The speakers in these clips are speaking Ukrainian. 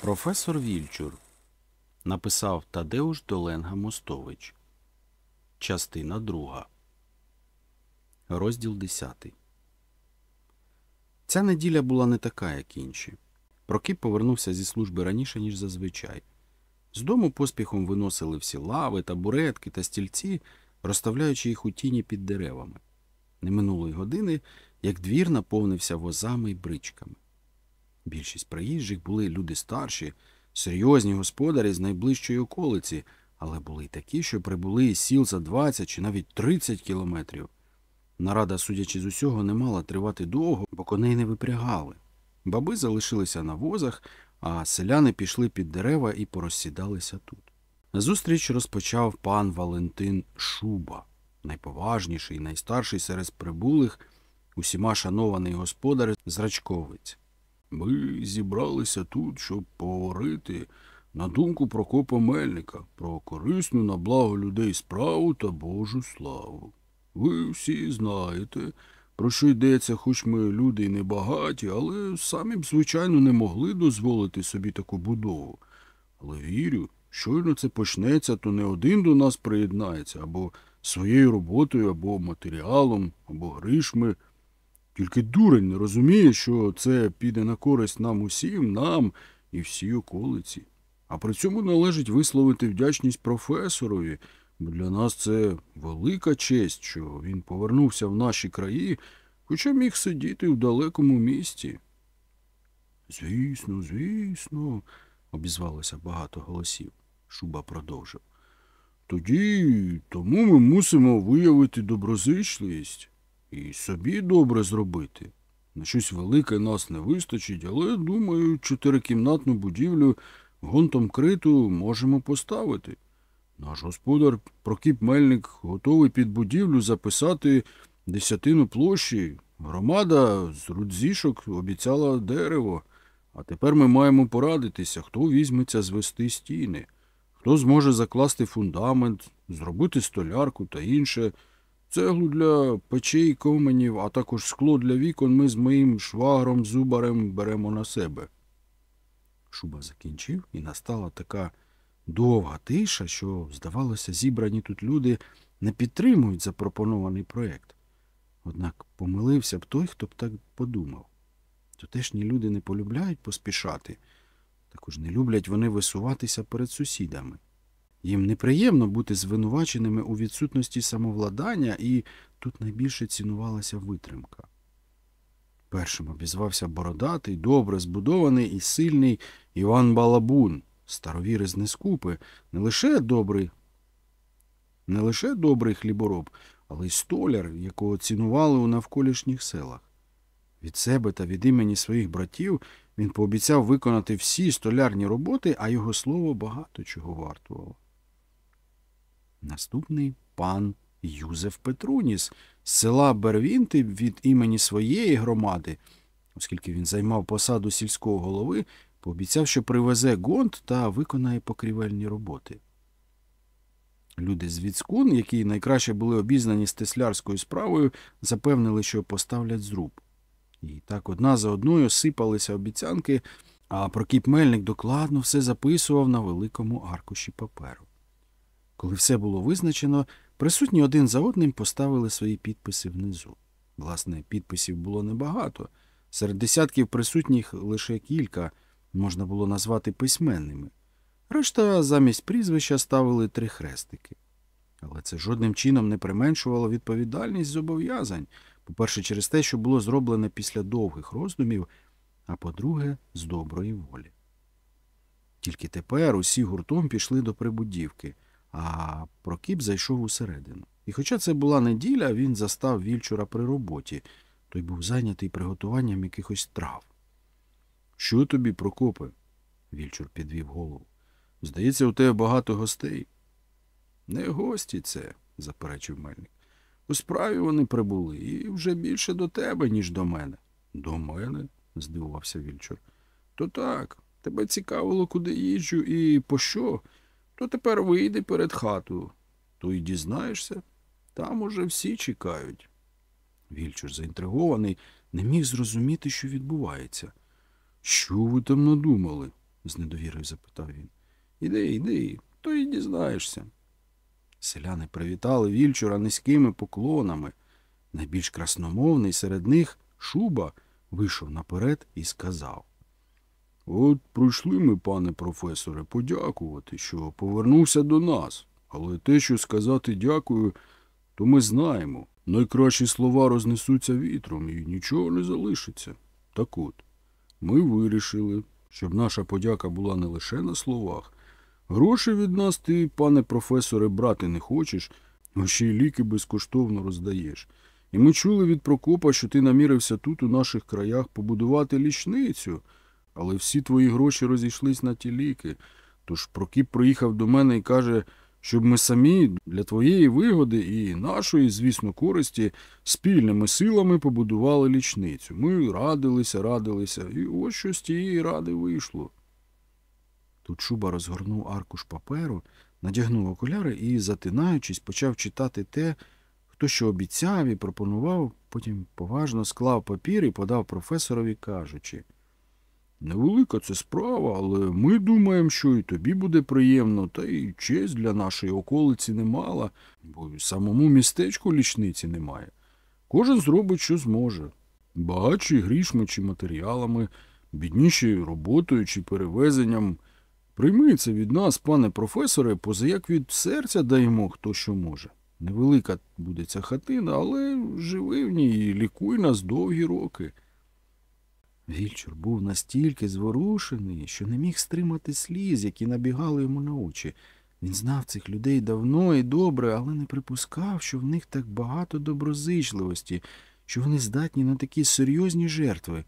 Професор Вільчур написав Тадеуш Доленга Мостович. Частина друга. Розділ 10. Ця неділя була не така, як інші. Прокіп повернувся зі служби раніше, ніж зазвичай. З дому поспіхом виносили всі лави, табуретки та стільці, розставляючи їх у тіні під деревами. Не минулої години, як двір наповнився возами й бричками. Більшість приїжджих були люди старші, серйозні господарі з найближчої околиці, але були й такі, що прибули із сіл за 20 чи навіть 30 кілометрів. Нарада, судячи з усього, не мала тривати довго, бо коней не випрягали. Баби залишилися на возах, а селяни пішли під дерева і порозсідалися тут. Зустріч розпочав пан Валентин Шуба, найповажніший найстарший серед прибулих, усіма шанований господар з Рачковиць. Ми зібралися тут, щоб поговорити на думку Прокопа Мельника про корисну на благо людей справу та Божу славу. Ви всі знаєте, про що йдеться, хоч ми люди й небагаті, але самі б, звичайно, не могли дозволити собі таку будову. Але вірю, щойно це почнеться, то не один до нас приєднається або своєю роботою, або матеріалом, або гришми. Тільки дурень не розуміє, що це піде на користь нам усім, нам і всій околиці. А при цьому належить висловити вдячність професорові, бо для нас це велика честь, що він повернувся в наші краї, хоча міг сидіти в далекому місті. Звісно, звісно, обізвалося багато голосів. Шуба продовжив. Тоді тому ми мусимо виявити доброзичливість і собі добре зробити. На щось велике нас не вистачить, але, думаю, чотирикімнатну будівлю гонтом криту можемо поставити. Наш господар Прокіп Мельник готовий під будівлю записати десятину площі. Громада з рудзішок обіцяла дерево, а тепер ми маємо порадитися, хто візьметься звести стіни, хто зможе закласти фундамент, зробити столярку та інше. Цеглу для печей, коменів, а також скло для вікон ми з моїм швагром зубарем беремо на себе. Шуба закінчив, і настала така довга тиша, що, здавалося, зібрані тут люди не підтримують запропонований проєкт. Однак помилився б той, хто б так подумав. Тутешні люди не полюбляють поспішати, також не люблять вони висуватися перед сусідами. Їм неприємно бути звинуваченими у відсутності самовладання, і тут найбільше цінувалася витримка. Першим обізвався бородатий, добре збудований і сильний Іван Балабун, старовіри з Нескупи, не лише добрий, не лише добрий хлібороб, але й столяр, якого цінували у навколишніх селах. Від себе та від імені своїх братів він пообіцяв виконати всі столярні роботи, а його слово багато чого вартувало. Наступний пан Юзеф Петруніс з села Бервінти від імені своєї громади, оскільки він займав посаду сільського голови, пообіцяв, що привезе гонт та виконає покрівельні роботи. Люди з Віцкун, які найкраще були обізнані з теслярською справою, запевнили, що поставлять зруб. І так одна за одною сипалися обіцянки, а Прокіп Мельник докладно все записував на великому аркуші паперу. Коли все було визначено, присутні один за одним поставили свої підписи внизу. Власне, підписів було небагато. Серед десятків присутніх лише кілька можна було назвати письменними. Решта замість прізвища ставили три хрестики. Але це жодним чином не применшувало відповідальність зобов'язань, по-перше, через те, що було зроблене після довгих роздумів, а по-друге, з доброї волі. Тільки тепер усі гуртом пішли до прибудівки – а Прокіп зайшов усередину. І хоча це була неділя, він застав вільчура при роботі, той був зайнятий приготуванням якихось трав. Що тобі, Прокопе? Вільчур підвів голову. Здається, у тебе багато гостей. Не гості це, заперечив мельник. У справі вони прибули, і вже більше до тебе, ніж до мене. До мене? здивувався Вільчур. То так, тебе цікавило, куди їжджу і по що то тепер вийди перед хату, то й дізнаєшся. Там уже всі чекають. Вільчур, заінтригований, не міг зрозуміти, що відбувається. Що ви там надумали? з недовірою запитав він. Іди, іди, то й дізнаєшся. Селяни привітали вільчура низькими поклонами. Найбільш красномовний серед них шуба вийшов наперед і сказав. От прийшли ми, пане професоре, подякувати, що повернувся до нас. Але те, що сказати дякую, то ми знаємо. Найкращі слова рознесуться вітром і нічого не залишиться. Так от, ми вирішили, щоб наша подяка була не лише на словах. Гроші від нас ти, пане професоре, брати не хочеш, а ще й ліки безкоштовно роздаєш. І ми чули від Прокопа, що ти намірився тут, у наших краях, побудувати лічницю, але всі твої гроші розійшлись на ті ліки. Тож Прокіп приїхав до мене і каже, щоб ми самі для твоєї вигоди і нашої, звісно, користі спільними силами побудували лічницю. Ми радилися, радилися, і ось що з тієї ради вийшло. Тут Шуба розгорнув аркуш паперу, надягнув окуляри і, затинаючись, почав читати те, хто що обіцяв і пропонував, потім поважно склав папір і подав професорові, кажучи. Невелика це справа, але ми думаємо, що і тобі буде приємно, та й честь для нашої околиці немала, бо й самому містечку лічниці немає. Кожен зробить, що зможе. Багатші грішми чи матеріалами, бідніші роботою чи перевезенням. Прийми це від нас, пане професоре, позаяк від серця даємо хто що може. Невелика буде ця хатина, але живи в ній і лікуй нас довгі роки. Вільчур був настільки зворушений, що не міг стримати сліз, які набігали йому на очі. Він знав цих людей давно і добре, але не припускав, що в них так багато доброзичливості, що вони здатні на такі серйозні жертви.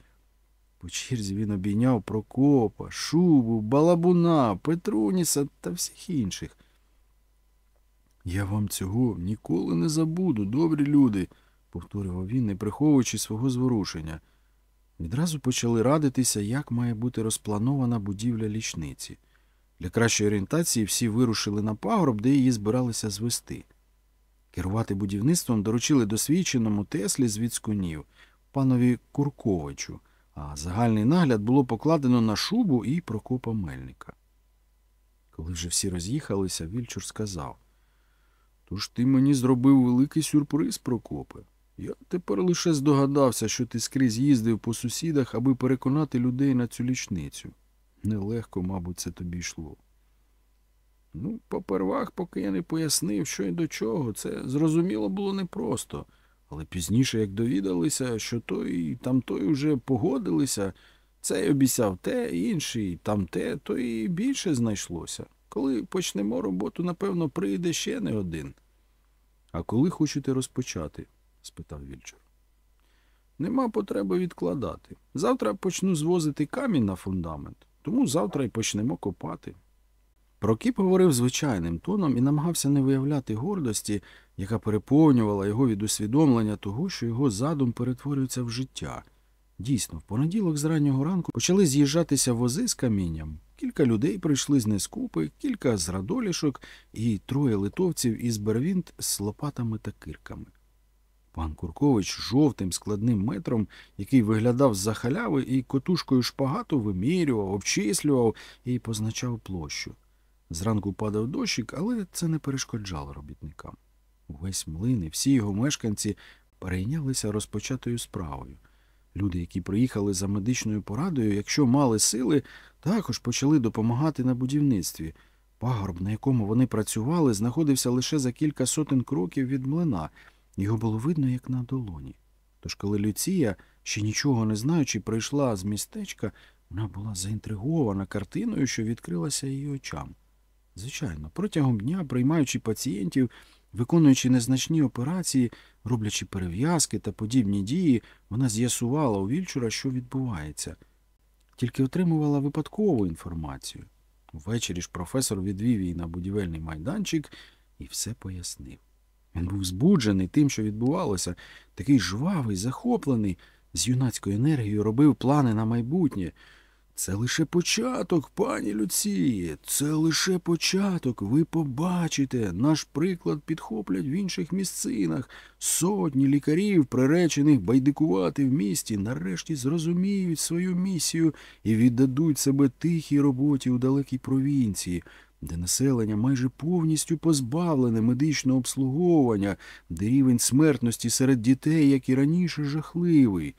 По черзі він обійняв Прокопа, Шубу, Балабуна, Петруніса та всіх інших. Я вам цього ніколи не забуду, добрі люди, повторював він, не приховуючи свого зворушення. Відразу почали радитися, як має бути розпланована будівля лічниці. Для кращої орієнтації всі вирушили на пагорб, де її збиралися звести. Керувати будівництвом доручили досвідченому Теслі з Віцкунів, панові Курковичу, а загальний нагляд було покладено на шубу і Прокопа Мельника. Коли вже всі роз'їхалися, Вільчур сказав Тож ти мені зробив великий сюрприз, Прокопе. Я тепер лише здогадався, що ти скрізь їздив по сусідах, аби переконати людей на цю лічницю. Нелегко, мабуть, це тобі йшло. Ну, попервах, поки я не пояснив, що і до чого, це зрозуміло було непросто. Але пізніше, як довідалися, що той і там той уже погодилися, цей обіцяв те, інший там те, то і більше знайшлося. Коли почнемо роботу, напевно, прийде ще не один. А коли хочете розпочати? Спитав Вільчур. Нема потреби відкладати. Завтра почну звозити камінь на фундамент, тому завтра й почнемо копати. Прокіп говорив звичайним тоном і намагався не виявляти гордості, яка переповнювала його від усвідомлення того, що його задум перетворюється в життя. Дійсно, в понеділок з раннього ранку почали з'їжджатися вози з камінням. Кілька людей прийшли з Нескупи, кілька з радолішок і троє литовців із Бервінт з лопатами та кирками. Пан Куркович жовтим складним метром, який виглядав з-за халяви і котушкою шпагату вимірював, обчислював і позначав площу. Зранку падав дощик, але це не перешкоджало робітникам. Увесь млин і всі його мешканці перейнялися розпочатою справою. Люди, які приїхали за медичною порадою, якщо мали сили, також почали допомагати на будівництві. Пагорб, на якому вони працювали, знаходився лише за кілька сотень кроків від млина. Його було видно, як на долоні. Тож, коли Люція, ще нічого не знаючи, прийшла з містечка, вона була заінтригована картиною, що відкрилася її очам. Звичайно, протягом дня, приймаючи пацієнтів, виконуючи незначні операції, роблячи перев'язки та подібні дії, вона з'ясувала у Вільчура, що відбувається, тільки отримувала випадкову інформацію. Ввечері ж професор відвів її на будівельний майданчик і все пояснив. Він був збуджений тим, що відбувалося, такий жвавий, захоплений, з юнацькою енергією робив плани на майбутнє. Це лише початок, пані Люції, це лише початок. Ви побачите, наш приклад підхоплять в інших місцинах. Сотні лікарів, приречених байдикувати в місті, нарешті зрозуміють свою місію і віддадуть себе тихій роботі у далекій провінції, де населення майже повністю позбавлене медичного обслуговування, де рівень смертності серед дітей, як і раніше, жахливий.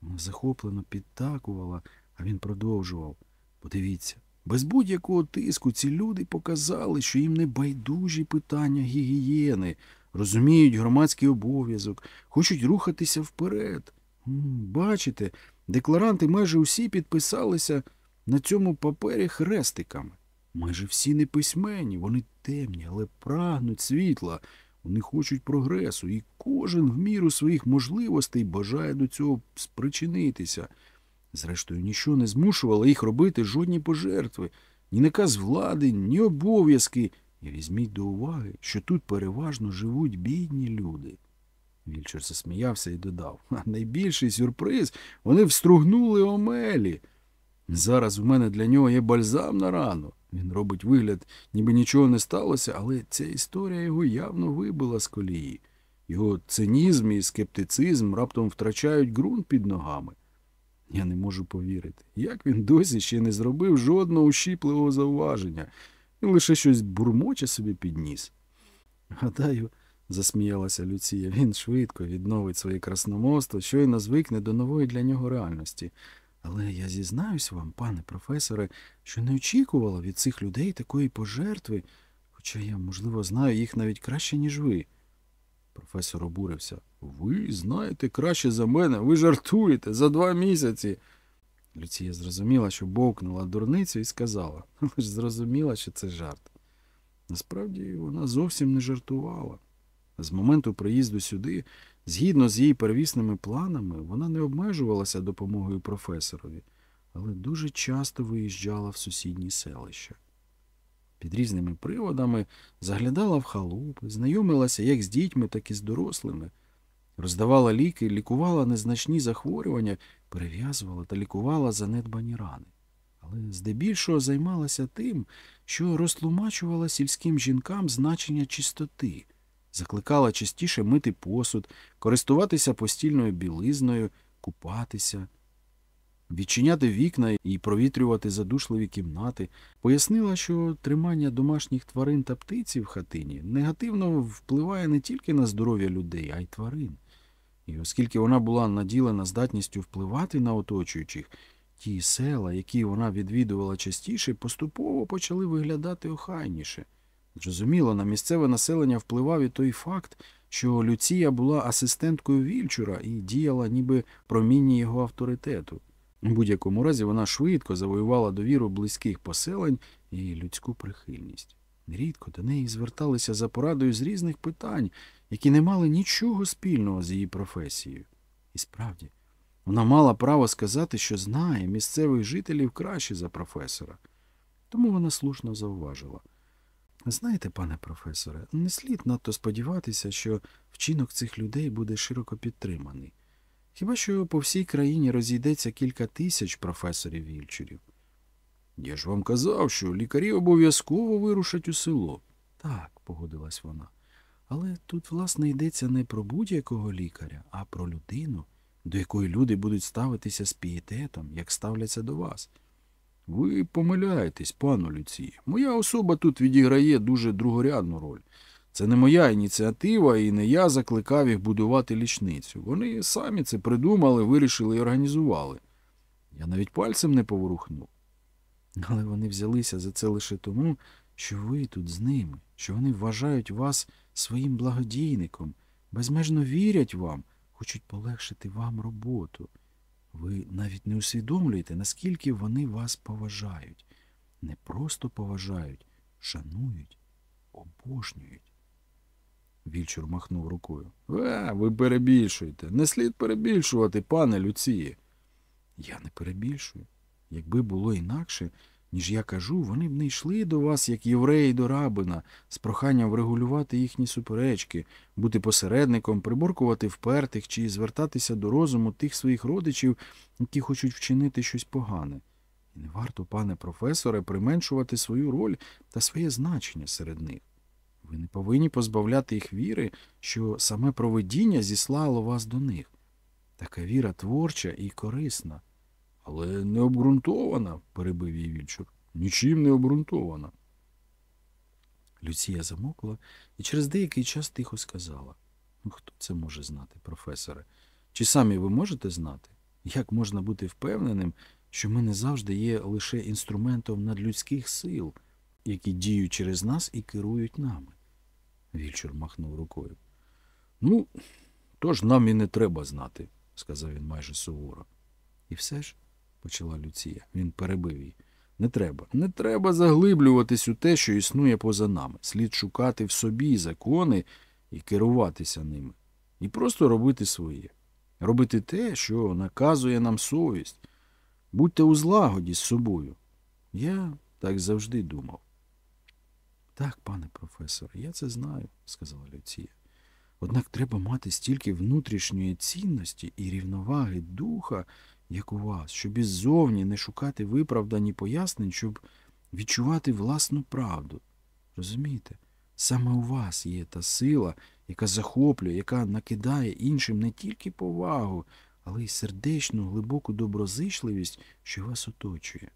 Вона захоплено підтакувала, а він продовжував. Подивіться, без будь-якого тиску ці люди показали, що їм не байдужі питання гігієни, розуміють громадський обов'язок, хочуть рухатися вперед. Бачите, декларанти майже усі підписалися на цьому папері хрестиками. Майже всі неписьменні, вони темні, але прагнуть світла. Вони хочуть прогресу, і кожен в міру своїх можливостей бажає до цього спричинитися. Зрештою, нічого не змушувало їх робити жодні пожертви, ні наказ влади, ні обов'язки. І візьміть до уваги, що тут переважно живуть бідні люди. Вільчер засміявся і додав, а найбільший сюрприз вони встругнули Омелі. Зараз у мене для нього є бальзам на рану. Він робить вигляд, ніби нічого не сталося, але ця історія його явно вибила з колії. Його цинізм і скептицизм раптом втрачають ґрунт під ногами. Я не можу повірити, як він досі ще не зробив жодного ущіпливого зауваження. Він лише щось бурмоче собі підніс. Гадаю, засміялася Люція, він швидко відновить своє красномовство, щойно звикне до нової для нього реальності. Але я зізнаюсь вам, пане професоре, що не очікувала від цих людей такої пожертви, хоча я, можливо, знаю їх навіть краще, ніж ви. Професор обурився. Ви знаєте краще за мене, ви жартуєте за два місяці. Люція зрозуміла, що бовкнула дурницю і сказала, але ж зрозуміла, що це жарт. Насправді вона зовсім не жартувала. З моменту приїзду сюди, згідно з її первісними планами, вона не обмежувалася допомогою професорові, але дуже часто виїжджала в сусідні селища. Під різними приводами заглядала в халупи, знайомилася як з дітьми, так і з дорослими, роздавала ліки, лікувала незначні захворювання, перев'язувала та лікувала занедбані рани. Але здебільшого займалася тим, що розтлумачувала сільським жінкам значення чистоти, закликала частіше мити посуд, користуватися постільною білизною, купатися, відчиняти вікна і провітрювати задушливі кімнати, пояснила, що тримання домашніх тварин та птиці в хатині негативно впливає не тільки на здоров'я людей, а й тварин. І оскільки вона була наділена здатністю впливати на оточуючих, ті села, які вона відвідувала частіше, поступово почали виглядати охайніше. Зрозуміло, на місцеве населення впливав і той факт, що Люція була асистенткою Вільчура і діяла ніби промінні його авторитету. У будь-якому разі вона швидко завоювала довіру близьких поселень і людську прихильність. Нерідко до неї зверталися за порадою з різних питань, які не мали нічого спільного з її професією. І справді, вона мала право сказати, що знає місцевих жителів краще за професора. Тому вона слушно зауважила. Знаєте, пане професоре, не слід надто сподіватися, що вчинок цих людей буде широко підтриманий. Хіба що по всій країні розійдеться кілька тисяч професорів вільчурів. Я ж вам казав, що лікарі обов'язково вирушать у село. Так, погодилась вона. Але тут, власне, йдеться не про будь-якого лікаря, а про людину, до якої люди будуть ставитися з пієтетом, як ставляться до вас. Ви помиляєтесь, пану Люці. Моя особа тут відіграє дуже другорядну роль. Це не моя ініціатива, і не я закликав їх будувати лічницю. Вони самі це придумали, вирішили і організували. Я навіть пальцем не поворухнув. Але вони взялися за це лише тому, що ви тут з ними, що вони вважають вас своїм благодійником, безмежно вірять вам, хочуть полегшити вам роботу. Ви навіть не усвідомлюєте, наскільки вони вас поважають. Не просто поважають, шанують, обожнюють. Вільчур махнув рукою. Е, ви перебільшуєте. Не слід перебільшувати, пане Люції. Я не перебільшую. Якби було інакше, ніж я кажу, вони б не йшли до вас, як євреї до рабина, з проханням врегулювати їхні суперечки, бути посередником, приборкувати впертих чи звертатися до розуму тих своїх родичів, які хочуть вчинити щось погане. І не варто, пане професоре, применшувати свою роль та своє значення серед них. Ви не повинні позбавляти їх віри, що саме провидіння зіслало вас до них. Така віра творча і корисна. Але не обґрунтована, перебив її Вільчур. Нічим не обґрунтована. Люція замокла і через деякий час тихо сказала. Ну, хто це може знати, професоре? Чи самі ви можете знати? Як можна бути впевненим, що ми не завжди є лише інструментом надлюдських сил, які діють через нас і керують нами? Вільчур махнув рукою. Ну, тож нам і не треба знати, сказав він майже суворо. І все ж, почала Люція, він перебив її. Не треба. Не треба заглиблюватись у те, що існує поза нами. Слід шукати в собі закони і керуватися ними. І просто робити своє. Робити те, що наказує нам совість. Будьте у злагоді з собою. Я так завжди думав. Так, пане професоре, я це знаю, сказала Люція. Однак треба мати стільки внутрішньої цінності і рівноваги духа, як у вас, щоб іззовні не шукати виправдані пояснень, щоб відчувати власну правду. Розумієте? Саме у вас є та сила, яка захоплює, яка накидає іншим не тільки повагу, але й сердечну, глибоку доброзичливість, що вас оточує.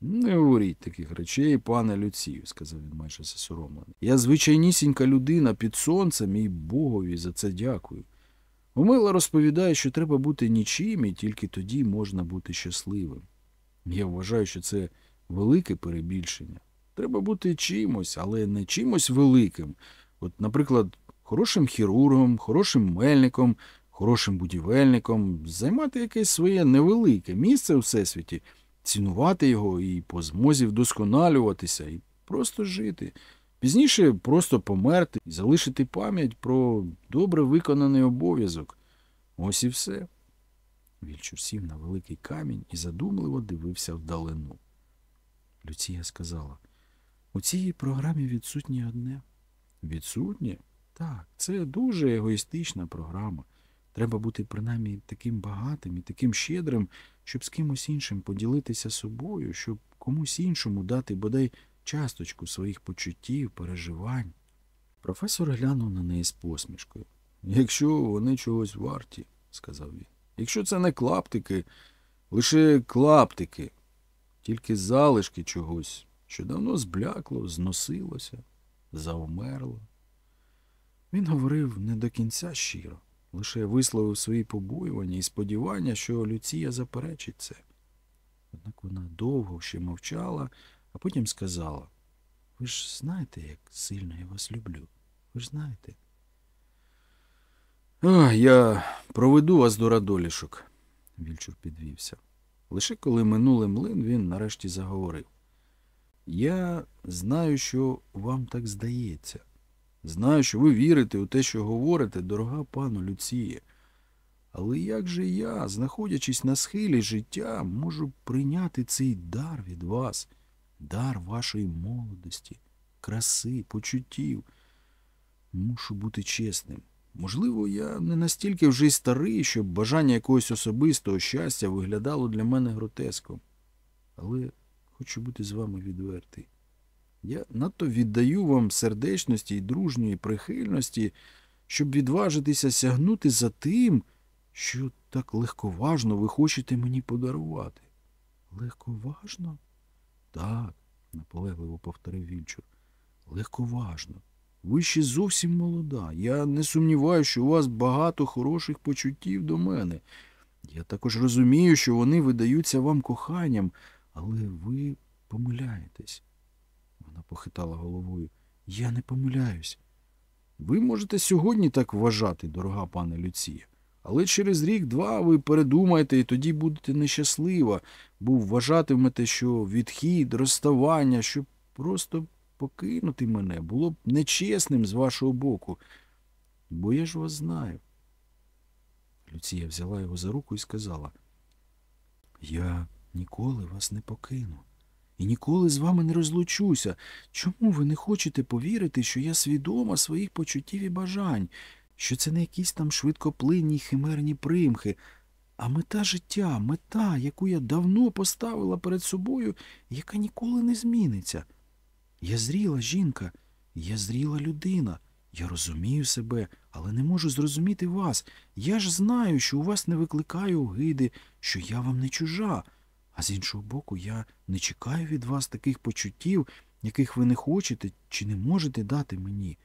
Не говоріть таких речей, пане Люцію, сказав він майже засоромлений. Я звичайнісінька людина під сонцем і Богові за це дякую. Омела розповідає, що треба бути нічим, і тільки тоді можна бути щасливим. Я вважаю, що це велике перебільшення. Треба бути чимось, але не чимось великим. От, наприклад, хорошим хірургом, хорошим мельником, хорошим будівельником, займати якесь своє невелике місце у всесвіті, цінувати його і по змозі вдосконалюватися, і просто жити. Пізніше просто померти і залишити пам'ять про добре виконаний обов'язок. Ось і все. Вільчур сів на великий камінь і задумливо дивився вдалину. Люція сказала, у цій програмі відсутнє одне. Відсутнє? Так, це дуже егоїстична програма. Треба бути принаймні таким багатим і таким щедрим, щоб з кимось іншим поділитися собою, щоб комусь іншому дати бодай часточку своїх почуттів, переживань. Професор глянув на неї з посмішкою. Якщо вони чогось варті, сказав він. Якщо це не клаптики, лише клаптики, тільки залишки чогось, що давно зблякло, зносилося, завмерло. Він говорив не до кінця щиро, лише висловив свої побоювання і сподівання, що Люція заперечить це. Однак вона довго ще мовчала, а потім сказала Ви ж знаєте, як сильно я вас люблю. Ви ж знаєте. А, я проведу вас до радолішок, Вільчур підвівся. Лише коли минули млин, він нарешті заговорив. Я знаю, що вам так здається. Знаю, що ви вірите у те, що говорите, дорога пану Люціє. Але як же я, знаходячись на схилі життя, можу прийняти цей дар від вас, дар вашої молодості, краси, почуттів? Мушу бути чесним. Можливо, я не настільки вже й старий, щоб бажання якогось особистого щастя виглядало для мене гротеском. Але хочу бути з вами відвертий. Я надто віддаю вам сердечності і дружньої прихильності, щоб відважитися сягнути за тим, що так легковажно ви хочете мені подарувати. Легковажно? Так, наполегливо повторив Вільчур. Легковажно. Ви ще зовсім молода. Я не сумніваюся, що у вас багато хороших почуттів до мене. Я також розумію, що вони видаються вам коханням, але ви помиляєтесь. Вона похитала головою. Я не помиляюсь. Ви можете сьогодні так вважати, дорога пане Люція. Але через рік-два ви передумаєте і тоді будете нещаслива, бо вважатимете, що відхід, розставання, що просто покинути мене було б нечесним з вашого боку. Бо я ж вас знаю. Люція взяла його за руку і сказала, Я ніколи вас не покину. і ніколи з вами не розлучуся. Чому ви не хочете повірити, що я свідома своїх почуттів і бажань, що це не якісь там швидкоплинні химерні примхи, а мета життя, мета, яку я давно поставила перед собою, яка ніколи не зміниться. Я зріла жінка, я зріла людина. Я розумію себе, але не можу зрозуміти вас. Я ж знаю, що у вас не викликаю огиди, що я вам не чужа. А з іншого боку, я не чекаю від вас таких почуттів, яких ви не хочете чи не можете дати мені.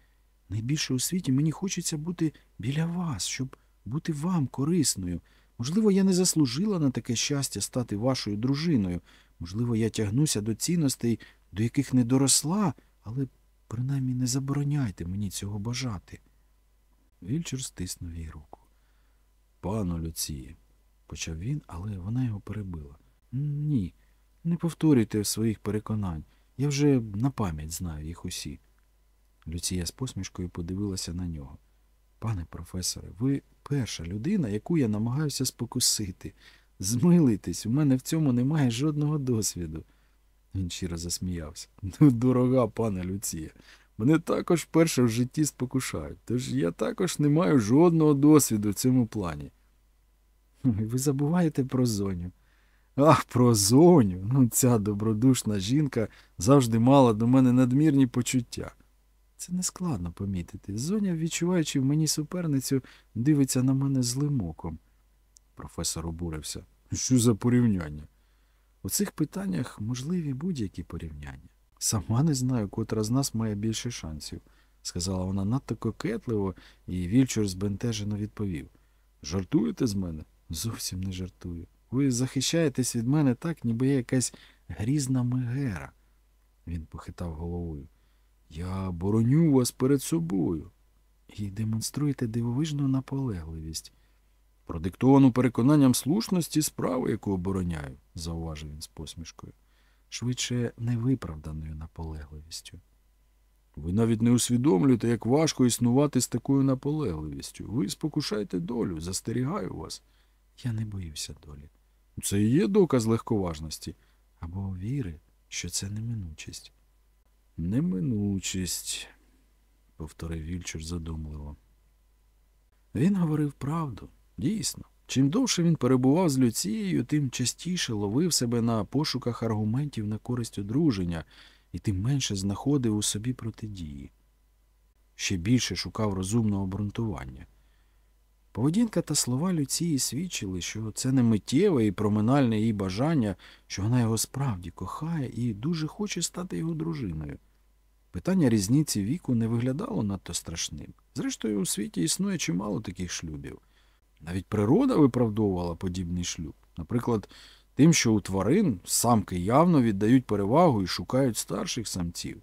Найбільше у світі мені хочеться бути біля вас, щоб бути вам корисною. Можливо, я не заслужила на таке щастя стати вашою дружиною. Можливо, я тягнуся до цінностей, до яких не доросла, але принаймні не забороняйте мені цього бажати. Вільчер стиснув їй руку. Пану Люціє, почав він, але вона його перебила. Ні, не повторюйте своїх переконань. Я вже на пам'ять знаю їх усі. Люція з посмішкою подивилася на нього. Пане професоре, ви перша людина, яку я намагаюся спокусити. Змилитесь, у мене в цьому немає жодного досвіду. Він щиро засміявся. Ну, дорога пане Люція, мене також вперше в житті спокушають, тож я також не маю жодного досвіду в цьому плані. Ви забуваєте про зоню. Ах, про зоню. Ну, ця добродушна жінка завжди мала до мене надмірні почуття. Це нескладно помітити. Зоня, відчуваючи в мені суперницю, дивиться на мене злим оком. Професор обурився. Що за порівняння? У цих питаннях можливі будь-які порівняння. Сама не знаю, котра з нас має більше шансів, сказала вона надто кокетливо, і Вільчур збентежено відповів. Жартуєте з мене? Зовсім не жартую. Ви захищаєтесь від мене так, ніби я якась грізна мегера. Він похитав головою. Я бороню вас перед собою. І демонструєте дивовижну наполегливість. Продиктовану переконанням слушності справи, яку обороняю, зауважив він з посмішкою, швидше невиправданою наполегливістю. Ви навіть не усвідомлюєте, як важко існувати з такою наполегливістю. Ви спокушаєте долю, застерігаю вас. Я не боюся долі. Це і є доказ легковажності або віри, що це неминучість. Неминучість, повторив Вільчур задумливо. Він говорив правду, дійсно. Чим довше він перебував з Люцією, тим частіше ловив себе на пошуках аргументів на користь одруження і тим менше знаходив у собі протидії. Ще більше шукав розумного обґрунтування. Поведінка та слова Люції свідчили, що це не миттєве і проминальне її бажання, що вона його справді кохає і дуже хоче стати його дружиною. Питання різниці віку не виглядало надто страшним. Зрештою, у світі існує чимало таких шлюбів. Навіть природа виправдовувала подібний шлюб. Наприклад, тим, що у тварин самки явно віддають перевагу і шукають старших самців.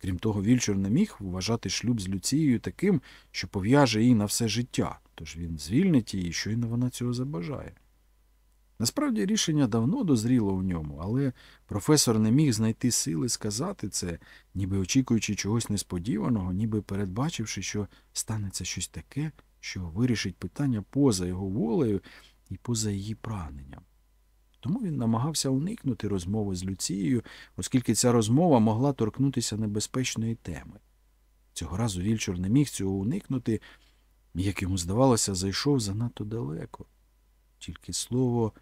Крім того, Вільчур не міг вважати шлюб з Люцією таким, що пов'яже її на все життя, тож він звільнить її, щойно вона цього забажає. Насправді рішення давно дозріло у ньому, але професор не міг знайти сили сказати це, ніби очікуючи чогось несподіваного, ніби передбачивши, що станеться щось таке, що вирішить питання поза його волею і поза її прагненням. Тому він намагався уникнути розмови з Люцією, оскільки ця розмова могла торкнутися небезпечної теми. Цього разу Вільчур не міг цього уникнути, як йому здавалося, зайшов занадто далеко. Тільки слово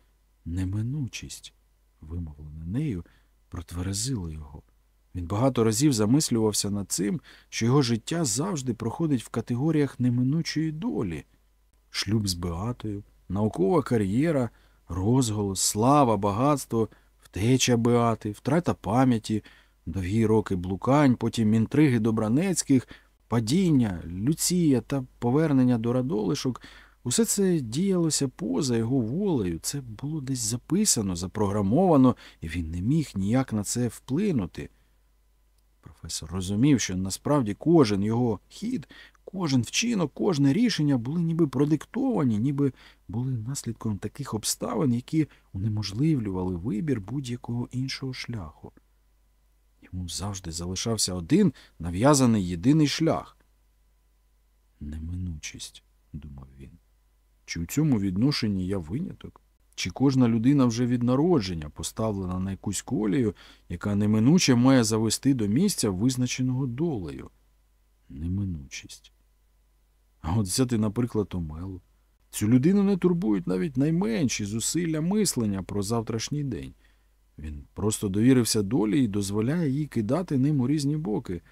неминучість, вимовлене нею, протверезило його. Він багато разів замислювався над цим, що його життя завжди проходить в категоріях неминучої долі шлюб з Беатою, наукова кар'єра, розголос, слава, багатство, втеча Беати, втрата пам'яті, довгі роки блукань, потім інтриги Добранецьких, падіння, Люція та повернення до радолишок. Усе це діялося поза його волею, це було десь записано, запрограмовано, і він не міг ніяк на це вплинути. Професор розумів, що насправді кожен його хід, кожен вчинок, кожне рішення були ніби продиктовані, ніби були наслідком таких обставин, які унеможливлювали вибір будь-якого іншого шляху. Йому завжди залишався один нав'язаний єдиний шлях. Неминучість, думав він. Чи у цьому відношенні я виняток? Чи кожна людина вже від народження поставлена на якусь колію, яка неминуче має завести до місця, визначеного долею? Неминучість. А от взяти, наприклад, Омелу. Цю людину не турбують навіть найменші зусилля мислення про завтрашній день. Він просто довірився долі і дозволяє їй кидати ним у різні боки,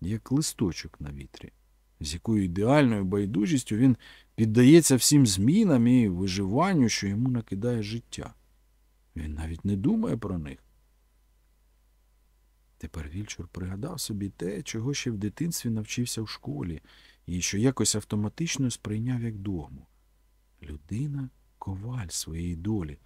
як листочок на вітрі, з якою ідеальною байдужістю він піддається всім змінам і виживанню, що йому накидає життя. Він навіть не думає про них. Тепер Вільчур пригадав собі те, чого ще в дитинстві навчився в школі, і що якось автоматично сприйняв як догму. Людина коваль своєї долі.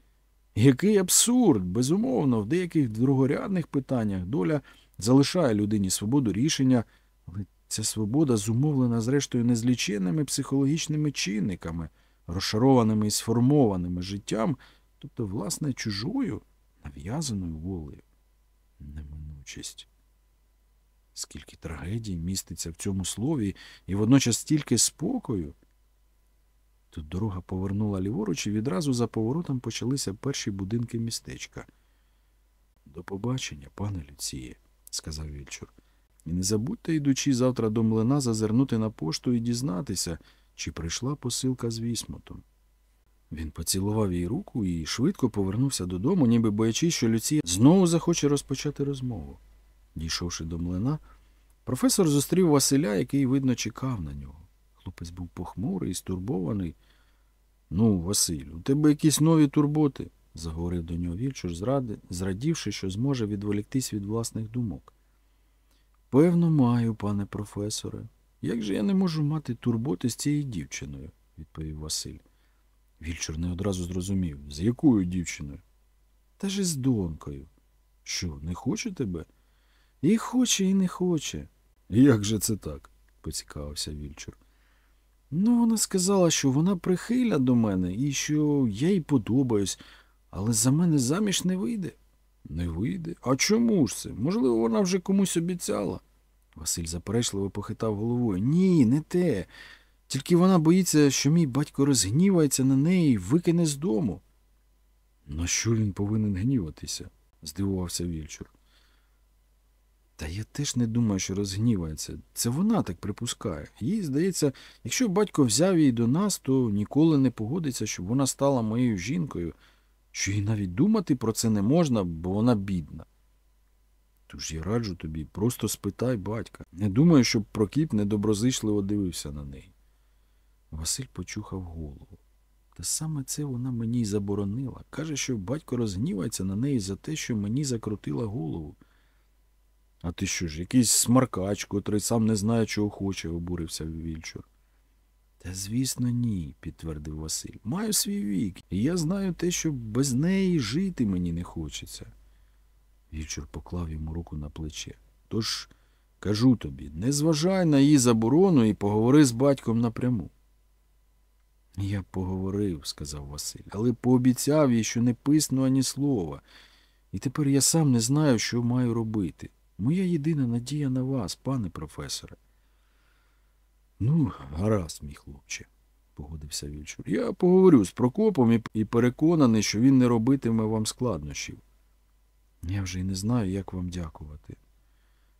Який абсурд! Безумовно, в деяких другорядних питаннях доля залишає людині свободу рішення, але ця свобода зумовлена, зрештою, незліченними психологічними чинниками, розшарованими і сформованими життям, тобто, власне, чужою, нав'язаною волею. Неминучість. Скільки трагедій міститься в цьому слові, і водночас стільки спокою. Тут дорога повернула ліворуч, і відразу за поворотом почалися перші будинки містечка. До побачення, пане Люціє, сказав Вільчур. І не забудьте, йдучи завтра до млина, зазирнути на пошту і дізнатися, чи прийшла посилка з вісмотом. Він поцілував їй руку і швидко повернувся додому, ніби боячись, що Люція знову захоче розпочати розмову. Дійшовши до млина, професор зустрів Василя, який, видно, чекав на нього. Хлопець був похмурий і стурбований. Ну, Василь, у тебе якісь нові турботи, заговорив до нього Вільчур, зрадівши, що зможе відволіктись від власних думок. Певно, маю, пане професоре. Як же я не можу мати турботи з цією дівчиною? відповів Василь. Вільчур не одразу зрозумів, з якою дівчиною? Та ж із донькою. Що, не хоче тебе? І хоче, і не хоче. Як же це так? поцікавився Вільчур. Ну, вона сказала, що вона прихильна до мене і що я їй подобаюсь, але за мене заміж не вийде. Не вийде? А чому ж це? Можливо, вона вже комусь обіцяла. Василь заперечливо похитав головою. Ні, не те. Тільки вона боїться, що мій батько розгнівається на неї і викине з дому. На що він повинен гніватися? здивувався Вільчур. Та я теж не думаю, що розгнівається. Це вона так припускає. Їй здається, якщо батько взяв її до нас, то ніколи не погодиться, щоб вона стала моєю жінкою, що їй навіть думати про це не можна, бо вона бідна. Тож я раджу тобі, просто спитай батька. Не думаю, щоб Прокіп недоброзичливо дивився на неї. Василь почухав голову. Та саме це вона мені й заборонила. Каже, що батько розгнівається на неї за те, що мені закрутила голову. А ти що ж, якийсь смаркач, котрий сам не знає, чого хоче, обурився Вільчур. Та, звісно, ні, підтвердив Василь. Маю свій вік, і я знаю те, що без неї жити мені не хочеться. Вільчур поклав йому руку на плече. Тож, кажу тобі, не зважай на її заборону і поговори з батьком напряму. Я поговорив, сказав Василь, але пообіцяв їй, що не писну ані слова. І тепер я сам не знаю, що маю робити. Моя єдина надія на вас, пане професоре. Ну, гаразд, мій хлопче, погодився Вільчур. Я поговорю з Прокопом і переконаний, що він не робитиме вам складнощів. Я вже й не знаю, як вам дякувати.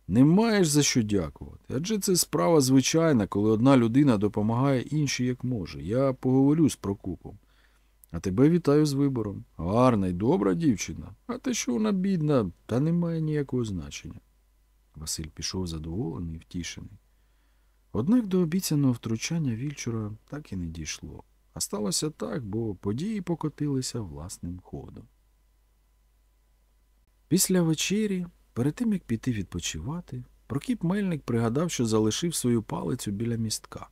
Не маєш за що дякувати. Адже це справа звичайна, коли одна людина допомагає іншій, як може. Я поговорю з Прокопом. А тебе вітаю з вибором. Гарна й добра дівчина. А те, що вона бідна, та не має ніякого значення. Василь пішов задоволений і втішений. Однак до обіцяного втручання Вільчура так і не дійшло. А сталося так, бо події покотилися власним ходом. Після вечері, перед тим як піти відпочивати, Прокіп Мельник пригадав, що залишив свою палицю біля містка.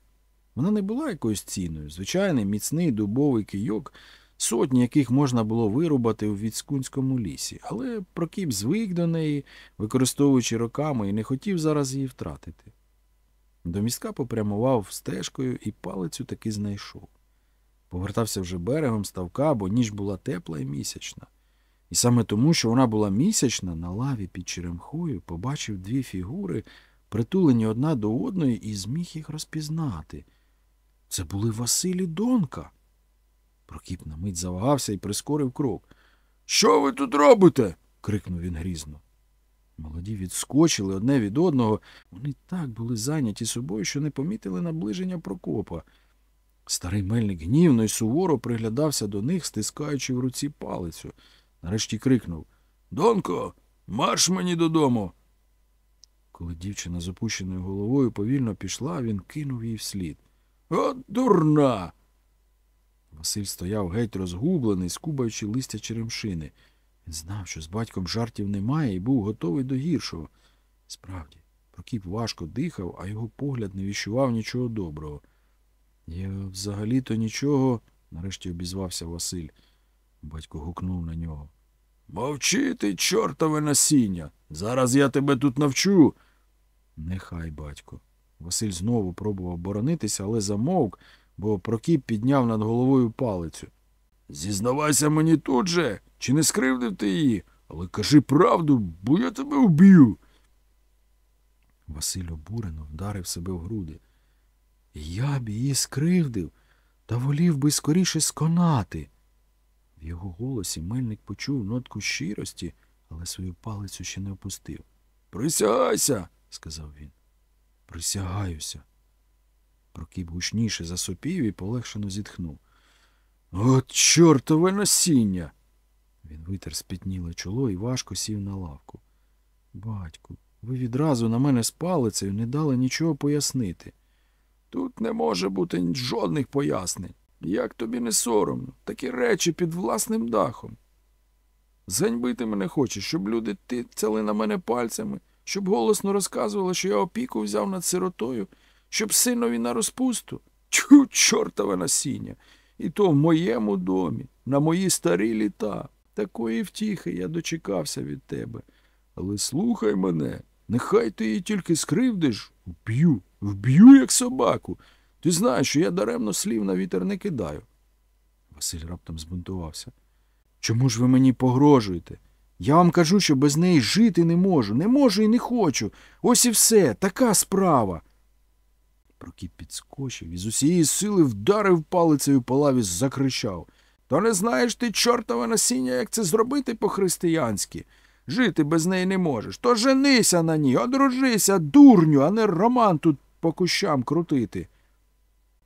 Вона не була якоюсь ціною, звичайний міцний дубовий кийок, сотні яких можна було вирубати у Віцкунському лісі, але Прокіп звик до неї, використовуючи роками, і не хотів зараз її втратити. До містка попрямував стежкою і палицю таки знайшов. Повертався вже берегом ставка, бо ніч була тепла і місячна. І саме тому, що вона була місячна, на лаві під черемхою побачив дві фігури, притулені одна до одної, і зміг їх розпізнати. Це були Василь і Донка. Прокіп на мить завагався і прискорив крок. Що ви тут робите? крикнув він грізно. Молоді відскочили одне від одного. Вони так були зайняті собою, що не помітили наближення Прокопа. Старий мельник гнівно й суворо приглядався до них, стискаючи в руці палицю. Нарешті крикнув Донко, марш мені додому. Коли дівчина з опущеною головою повільно пішла, він кинув їй вслід. От дурна. Василь стояв геть розгублений, скубаючи листя черемшини. Він знав, що з батьком жартів немає і був готовий до гіршого. Справді, Прокіп важко дихав, а його погляд не віщував нічого доброго. Я взагалі-то нічого, нарешті обізвався Василь. Батько гукнув на нього. Мовчи ти, чортове насіння. Зараз я тебе тут навчу. Нехай, батько. Василь знову пробував боронитися, але замовк, бо Прокіп підняв над головою палицю. Зізнавайся мені тут же, чи не скривдив ти її, але кажи правду, бо я тебе вб'ю. Василь обурено вдарив себе в груди. Я б її скривдив, та волів би скоріше сконати. В його голосі мельник почув нотку щирості, але свою палицю ще не опустив. Присягайся, сказав він. Присягаюся. Прокіп гучніше засопів і полегшено зітхнув. От чортове насіння. Він витер спітніле чоло і важко сів на лавку. Батьку, ви відразу на мене з палицею не дали нічого пояснити. Тут не може бути жодних пояснень. Як тобі не соромно, такі речі під власним дахом. Зганьбити мене хочеш, щоб люди тицяли на мене пальцями, щоб голосно розказували, що я опіку взяв над сиротою, щоб синові на розпусту. Чу, чортове насіння. І то в моєму домі, на мої старі літа. Такої втіхи я дочекався від тебе. Але слухай мене, нехай ти її тільки скривдиш, вб'ю, вб'ю, як собаку. Ти знаєш, що я даремно слів на вітер не кидаю. Василь раптом збунтувався. Чому ж ви мені погрожуєте? Я вам кажу, що без неї жити не можу, не можу і не хочу. Ось і все, така справа. Прокіп підскочив і з усієї сили вдарив палицею по лаві, закричав. То не знаєш ти, чортове насіння, як це зробити по-християнськи? Жити без неї не можеш. То женися на ній, одружися, дурню, а не роман тут по кущам крутити.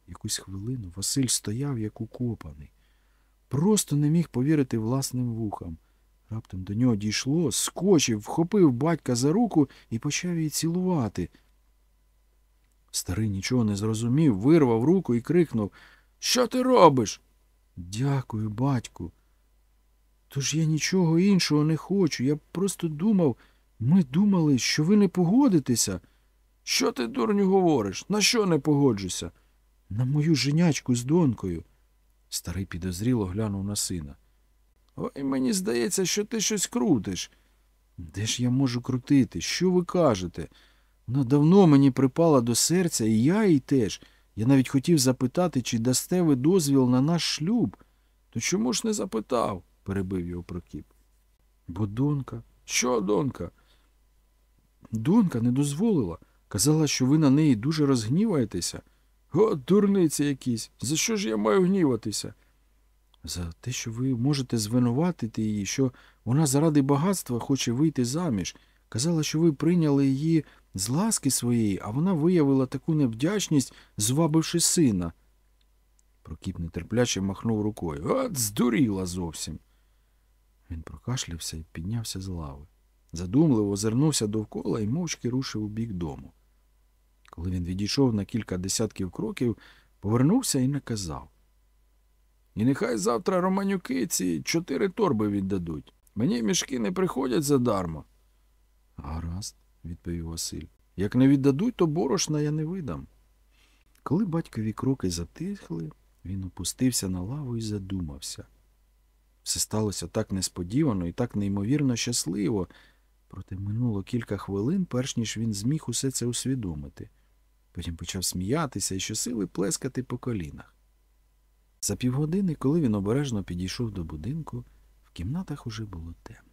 Якусь хвилину Василь стояв, як укопаний. Просто не міг повірити власним вухам. Раптом до нього дійшло, скочив, вхопив батька за руку і почав її цілувати. Старий нічого не зрозумів, вирвав руку і крикнув Що ти робиш? Дякую, батьку. Тож я нічого іншого не хочу. Я просто думав, ми думали, що ви не погодитеся. Що ти, дурню, говориш? На що не погоджуся? На мою женячку з донькою. Старий підозріло глянув на сина. Ой, мені здається, що ти щось крутиш. Де ж я можу крутити? Що ви кажете? Вона давно мені припала до серця, і я їй теж. Я навіть хотів запитати, чи дасте ви дозвіл на наш шлюб. То чому ж не запитав? перебив його Прокіп. Бо донька. Що донька? Донька не дозволила. Казала, що ви на неї дуже розгніваєтеся. О, дурниці якісь. За що ж я маю гніватися? За те, що ви можете звинуватити її, що вона заради багатства хоче вийти заміж. Казала, що ви прийняли її з ласки своєї, а вона виявила таку невдячність, звабивши сина. Прокіп нетерпляче махнув рукою. От здуріла зовсім. Він прокашлявся і піднявся з лави. Задумливо озирнувся довкола і мовчки рушив у бік дому. Коли він відійшов на кілька десятків кроків, повернувся і наказав. І нехай завтра романюки ці чотири торби віддадуть. Мені мішки не приходять задармо. Гаразд, відповів Василь. Як не віддадуть, то борошна я не видам. Коли батькові кроки затихли, він опустився на лаву і задумався. Все сталося так несподівано і так неймовірно щасливо, проте минуло кілька хвилин, перш ніж він зміг усе це усвідомити. Потім почав сміятися і щосили плескати по колінах. За півгодини, коли він обережно підійшов до будинку, в кімнатах уже було темно.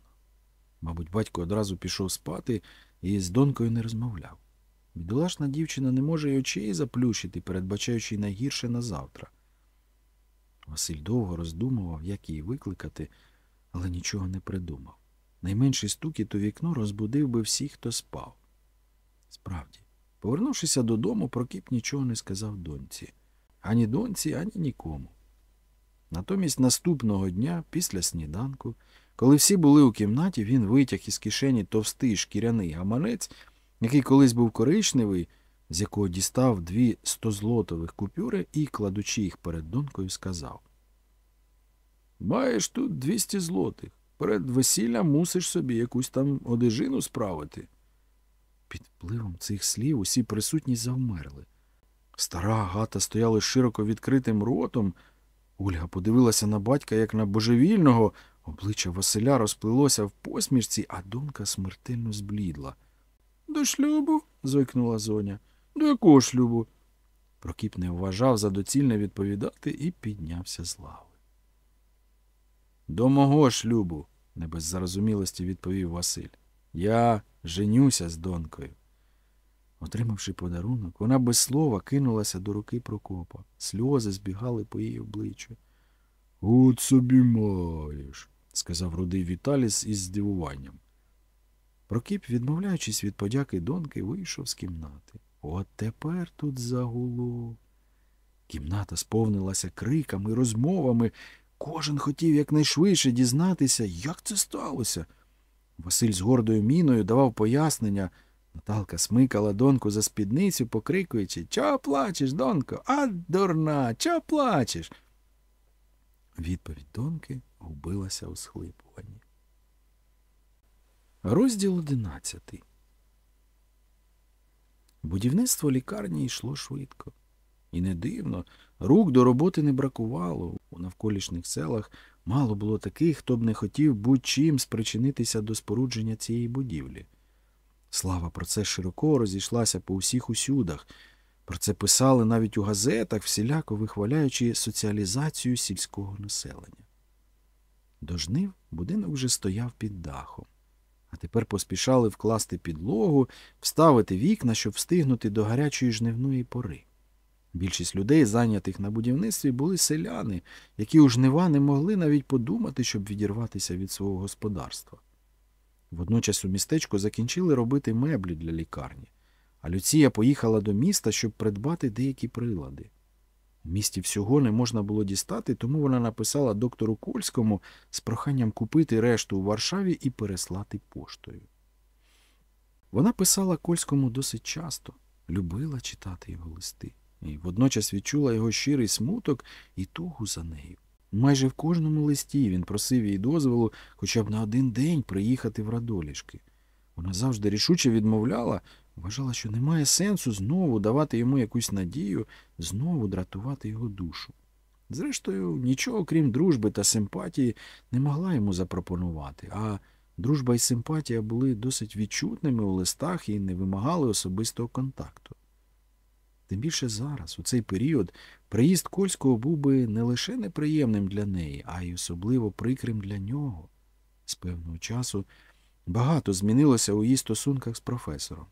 Мабуть, батько одразу пішов спати і з донькою не розмовляв. Бідолашна дівчина не може й очей заплющити, передбачаючи найгірше на завтра. Василь довго роздумував, як її викликати, але нічого не придумав. Найменший стукіт у вікно розбудив би всіх, хто спав. Справді, повернувшися додому, Прокіп нічого не сказав доньці. Ані доньці, ані нікому. Натомість наступного дня, після сніданку, коли всі були у кімнаті, він витяг із кишені товстий шкіряний гаманець, який колись був коричневий, з якого дістав дві стозлотових купюри і, кладучи їх перед донькою, сказав Маєш тут 200 злотих. Перед весіллям мусиш собі якусь там одежину справити. Під впливом цих слів усі присутні завмерли. Стара гата стояла широко відкритим ротом. Ольга подивилася на батька, як на божевільного. Обличчя Василя розплилося в посмішці, а донька смертельно зблідла. До шлюбу? зойкнула зоня. До якого шлюбу? Прокіп не вважав за доцільне відповідати і піднявся з лави. До мого шлюбу, не без зарозумілості відповів Василь. Я женюся з донькою. Отримавши подарунок, вона без слова кинулася до руки Прокопа. Сльози збігали по її обличчю. От собі маєш, сказав рудий Віталіс із здивуванням. Прокіп, відмовляючись від подяки доньки, вийшов з кімнати. От тепер тут загуло. Кімната сповнилася криками, розмовами. Кожен хотів якнайшвидше дізнатися, як це сталося. Василь з гордою міною давав пояснення. Наталка смикала доньку за спідницю, покрикуючи Чо плачеш, донько? А, дурна, чо плачеш? Відповідь доньки губилася у схлипуванні. Розділ одинадцятий. Будівництво лікарні йшло швидко. І не дивно, рук до роботи не бракувало. У навколишніх селах мало було таких, хто б не хотів будь-чим спричинитися до спорудження цієї будівлі. Слава про це широко розійшлася по усіх усюдах. Про це писали навіть у газетах, всіляко вихваляючи соціалізацію сільського населення. До жнив будинок вже стояв під дахом, а тепер поспішали вкласти підлогу, вставити вікна, щоб встигнути до гарячої жнивної пори. Більшість людей, зайнятих на будівництві, були селяни, які у жнива не могли навіть подумати, щоб відірватися від свого господарства. Водночас у містечку закінчили робити меблі для лікарні, а Люція поїхала до міста, щоб придбати деякі прилади. У місті всього не можна було дістати, тому вона написала доктору Кольському з проханням купити решту у Варшаві і переслати поштою. Вона писала Кольському досить часто, любила читати його листи, і водночас відчула його щирий смуток і тугу за нею. Майже в кожному листі він просив її дозволу хоча б на один день приїхати в Радолішки. Вона завжди рішуче відмовляла, вважала, що немає сенсу знову давати йому якусь надію, знову дратувати його душу. Зрештою, нічого крім дружби та симпатії не могла йому запропонувати, а дружба і симпатія були досить відчутними у листах і не вимагали особистого контакту. Тим більше зараз, у цей період, приїзд Кольського був би не лише неприємним для неї, а й особливо прикрим для нього. З певного часу багато змінилося у її стосунках з професором.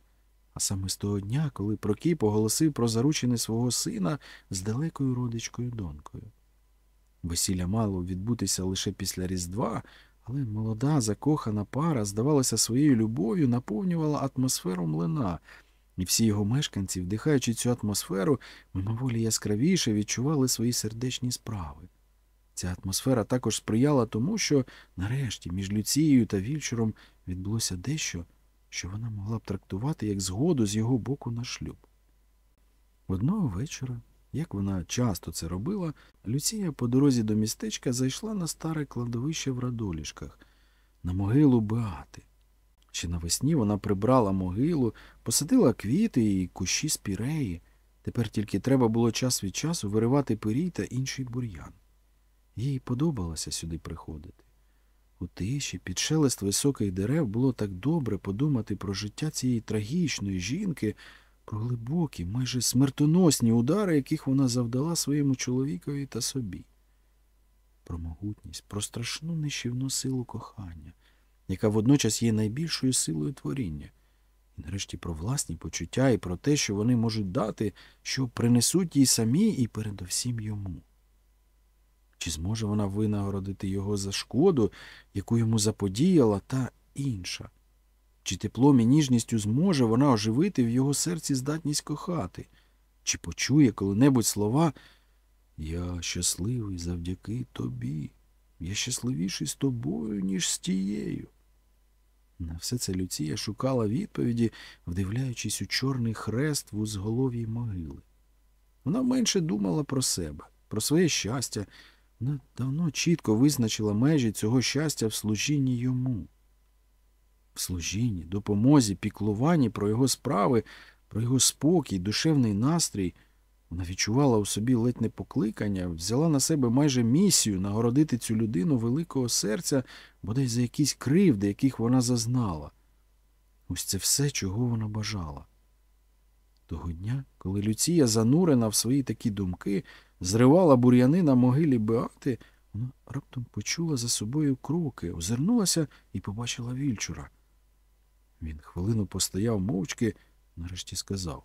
А саме з того дня, коли Прокіп оголосив про заручини свого сина з далекою родичкою донькою. Весілля мало відбутися лише після Різдва, але молода, закохана пара, здавалося, своєю любов'ю наповнювала атмосферу млина, і всі його мешканці, вдихаючи цю атмосферу, мимоволі яскравіше відчували свої сердечні справи. Ця атмосфера також сприяла тому, що нарешті між Люцією та Вільчуром відбулося дещо, що вона могла б трактувати як згоду з його боку на шлюб. Одного вечора, як вона часто це робила, Люція по дорозі до містечка зайшла на старе кладовище в Радолішках, на могилу Беати. Ще навесні вона прибрала могилу, посадила квіти і кущі спіреї. Тепер тільки треба було час від часу виривати пирій та інший бур'ян. Їй подобалося сюди приходити. У тиші, під шелест високих дерев було так добре подумати про життя цієї трагічної жінки, про глибокі, майже смертоносні удари, яких вона завдала своєму чоловікові та собі, про могутність, про страшну нищівну силу кохання, яка водночас є найбільшою силою творіння, і нарешті про власні почуття і про те, що вони можуть дати, що принесуть їй самі і передовсім йому. Чи зможе вона винагородити його за шкоду, яку йому заподіяла та інша? Чи теплом і ніжністю зможе вона оживити в його серці здатність кохати? Чи почує коли-небудь слова Я щасливий завдяки тобі, я щасливіший з тобою, ніж з тією? На все це Люція шукала відповіді, вдивляючись у чорний хрест в узголов'ї могили. Вона менше думала про себе, про своє щастя. Вона давно чітко визначила межі цього щастя в служінні йому. В служінні, допомозі, піклуванні про його справи, про його спокій, душевний настрій. Вона відчувала у собі ледь не покликання, взяла на себе майже місію нагородити цю людину великого серця, бодай за якісь кривди, яких вона зазнала. Ось це все, чого вона бажала. Того дня, коли Люція, занурена в свої такі думки, зривала бур'яни на могилі Беати, вона раптом почула за собою кроки, озирнулася і побачила вільчура. Він хвилину постояв мовчки, нарешті сказав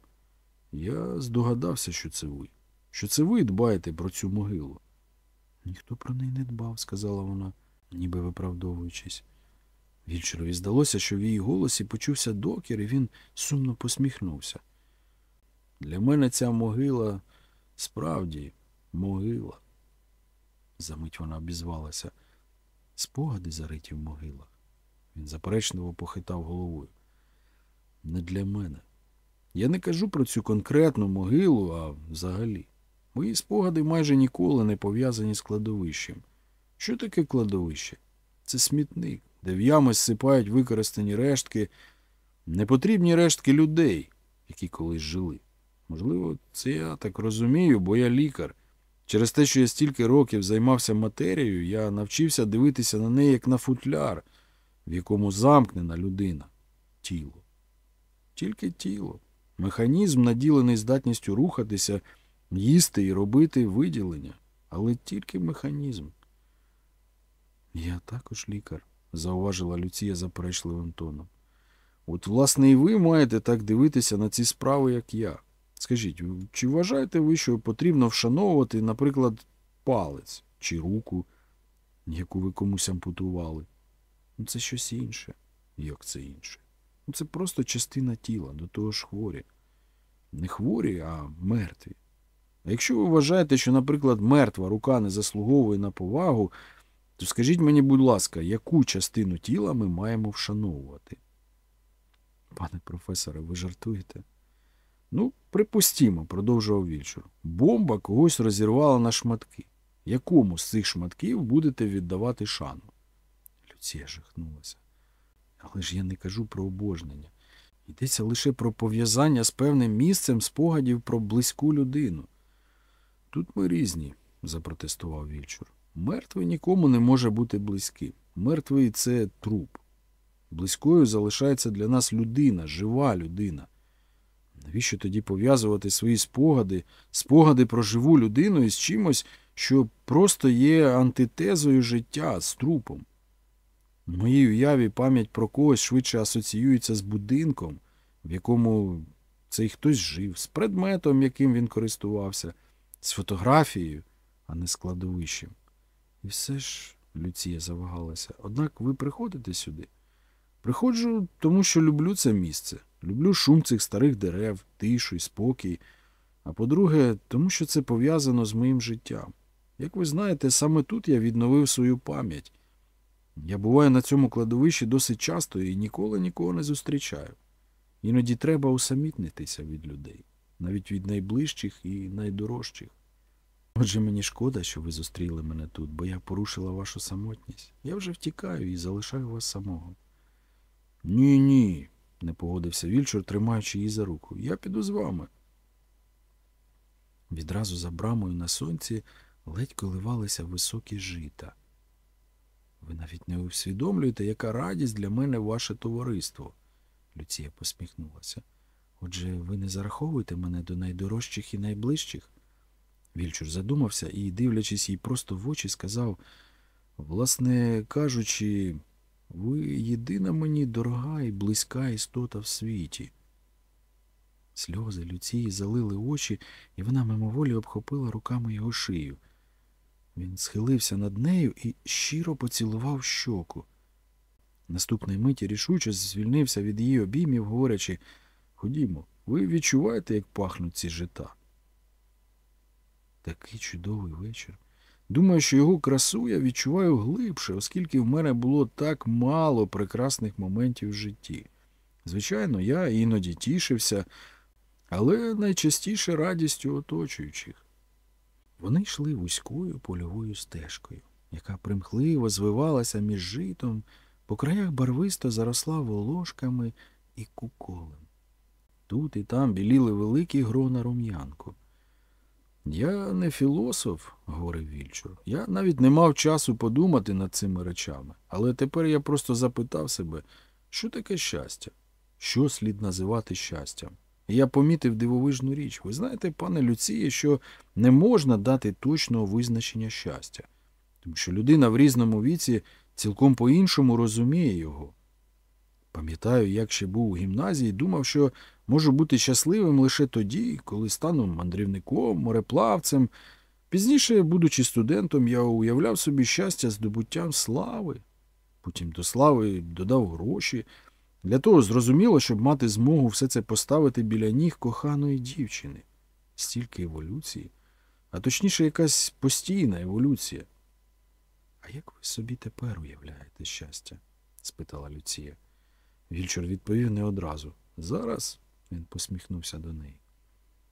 Я здогадався, що це ви, що це ви дбаєте про цю могилу. Ніхто про неї не дбав, сказала вона, ніби виправдовуючись. Вільчурові здалося, що в її голосі почувся докір, і він сумно посміхнувся. Для мене ця могила справді могила. Замить вона обізвалася. Спогади зариті в могилах. Він заперечливо похитав головою. Не для мене. Я не кажу про цю конкретну могилу, а взагалі. Мої спогади майже ніколи не пов'язані з кладовищем. Що таке кладовище? Це смітник, де в ями зсипають використані рештки, непотрібні рештки людей, які колись жили. Можливо, це я так розумію, бо я лікар. Через те, що я стільки років займався матерією, я навчився дивитися на неї як на футляр, в якому замкнена людина тіло. Тільки тіло. Механізм, наділений здатністю рухатися, їсти і робити виділення, але тільки механізм. Я також лікар, зауважила Люція заперечливим тоном. От, власне, і ви маєте так дивитися на ці справи, як я. Скажіть, чи вважаєте ви, що потрібно вшановувати, наприклад, палець чи руку, яку ви комусь ампутували? Ну, це щось інше. Як це інше? Ну, це просто частина тіла, до того ж хворі. Не хворі, а мертві. А якщо ви вважаєте, що, наприклад, мертва рука не заслуговує на повагу, то скажіть мені, будь ласка, яку частину тіла ми маємо вшановувати? Пане професоре, ви жартуєте? Ну, припустімо, продовжував Вільчур. Бомба когось розірвала на шматки. Якому з цих шматків будете віддавати шану? Люція жахнулася. Але ж я не кажу про обожнення. Йдеться лише про пов'язання з певним місцем спогадів про близьку людину. Тут ми різні, запротестував Вільчур. Мертвий нікому не може бути близьким. Мертвий це труп. Близькою залишається для нас людина, жива людина. Навіщо тоді пов'язувати свої спогади, спогади про живу людину із чимось, що просто є антитезою життя з трупом? В моїй уяві пам'ять про когось швидше асоціюється з будинком, в якому цей хтось жив, з предметом, яким він користувався, з фотографією, а не з кладовищем. І все ж, Люція завагалася, однак ви приходите сюди. Приходжу, тому що люблю це місце. Люблю шум цих старих дерев, тишу і спокій. А по-друге, тому що це пов'язано з моїм життям. Як ви знаєте, саме тут я відновив свою пам'ять. Я буваю на цьому кладовищі досить часто і ніколи нікого не зустрічаю. Іноді треба усамітнитися від людей, навіть від найближчих і найдорожчих. Отже, мені шкода, що ви зустріли мене тут, бо я порушила вашу самотність. Я вже втікаю і залишаю вас самого. Ні, ні, не погодився Вільчур, тримаючи її за руку. Я піду з вами. Відразу за брамою на сонці ледь коливалися високі жита. Ви навіть не усвідомлюєте, яка радість для мене ваше товариство. Люція посміхнулася. Отже, ви не зараховуєте мене до найдорожчих і найближчих? Вільчур задумався і, дивлячись їй просто в очі, сказав власне кажучи, ви єдина мені дорога і близька істота в світі. Сльози Люції залили очі, і вона мимоволі обхопила руками його шию. Він схилився над нею і щиро поцілував щоку. Наступної миті рішуче звільнився від її обіймів, говорячи Ходімо, ви відчуваєте, як пахнуть ці жита? Такий чудовий вечір. Думаю, що його красу я відчуваю глибше, оскільки в мене було так мало прекрасних моментів в житті. Звичайно, я іноді тішився, але найчастіше радістю оточуючих. Вони йшли вузькою польовою стежкою, яка примхливо звивалася між житом, по краях барвисто заросла волошками і куколем. Тут і там біліли великі грона рум'янку. Я не філософ, говорив Вільчур. Я навіть не мав часу подумати над цими речами, але тепер я просто запитав себе, що таке щастя? Що слід називати щастям? І я помітив дивовижну річ. Ви знаєте, пане Люціє, що не можна дати точного визначення щастя, тому що людина в різному віці цілком по-іншому розуміє його. Пам'ятаю, як ще був у гімназії, думав, що можу бути щасливим лише тоді, коли стану мандрівником, мореплавцем. Пізніше, будучи студентом, я уявляв собі щастя здобуттям слави. Потім до слави додав гроші. Для того зрозуміло, щоб мати змогу все це поставити біля ніг коханої дівчини. Стільки еволюції, а точніше, якась постійна еволюція. А як ви собі тепер уявляєте щастя? спитала Люція. Вільчур відповів не одразу. Зараз він посміхнувся до неї.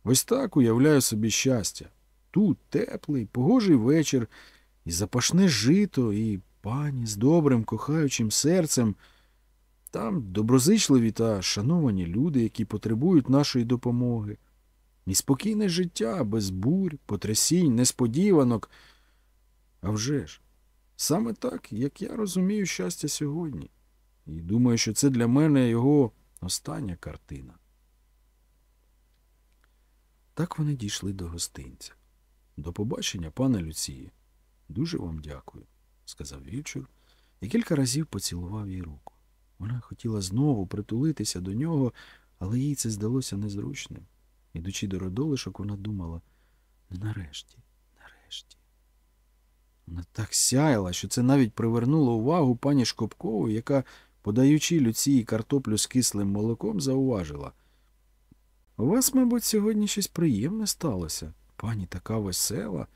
Ось так уявляю собі щастя. Тут теплий, погожий вечір, і запашне жито, і пані з добрим, кохаючим серцем. Там доброзичливі та шановані люди, які потребують нашої допомоги. І спокійне життя без бурь, потрясінь, несподіванок. А вже ж, саме так, як я розумію щастя сьогодні. І думаю, що це для мене його остання картина. Так вони дійшли до гостинця. До побачення, пане Люції. Дуже вам дякую, сказав Вільчур і кілька разів поцілував їй руку. Вона хотіла знову притулитися до нього, але їй це здалося незручним. Ідучи до родолишок, вона думала ну, нарешті, нарешті. Вона так сяяла, що це навіть привернуло увагу пані Шкопкової, яка, подаючи Люції картоплю з кислим молоком, зауважила. У вас, мабуть, сьогодні щось приємне сталося. Пані така весела.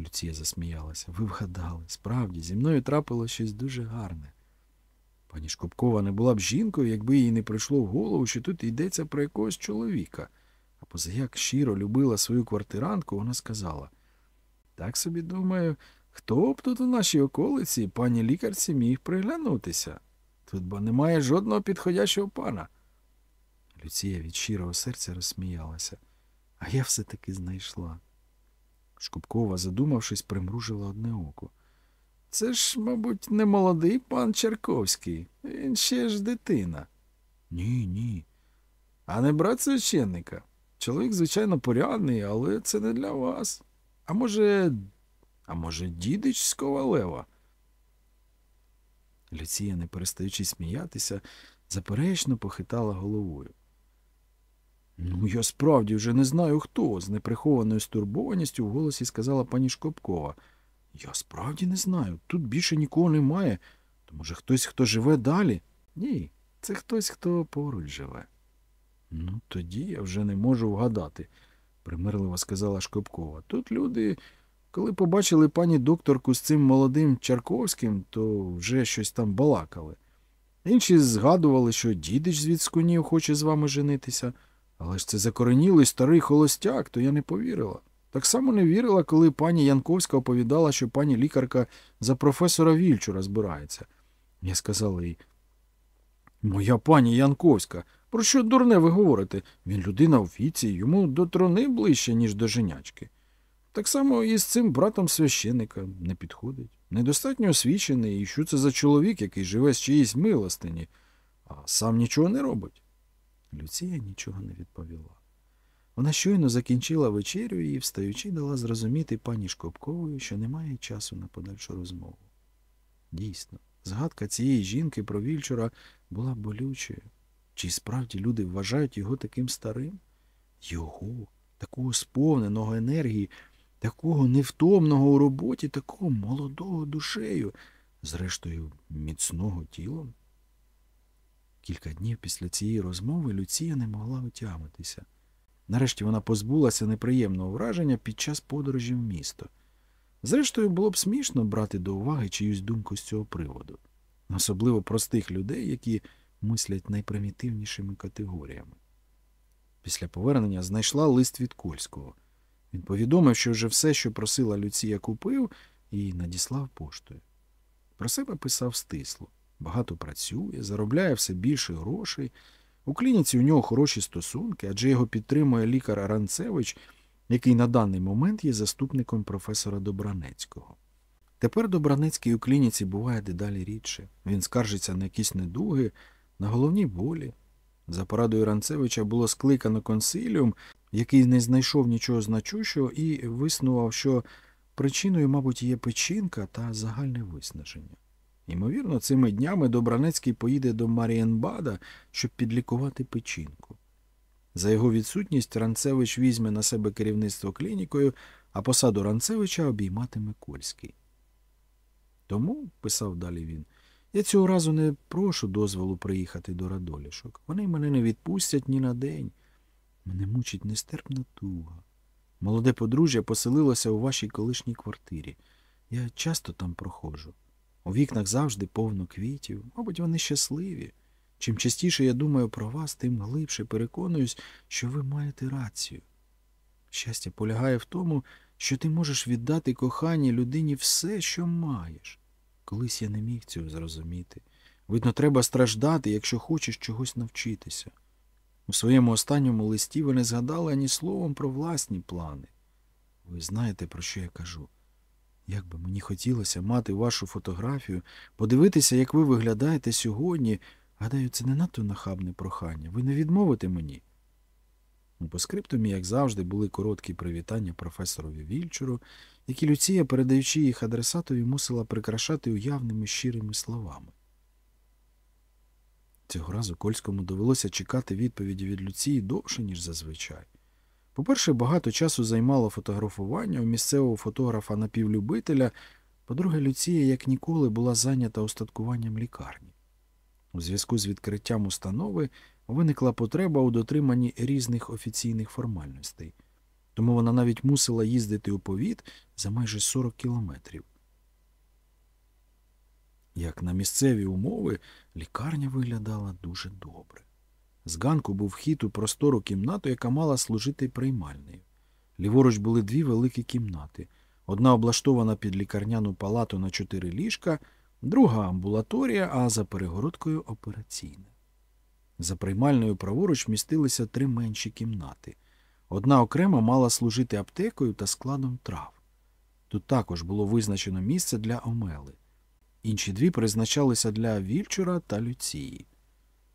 Люція засміялася. Ви вгадали. Справді, зі мною трапилось щось дуже гарне. Пані Шкопкова не була б жінкою, якби їй не прийшло в голову, що тут йдеться про якогось чоловіка. А позаяк щиро любила свою квартирантку, вона сказала так собі думаю, хто б тут у нашій околиці пані лікарці міг приглянутися? Тут бо немає жодного підходящого пана. Люція від щирого серця розсміялася, а я все таки знайшла. Шкупкова, задумавшись, примружила одне око. Це ж, мабуть, не молодий пан Черковський. Він ще ж дитина. Ні, ні. А не брат священника. Чоловік, звичайно, порядний, але це не для вас. А може, а може, дідич з Ковалева? Люція, не перестаючи сміятися, заперечно похитала головою. Ну, я справді вже не знаю хто, з неприхованою стурбованістю в голосі сказала пані Шкопкова. Я справді не знаю. Тут більше нікого немає. То, може, хтось, хто живе далі? Ні, це хтось, хто поруч живе. Ну, тоді я вже не можу вгадати, примирливо сказала Шкопкова. Тут люди, коли побачили пані докторку з цим молодим Чарковським, то вже щось там балакали. Інші згадували, що дідич з Відскунів хоче з вами женитися. Але ж це закоренілий старий холостяк, то я не повірила. Так само не вірила, коли пані Янковська оповідала, що пані лікарка за професора Вільчура збирається. Я сказала їй, моя пані Янковська, про що дурне ви говорите? Він людина у віці, йому до трони ближче, ніж до женячки. Так само і з цим братом священика не підходить. Недостатньо освічений, і що це за чоловік, який живе з чиїсь милостині, а сам нічого не робить. Люція нічого не відповіла. Вона щойно закінчила вечерю і, встаючи, дала зрозуміти пані Шкопковою, що немає часу на подальшу розмову. Дійсно, згадка цієї жінки про Вільчура була болючою. Чи справді люди вважають його таким старим? Його, такого сповненого енергії, такого невтомного у роботі, такого молодого душею, зрештою, міцного тілом. Кілька днів після цієї розмови Люція не могла отямитися. Нарешті вона позбулася неприємного враження під час подорожі в місто. Зрештою, було б смішно брати до уваги чиюсь думку з цього приводу, особливо простих людей, які мислять найпримітивнішими категоріями. Після повернення знайшла лист від Кольського. Він повідомив, що вже все, що просила Люція, купив, і надіслав поштою. Про себе писав стисло. Багато працює, заробляє все більше грошей. У клініці у нього хороші стосунки, адже його підтримує лікар Ранцевич, який на даний момент є заступником професора Добранецького. Тепер Добранецький у клініці буває дедалі рідше. Він скаржиться на якісь недуги, на головні болі. За порадою Ранцевича було скликано консиліум, який не знайшов нічого значущого і виснував, що причиною, мабуть, є печінка та загальне виснаження. Ймовірно, цими днями Добранецький поїде до Марієнбада, щоб підлікувати печінку. За його відсутність Ранцевич візьме на себе керівництво клінікою, а посаду Ранцевича обійматиме Кольський. Тому, писав далі він, я цього разу не прошу дозволу приїхати до радолішок. Вони мене не відпустять ні на день. Мене мучить нестерпна туга. Молоде подружжя поселилося у вашій колишній квартирі. Я часто там проходжу. У вікнах завжди повно квітів, мабуть, вони щасливі. Чим частіше я думаю про вас, тим глибше переконуюсь, що ви маєте рацію. Щастя полягає в тому, що ти можеш віддати коханій людині все, що маєш. Колись я не міг цього зрозуміти. Видно, треба страждати, якщо хочеш чогось навчитися. У своєму останньому листі ви не згадали ані словом про власні плани. Ви знаєте, про що я кажу. Як би мені хотілося мати вашу фотографію, подивитися, як ви виглядаєте сьогодні. Гадаю, це не надто нахабне прохання. Ви не відмовите мені. У поскриптумі, як завжди, були короткі привітання професорові Вільчуру, які Люція, передаючи їх адресатові, мусила прикрашати уявними щирими словами. Цього разу Кольському довелося чекати відповіді від Люції довше, ніж зазвичай. По-перше, багато часу займало фотографування у місцевого фотографа напівлюбителя, по-друге, Люція, як ніколи, була зайнята устаткуванням лікарні. У зв'язку з відкриттям установи виникла потреба у дотриманні різних офіційних формальностей, тому вона навіть мусила їздити у повіт за майже 40 кілометрів. Як на місцеві умови, лікарня виглядала дуже добре. З ганку був вхід у простору кімнату, яка мала служити приймальнею. Ліворуч були дві великі кімнати. Одна облаштована під лікарняну палату на чотири ліжка, друга амбулаторія, а за перегородкою операційна. За приймальною праворуч містилися три менші кімнати. Одна окремо мала служити аптекою та складом трав. Тут також було визначено місце для омели. Інші дві призначалися для Вільчура та Люції.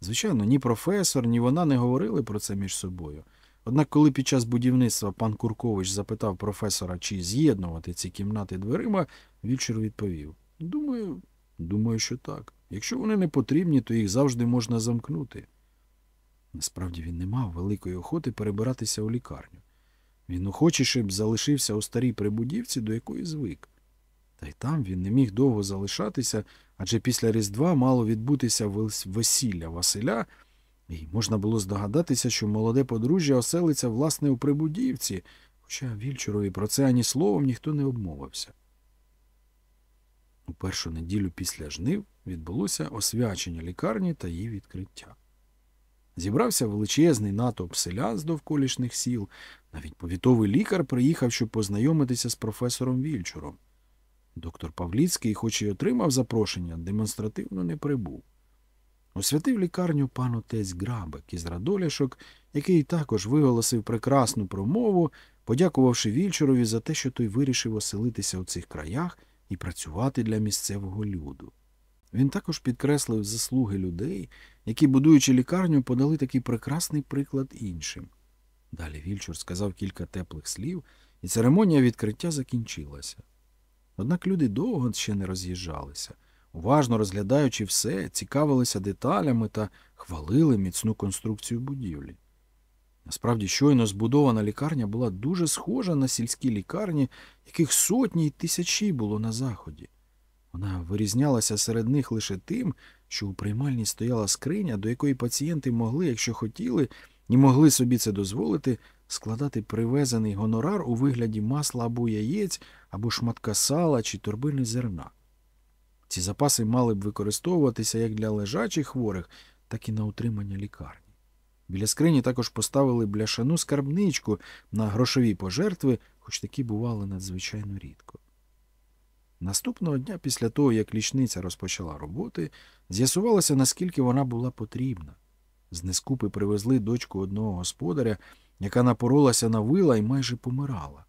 Звичайно, ні професор, ні вона не говорили про це між собою. Однак, коли під час будівництва пан Куркович запитав професора, чи з'єднувати ці кімнати дверима, Вільчур відповів Думаю, думаю, що так. Якщо вони не потрібні, то їх завжди можна замкнути. Насправді він не мав великої охоти перебиратися у лікарню. Він охочіше б залишився у старій прибудівці, до якої звик. Та й там він не міг довго залишатися, адже після Різдва мало відбутися весілля Василя, і можна було здогадатися, що молоде подружжя оселиться власне у прибудівці, хоча Вільчурові про це ані словом ніхто не обмовився. У першу неділю після жнив відбулося освячення лікарні та її відкриття. Зібрався величезний натовп селян з довколішніх сіл, навіть повітовий лікар приїхав, щоб познайомитися з професором Вільчуром. Доктор Павліцький, хоч і отримав запрошення, демонстративно не прибув. Освятив лікарню пан отець Грабек із Радоляшок, який також виголосив прекрасну промову, подякувавши Вільчурові за те, що той вирішив оселитися у цих краях і працювати для місцевого люду. Він також підкреслив заслуги людей, які, будуючи лікарню, подали такий прекрасний приклад іншим. Далі Вільчур сказав кілька теплих слів, і церемонія відкриття закінчилася. Однак люди довго ще не роз'їжджалися, уважно розглядаючи все, цікавилися деталями та хвалили міцну конструкцію будівлі. Насправді, щойно збудована лікарня була дуже схожа на сільські лікарні, яких сотні й тисячі було на заході. Вона вирізнялася серед них лише тим, що у приймальні стояла скриня, до якої пацієнти могли, якщо хотіли, і могли собі це дозволити, складати привезений гонорар у вигляді масла або яєць, або шматка сала чи торбини зерна. Ці запаси мали б використовуватися як для лежачих хворих, так і на утримання лікарні. Біля скрині також поставили бляшану скарбничку на грошові пожертви, хоч такі бували надзвичайно рідко. Наступного дня, після того, як лічниця розпочала роботи, з'ясувалося, наскільки вона була потрібна. З нескупи привезли дочку одного господаря, яка напоролася на вила і майже помирала.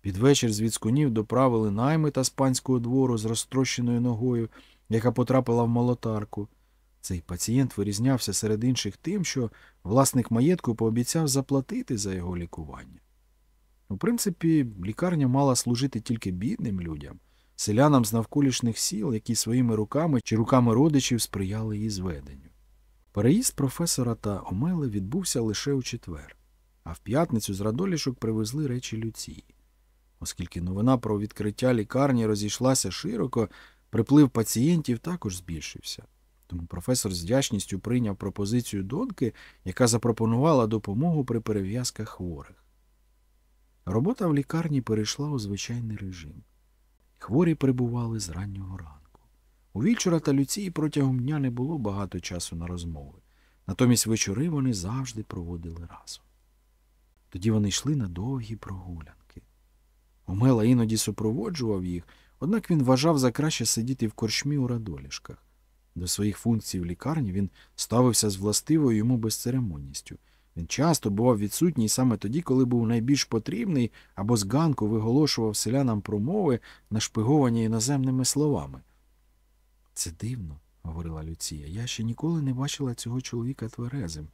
Під вечір з відскунів доправили наймита з панського двору з розтрощеною ногою, яка потрапила в молотарку. Цей пацієнт вирізнявся серед інших тим, що власник маєтку пообіцяв заплатити за його лікування. У принципі, лікарня мала служити тільки бідним людям, селянам з навколишніх сіл, які своїми руками чи руками родичів сприяли її зведенню. Переїзд професора та Омели відбувся лише у четвер, а в п'ятницю з радолішок привезли речі Люції. Оскільки новина про відкриття лікарні розійшлася широко, приплив пацієнтів також збільшився. Тому професор з вдячністю прийняв пропозицію доньки, яка запропонувала допомогу при перев'язках хворих. Робота в лікарні перейшла у звичайний режим. Хворі прибували з раннього ранку. У Вільчура та Люції протягом дня не було багато часу на розмови. Натомість вечори вони завжди проводили разом. Тоді вони йшли на довгі прогулянки. Омела іноді супроводжував їх, однак він вважав за краще сидіти в корчмі у радолішках. До своїх функцій в лікарні він ставився з властивою йому безцеремонністю. Він часто бував відсутній саме тоді, коли був найбільш потрібний або з ганку виголошував селянам промови, нашпиговані іноземними словами. Це дивно, говорила Люція. Я ще ніколи не бачила цього чоловіка тверезим,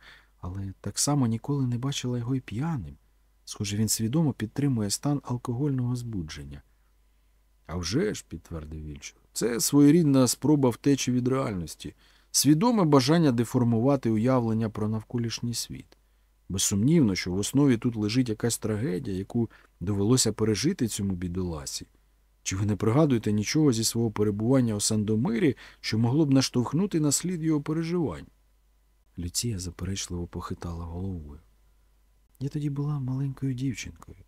але так само ніколи не бачила його й п'яним. Схоже, він свідомо підтримує стан алкогольного збудження. «А вже ж», – підтвердив Вільчур, це своєрідна спроба втечі від реальності, свідоме бажання деформувати уявлення про навколишній світ. Безсумнівно, що в основі тут лежить якась трагедія, яку довелося пережити цьому бідоласі. Чи ви не пригадуєте нічого зі свого перебування у Сандомирі, що могло б наштовхнути на слід його переживань? Люція заперечливо похитала головою. Я тоді була маленькою дівчинкою.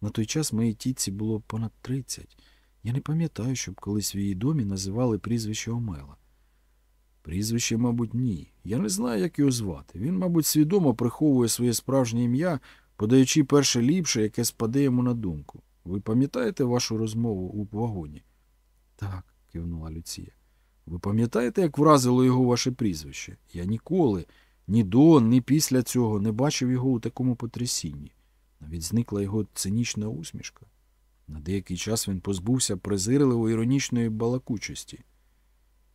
На той час моїй тітці було понад тридцять. Я не пам'ятаю, щоб колись в її домі називали прізвище Омела. Прізвище, мабуть, ні. Я не знаю, як його звати. Він, мабуть, свідомо приховує своє справжнє ім'я, подаючи перше ліпше, яке спаде йому на думку. Ви пам'ятаєте вашу розмову у вагоні? Так, кивнула Люція. Ви пам'ятаєте, як вразило його ваше прізвище? Я ніколи, ні до, ні після цього не бачив його у такому потрясінні. Навіть зникла його цинічна усмішка. На деякий час він позбувся презирливо іронічної балакучості.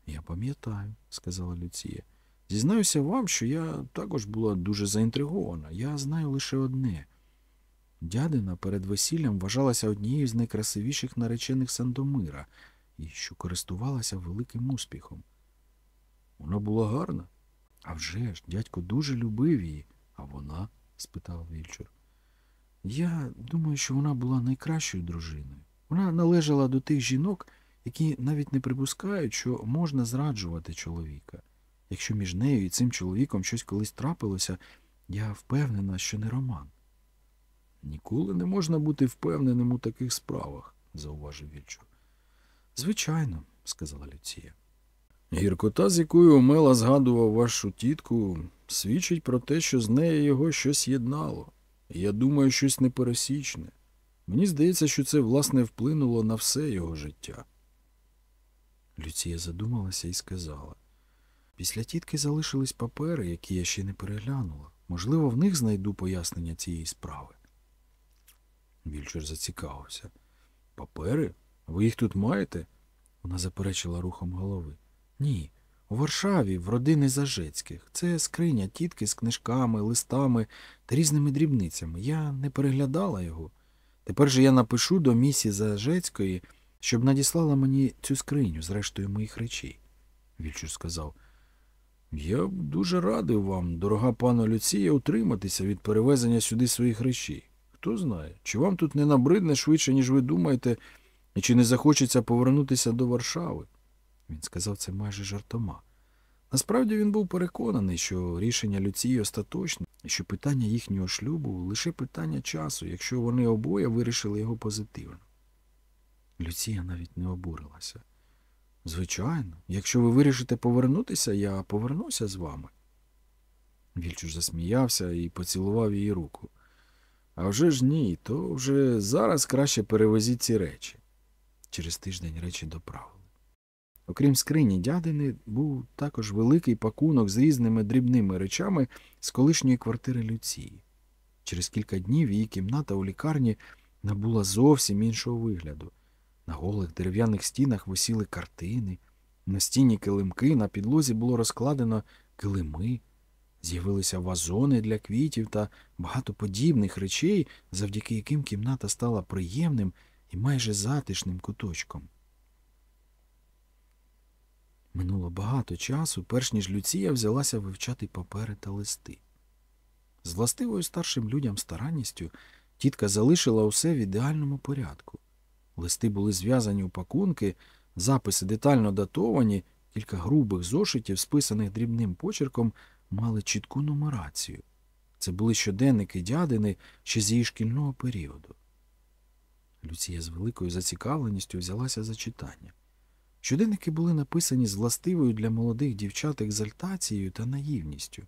Я пам'ятаю, сказала Люція. Зізнаюся вам, що я також була дуже заінтригована. Я знаю лише одне. Дядина перед весіллям вважалася однією з найкрасивіших наречених Сандомира і що користувалася великим успіхом. Вона була гарна. «А вже ж, дядько дуже любив її, а вона? спитав Вільчур. Я думаю, що вона була найкращою дружиною. Вона належала до тих жінок, які навіть не припускають, що можна зраджувати чоловіка. Якщо між нею і цим чоловіком щось колись трапилося, я впевнена, що не роман. Ніколи не можна бути впевненим у таких справах, зауважив Вільчур. Звичайно, сказала Люція. Гіркота, з якою Омела згадував вашу тітку, свідчить про те, що з нею його щось єднало. Я думаю, щось непересічне. Мені здається, що це, власне, вплинуло на все його життя. Люція задумалася і сказала після тітки залишились папери, які я ще не переглянула. Можливо, в них знайду пояснення цієї справи. Вільчур зацікавився. Папери? Ви їх тут маєте? Вона заперечила рухом голови. Ні. У Варшаві, в родини Зажецьких. Це скриня тітки з книжками, листами та різними дрібницями. Я не переглядала його. Тепер же я напишу до місі Зажецької, щоб надіслала мені цю скриню з рештою моїх речей. Вільчур сказав. Я б дуже радив вам, дорога пана Люція, утриматися від перевезення сюди своїх речей. Хто знає, чи вам тут не набридне швидше, ніж ви думаєте, і чи не захочеться повернутися до Варшави? Він сказав це майже жартома. Насправді він був переконаний, що рішення Люції остаточне, і що питання їхнього шлюбу лише питання часу, якщо вони обоє вирішили його позитивно. Люція навіть не обурилася. Звичайно, якщо ви вирішите повернутися, я повернуся з вами. Вільчуш засміявся і поцілував її руку. А вже ж ні, то вже зараз краще перевезіть ці речі. Через тиждень речі доправили. Окрім скрині дядини, був також великий пакунок з різними дрібними речами з колишньої квартири Люції. Через кілька днів її кімната у лікарні набула зовсім іншого вигляду. На голих дерев'яних стінах висіли картини, на стіні килимки, на підлозі було розкладено килими, з'явилися вазони для квітів та багато подібних речей, завдяки яким кімната стала приємним і майже затишним куточком. Минуло багато часу, перш ніж Люція взялася вивчати папери та листи. З властивою старшим людям старанністю тітка залишила усе в ідеальному порядку. Листи були зв'язані у пакунки, записи детально датовані, кілька грубих зошитів, списаних дрібним почерком, мали чітку нумерацію. Це були щоденники дядини ще з її шкільного періоду. Люція з великою зацікавленістю взялася за читання. Щоденники були написані з властивою для молодих дівчат екзальтацією та наївністю,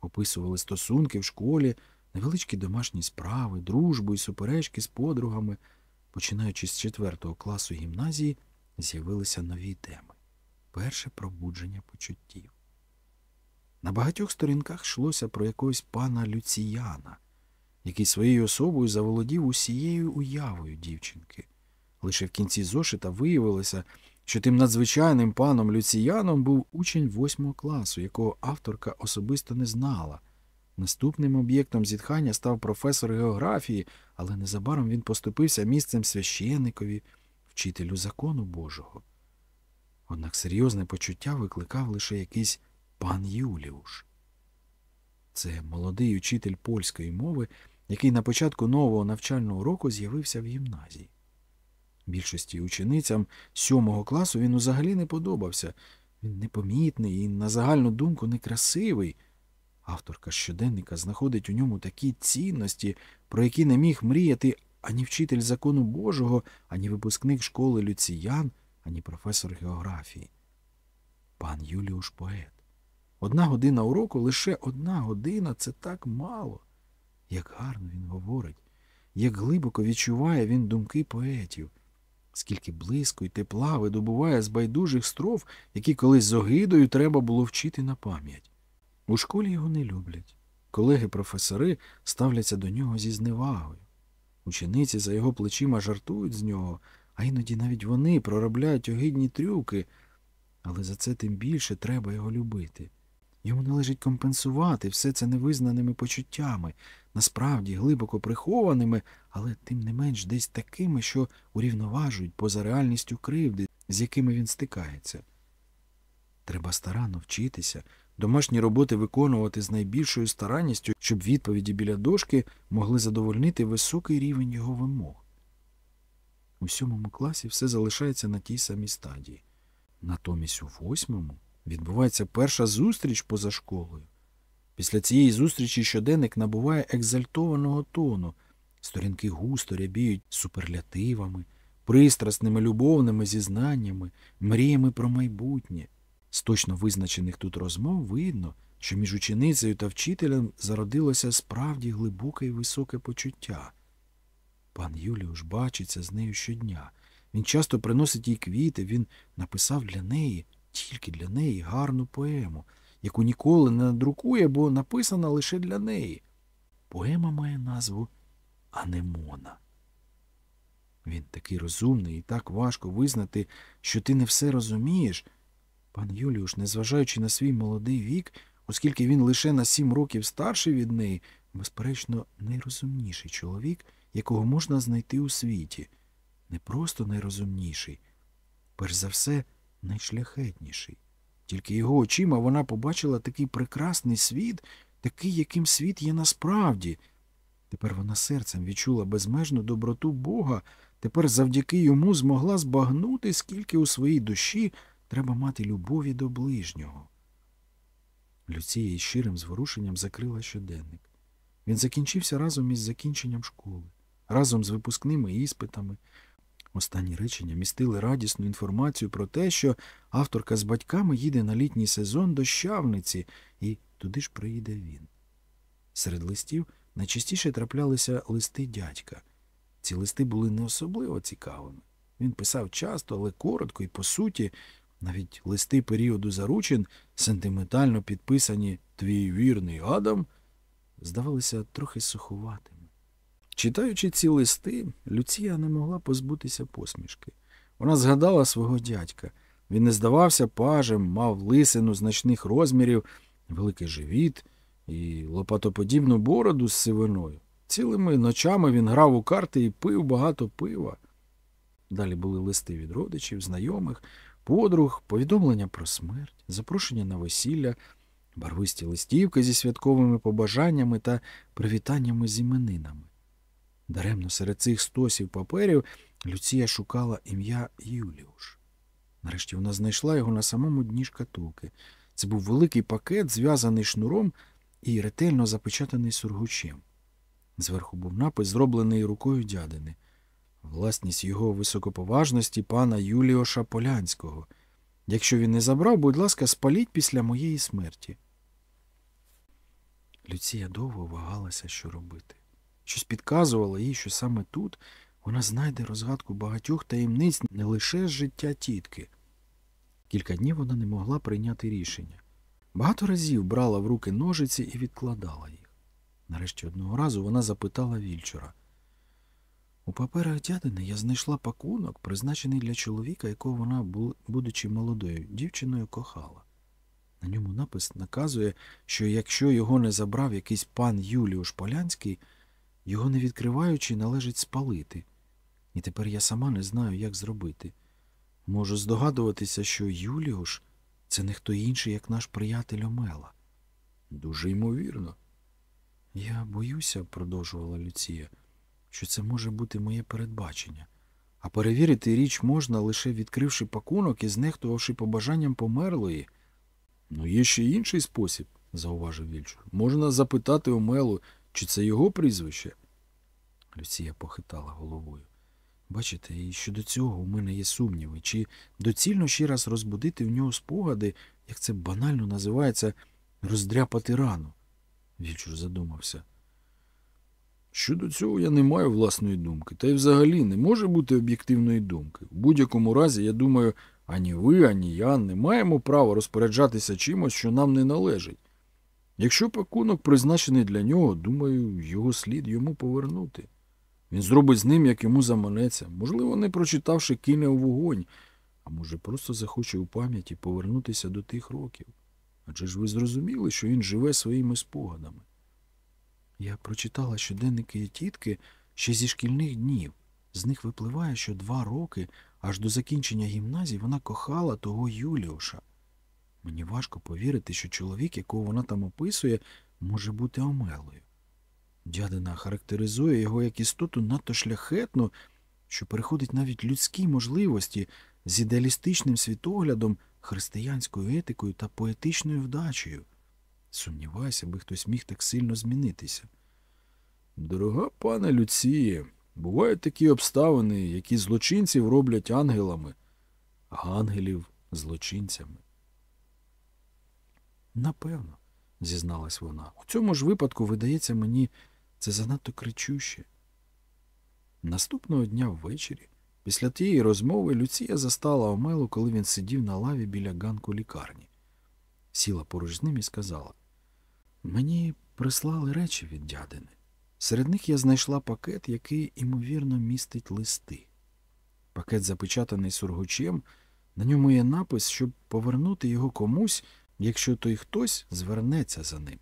описували стосунки в школі, невеличкі домашні справи, дружбу і суперечки з подругами. Починаючи з четвертого класу гімназії, з'явилися нові теми. Перше пробудження почуттів. На багатьох сторінках йшлося про якогось пана Люціяна, який своєю особою заволодів усією уявою дівчинки. Лише в кінці зошита виявилося, що тим надзвичайним паном Люціяном був учень восьмого класу, якого авторка особисто не знала. Наступним об'єктом зітхання став професор географії, але незабаром він поступився місцем священникові, вчителю закону Божого. Однак серйозне почуття викликав лише якийсь пан Юліуш. Це молодий учитель польської мови, який на початку нового навчального року з'явився в гімназії. Більшості ученицям сьомого класу він взагалі не подобався. Він непомітний і, на загальну думку, некрасивий. Авторка щоденника знаходить у ньому такі цінності, про які не міг мріяти ані вчитель закону Божого, ані випускник школи люціян, ані професор географії. Пан Юліуш поет. Одна година уроку, лише одна година це так мало. Як гарно він говорить, як глибоко відчуває він думки поетів, скільки блиску й тепла видобуває з байдужих строф, які колись з огидою треба було вчити на пам'ять. У школі його не люблять. Колеги-професори ставляться до нього зі зневагою. Учениці за його плечима жартують з нього, а іноді навіть вони проробляють огидні трюки, але за це тим більше треба його любити. Йому належить компенсувати все це невизнаними почуттями, насправді глибоко прихованими, але тим не менш десь такими, що урівноважують поза реальністю кривди, з якими він стикається. Треба старанно вчитися, домашні роботи виконувати з найбільшою старанністю, щоб відповіді біля дошки могли задовольнити високий рівень його вимог. У сьомому класі все залишається на тій самій стадії. Натомість у восьмому відбувається перша зустріч поза школою. Після цієї зустрічі щоденник набуває екзальтованого тону, сторінки густо рябіють суперлятивами, пристрасними любовними зізнаннями, мріями про майбутнє. З точно визначених тут розмов видно, що між ученицею та вчителем зародилося справді глибоке і високе почуття. Пан Юліуш бачиться з нею щодня. Він часто приносить їй квіти, він написав для неї, тільки для неї, гарну поему, яку ніколи не надрукує, бо написана лише для неї. Поема має назву Анемона. Він такий розумний і так важко визнати, що ти не все розумієш. Пан Юліуш, незважаючи на свій молодий вік, оскільки він лише на сім років старший від неї, безперечно, найрозумніший чоловік, якого можна знайти у світі, не просто найрозумніший, перш за все, найшляхетніший. Тільки його очима вона побачила такий прекрасний світ, такий, яким світ є насправді. Тепер вона серцем відчула безмежну доброту Бога, тепер завдяки йому змогла збагнути, скільки у своїй душі треба мати любові до ближнього. Люція із щирим зворушенням закрила щоденник. Він закінчився разом із закінченням школи, разом з випускними іспитами. Останні речення містили радісну інформацію про те, що авторка з батьками їде на літній сезон до Щавниці, і туди ж приїде він. Серед листів найчастіше траплялися листи дядька. Ці листи були не особливо цікавими. Він писав часто, але коротко і по суті, навіть листи періоду заручин, сентиментально підписані Твій вірний Адам, здавалися трохи сухуватими. Читаючи ці листи, Люція не могла позбутися посмішки. Вона згадала свого дядька. Він не здавався пажем, мав лисину значних розмірів, великий живіт і лопатоподібну бороду з сивиною. Цілими ночами він грав у карти і пив багато пива. Далі були листи від родичів, знайомих, подруг, повідомлення про смерть, запрошення на весілля, барвисті листівки зі святковими побажаннями та привітаннями з іменинами. Даремно серед цих стосів паперів Люція шукала ім'я Юліуш. Нарешті вона знайшла його на самому дні шкатулки. Це був великий пакет, зв'язаний шнуром і ретельно запечатаний сургучем. Зверху був напис, зроблений рукою дядини. Власність його високоповажності пана Юліоша Полянського. Якщо він не забрав, будь ласка, спаліть після моєї смерті. Люція довго вагалася, що робити. Щось підказувало їй, що саме тут вона знайде розгадку багатьох таємниць не лише з життя тітки. Кілька днів вона не могла прийняти рішення. Багато разів брала в руки ножиці і відкладала їх. Нарешті одного разу вона запитала вільчора. У паперах дядини я знайшла пакунок, призначений для чоловіка, якого вона, будучи молодою дівчиною, кохала. На ньому напис наказує, що якщо його не забрав якийсь пан Юліуш Полянський, його не відкриваючи, належить спалити. І тепер я сама не знаю, як зробити. Можу здогадуватися, що Юліуш це не хто інший, як наш приятель Омела. Дуже ймовірно. Я боюся, продовжувала Люція, що це може бути моє передбачення. А перевірити річ можна, лише відкривши пакунок і знехтувавши побажанням померлої. Ну, є ще інший спосіб, зауважив Вільчур. Можна запитати Омелу, чи це його прізвище? Люція похитала головою. Бачите, і щодо цього у мене є сумніви, чи доцільно ще раз розбудити в нього спогади, як це банально називається, роздряпати рану. Вільчур задумався. Щодо цього я не маю власної думки, та й взагалі не може бути об'єктивної думки. В будь-якому разі, я думаю, ані ви, ані я не маємо права розпоряджатися чимось, що нам не належить. Якщо пакунок призначений для нього, думаю, його слід йому повернути. Він зробить з ним, як йому заманеться, можливо, не прочитавши, кине у вогонь, а може, просто захоче у пам'яті повернутися до тих років. Адже ж ви зрозуміли, що він живе своїми спогадами. Я прочитала щоденники тітки ще зі шкільних днів. З них випливає, що два роки, аж до закінчення гімназії, вона кохала того Юліуша. Мені важко повірити, що чоловік, якого вона там описує, може бути омелою. Дядина характеризує його як істоту надто шляхетну, що переходить навіть людські можливості з ідеалістичним світоглядом, християнською етикою та поетичною вдачею. Сумніваюся, би хтось міг так сильно змінитися. Дорога пане Люціє, бувають такі обставини, які злочинців роблять ангелами, а ангелів злочинцями. Напевно, зізналась вона. У цьому ж випадку, видається мені, це занадто кричуще. Наступного дня ввечері, після тієї розмови, Люція застала Омелу, коли він сидів на лаві біля ганку лікарні. Сіла поруч з ним і сказала Мені прислали речі від дядини. Серед них я знайшла пакет, який, імовірно, містить листи. Пакет запечатаний сургучем, на ньому є напис, щоб повернути його комусь, якщо той хтось звернеться за ним.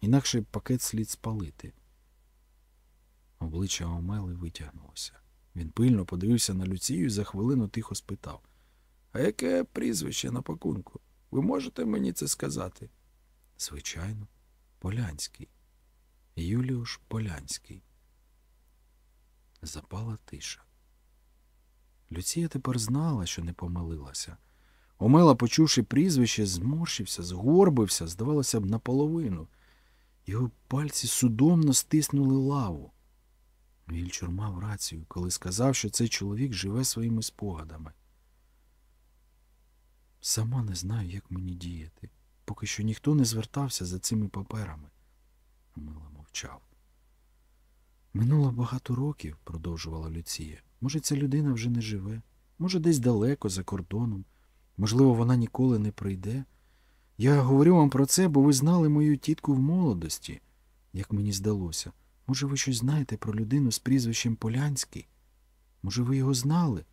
Інакше пакет слід спалити. Обличчя Омели витягнулося. Він пильно подивився на Люцію і за хвилину тихо спитав А яке прізвище на пакунку? Ви можете мені це сказати? Звичайно, Полянський. Юліуш Полянський. Запала тиша. Люція тепер знала, що не помилилася. Омела, почувши прізвище, зморщився, згорбився, здавалося б, наполовину. Його пальці судомно стиснули лаву. Вільчур мав рацію, коли сказав, що цей чоловік живе своїми спогадами. Сама не знаю, як мені діяти, поки що ніхто не звертався за цими паперами. Омела мовчав. Минуло багато років, продовжувала Люція. Може, ця людина вже не живе, може, десь далеко, за кордоном. Можливо, вона ніколи не прийде. Я говорю вам про це, бо ви знали мою тітку в молодості, як мені здалося. Може, ви щось знаєте про людину з прізвищем Полянський? Може, ви його знали?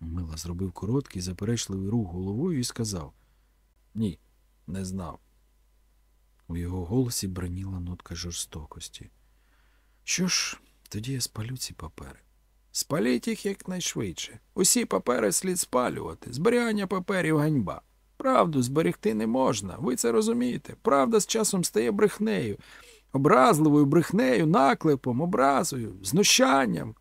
Мила зробив короткий, заперечливий рух головою і сказав Ні, не знав. У його голосі браніла нотка жорстокості. Що ж, тоді я спалю ці папери. Спаліть їх якнайшвидше. Усі папери слід спалювати. Зберігання паперів ганьба. Правду зберегти не можна. Ви це розумієте. Правда з часом стає брехнею, образливою брехнею, наклепом, образою, знущанням.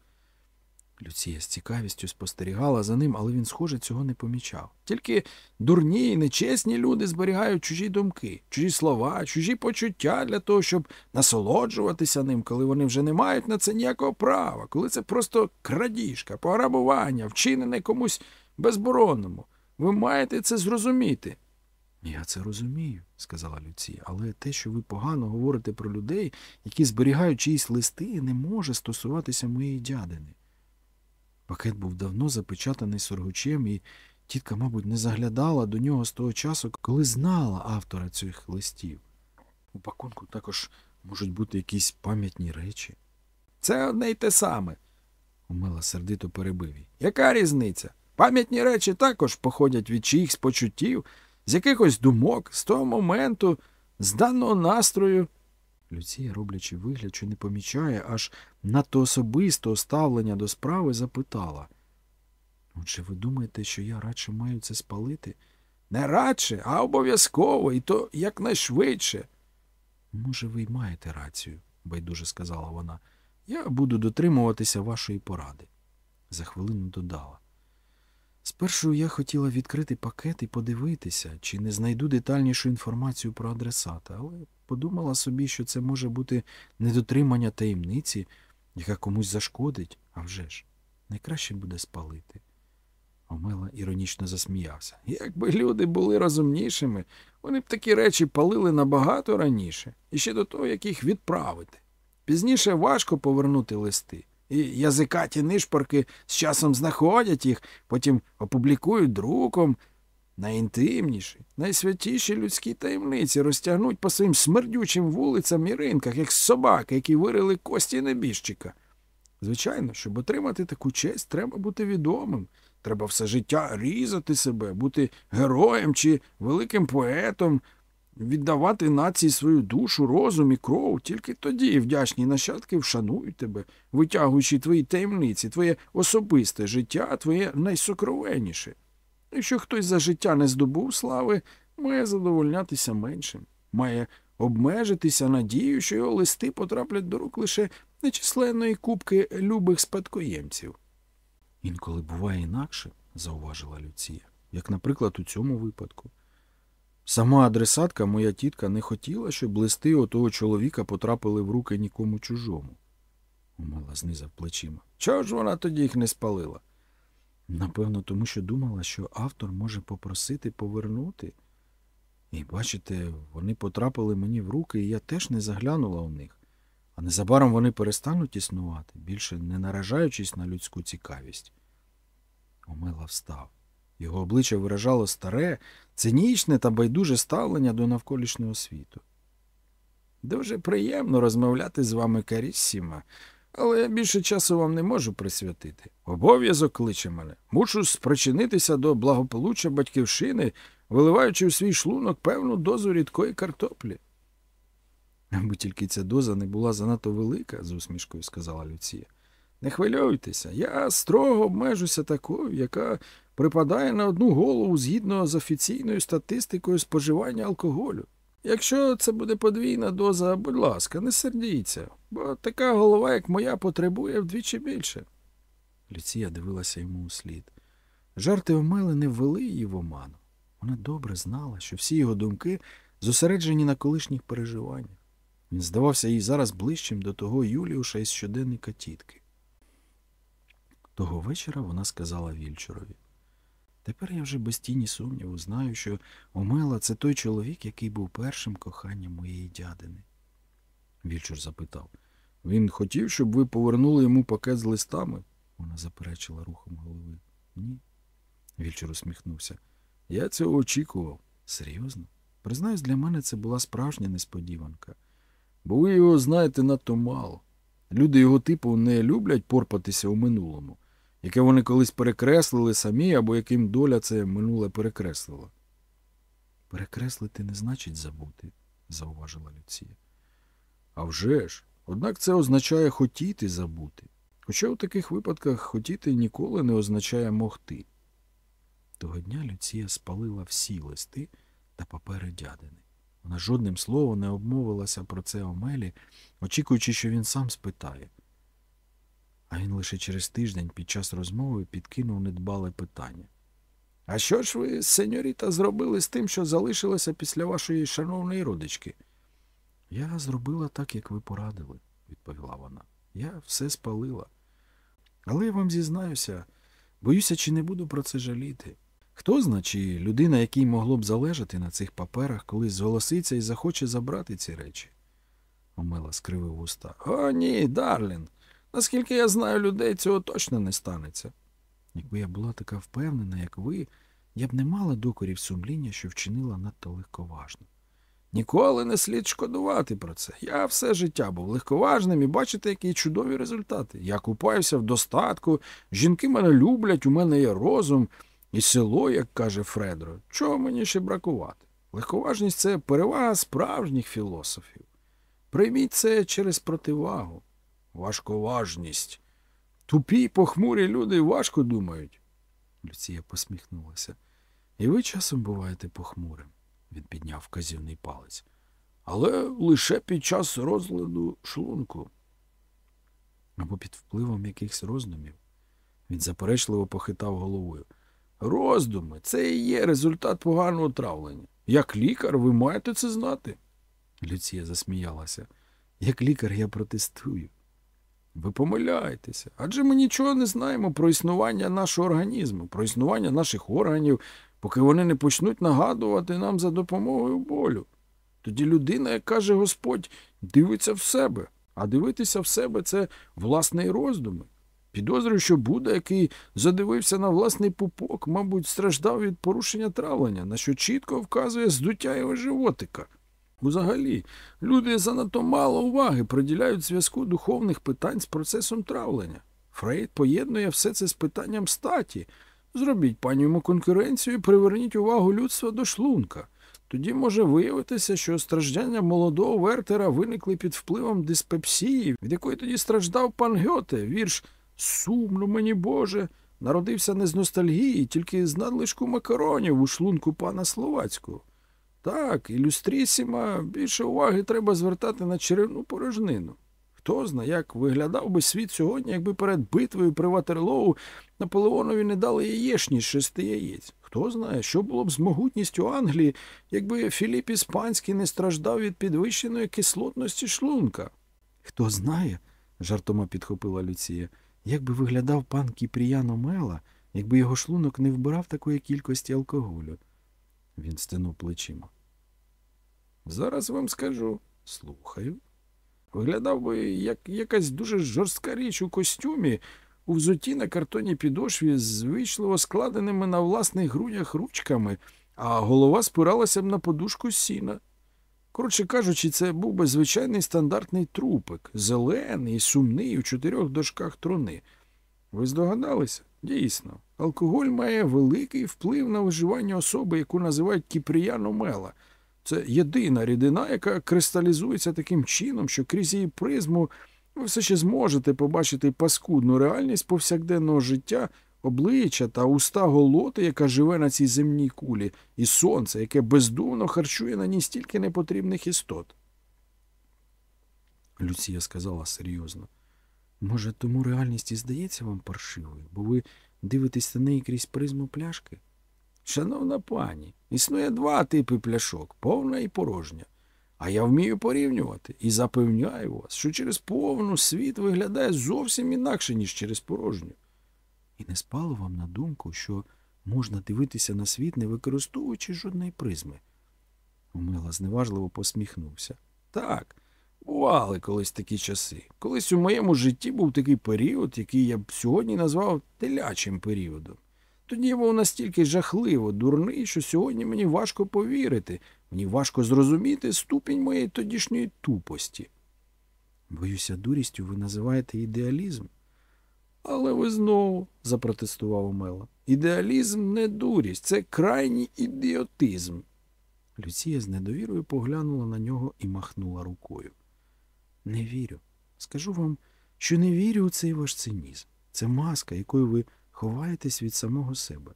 Люція з цікавістю спостерігала за ним, але він, схоже, цього не помічав. Тільки дурні і нечесні люди зберігають чужі думки, чужі слова, чужі почуття для того, щоб насолоджуватися ним, коли вони вже не мають на це ніякого права, коли це просто крадіжка, пограбування, вчинене комусь безборонному. Ви маєте це зрозуміти. Я це розумію, сказала Люція, але те, що ви погано говорите про людей, які зберігають чиїсь листи, не може стосуватися моєї дядини. Пакет був давно запечатаний соргучем, і тітка, мабуть, не заглядала до нього з того часу, коли знала автора цих листів. У пакунку також можуть бути якісь пам'ятні речі. Це одне й те саме. Умила сердито перебив. Яка різниця? Пам'ятні речі також походять від чиїхсь почуттів, з якихось думок, з того моменту, з даного настрою. Люція, роблячи вигляд, що не помічає, аж надто особистого ставлення до справи, запитала. Отже, ви думаєте, що я радше маю це спалити? Не радше, а обов'язково, і то якнайшвидше. Може, ви й маєте рацію, байдуже сказала вона. Я буду дотримуватися вашої поради. За хвилину додала. Спершу я хотіла відкрити пакет і подивитися, чи не знайду детальнішу інформацію про адресата, але подумала собі, що це може бути недотримання таємниці, яка комусь зашкодить, а вже ж, найкраще буде спалити. Омела іронічно засміявся. Якби люди були розумнішими, вони б такі речі палили набагато раніше, і ще до того, як їх відправити. Пізніше важко повернути листи. І язикаті нишпорки з часом знаходять їх, потім опублікують друком. Найінтимніші, найсвятіші людські таємниці розтягнуть по своїм смердючим вулицям і ринках, як собаки, які вирили кості небіжчика. Звичайно, щоб отримати таку честь, треба бути відомим. Треба все життя різати себе, бути героєм чи великим поетом, віддавати нації свою душу, розум і кров. Тільки тоді вдячні нащадки вшанують тебе, витягуючи твої таємниці, твоє особисте життя, твоє найсокровенніше. Якщо хтось за життя не здобув слави, має задовольнятися меншим, має обмежитися надією, що його листи потраплять до рук лише нечисленної кубки любих спадкоємців. Інколи буває інакше, зауважила Люція, як, наприклад, у цьому випадку. Сама адресатка, моя тітка, не хотіла, щоб листи отого чоловіка потрапили в руки нікому чужому. Умила знизав плечима. Чого ж вона тоді їх не спалила? Напевно, тому що думала, що автор може попросити повернути. І, бачите, вони потрапили мені в руки, і я теж не заглянула у них. А незабаром вони перестануть існувати, більше не наражаючись на людську цікавість. Омела встав. Його обличчя виражало старе, цинічне та байдуже ставлення до навколишнього світу. Дуже приємно розмовляти з вами, Каріссіма, але я більше часу вам не можу присвятити. Обов'язок кличе мене. Мушу спричинитися до благополуччя батьківщини, виливаючи у свій шлунок певну дозу рідкої картоплі. Аби тільки ця доза не була занадто велика, з усмішкою сказала Люція. Не хвилюйтеся, я строго обмежуся такою, яка припадає на одну голову згідно з офіційною статистикою споживання алкоголю. Якщо це буде подвійна доза, будь ласка, не сердіться, бо така голова, як моя, потребує вдвічі більше. Люція дивилася йому у слід. Жарти Омели не ввели її в оману. Вона добре знала, що всі його думки зосереджені на колишніх переживаннях. Він здавався їй зараз ближчим до того Юліуша із щоденника тітки. Того вечора вона сказала Вільчурові. Тепер я вже без тіні сумніву знаю, що Омела це той чоловік, який був першим коханням моєї дядини. Вільчур запитав. Він хотів, щоб ви повернули йому пакет з листами? Вона заперечила рухом голови. Ні. Вільчур усміхнувся. Я цього очікував. Серйозно? Признаюсь, для мене це була справжня несподіванка. Бо ви його знаєте надто мало. Люди його типу не люблять порпатися у минулому, яке вони колись перекреслили самі або яким доля це минуле перекреслила. Перекреслити не значить забути, зауважила Люція. А вже ж, однак це означає хотіти забути. Хоча у таких випадках хотіти ніколи не означає могти. Того дня Люція спалила всі листи та папери дядини. Вона жодним словом не обмовилася про це Омелі, очікуючи, що він сам спитає. А він лише через тиждень під час розмови підкинув недбале питання. А що ж ви, сеньоріта, зробили з тим, що залишилося після вашої шановної родички? Я зробила так, як ви порадили, відповіла вона. Я все спалила. Але я вам зізнаюся, боюся, чи не буду про це жаліти. Хто зна, чи людина, якій могло б залежати на цих паперах, колись зголоситься і захоче забрати ці речі? Омела скривив уста. О, ні, Дарлін. Наскільки я знаю людей, цього точно не станеться. Якби я була така впевнена, як ви, я б не мала докорів сумління, що вчинила надто легковажно. Ніколи не слід шкодувати про це. Я все життя був легковажним і бачите, які чудові результати. Я купаюся в достатку, жінки мене люблять, у мене є розум і село, як каже Фредро. Чого мені ще бракувати? Легковажність це перевага справжніх філософів. Прийміть це через противагу. Важковажність. Тупі похмурі люди важко думають. Люція посміхнулася. І ви часом буваєте похмурим, він підняв вказівний палець. Але лише під час розгляду шлунку. Або під впливом якихось роздумів. Він заперечливо похитав головою. Роздуми це і є результат поганого травлення. Як лікар, ви маєте це знати. Люція засміялася. Як лікар я протестую. Ви помиляєтеся. Адже ми нічого не знаємо про існування нашого організму, про існування наших органів, поки вони не почнуть нагадувати нам за допомогою болю. Тоді людина, як каже Господь, дивиться в себе, а дивитися в себе це власний роздуми. Підозрюю, що Буда, який задивився на власний пупок, мабуть, страждав від порушення травлення, на що чітко вказує здуття його животика. Взагалі, люди занадто мало уваги приділяють зв'язку духовних питань з процесом травлення. Фрейд поєднує все це з питанням статі. Зробіть пані йому конкуренцію і приверніть увагу людства до шлунка. Тоді може виявитися, що страждання молодого Вертера виникли під впливом диспепсії, від якої тоді страждав пан Гьоте, вірш Сумно мені, Боже, народився не з ностальгії, тільки з надлишку макаронів у шлунку пана Словацького. Так, ілюстрісіма, більше уваги треба звертати на черевну порожнину. Хто зна, як виглядав би світ сьогодні, якби перед битвою при Ватерлоу Наполеонові не дали яєчні шести яєць. Хто знає, що було б з могутністю Англії, якби Філіп Іспанський не страждав від підвищеної кислотності шлунка. Хто знає, жартома підхопила Люція, як би виглядав пан Кіпріян Омела, якби його шлунок не вбирав такої кількості алкоголю. Він стенув плечима. Зараз вам скажу. Слухаю. Виглядав би, як якась дуже жорстка річ у костюмі, у взуті на картонній підошві з вичливо складеними на власних грудях ручками, а голова спиралася б на подушку сіна. Коротше кажучи, це був би звичайний стандартний трупик, зелений, сумний у чотирьох дошках труни. Ви здогадалися? Дійсно, алкоголь має великий вплив на виживання особи, яку називають кіпріян омела. Це єдина рідина, яка кристалізується таким чином, що крізь її призму Ви все ще зможете побачити паскудну реальність повсякденного життя, обличчя та уста голоти, яка живе на цій земній кулі, і сонце, яке бездумно харчує на ній стільки непотрібних істот. Люція сказала серйозно. Може, тому реальність і здається вам паршивою, бо ви дивитесь на неї крізь призму пляшки? Шановна пані, існує два типи пляшок повна і порожня. А я вмію порівнювати і запевняю вас, що через повну світ виглядає зовсім інакше, ніж через порожню. І не спало вам на думку, що можна дивитися на світ, не використовуючи жодної призми? Омела зневажливо посміхнувся. Так, бували колись такі часи. Колись у моєму житті був такий період, який я б сьогодні назвав телячим періодом. Тоді був настільки жахливо дурний, що сьогодні мені важко повірити, мені важко зрозуміти ступінь моєї тодішньої тупості. Боюся, дурістю ви називаєте ідеалізм. Але ви знову, запротестував Омела. Ідеалізм не дурість, це крайній ідіотизм. Люція з недовірою поглянула на нього і махнула рукою. Не вірю. Скажу вам, що не вірю у цей ваш цинізм. Це маска, якою ви ховаєтесь від самого себе.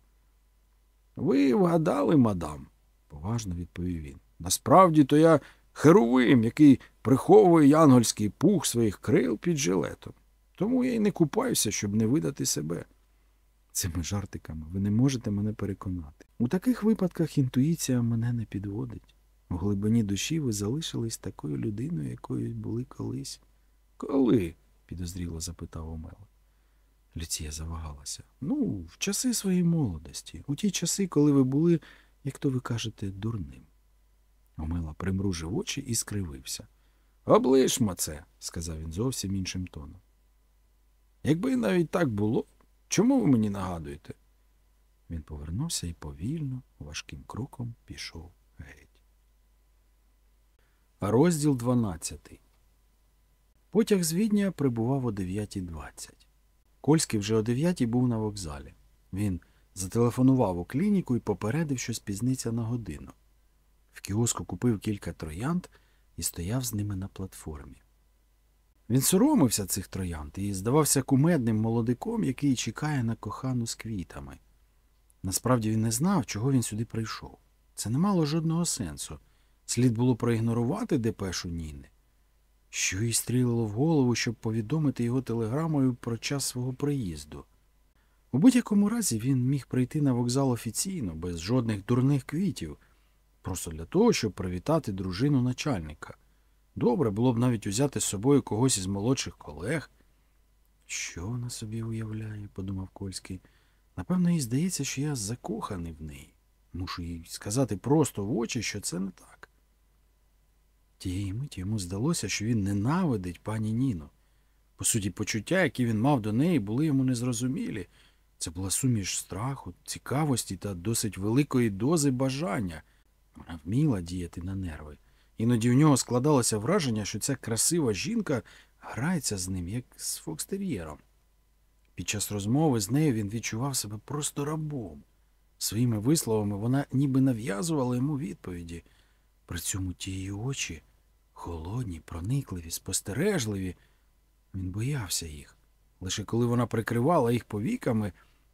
Ви вгадали, мадам, поважно відповів він. Насправді то я херовим, який приховує янгольський пух своїх крил під жилетом. Тому я й не купаюся, щоб не видати себе. Цими жартиками ви не можете мене переконати. У таких випадках інтуїція мене не підводить. У глибині душі ви залишились такою людиною, якою були колись. Коли? підозріло запитав Омела. Люція завагалася. Ну, в часи своєї молодості, у ті часи, коли ви були, як то ви кажете, дурним. Омела примружив очі і скривився. Облишмо це, сказав він зовсім іншим тоном. Якби навіть так було, чому ви мені нагадуєте? Він повернувся і повільно, важким кроком пішов геть. Розділ 12 Потяг з Відня прибував о 9.20. Кольський вже о 9 був на вокзалі. Він зателефонував у клініку і попередив, що спізниться на годину. В кіоску купив кілька троянд і стояв з ними на платформі. Він соромився цих троянд і здавався кумедним молодиком, який чекає на кохану з квітами. Насправді він не знав, чого він сюди прийшов. Це не мало жодного сенсу. Слід було проігнорувати депешу Ніни. Що їй стрілило в голову, щоб повідомити його телеграмою про час свого приїзду. У будь-якому разі він міг прийти на вокзал офіційно, без жодних дурних квітів, просто для того, щоб привітати дружину начальника. Добре було б навіть узяти з собою когось із молодших колег. Що вона собі уявляє, подумав Кольський. Напевно, їй здається, що я закоханий в неї. Мушу їй сказати просто в очі, що це не так. Тієї миті йому здалося, що він ненавидить пані Ніну. По суті, почуття, які він мав до неї, були йому незрозумілі. Це була суміш страху, цікавості та досить великої дози бажання. Вона вміла діяти на нерви. Іноді у нього складалося враження, що ця красива жінка грається з ним, як з фокстер'єром. Під час розмови з нею він відчував себе просто рабом. Своїми висловами вона ніби нав'язувала йому відповіді. При цьому ті її очі холодні, проникливі, спостережливі. Він боявся їх. Лише коли вона прикривала їх повіками,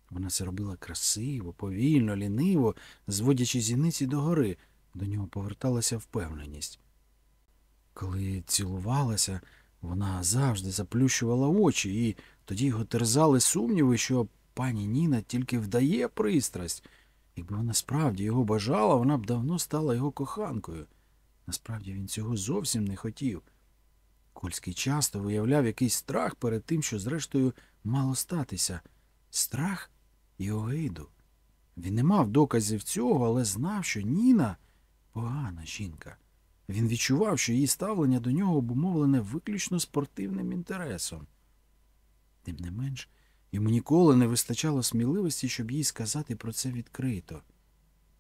вона це робила красиво, повільно, ліниво, зводячи зіниці догори, до нього поверталася впевненість. Коли цілувалася, вона завжди заплющувала очі, і тоді його терзали сумніви, що пані Ніна тільки вдає пристрасть. Якби вона справді його бажала, вона б давно стала його коханкою. Насправді він цього зовсім не хотів. Кольський часто виявляв якийсь страх перед тим, що, зрештою, мало статися. Страх і огиду. Він не мав доказів цього, але знав, що Ніна погана жінка. Він відчував, що її ставлення до нього обумовлене виключно спортивним інтересом. Тим не менш, йому ніколи не вистачало сміливості, щоб їй сказати про це відкрито.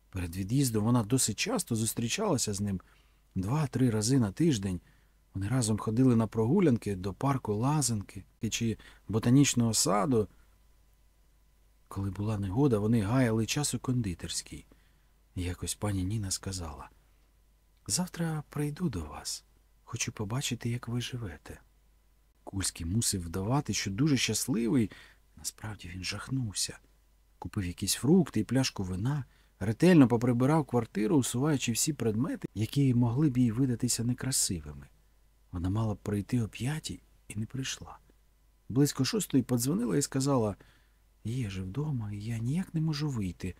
Перед від'їздом вона досить часто зустрічалася з ним два-три рази на тиждень. Вони разом ходили на прогулянки до парку Лазанки чи ботанічного саду. Коли була негода, вони гаяли час у кондитерській. Якось пані Ніна сказала Завтра прийду до вас. Хочу побачити, як ви живете. Кульський мусив вдавати, що дуже щасливий. Насправді він жахнувся. Купив якісь фрукти і пляшку вина, ретельно поприбирав квартиру, усуваючи всі предмети, які могли б їй видатися некрасивими. Вона мала б прийти о п'ятій і не прийшла. Близько шостої подзвонила і сказала Є же вдома, і я ніяк не можу вийти.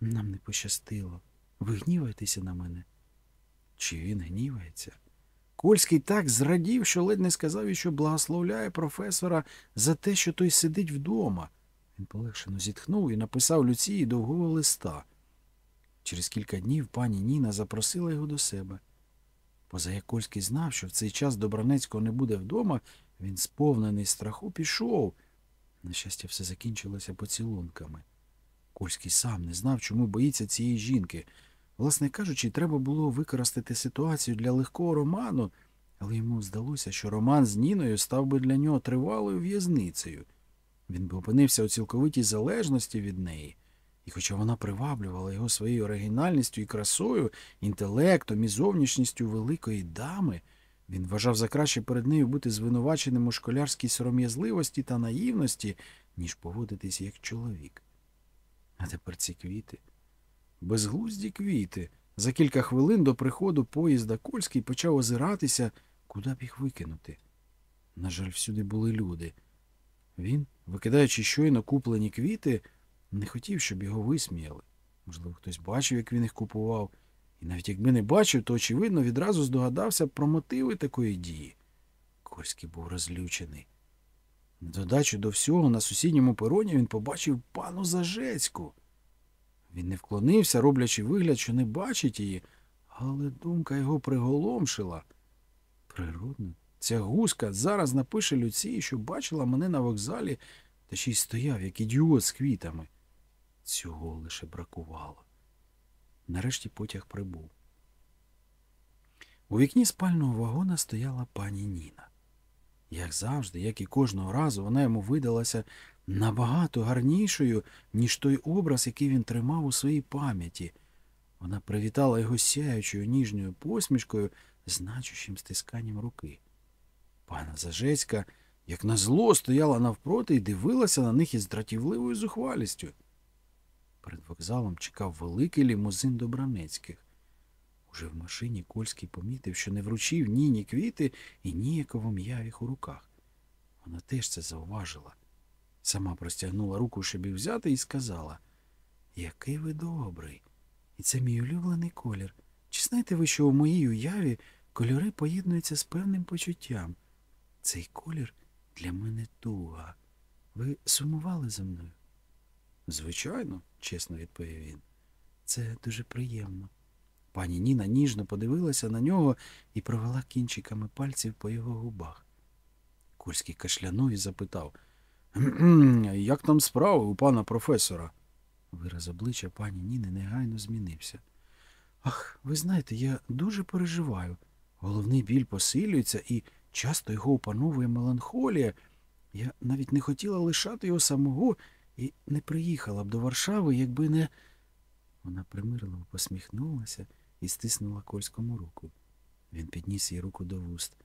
Нам не пощастило. Ви гніваєтеся на мене? Чи він гнівається? Кольський так зрадів, що ледь не сказав, і що благословляє професора за те, що той сидить вдома. Він полегшено зітхнув і написав Люції довгого листа. Через кілька днів пані Ніна запросила його до себе. Поза як Кольський знав, що в цей час Добранецького не буде вдома, він, сповнений страху, пішов. На щастя, все закінчилося поцілунками. Кольський сам не знав, чому боїться цієї жінки. Власне кажучи, треба було використати ситуацію для легкого роману, але йому здалося, що роман з Ніною став би для нього тривалою в'язницею. Він би опинився у цілковитій залежності від неї. І хоча вона приваблювала його своєю оригінальністю і красою, інтелектом і зовнішністю великої дами, він вважав за краще перед нею бути звинуваченим у школярській сором'язливості та наївності, ніж поводитись як чоловік. А тепер ці квіти. Безглузді квіти. За кілька хвилин до приходу поїзда Кольський почав озиратися, куди б їх викинути. На жаль, всюди були люди. Він, викидаючи щойно куплені квіти, не хотів, щоб його висміяли. Можливо, хтось бачив, як він їх купував, і навіть якби не бачив, то, очевидно, відразу здогадався про мотиви такої дії. Кольський був розлючений. На додачу до всього, на сусідньому пероні він побачив пану Зажецьку. Він не вклонився, роблячи вигляд, що не бачить її, але думка його приголомшила. Природно, ця гуска зараз напише Люції, що бачила мене на вокзалі, та ще й стояв, як ідіот з квітами. Цього лише бракувало. Нарешті потяг прибув. У вікні спального вагона стояла пані Ніна. Як завжди, як і кожного разу, вона йому видалася набагато гарнішою, ніж той образ, який він тримав у своїй пам'яті. Вона привітала його сяючою ніжною посмішкою, значущим стисканням руки. Пана Зажецька, як назло, стояла навпроти і дивилася на них із дратівливою зухвалістю. Перед вокзалом чекав великий лімузин Добранецьких. Уже в машині Кольський помітив, що не вручив Ніні квіти і ніяково м'яв їх у руках. Вона теж це зауважила. Сама простягнула руку, щоб їх взяти, і сказала Який ви добрий. І це мій улюблений колір. Чи знаєте ви, що у моїй уяві кольори поєднуються з певним почуттям? Цей колір для мене туга. Ви сумували за мною? Звичайно, чесно відповів він. Це дуже приємно. Пані Ніна ніжно подивилася на нього і провела кінчиками пальців по його губах. Курський кашлянув і запитав Як там справи у пана професора? Вираз обличчя пані Ніни негайно змінився. Ах, ви знаєте, я дуже переживаю. Головний біль посилюється і часто його опановує меланхолія. Я навіть не хотіла лишати його самого і не приїхала б до Варшави, якби не. Вона примирливо посміхнулася і стиснула Кольському руку. Він підніс їй руку до вуст.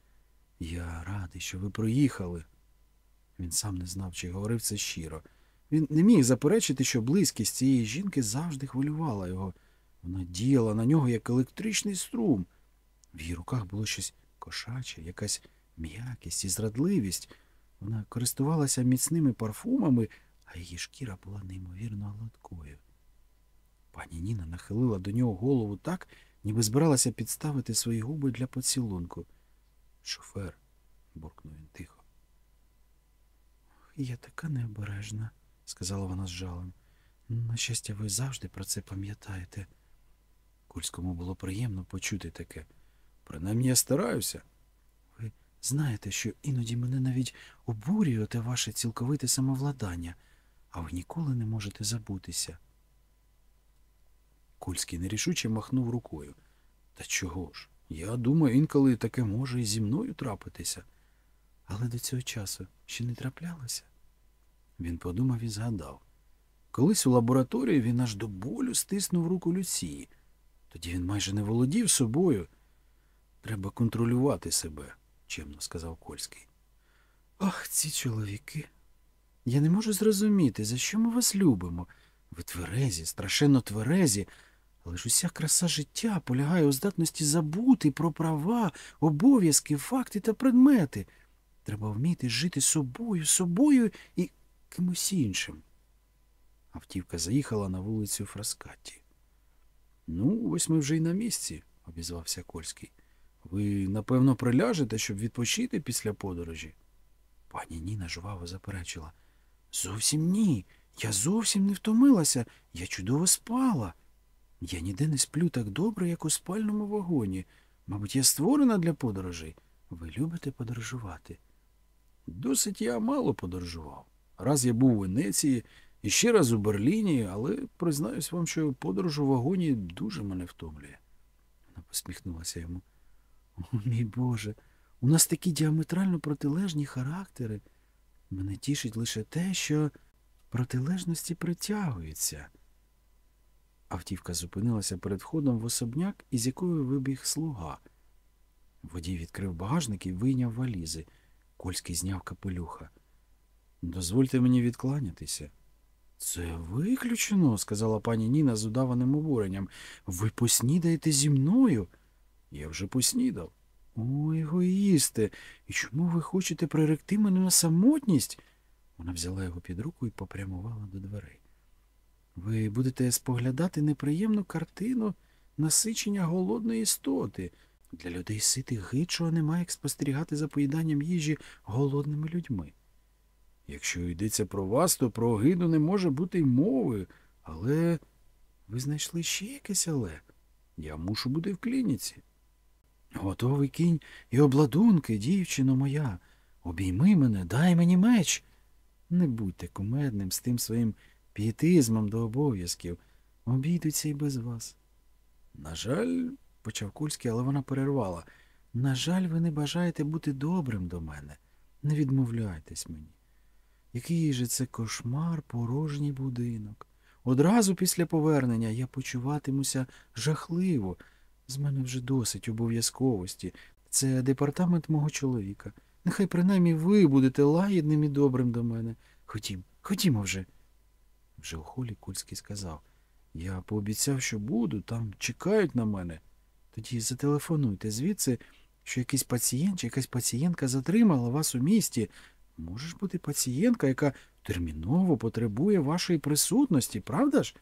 Я радий, що ви проїхали. Він сам не знав, чи говорив це щиро. Він не міг заперечити, що близькість цієї жінки завжди хвилювала його. Вона діяла на нього як електричний струм. В її руках було щось кошаче, якась м'якість і зрадливість. Вона користувалася міцними парфумами, а її шкіра була неймовірно гладкою. Пані Ніна нахилила до нього голову так, ніби збиралася підставити свої губи для поцілунку. Шофер, буркнув він тихо. Я така необережна, сказала вона з жалем. На щастя, ви завжди про це пам'ятаєте. Кульському було приємно почути таке. Принаймні я стараюся. Ви знаєте, що іноді мене навіть обурює те ваше цілковите самовладання, а ви ніколи не можете забутися. Кульський нерішуче махнув рукою. Та чого ж? Я думаю, інколи таке може і зі мною трапитися. Але до цього часу ще не траплялося. Він подумав і згадав. Колись у лабораторії він аж до болю стиснув руку Люції. Тоді він майже не володів собою. Треба контролювати себе, чемно сказав Кольський. Ах, ці чоловіки. Я не можу зрозуміти, за що ми вас любимо. Ви тверезі, страшенно тверезі, але ж уся краса життя полягає у здатності забути про права, обов'язки, факти та предмети. Треба вміти жити собою, собою і кимось іншим. Автівка заїхала на вулицю Фраскатті. Ну, ось ми вже й на місці, обізвався Кольський. Ви, напевно, приляжете, щоб відпочити після подорожі. Пані Ніна жваво заперечила. Зовсім ні. Я зовсім не втомилася. Я чудово спала. Я ніде не сплю так добре, як у спальному вагоні. Мабуть, я створена для подорожей. Ви любите подорожувати? Досить я мало подорожував. Раз я був у Венеції і ще раз у Берліні, але признаюсь вам, що подорож у вагоні дуже мене втомлює. Вона посміхнулася йому. О, мій Боже, у нас такі діаметрально протилежні характери. Мене тішить лише те, що протилежності притягуються. Автівка зупинилася перед входом в особняк, із якої вибіг слуга. Водій відкрив багажник і вийняв валізи. Кольський зняв капелюха. Дозвольте мені відкланятися. Це виключено, сказала пані Ніна з удаваним обуренням. Ви поснідаєте зі мною? Я вже поснідав. О, егоїсте, і чому ви хочете приректи мене на самотність? Вона взяла його під руку і попрямувала до дверей. Ви будете споглядати неприємну картину насичення голодної істоти. Для людей ситих гидшого немає як спостерігати за поїданням їжі голодними людьми. Якщо йдеться про вас, то про огиду не може бути й мови, але ви знайшли ще якесь але. Я мушу бути в клініці. Готовий кінь і обладунки, дівчино моя. Обійми мене, дай мені меч. Не будьте кумедним з тим своїм пієтизмом до обов'язків. Обійдуться й без вас. На жаль, почав Кульський, але вона перервала. На жаль, ви не бажаєте бути добрим до мене. Не відмовляйтесь мені. Який же це кошмар, порожній будинок. Одразу після повернення я почуватимуся жахливо. З мене вже досить обов'язковості. Це департамент мого чоловіка. Нехай принаймні ви будете лагідним і добрим до мене. Ходім, ходімо вже. Вже у холі Кульський сказав. Я пообіцяв, що буду, там чекають на мене. Тоді зателефонуйте звідси, що якийсь пацієнт чи якась пацієнтка затримала вас у місті. Може ж бути пацієнтка, яка терміново потребує вашої присутності, правда ж?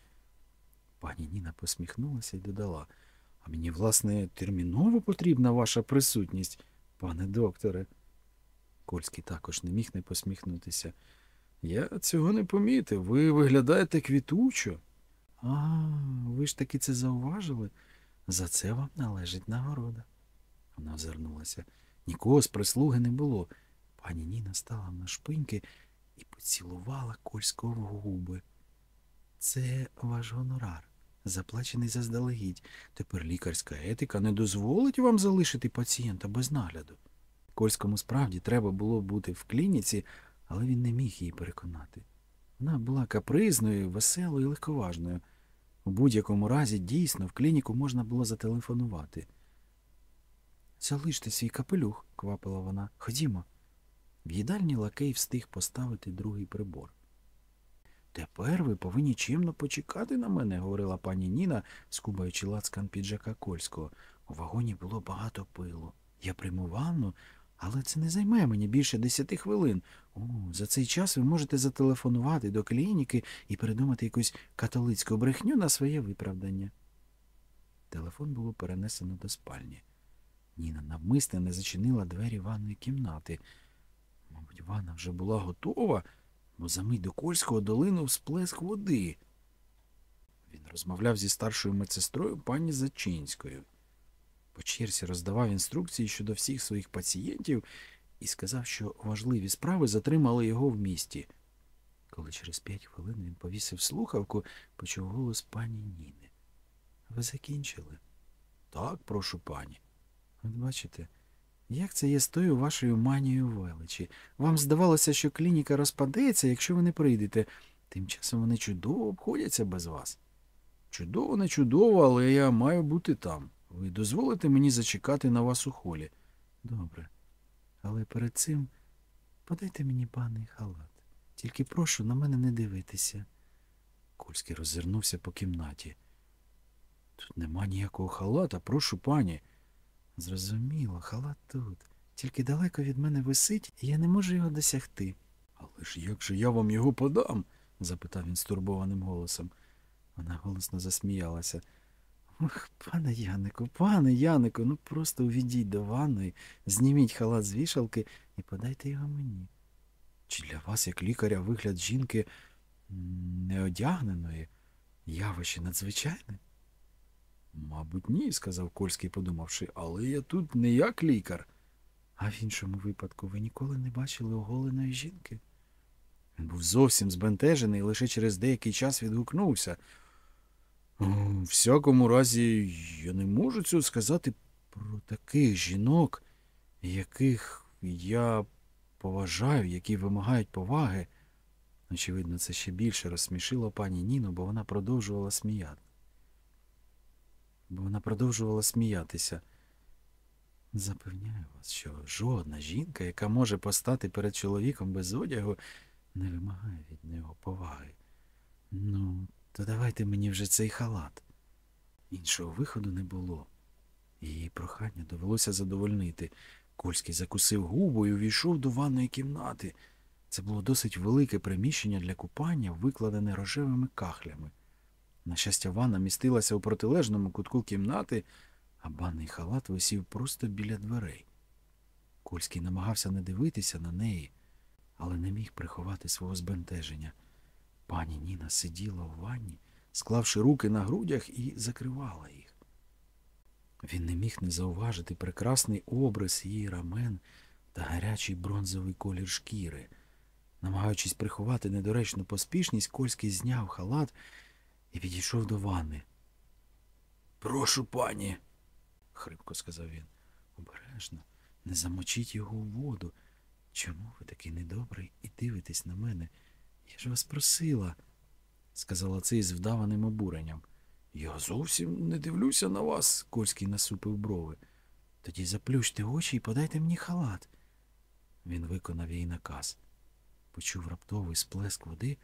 Пані Ніна посміхнулася і додала. Мені, власне, терміново потрібна ваша присутність, пане докторе. Кольський також не міг не посміхнутися. Я цього не помітив. Ви виглядаєте квітучо. А, ви ж таки це зауважили? За це вам належить нагорода. Вона озирнулася. Нікого з прислуги не було. Пані Ніна стала на шпиньки і поцілувала Кольського в губи. Це ваш гонорар, заплачений заздалегідь. Тепер лікарська етика не дозволить вам залишити пацієнта без нагляду. Кольському справді треба було бути в клініці, але він не міг її переконати. Вона була капризною, веселою і легковажною. У будь-якому разі, дійсно, в клініку можна було зателефонувати. Залиште свій капелюх, квапила вона. Ходімо. В їдальні лакей встиг поставити другий прибор. Тепер ви повинні чимно почекати на мене, говорила пані Ніна, скубаючи лацкан піджака Кольського. У вагоні було багато пилу. Я прийму ванну, але це не займе мені більше десяти хвилин. О, за цей час ви можете зателефонувати до клініки і придумати якусь католицьку брехню на своє виправдання. Телефон було перенесено до спальні. Ніна навмисне не зачинила двері ванної кімнати. Мабуть, ванна вже була готова, бо за мить до Кольського долинув сплеск води. Він розмовляв зі старшою медсестрою пані Зачинською. По черзі роздавав інструкції щодо всіх своїх пацієнтів і сказав, що важливі справи затримали його в місті. Коли через п'ять хвилин він повісив слухавку, почув голос пані Ніни. Ви закінчили? Так, прошу пані. От бачите, як це є з тою вашою манією величі. Вам здавалося, що клініка розпадеться, якщо ви не прийдете. Тим часом вони чудово обходяться без вас. Чудово, не чудово, але я маю бути там. Ви дозволите мені зачекати на вас у холі? Добре. Але перед цим Подайте мені баний халат. Тільки прошу на мене не дивитися. Кольський роззирнувся по кімнаті. Тут нема ніякого халата, прошу пані. Зрозуміло, халат тут. Тільки далеко від мене висить, і я не можу його досягти. Але ж як же я вам його подам? запитав він стурбованим голосом. Вона голосно засміялася. Ох, пане Янику, пане Янику, ну просто увідіть до ванної, зніміть халат з вішалки і подайте його мені. Чи для вас, як лікаря, вигляд жінки неодягненої явище надзвичайне? Мабуть, ні, сказав Кольський, подумавши, але я тут не як лікар. А в іншому випадку ви ніколи не бачили оголеної жінки? Він був зовсім збентежений і лише через деякий час відгукнувся. «О, В всякому разі, я не можу цього сказати про таких жінок, яких я поважаю, які вимагають поваги. Очевидно, це ще більше розсмішило пані Ніну, бо вона продовжувала сміяти. Бо вона продовжувала сміятися. Запевняю вас, що жодна жінка, яка може постати перед чоловіком без одягу, не вимагає від нього поваги. Ну, то давайте мені вже цей халат. Іншого виходу не було. Її прохання довелося задовольнити. Кольський закусив губу і увійшов до ванної кімнати. Це було досить велике приміщення для купання, викладене рожевими кахлями. На щастя, ванна містилася у протилежному кутку кімнати, а банний халат висів просто біля дверей. Кольський намагався не дивитися на неї, але не міг приховати свого збентеження. Пані Ніна сиділа в ванні, склавши руки на грудях і закривала їх. Він не міг не зауважити прекрасний образ її рамен та гарячий бронзовий колір шкіри. Намагаючись приховати недоречну поспішність, Кольський зняв халат і підійшов до ванни. Прошу, пані, хрипко сказав він. Обережно, не замочіть його у воду. Чому ви такий недобрий і дивитесь на мене? Я ж вас просила, сказала це із вдаваним обуренням. Я зовсім не дивлюся на вас, Кольський насупив брови. Тоді заплющте очі і подайте мені халат. Він виконав її наказ. Почув раптовий сплеск води,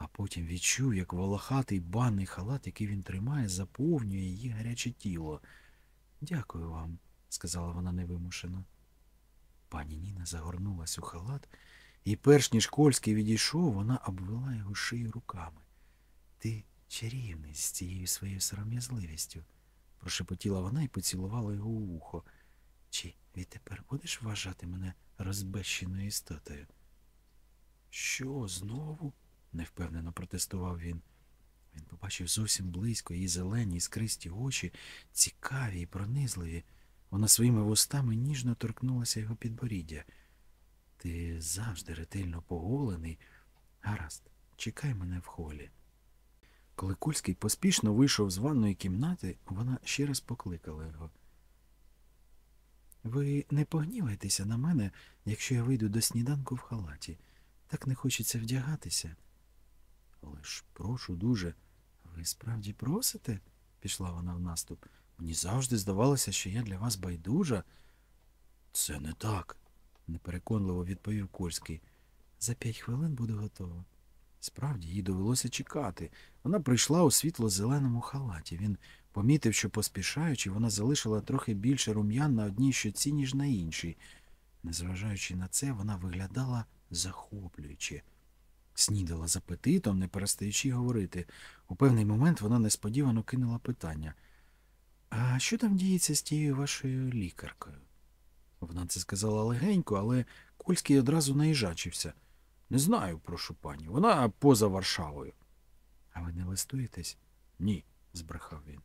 а потім відчув, як волохатий банний халат, який він тримає, заповнює її гаряче тіло. Дякую вам, сказала вона невимушено. Пані Ніна загорнулась у халат, і перш ніж Кольський відійшов, вона обвела його шию руками. Ти чарівний з цією своєю сором'язливістю, прошепотіла вона і поцілувала його у вухо. Чи відтепер будеш вважати мене розбещеною істотою? Що знову? Невпевнено протестував він. Він побачив зовсім близько її зелені іскристі очі, цікаві і пронизливі. Вона своїми вустами ніжно торкнулася його підборіддя. Ти завжди ретельно поголений. Гаразд, чекай мене в холі. Коли Кольський поспішно вийшов з ванної кімнати, вона ще раз покликала його. Ви не погнівайтеся на мене, якщо я вийду до сніданку в халаті. Так не хочеться вдягатися. Але ж прошу дуже, ви справді просите? пішла вона в наступ. Мені завжди здавалося, що я для вас байдужа. Це не так, непереконливо відповів Кольський. За п'ять хвилин буде готово. Справді, їй довелося чекати. Вона прийшла у світло-зеленому халаті. Він помітив, що поспішаючи, вона залишила трохи більше рум'ян на одній щоці, ніж на іншій. Незважаючи на це, вона виглядала захоплююче. Снідала з апетитом, не перестаючи говорити. У певний момент вона несподівано кинула питання. А що там діється з тією вашою лікаркою? Вона це сказала легенько, але Кольський одразу наїжачився. Не знаю, прошу пані. Вона поза Варшавою. А ви не листуєтесь? Ні, збрехав він.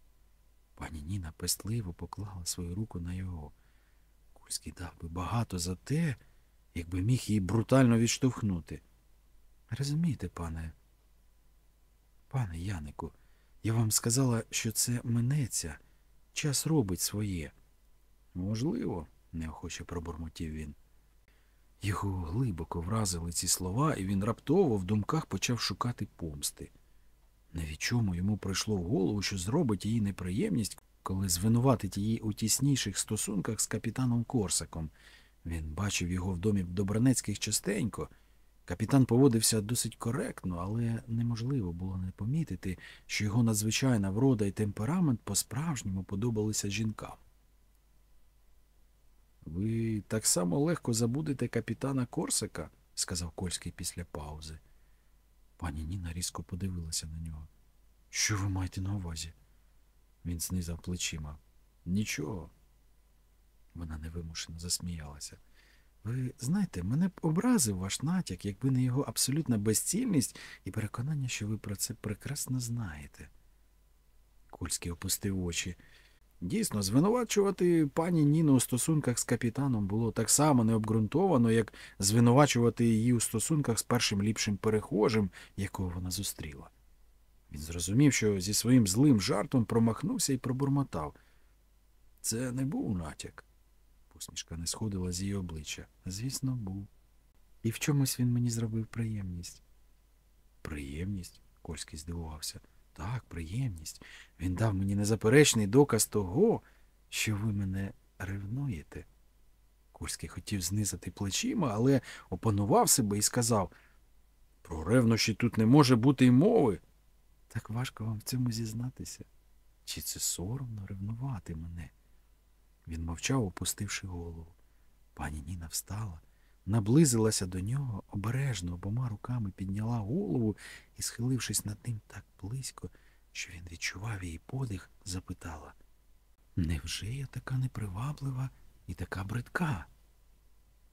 Пані Ніна пестливо поклала свою руку на його. Кольський дав би багато за те, якби міг її брутально відштовхнути. Розумієте, пане, пане Янику, я вам сказала, що це минеться. Час робить своє. Можливо, неохоче пробурмотів він. Його глибоко вразили ці слова, і він раптово в думках почав шукати помсти. Не від чому йому прийшло в голову, що зробить її неприємність, коли звинуватить її у тісніших стосунках з капітаном Корсаком. Він бачив його в домі Добранецьких частенько. Капітан поводився досить коректно, але неможливо було не помітити, що його надзвичайна врода і темперамент по-справжньому подобалися жінкам. Ви так само легко забудете капітана Корсика, сказав Кольський після паузи. Пані Ніна різко подивилася на нього. Що ви маєте на увазі? Він знизав плечима. Нічого. Вона невимушено засміялася. Ви знаєте, мене б образив ваш натяк, якби не його абсолютна безцільність і переконання, що ви про це прекрасно знаєте. Кульський опустив очі. Дійсно, звинувачувати пані Ніну у стосунках з капітаном було так само необґрунтовано, як звинувачувати її у стосунках з першим ліпшим перехожим, якого вона зустріла. Він зрозумів, що зі своїм злим жартом промахнувся і пробурмотав. Це не був натяк. Посмішка не сходила з її обличчя. Звісно, був. І в чомусь він мені зробив приємність. Приємність? Кольський здивувався. Так, приємність. Він дав мені незаперечний доказ того, що ви мене ревнуєте. Кольський хотів знизати плечима, але опанував себе і сказав про ревнощі тут не може бути й мови. Так важко вам в цьому зізнатися. Чи це соромно ревнувати мене? Він мовчав, опустивши голову. Пані Ніна встала, наблизилася до нього, обережно обома руками підняла голову і, схилившись над ним так близько, що він відчував її подих, запитала Невже я така неприваблива і така бридка?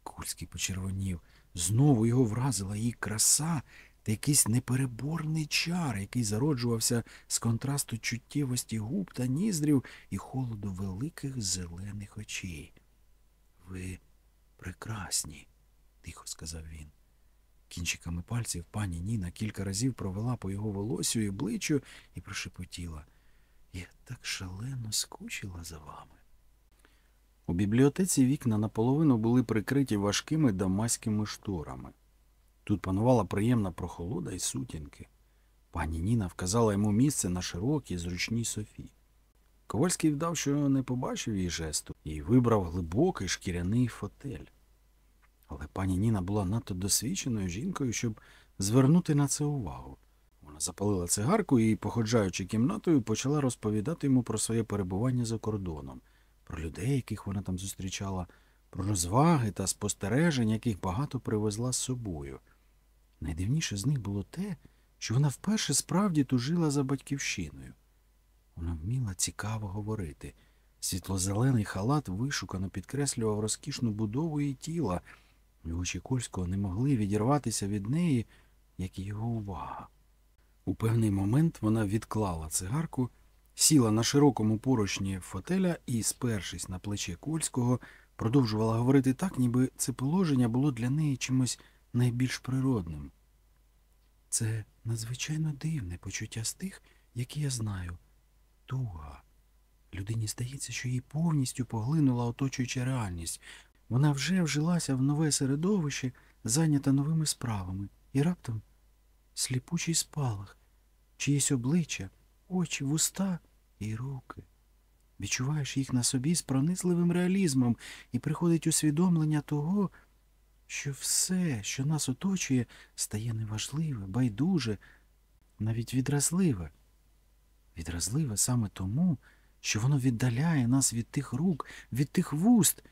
Кульський почервонів. Знову його вразила її краса якийсь непереборний чар, який зароджувався з контрасту чуттєвості губ та ніздрів і холоду великих зелених очей. Ви прекрасні, тихо сказав він. Кінчиками пальців пані Ніна кілька разів провела по його волосю і обличчю і прошепотіла. Я так шалено скучила за вами. У бібліотеці вікна наполовину були прикриті важкими дамаськими шторами. Тут панувала приємна прохолода і сутінки. Пані Ніна вказала йому місце на широкій, зручній софі. Ковальський вдав, що не побачив її жесту, і вибрав глибокий шкіряний фотель. Але пані Ніна була надто досвідченою жінкою, щоб звернути на це увагу. Вона запалила цигарку і, походжаючи кімнатою, почала розповідати йому про своє перебування за кордоном, про людей, яких вона там зустрічала, про розваги та спостереження, яких багато привезла з собою. Найдивніше з них було те, що вона вперше справді тужила за батьківщиною. Вона вміла цікаво говорити. Світлозелений халат вишукано підкреслював розкішну будову її тіла, і очі Кольського не могли відірватися від неї, як і його увага. У певний момент вона відклала цигарку, сіла на широкому поручні фотеля і, спершись на плече Кольського, продовжувала говорити так, ніби це положення було для неї чимось найбільш природним. Це надзвичайно дивне почуття з тих, які я знаю. Туга. Людині здається, що її повністю поглинула оточуюча реальність. Вона вже вжилася в нове середовище, зайнята новими справами, і раптом сліпучий спалах, чиєсь обличчя, очі, вуста і руки. Відчуваєш їх на собі з пронизливим реалізмом, і приходить усвідомлення того, що все, що нас оточує, стає неважливе, байдуже, навіть відразливе. Відразливе саме тому, що воно віддаляє нас від тих рук, від тих вуст.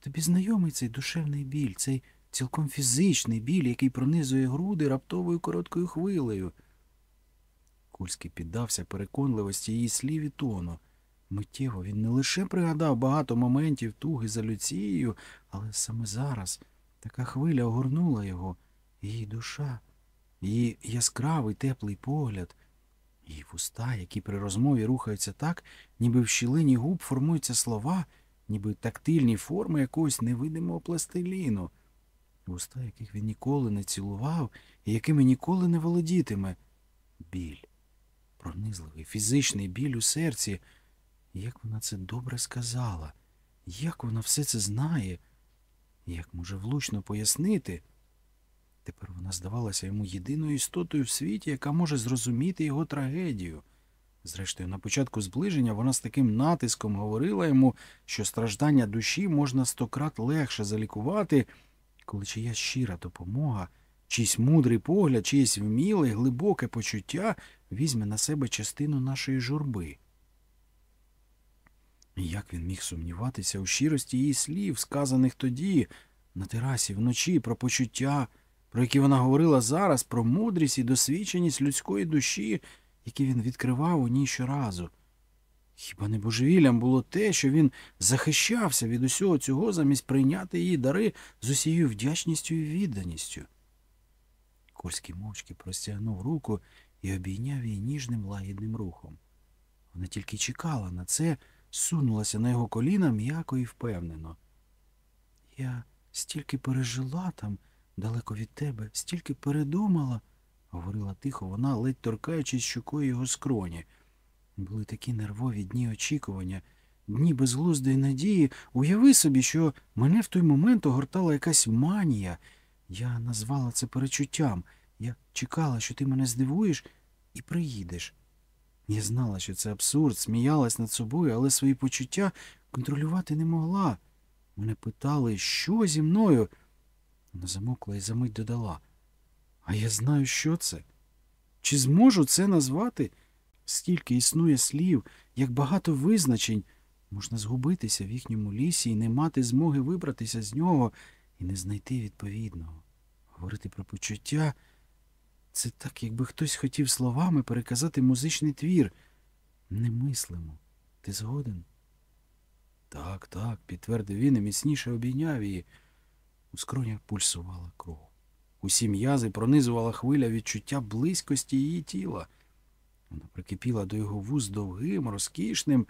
Тобі знайомий цей душевний біль, цей цілком фізичний біль, який пронизує груди раптовою короткою хвилею. Кульський піддався переконливості її слів і тону. Миттєво він не лише пригадав багато моментів туги за Люцією, але саме зараз така хвиля огорнула його, її душа, її яскравий теплий погляд, її вуста, які при розмові рухаються так, ніби в щілині губ формуються слова, ніби тактильні форми якогось невидимого пластиліну, вуста, яких він ніколи не цілував і якими ніколи не володітиме. Біль, пронизливий, фізичний біль у серці. Як вона це добре сказала, як вона все це знає, як може влучно пояснити. Тепер вона здавалася йому єдиною істотою в світі, яка може зрозуміти його трагедію. Зрештою, на початку зближення вона з таким натиском говорила йому, що страждання душі можна стократ легше залікувати, коли чиясь щира допомога, чийсь мудрий погляд, чиєсь вміле, глибоке почуття візьме на себе частину нашої журби. Як він міг сумніватися у щирості її слів, сказаних тоді, на терасі, вночі, про почуття, про які вона говорила зараз, про мудрість і досвідченість людської душі, які він відкривав у ній щоразу. Хіба не божевіллям було те, що він захищався від усього цього замість прийняти її дари з усією вдячністю і відданістю? Кольський мовчки простягнув руку і обійняв її ніжним лагідним рухом. Вона тільки чекала на це, сунулася на його коліна м'яко і впевнено. Я стільки пережила там, далеко від тебе, стільки передумала, говорила тихо вона, ледь торкаючись щукою його скроні. Були такі нервові дні очікування, дні безглуздої надії. Уяви собі, що мене в той момент огортала якась манія. Я назвала це перечуттям. Я чекала, що ти мене здивуєш і приїдеш. Я знала, що це абсурд, сміялась над собою, але свої почуття контролювати не могла. Мене питали, що зі мною. Вона замокла і за мить додала. А я знаю, що це. Чи зможу це назвати? Скільки існує слів, як багато визначень, можна згубитися в їхньому лісі і не мати змоги вибратися з нього і не знайти відповідного. Говорити про почуття це так, якби хтось хотів словами переказати музичний твір. Немислимо. Ти згоден? Так, так, підтвердив він і міцніше обійняв її. У скронях пульсувала кров. Усі м'язи пронизувала хвиля відчуття близькості її тіла. Вона прикипіла до його вуз довгим, розкішним,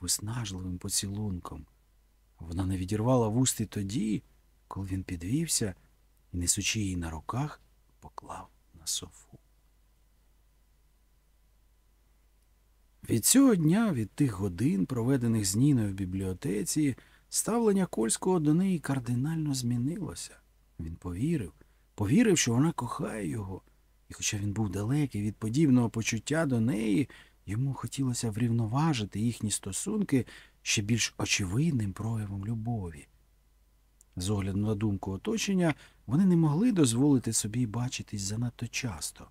виснажливим поцілунком. Вона не відірвала вусти тоді, коли він підвівся і, несучи її на руках, поклав софу. Від цього дня, від тих годин, проведених з Ніною в бібліотеці, ставлення Кольського до неї кардинально змінилося. Він повірив, повірив, що вона кохає його, і хоча він був далекий від подібного почуття до неї, йому хотілося врівноважити їхні стосунки ще більш очевидним проявом любові. З огляду на думку оточення, вони не могли дозволити собі бачитись занадто часто.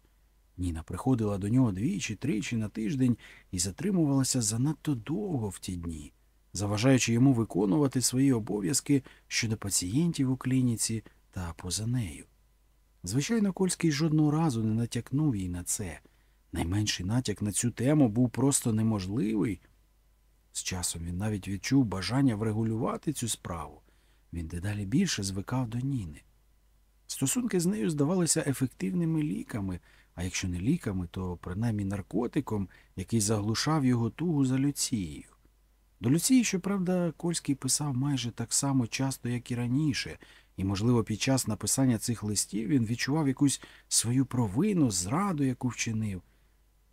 Ніна приходила до нього двічі, тричі на тиждень і затримувалася занадто довго в ті дні, заважаючи йому виконувати свої обов'язки щодо пацієнтів у клініці та поза нею. Звичайно, Кольський жодного разу не натякнув їй на це. Найменший натяк на цю тему був просто неможливий. З часом він навіть відчув бажання врегулювати цю справу. Він дедалі більше звикав до Ніни. Стосунки з нею здавалися ефективними ліками, а якщо не ліками, то принаймні наркотиком, який заглушав його тугу за Люцією. До Люції, щоправда, Кольський писав майже так само часто, як і раніше, і, можливо, під час написання цих листів він відчував якусь свою провину, зраду, яку вчинив.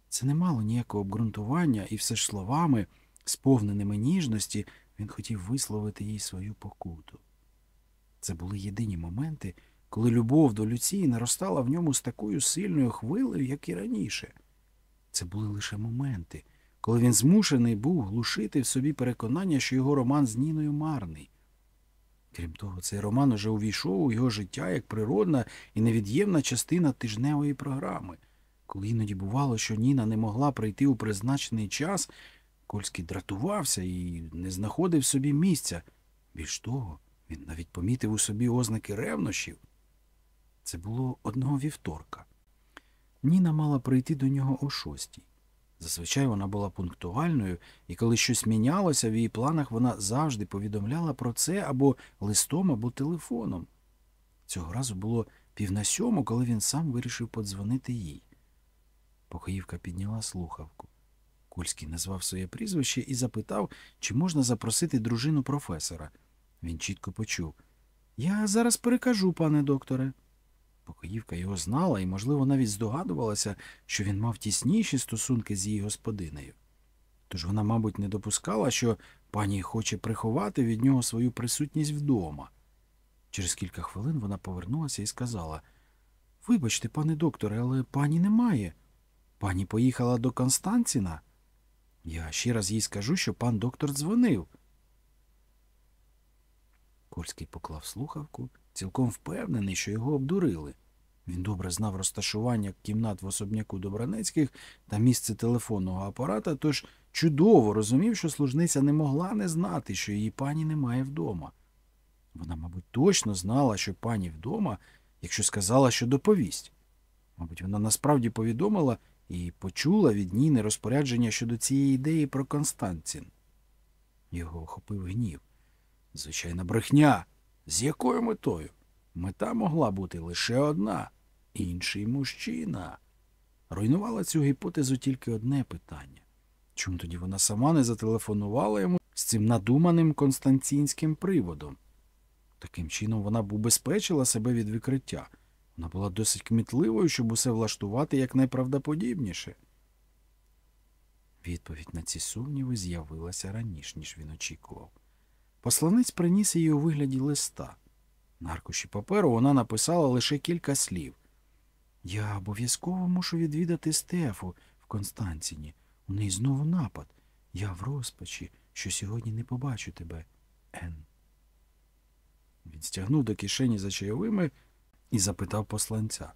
Це не мало ніякого обґрунтування, і все ж словами, сповненими ніжності, він хотів висловити їй свою покуту. Це були єдині моменти, коли любов до Люції наростала в ньому з такою сильною хвилею, як і раніше. Це були лише моменти, коли він змушений був глушити в собі переконання, що його роман з Ніною марний. Крім того, цей роман уже увійшов у його життя як природна і невід'ємна частина тижневої програми. Коли іноді бувало, що Ніна не могла прийти у призначений час, Кольський дратувався і не знаходив собі місця. Більш того, він навіть помітив у собі ознаки ревнощів. Це було одного вівторка. Ніна мала прийти до нього о шостій. Зазвичай вона була пунктуальною, і коли щось мінялося в її планах, вона завжди повідомляла про це або листом, або телефоном. Цього разу було пів на сьому, коли він сам вирішив подзвонити їй. Покоївка підняла слухавку. Кульський назвав своє прізвище і запитав, чи можна запросити дружину професора. Він чітко почув Я зараз перекажу, пане докторе. Покоївка його знала і, можливо, навіть здогадувалася, що він мав тісніші стосунки з її господинею. Тож вона, мабуть, не допускала, що пані хоче приховати від нього свою присутність вдома. Через кілька хвилин вона повернулася і сказала Вибачте, пане докторе, але пані немає. Пані поїхала до Констанціна. Я ще раз їй скажу, що пан доктор дзвонив. Кольський поклав слухавку, цілком впевнений, що його обдурили. Він добре знав розташування кімнат в особняку Добранецьких та місце телефонного апарата, тож чудово розумів, що служниця не могла не знати, що її пані немає вдома. Вона, мабуть, точно знала, що пані вдома, якщо сказала, що доповість. Мабуть, вона насправді повідомила і почула від Ніни розпорядження щодо цієї ідеї про Константін. Його охопив гнів. Звичайна брехня. З якою метою? Мета могла бути лише одна інший мужчина. Руйнувало цю гіпотезу тільки одне питання. Чому тоді вона сама не зателефонувала йому з цим надуманим констанцінським приводом? Таким чином вона б убезпечила себе від викриття. Вона була досить кмітливою, щоб усе влаштувати якнайправдоподібніше. Відповідь на ці сумніви з'явилася раніше, ніж він очікував. Посланець приніс її у вигляді листа. На аркуші паперу вона написала лише кілька слів. Я обов'язково мушу відвідати Стефу в Констанціні. У неї знову напад. Я в розпачі, що сьогодні не побачу тебе, Ен. Він стягнув до кишені за чайовими і запитав посланця.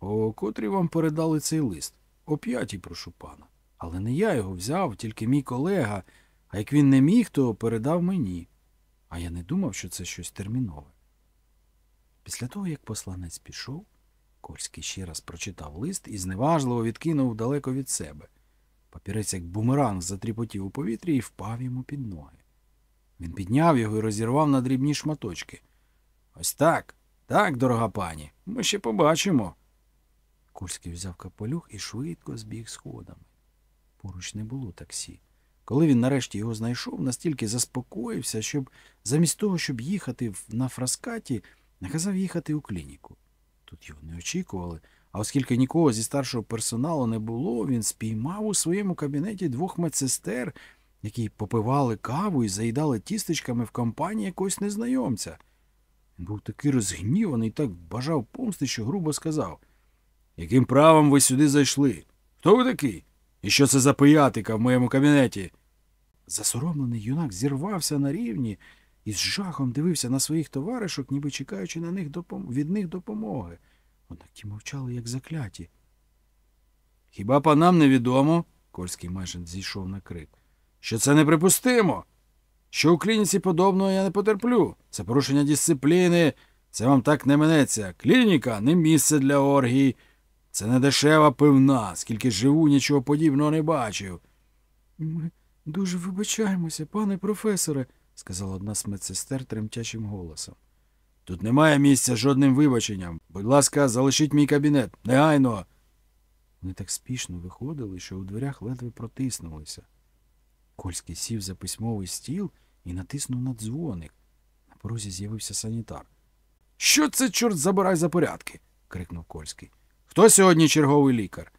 О котрій вам передали цей лист? О п'ятій, прошу пана. Але не я його взяв, тільки мій колега, а як він не міг, то передав мені. А я не думав, що це щось термінове. Після того, як посланець пішов, Кольський ще раз прочитав лист і зневажливо відкинув далеко від себе. Папірець, як бумеранг, затріпотів у повітрі і впав йому під ноги. Він підняв його і розірвав на дрібні шматочки. Ось так, так, дорога пані, ми ще побачимо. Кольський взяв капелюх і швидко збіг сходами. Поруч не було таксі. Коли він нарешті його знайшов, настільки заспокоївся, щоб замість того, щоб їхати на фраскаті, наказав їхати у клініку. Тут його не очікували, а оскільки нікого зі старшого персоналу не було, він спіймав у своєму кабінеті двох медсестер, які попивали каву і заїдали тістечками в компанії якогось незнайомця. Він був такий розгніваний, так бажав помсти, що грубо сказав. Яким правом ви сюди зайшли? Хто ви такий? І що це за пиятика в моєму кабінеті? Засоромлений юнак зірвався на рівні і з жахом дивився на своїх товаришок, ніби чекаючи на них допом... від них допомоги. Однак ті мовчали, як закляті. Хіба панам невідомо, Кольський майже зійшов на крик, що це неприпустимо. Що у клініці подобного я не потерплю. Це порушення дисципліни, це вам так не минеться. Клініка не місце для оргій. Це не дешева пивна, скільки живу, нічого подібного не бачив. Ми дуже вибачаємося, пане професоре, сказала одна з медсестер тремтячим голосом. Тут немає місця жодним вибаченням. Будь ласка, залишіть мій кабінет. Негайно. Вони так спішно виходили, що у дверях ледве протиснулися. Кольський сів за письмовий стіл і натиснув на дзвоник. На порозі з'явився санітар. Що це, чорт, забирай за порядки? крикнув Кольський. Хто сьогодні черговий лікар?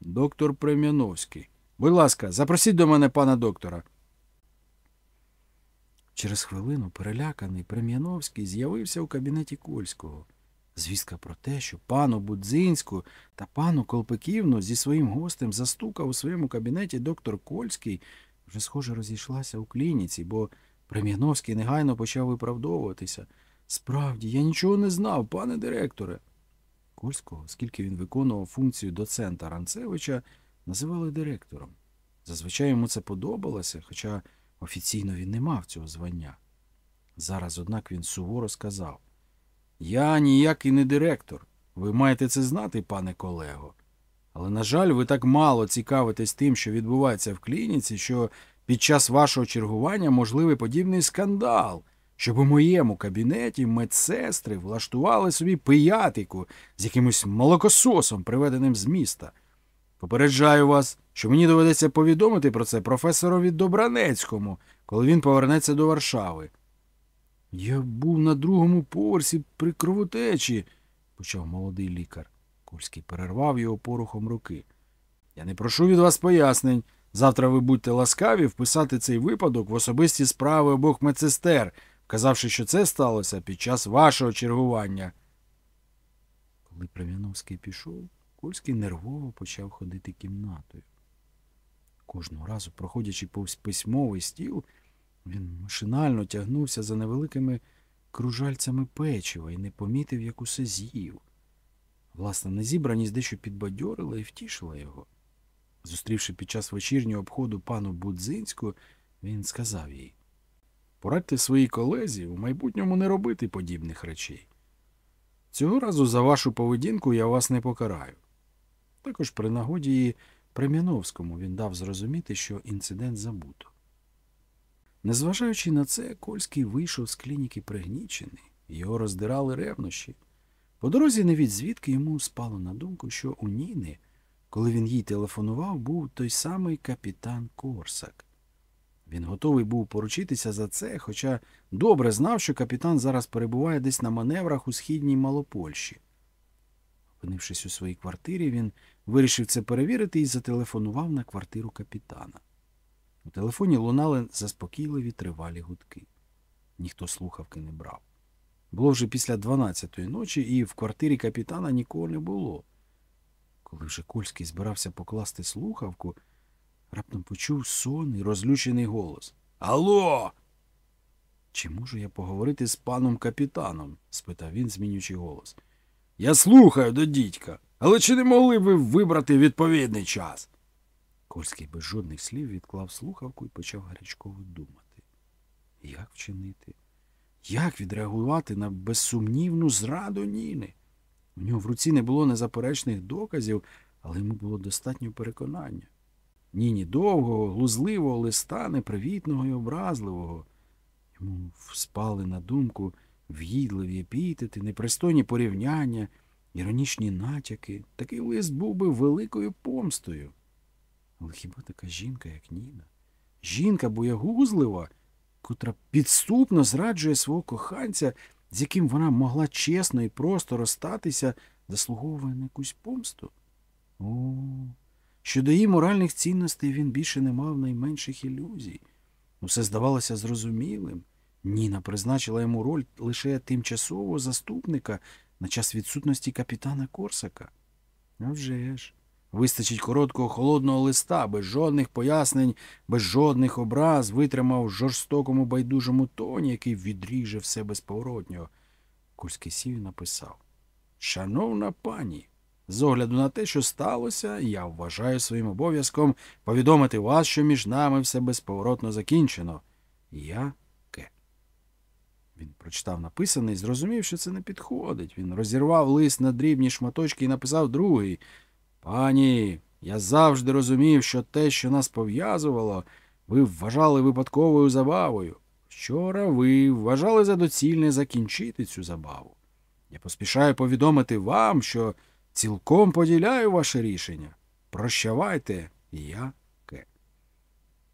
Доктор Прем'яновський. Будь ласка, запросіть до мене пана доктора. Через хвилину переляканий Прем'яновський з'явився у кабінеті Кольського. Звістка про те, що пану Будзинську та пану Колпиківну зі своїм гостем застукав у своєму кабінеті доктор Кольський, вже схоже розійшлася у клініці, бо Прем'яновський негайно почав виправдовуватися. Справді, я нічого не знав, пане директоре. Кольського, оскільки він виконував функцію доцента Ранцевича, називали директором. Зазвичай йому це подобалося, хоча офіційно він не мав цього звання. Зараз, однак, він суворо сказав Я ніякий не директор. Ви маєте це знати, пане колего. Але, на жаль, ви так мало цікавитесь тим, що відбувається в клініці, що під час вашого чергування можливий подібний скандал, щоб у моєму кабінеті медсестри влаштували собі пиятику з якимось молокососом, приведеним з міста. Попереджаю вас, що мені доведеться повідомити про це професорові Добранецькому, коли він повернеться до Варшави. Я був на другому поверсі при кровотечі, почав молодий лікар. Кольський перервав його порухом руки. Я не прошу від вас пояснень. Завтра ви будьте ласкаві вписати цей випадок в особисті справи обох медсестер, вказавши, що це сталося під час вашого чергування. Коли Прем'яновський пішов, Кольський нервово почав ходити кімнатою. Кожного разу, проходячи повз письмовий стіл, він машинально тягнувся за невеликими кружальцями печива і не помітив, як усе з'їв. Власна незібраність дещо підбадьорила і втішила його. Зустрівши під час вечірнього обходу пану Будзинську, він сказав їй Порадьте своїй колезі у майбутньому не робити подібних речей. Цього разу за вашу поведінку я вас не покараю. Також при нагоді і Прем'яновському він дав зрозуміти, що інцидент забуто. Незважаючи на це, Кольський вийшов з клініки пригнічений, його роздирали ревнощі. По дорозі не від звідки йому спало на думку, що у Ніни, коли він їй телефонував, був той самий капітан Корсак. Він готовий був поручитися за це, хоча добре знав, що капітан зараз перебуває десь на маневрах у східній Малопольщі. Опинившись у своїй квартирі, він вирішив це перевірити і зателефонував на квартиру капітана. У телефоні лунали заспокійливі тривалі гудки. Ніхто слухавки не брав. Було вже після 12-ї ночі, і в квартирі капітана нікого не було. Коли вже Кольський збирався покласти слухавку, раптом почув сонний, розлючений голос. Алло! Чи можу я поговорити з паном капітаном? спитав він, змінюючи голос. Я слухаю до дідька, але чи не могли ви вибрати відповідний час? Кольський без жодних слів відклав слухавку і почав гарячково думати. Як вчинити? Як відреагувати на безсумнівну зраду Ніни? У нього в руці не було незаперечних доказів, але йому було достатньо переконання. Ніні довгого, глузливого листа, непривітного і образливого. Йому спали на думку в'їдливі епітети, непристойні порівняння, іронічні натяки. Такий лист був би великою помстою. Але хіба така жінка, як Ніна? Жінка боягузлива, котра підступно зраджує свого коханця, з яким вона могла чесно і просто розстатися, заслуговує на якусь помсту? О, щодо її моральних цінностей він більше не мав найменших ілюзій. Усе здавалося зрозумілим. Ніна призначила йому роль лише тимчасового заступника на час відсутності капітана Корсака. А вже ж. Вистачить короткого холодного листа, без жодних пояснень, без жодних образ, витримав жорстокому байдужому тоні, який відріже все безповоротнього. Кульський сів написав Шановна пані, з огляду на те, що сталося, я вважаю своїм обов'язком повідомити вас, що між нами все безповоротно закінчено. Я. Він прочитав написане і зрозумів, що це не підходить. Він розірвав лист на дрібні шматочки і написав другий. Пані, я завжди розумів, що те, що нас пов'язувало, ви вважали випадковою забавою. Вчора ви вважали за доцільне закінчити цю забаву. Я поспішаю повідомити вам, що цілком поділяю ваше рішення. Прощавайте, я.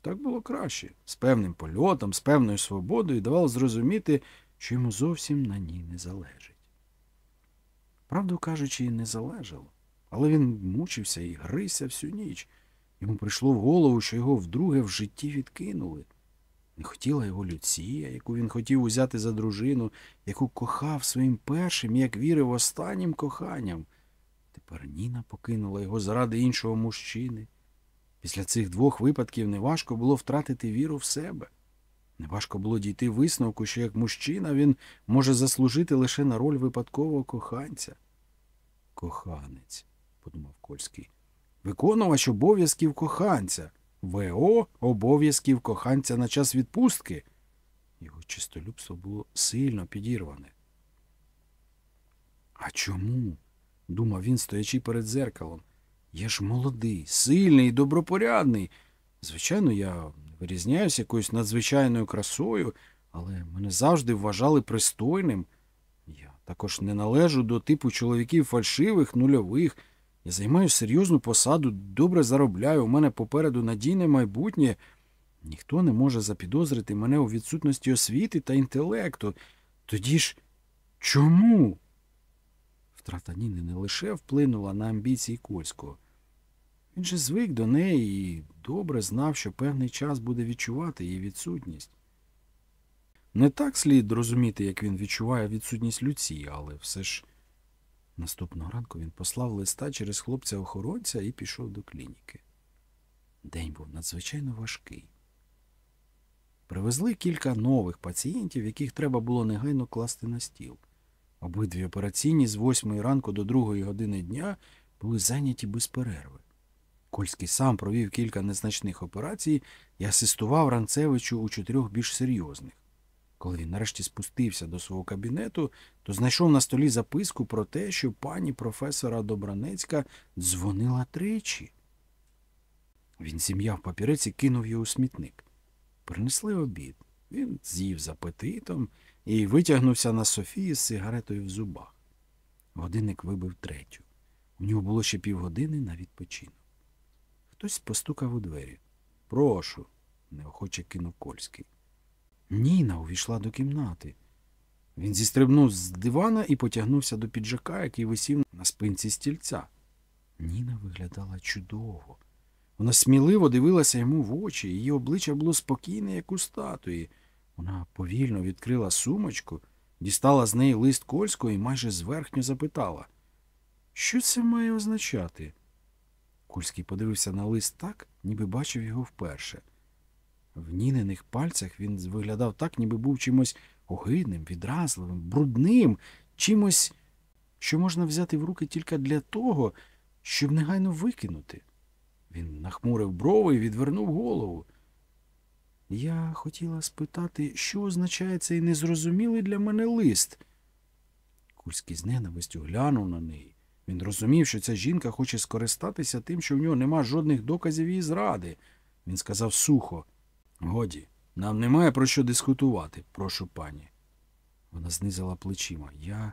Так було краще, з певним польотом, з певною свободою давав зрозуміти, що йому зовсім на ній не залежить. Правду кажучи, не залежало. Але він мучився і грився всю ніч. Йому прийшло в голову, що його вдруге в житті відкинули. Не хотіла його Люція, яку він хотів узяти за дружину, яку кохав своїм першим, як вірив, останнім коханням. Тепер Ніна покинула його заради іншого мужчини. Після цих двох випадків неважко було втратити віру в себе. Неважко було дійти висновку, що як мужчина він може заслужити лише на роль випадкового коханця. Коханець, подумав Кольський. Виконувач обов'язків коханця. ВО обов'язків коханця на час відпустки. Його чистолюбство було сильно підірване. А чому? думав він, стоячи перед зеркалом. Я ж молодий, сильний і добропорядний. Звичайно, я не вирізняюся якоюсь надзвичайною красою, але мене завжди вважали пристойним. Я також не належу до типу чоловіків фальшивих, нульових. Я займаю серйозну посаду, добре заробляю, у мене попереду надійне майбутнє. Ніхто не може запідозрити мене у відсутності освіти та інтелекту. Тоді ж чому? Втрата Ніни не лише вплинула на амбіції Кольського. Він же звик до неї і добре знав, що певний час буде відчувати її відсутність. Не так слід розуміти, як він відчуває відсутність Люції, але все ж наступного ранку він послав листа через хлопця-охоронця і пішов до клініки. День був надзвичайно важкий. Привезли кілька нових пацієнтів, яких треба було негайно класти на стіл. Обидві операційні з восьмої ранку до другої години дня були зайняті без перерви. Кольський сам провів кілька незначних операцій і асистував Ранцевичу у чотирьох більш серйозних. Коли він нарешті спустився до свого кабінету, то знайшов на столі записку про те, що пані професора Добранецька дзвонила тричі. Він зім'яв папірець і кинув його у смітник. Принесли обід. Він з'їв з апетитом і витягнувся на Софії з сигаретою в зубах. Годинник вибив третю. У нього було ще півгодини на відпочинок. Хтось постукав у двері. Прошу, неохоче кинув Кольський. Ніна увійшла до кімнати. Він зістрибнув з дивана і потягнувся до піджака, який висів на спинці стільця. Ніна виглядала чудово. Вона сміливо дивилася йому в очі, її обличчя було спокійне, як у статуї. Вона повільно відкрила сумочку, дістала з неї лист Кольського і майже зверхньо запитала, що це має означати? Кольський подивився на лист так, ніби бачив його вперше. В Ніниних пальцях він виглядав так, ніби був чимось огидним, відразливим, брудним, чимось, що можна взяти в руки тільки для того, щоб негайно викинути. Він нахмурив брови і відвернув голову. Я хотіла спитати, що означає цей незрозумілий для мене лист. Кульський з ненавистю глянув на неї. Він розумів, що ця жінка хоче скористатися тим, що в нього нема жодних доказів її зради. Він сказав сухо Годі, нам немає про що дискутувати, прошу пані. Вона знизила плечима. Я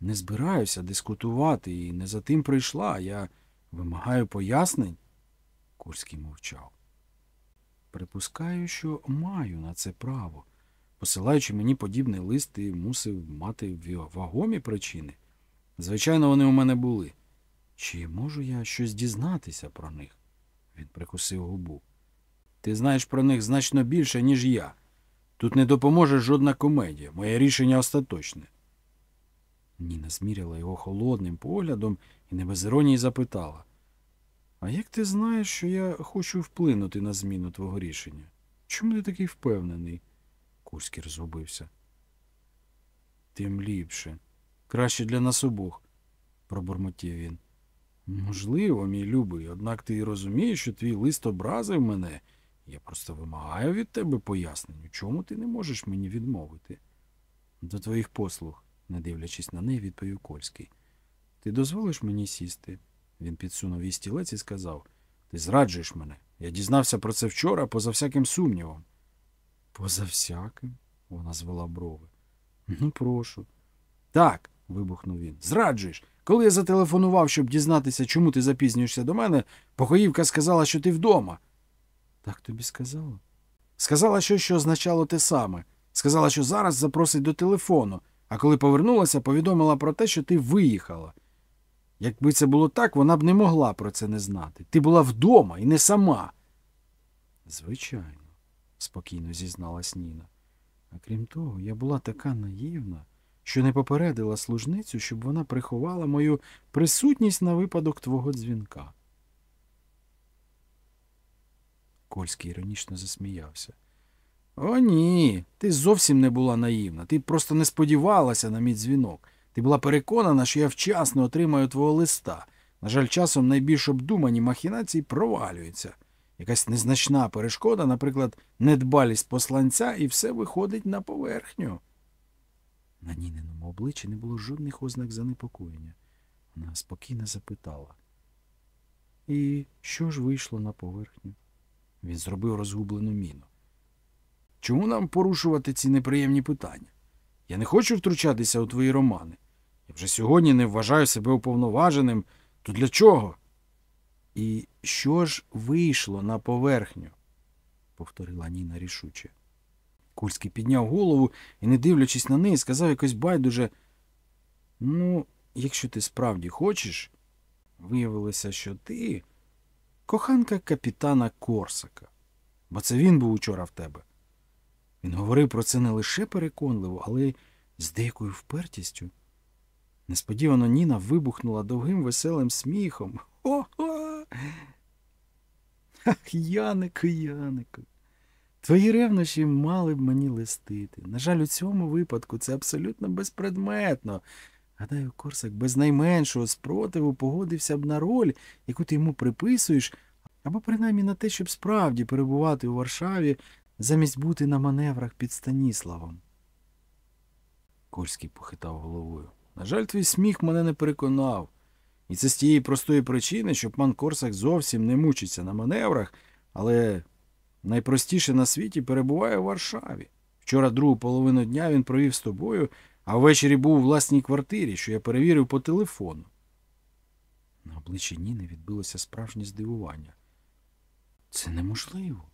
не збираюся дискутувати і не за тим прийшла. Я вимагаю пояснень. Курський мовчав. Припускаю, що маю на це право. Посилаючи мені подібний лист, ти мусив мати вагомі причини. Звичайно, вони у мене були. Чи можу я щось дізнатися про них? Він прикусив губу. Ти знаєш про них значно більше, ніж я. Тут не допоможе жодна комедія. Моє рішення остаточне. Ніна зміряла його холодним поглядом і не без іронії запитала. А як ти знаєш, що я хочу вплинути на зміну твого рішення? Чому ти такий впевнений? Курський розгубився. Тим ліпше. Краще для нас обох, пробурмотів він. Можливо, мій любий, однак ти розумієш, що твій лист образив мене. Я просто вимагаю від тебе пояснень, чому ти не можеш мені відмовити. До твоїх послуг, не дивлячись на неї, відповів Кольський. Ти дозволиш мені сісти? Він підсунув їй стілець і сказав Ти зраджуєш мене. Я дізнався про це вчора, поза всяким сумнівом. Поза всяким? Вона звела брови. Ну, прошу. Так, вибухнув він. Зраджуєш. Коли я зателефонував, щоб дізнатися, чому ти запізнюєшся до мене, покоївка сказала, що ти вдома. Так тобі сказала? Сказала щось, що означало те саме. Сказала, що зараз запросить до телефону, а коли повернулася, повідомила про те, що ти виїхала. Якби це було так, вона б не могла про це не знати. Ти була вдома і не сама. Звичайно, спокійно зізналась Ніна. А крім того, я була така наївна, що не попередила служницю, щоб вона приховала мою присутність на випадок твого дзвінка. Кольський іронічно засміявся. О, ні, ти зовсім не була наївна. Ти просто не сподівалася на мій дзвінок. Ти була переконана, що я вчасно отримаю твого листа. На жаль, часом найбільш обдумані махінації провалюються. Якась незначна перешкода, наприклад, недбалість посланця, і все виходить на поверхню. На Ніниному обличчі не було жодних ознак занепокоєння. Вона спокійно запитала. І що ж вийшло на поверхню? Він зробив розгублену міну. Чому нам порушувати ці неприємні питання? Я не хочу втручатися у твої романи. Я вже сьогодні не вважаю себе уповноваженим. То для чого? І що ж вийшло на поверхню? повторила Ніна рішуче. Кульський підняв голову і, не дивлячись на неї, сказав якось байдуже. Ну, якщо ти справді хочеш, виявилося, що ти коханка капітана Корсака, бо це він був учора в тебе. Він говорив про це не лише переконливо, але й з деякою впертістю. Несподівано Ніна вибухнула довгим веселим сміхом. Хо-хо! Ах, Янику, Янику. Твої ревнощі мали б мені листити. На жаль, у цьому випадку це абсолютно безпредметно. Гадаю, Корсак без найменшого спротиву погодився б на роль, яку ти йому приписуєш, або принаймні на те, щоб справді перебувати у Варшаві, замість бути на маневрах під Станіславом. Кольський похитав головою. На жаль, твій сміх мене не переконав. І це з тієї простої причини, що пан Корсак зовсім не мучиться на маневрах, але найпростіше на світі перебуває в Варшаві. Вчора другу половину дня він провів з тобою, а ввечері був у власній квартирі, що я перевірив по телефону. На обличчі Ніни відбилося справжнє здивування. Це неможливо.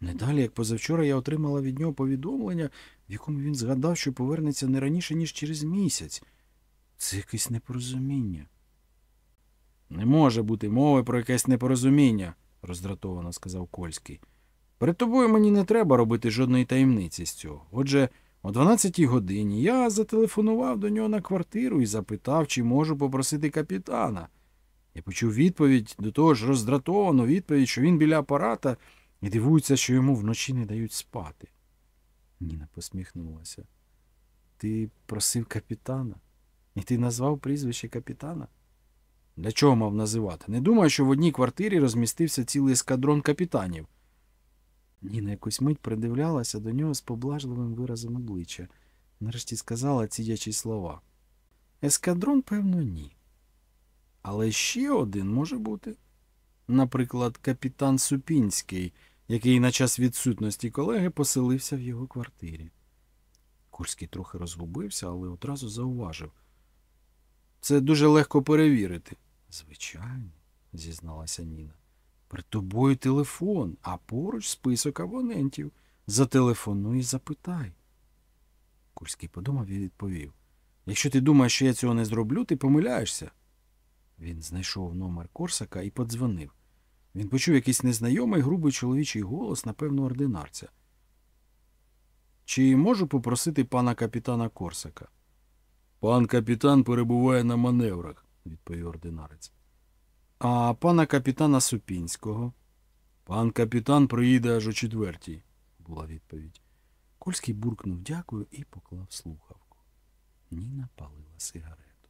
Не далі, як позавчора, я отримала від нього повідомлення, в якому він згадав, що повернеться не раніше, ніж через місяць. Це якесь непорозуміння. Не може бути мови про якесь непорозуміння, роздратовано сказав Кольський. Перед тобою мені не треба робити жодної таємниці з цього. Отже, о 12-й годині я зателефонував до нього на квартиру і запитав, чи можу попросити капітана. Я почув відповідь, до того ж роздратовану відповідь, що він біля апарата і дивується, що йому вночі не дають спати. Ніна посміхнулася. Ти просив капітана? І ти назвав прізвище капітана? Для чого мав називати? Не думаю, що в одній квартирі розмістився цілий ескадрон капітанів. Ніна якусь мить придивлялася до нього з поблажливим виразом обличчя. Нарешті сказала цідячі слова. Ескадрон, певно, ні. Але ще один може бути. Наприклад, капітан Супінський, який на час відсутності колеги поселився в його квартирі. Курський трохи розгубився, але одразу зауважив. Це дуже легко перевірити. Звичайно, зізналася Ніна. Перед тобою телефон, а поруч список абонентів. Зателефонуй і запитай. Курський подумав і відповів. Якщо ти думаєш, що я цього не зроблю, ти помиляєшся. Він знайшов номер Корсака і подзвонив. Він почув якийсь незнайомий грубий чоловічий голос, напевно, ординарця. Чи можу попросити пана капітана Корсака? Пан капітан перебуває на маневрах, відповів ординарець. А пана капітана Супінського? Пан капітан приїде аж о четвертій, була відповідь. Кольський буркнув дякую і поклав слухавку. Ніна палила сигарету.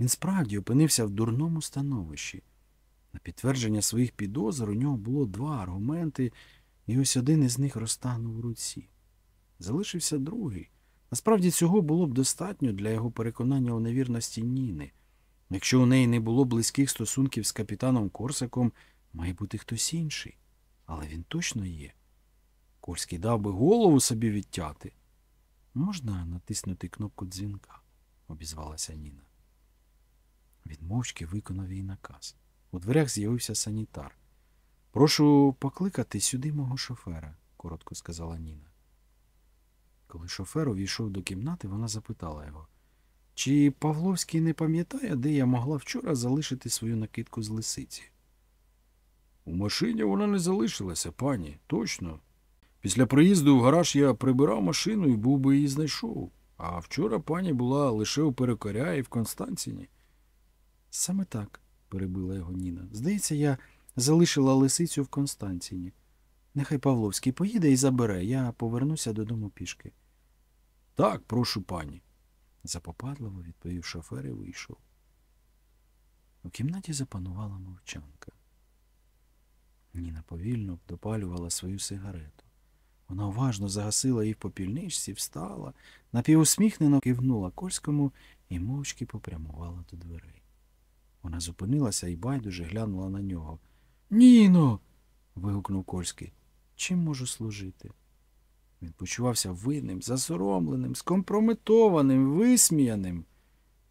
Він справді опинився в дурному становищі. На підтвердження своїх підозр у нього було два аргументи, і ось один із них розтанув у руці. Залишився другий. Насправді цього було б достатньо для його переконання у невірності Ніни. Якщо у неї не було близьких стосунків з капітаном Корсаком, має бути хтось інший. Але він точно є. Кольський дав би голову собі відтяти. Можна натиснути кнопку дзвінка, обізвалася Ніна. Він мовчки виконав її наказ. У дверях з'явився санітар. Прошу покликати сюди мого шофера, коротко сказала Ніна. Коли шофер увійшов до кімнати, вона запитала його, чи Павловський не пам'ятає, де я могла вчора залишити свою накидку з лисиці? У машині вона не залишилася, пані, точно. Після приїзду в гараж я прибирав машину і був би її знайшов. А вчора пані була лише у перекоря і в Констанціні. Саме так, перебила його Ніна. Здається, я залишила лисицю в Констанціні. Нехай Павловський поїде і забере, я повернуся додому пішки. Так, прошу пані, запопадливо відповів шофер і вийшов. У кімнаті запанувала мовчанка. Ніна повільно допалювала свою сигарету. Вона уважно загасила її в попільничці, встала, напівусміхнено кивнула Кольському і мовчки попрямувала до дверей. Вона зупинилася і байдуже глянула на нього. Ніно. вигукнув Кольський. Чим можу служити? Він почувався винним, засоромленим, скомпрометованим, висміяним.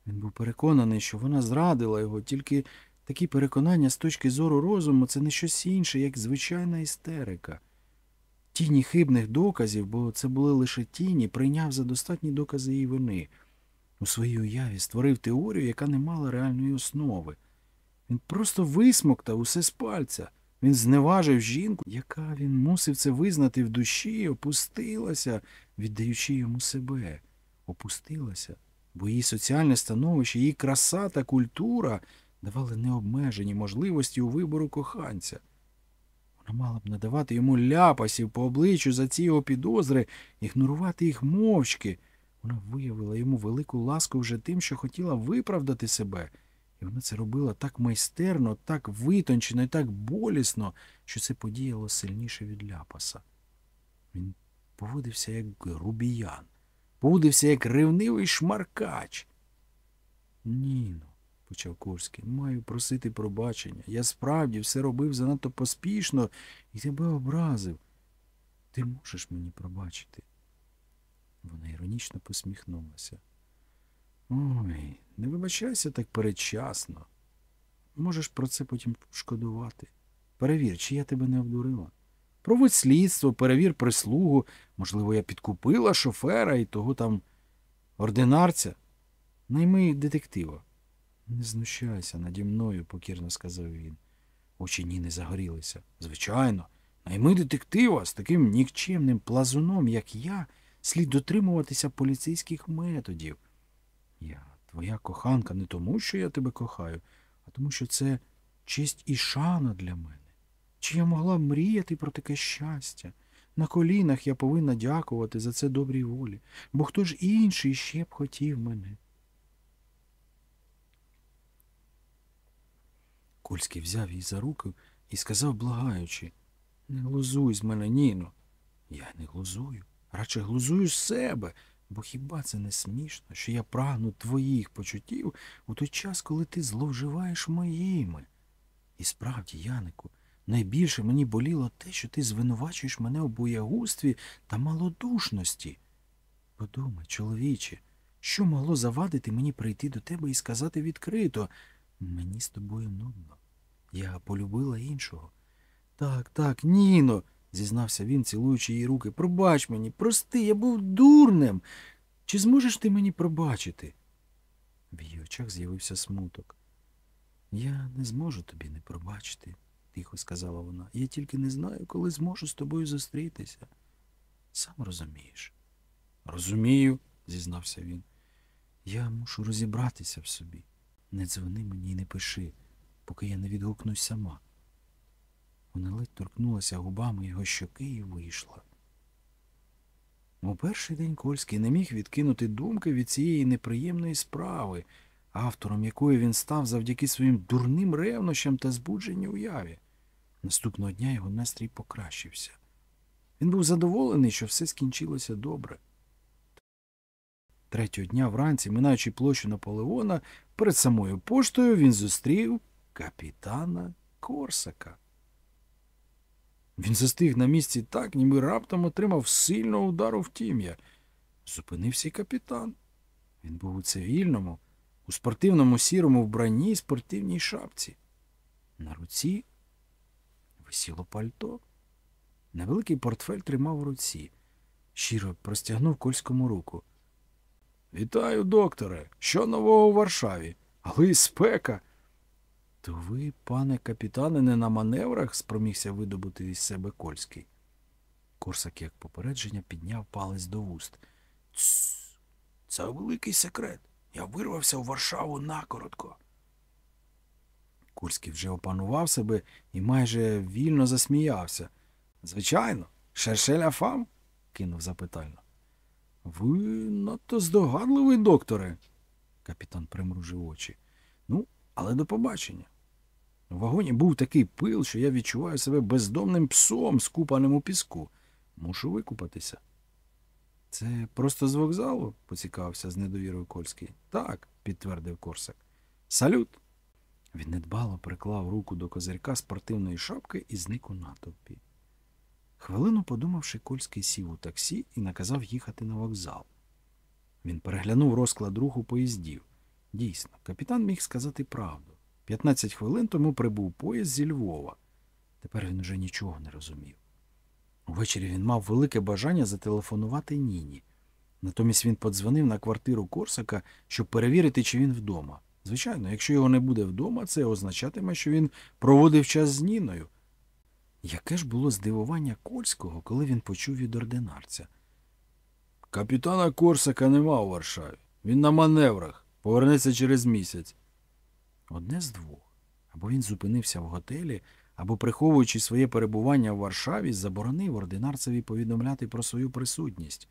Він був переконаний, що вона зрадила його, тільки такі переконання з точки зору розуму це не щось інше, як звичайна істерика. Тіні хибних доказів, бо це були лише тіні, прийняв за достатні докази її вини. У своїй уяві створив теорію, яка не мала реальної основи. Він просто висмоктав усе з пальця. Він зневажив жінку, яка він мусив це визнати в душі, опустилася, віддаючи йому себе. Опустилася, бо її соціальне становище, її краса та культура давали необмежені можливості у вибору коханця. Вона мала б надавати йому ляпасів по обличчю за ці його підозри, ігнорувати їх мовчки. Вона виявила йому велику ласку вже тим, що хотіла виправдати себе. І вона це робила так майстерно, так витончено і так болісно, що це подіяло сильніше від ляпаса. Він поводився як грубіян, поводився як ревнивий шмаркач. Ніно, почав Курський, маю просити пробачення. Я справді все робив занадто поспішно і тебе образив. Ти можеш мені пробачити. Вона іронічно посміхнулася. Ой, не вибачайся так передчасно. Можеш про це потім шкодувати. Перевір, чи я тебе не обдурила. Проводь слідство, перевір прислугу. Можливо, я підкупила шофера і того там ординарця. Найми детектива. Не знущайся наді мною, покірно сказав він. Очі Ніни загорілися. Звичайно, найми детектива з таким нікчемним плазуном, як я, слід дотримуватися поліцейських методів. Я твоя коханка не тому, що я тебе кохаю, а тому, що це честь і шана для мене. Чи я могла мріяти про таке щастя? На колінах я повинна дякувати за це добрій волі, бо хто ж інший ще б хотів мене. Кольський взяв її за руку і сказав, благаючи, не глузуй з мене, Ніно. Я не глузую, радше глузую з себе, бо хіба це не смішно, що я прагну твоїх почуттів у той час, коли ти зловживаєш моїми? І справді, Янику, найбільше мені боліло те, що ти звинувачуєш мене у боягузтві та малодушності. Подумай, чоловіче, що могло завадити мені прийти до тебе і сказати відкрито мені з тобою нудно. Я полюбила іншого. Так, так, Ніно, зізнався він, цілуючи її руки. Пробач мені, прости, я був дурнем. Чи зможеш ти мені пробачити? В її очах з'явився смуток. Я не зможу тобі не пробачити, тихо сказала вона. Я тільки не знаю, коли зможу з тобою зустрітися. Сам розумієш. Розумію, зізнався він. Я мушу розібратися в собі. Не дзвони мені і не пиши, поки я не відгукнусь сама. Вона ледь торкнулася губами його щоки і вийшла. У перший день Кольський не міг відкинути думки від цієї неприємної справи, автором якої він став завдяки своїм дурним ревнощам та збудженій уяві. Наступного дня його настрій покращився. Він був задоволений, що все скінчилося добре. Третього дня вранці, минаючи площу Наполеона, перед самою поштою він зустрів капітана Корсака. Він застиг на місці так, ніби раптом отримав сильного удару в тім'я. Зупинився й капітан. Він був у цивільному, у спортивному сірому вбранні і спортивній шапці. На руці висіло пальто. Невеликий портфель тримав у руці. Щиро простягнув Кольському руку. Вітаю, докторе. Що нового у Варшаві? Але й спека. То ви, пане капітане, не на маневрах? спромігся видобути із себе Кольський. Корсак, як попередження, підняв палець до вуст. Цс, це великий секрет. Я вирвався у Варшаву накоротко. Курський вже опанував себе і майже вільно засміявся. Звичайно, шершеля фам? кинув запитально. Ви надто здогадливий, докторе. Капітан примружив очі. Але до побачення. У вагоні був такий пил, що я відчуваю себе бездомним псом, скупаним у піску. Мушу викупатися. Це просто з вокзалу? поцікавився з недовірою Кольський. Так, підтвердив Корсак. Салют. Він недбало приклав руку до козирька спортивної шапки і зник у натовпі. Хвилину подумавши, Кольський сів у таксі і наказав їхати на вокзал. Він переглянув розклад руху поїздів. Дійсно, капітан міг сказати правду. 15 хвилин тому прибув поїзд зі Львова. Тепер він уже нічого не розумів. Увечері він мав велике бажання зателефонувати Ніні. Натомість він подзвонив на квартиру Корсака, щоб перевірити, чи він вдома. Звичайно, якщо його не буде вдома, це означатиме, що він проводив час з Ніною. Яке ж було здивування Кольського, коли він почув від ординарця? Капітана Корсака нема у Варшаві. Він на маневрах. Повернеться через місяць. Одне з двох. Або він зупинився в готелі, або, приховуючи своє перебування в Варшаві, заборонив ординарцеві повідомляти про свою присутність.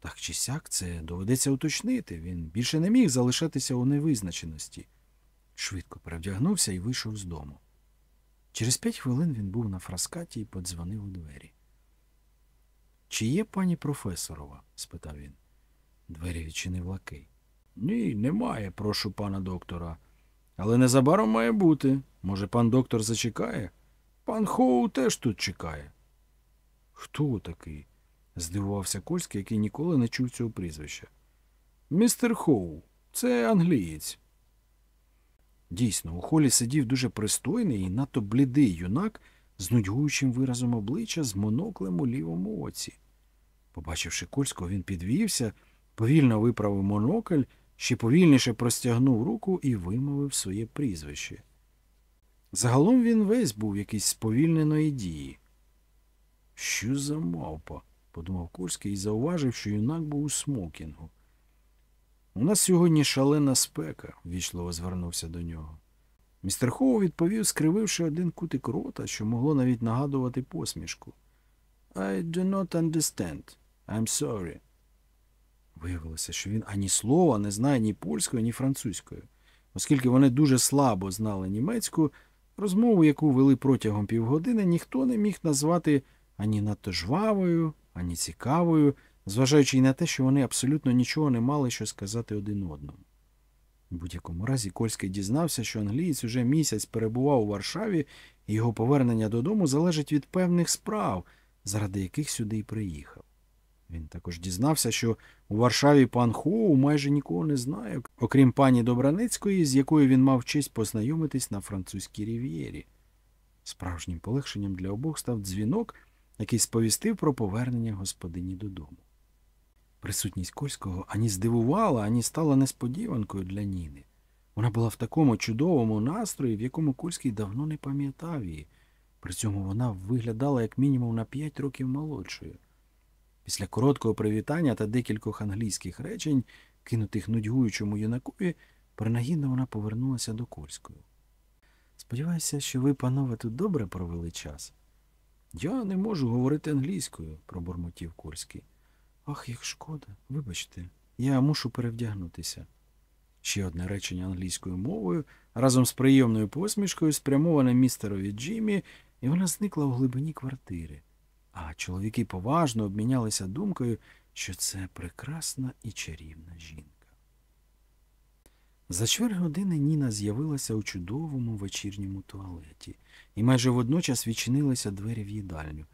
Так чи сяк це доведеться уточнити. Він більше не міг залишатися у невизначеності. Швидко перевдягнувся і вийшов з дому. Через п'ять хвилин він був на фраскаті і подзвонив у двері. Чи є пані професорова? спитав він. Двері відчинив лакей. Ні, немає, прошу пана доктора. Але незабаром має бути. Може, пан доктор зачекає? Пан Хоу теж тут чекає. Хто такий? здивувався Кольський, який ніколи не чув цього прізвища. Містер Хоу, це англієць. Дійсно, у холі сидів дуже пристойний і надто блідий юнак з нудьгуючим виразом обличчя з моноклем у лівому оці. Побачивши Кольського, він підвівся, повільно виправив монокль, ще повільніше простягнув руку і вимовив своє прізвище. Загалом він весь був якийсь сповільненої дії. Що за мавпа? подумав Кольський і зауважив, що юнак був у смокінгу. У нас сьогодні шалена спека, ввічливо звернувся до нього. Містер Хоу відповів, скрививши один кутик рота, що могло навіть нагадувати посмішку. I do not understand. I'm sorry. Виявилося, що він ані слова не знає ні польської, ні французької. Оскільки вони дуже слабо знали німецьку, розмову, яку вели протягом півгодини, ніхто не міг назвати ані надто жвавою, ані цікавою, зважаючи й на те, що вони абсолютно нічого не мали що сказати один одному. У будь-якому разі Кольський дізнався, що англієць уже місяць перебував у Варшаві, і його повернення додому залежить від певних справ, заради яких сюди й приїхав. Він також дізнався, що у Варшаві пан Хоу майже нікого не знає, окрім пані Добраницької, з якою він мав честь познайомитись на французькій рів'єрі. Справжнім полегшенням для обох став дзвінок, який сповістив про повернення господині додому. Присутність Кольського ані здивувала, ані стала несподіванкою для Ніни. Вона була в такому чудовому настрої, в якому Кольський давно не пам'ятав її. При цьому вона виглядала як мінімум на п'ять років молодшою. Після короткого привітання та декількох англійських речень, кинутих нудьгуючому юнакові, принагідно вона повернулася до Кольського. Сподіваюся, що ви, панове, тут добре провели час. Я не можу говорити англійською, пробурмотів Кольський. Ах, як шкода, вибачте, я мушу перевдягнутися. Ще одне речення англійською мовою, разом з прийомною посмішкою, спрямоване містерові Джиммі, і вона зникла у глибині квартири. А чоловіки поважно обмінялися думкою, що це прекрасна і чарівна жінка. За чверть години Ніна з'явилася у чудовому вечірньому туалеті, і майже водночас відчинилися двері в їдальню.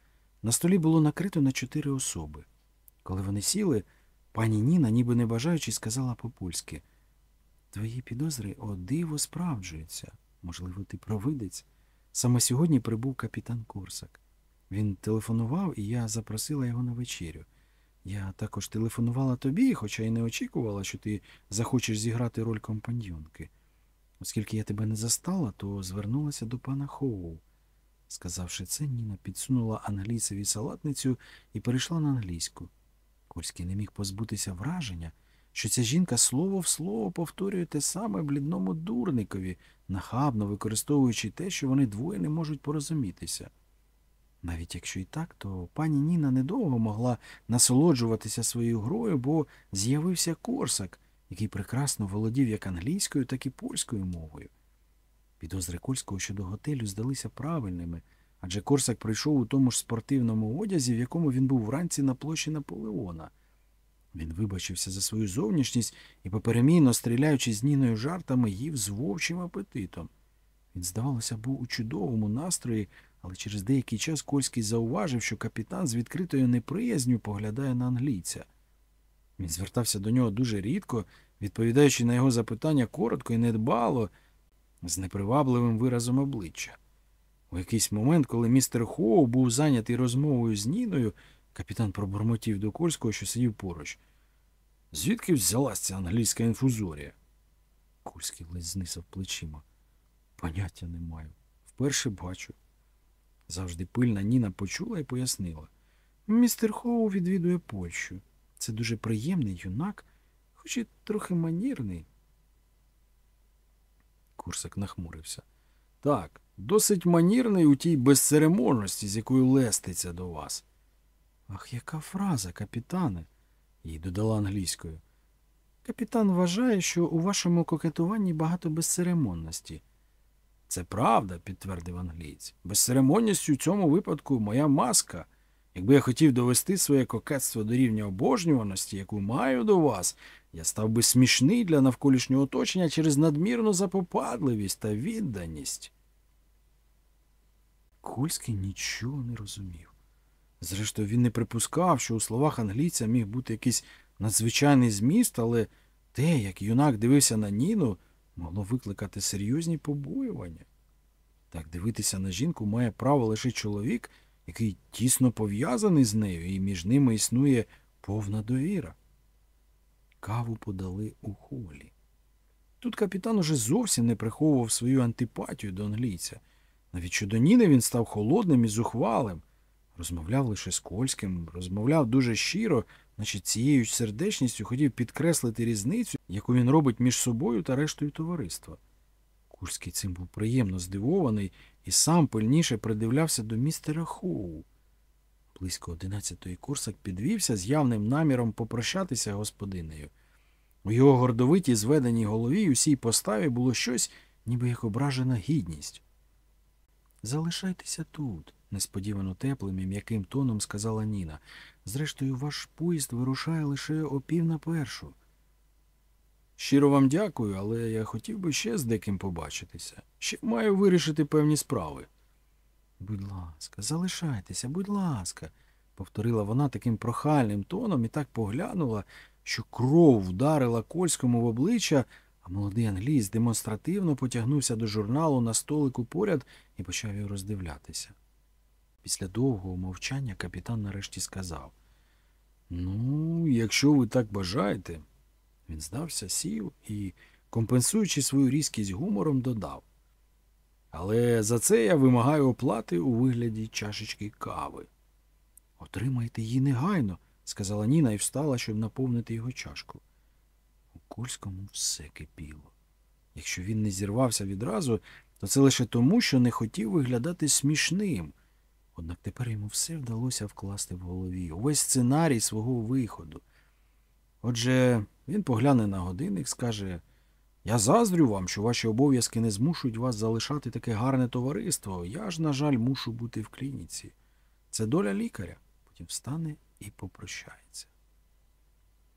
На столі було накрито на чотири особи. Коли вони сіли, пані Ніна, ніби не бажаючи, сказала по-польськи Твої підозри о диво справджуються. Можливо, ти провидець. Саме сьогодні прибув капітан Корсак. Він телефонував, і я запросила його на вечерю. Я також телефонувала тобі, хоча й не очікувала, що ти захочеш зіграти роль компаньйонки. Оскільки я тебе не застала, то звернулася до пана Хоу. Сказавши це, Ніна підсунула англійцеві салатницю і перейшла на англійську. Кольський не міг позбутися враження, що ця жінка слово в слово повторює те саме блідному дурникові, нахабно використовуючи те, що вони двоє не можуть порозумітися. Навіть якщо і так, то пані Ніна недовго могла насолоджуватися своєю грою, бо з'явився Корсак, який прекрасно володів як англійською, так і польською мовою. Підозри Кольського щодо готелю здалися правильними, адже Корсак прийшов у тому ж спортивному одязі, в якому він був вранці на площі Наполеона. Він вибачився за свою зовнішність і, поперемійно стріляючи з Ніною жартами, їв з вовчим апетитом. Він, здавалося, був у чудовому настрої, але через деякий час Кольський зауважив, що капітан з відкритою неприязню поглядає на англійця. Він звертався до нього дуже рідко, відповідаючи на його запитання коротко і недбало, з непривабливим виразом обличчя. У якийсь момент, коли містер Хоу був зайнятий розмовою з Ніною, капітан пробурмотів до Кольського, що сидів поруч. Звідки взялась ця англійська інфузорія? Кольський ледь знисав плечима. Поняття не маю. Вперше бачу. Завжди пильна Ніна почула і пояснила. Містер Хоу відвідує Польщу. Це дуже приємний юнак, хоч і трохи манірний. Курсак нахмурився. Так, Досить манірний у тій безцеремонності, з якою леститься до вас. Ах, яка фраза, капітане, їй додала англійською. Капітан вважає, що у вашому кокетуванні багато безцеремонності. Це правда, підтвердив англієць. Безцеремонність у цьому випадку моя маска. Якби я хотів довести своє кокетство до рівня обожнюваності, яку маю до вас, я став би смішний для навколишнього оточення через надмірну запопадливість та відданість. Кольський нічого не розумів. Зрештою, він не припускав, що у словах англійця міг бути якийсь надзвичайний зміст, але те, як юнак дивився на Ніну, могло викликати серйозні побоювання. Так дивитися на жінку має право лише чоловік, який тісно пов'язаний з нею, і між ними існує повна довіра. Каву подали у холі. Тут капітан уже зовсім не приховував свою антипатію до англійця. Навіть щодо Ніни він став холодним і зухвалим. Розмовляв лише з Кольським, розмовляв дуже щиро, наче цією ж сердечністю хотів підкреслити різницю, яку він робить між собою та рештою товариства. Курський цим був приємно здивований і сам пильніше придивлявся до містера Хоу. Близько одинадцятої курсак підвівся з явним наміром попрощатися господинею. У його гордовитій зведеній голові усій поставі було щось, ніби як ображена гідність. Залишайтеся тут, несподівано теплим і м'яким тоном сказала Ніна. Зрештою, ваш поїзд вирушає лише о пів на першу. Щиро вам дякую, але я хотів би ще з деким побачитися. Ще маю вирішити певні справи. Будь ласка, залишайтеся, будь ласка, повторила вона таким прохальним тоном і так поглянула, що кров вдарила Кольському в обличчя, а молодий англієць демонстративно потягнувся до журналу на столику поряд і почав його роздивлятися. Після довгого мовчання капітан нарешті сказав Ну, якщо ви так бажаєте. Він здався, сів і, компенсуючи свою різкість гумором, додав. Але за це я вимагаю оплати у вигляді чашечки кави. Отримайте її негайно, сказала Ніна і встала, щоб наповнити його чашку. У Кольському все кипіло. Якщо він не зірвався відразу, то це лише тому, що не хотів виглядати смішним. Однак тепер йому все вдалося вкласти в голові увесь сценарій свого виходу. Отже, він погляне на годинник, скаже Я заздрю вам, що ваші обов'язки не змушують вас залишати таке гарне товариство. Я ж, на жаль, мушу бути в клініці. Це доля лікаря. Потім встане і попрощається.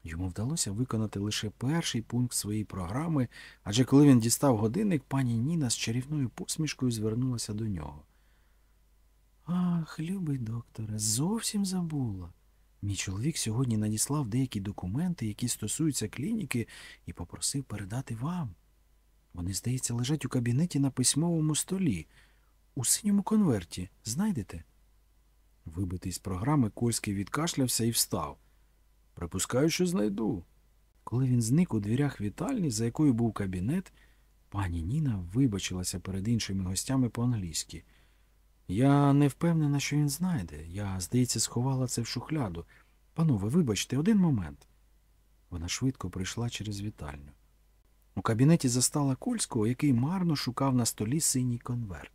Йому вдалося виконати лише перший пункт своєї програми, адже коли він дістав годинник, пані Ніна з чарівною посмішкою звернулася до нього. Ах, любий докторе, зовсім забула. Мій чоловік сьогодні надіслав деякі документи, які стосуються клініки, і попросив передати вам. Вони, здається, лежать у кабінеті на письмовому столі, у синьому конверті. Знайдете? Вибитий з програми, Кольський відкашлявся і встав. Припускаю, що знайду. Коли він зник у дверях вітальні, за якою був кабінет, пані Ніна вибачилася перед іншими гостями по-англійськи. Я не впевнена, що він знайде. Я, здається, сховала це в шухляду. Панове, вибачте, один момент. Вона швидко прийшла через вітальню. У кабінеті застала Кольського, який марно шукав на столі синій конверт.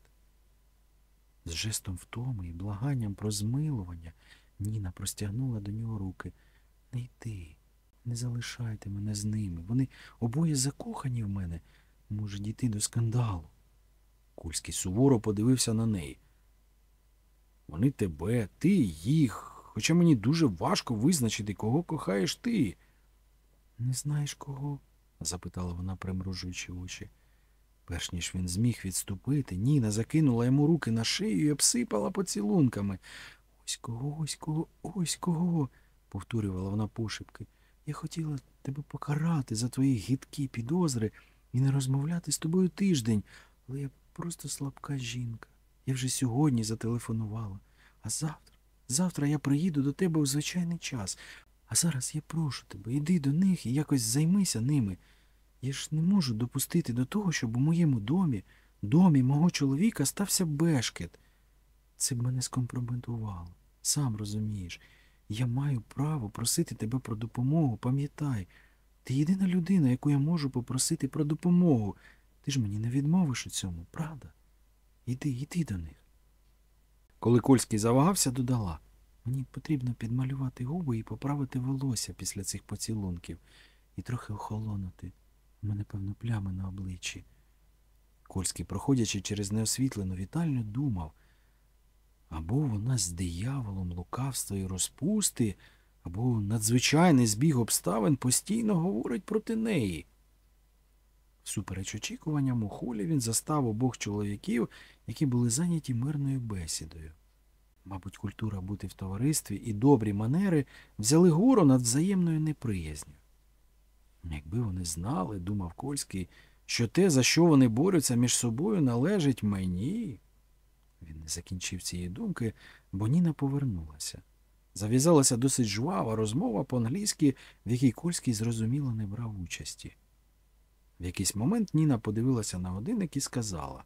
З жестом втоми і благанням про змилування Ніна простягнула до нього руки. Не йди, не залишайте мене з ними. Вони обоє закохані в мене. Може дійти до скандалу. Кульський суворо подивився на неї. Вони тебе, ти їх, хоча мені дуже важко визначити, кого кохаєш ти. Не знаєш кого? запитала вона, примружуючи очі. Перш ніж він зміг відступити, Ніна закинула йому руки на шию і обсипала поцілунками. Ось кого, ось кого, ось кого, повторювала вона пошепки. Я хотіла тебе покарати за твої гидкі підозри і не розмовляти з тобою тиждень, але я просто слабка жінка. Я вже сьогодні зателефонувала. А завтра, завтра я приїду до тебе у звичайний час. А зараз я прошу тебе, йди до них і якось займися ними. Я ж не можу допустити до того, щоб у моєму домі, домі мого чоловіка стався бешкет. Це б мене скомпрометувало. Сам розумієш. Я маю право просити тебе про допомогу, пам'ятай. Ти єдина людина, яку я можу попросити про допомогу. Ти ж мені не відмовиш у цьому, правда? Іди, іди до них. Коли Кольський завагався, додала. Мені потрібно підмалювати губи і поправити волосся після цих поцілунків і трохи охолонути. У мене, певно, плями на обличчі. Кольський, проходячи через неосвітлену вітальню, думав або вона з дияволом лукавства і розпусти, або надзвичайний збіг обставин постійно говорить проти неї. Всупереч очікуванням у холі він застав обох чоловіків, які були зайняті мирною бесідою. Мабуть, культура бути в товаристві і добрі манери взяли гору над взаємною неприязню. Якби вони знали, думав Кольський, що те, за що вони борються між собою, належить мені. Він не закінчив цієї думки, бо Ніна повернулася. Зав'язалася досить жвава розмова по-англійськи, в якій Кольський зрозуміло не брав участі. В якийсь момент Ніна подивилася на годинник і сказала: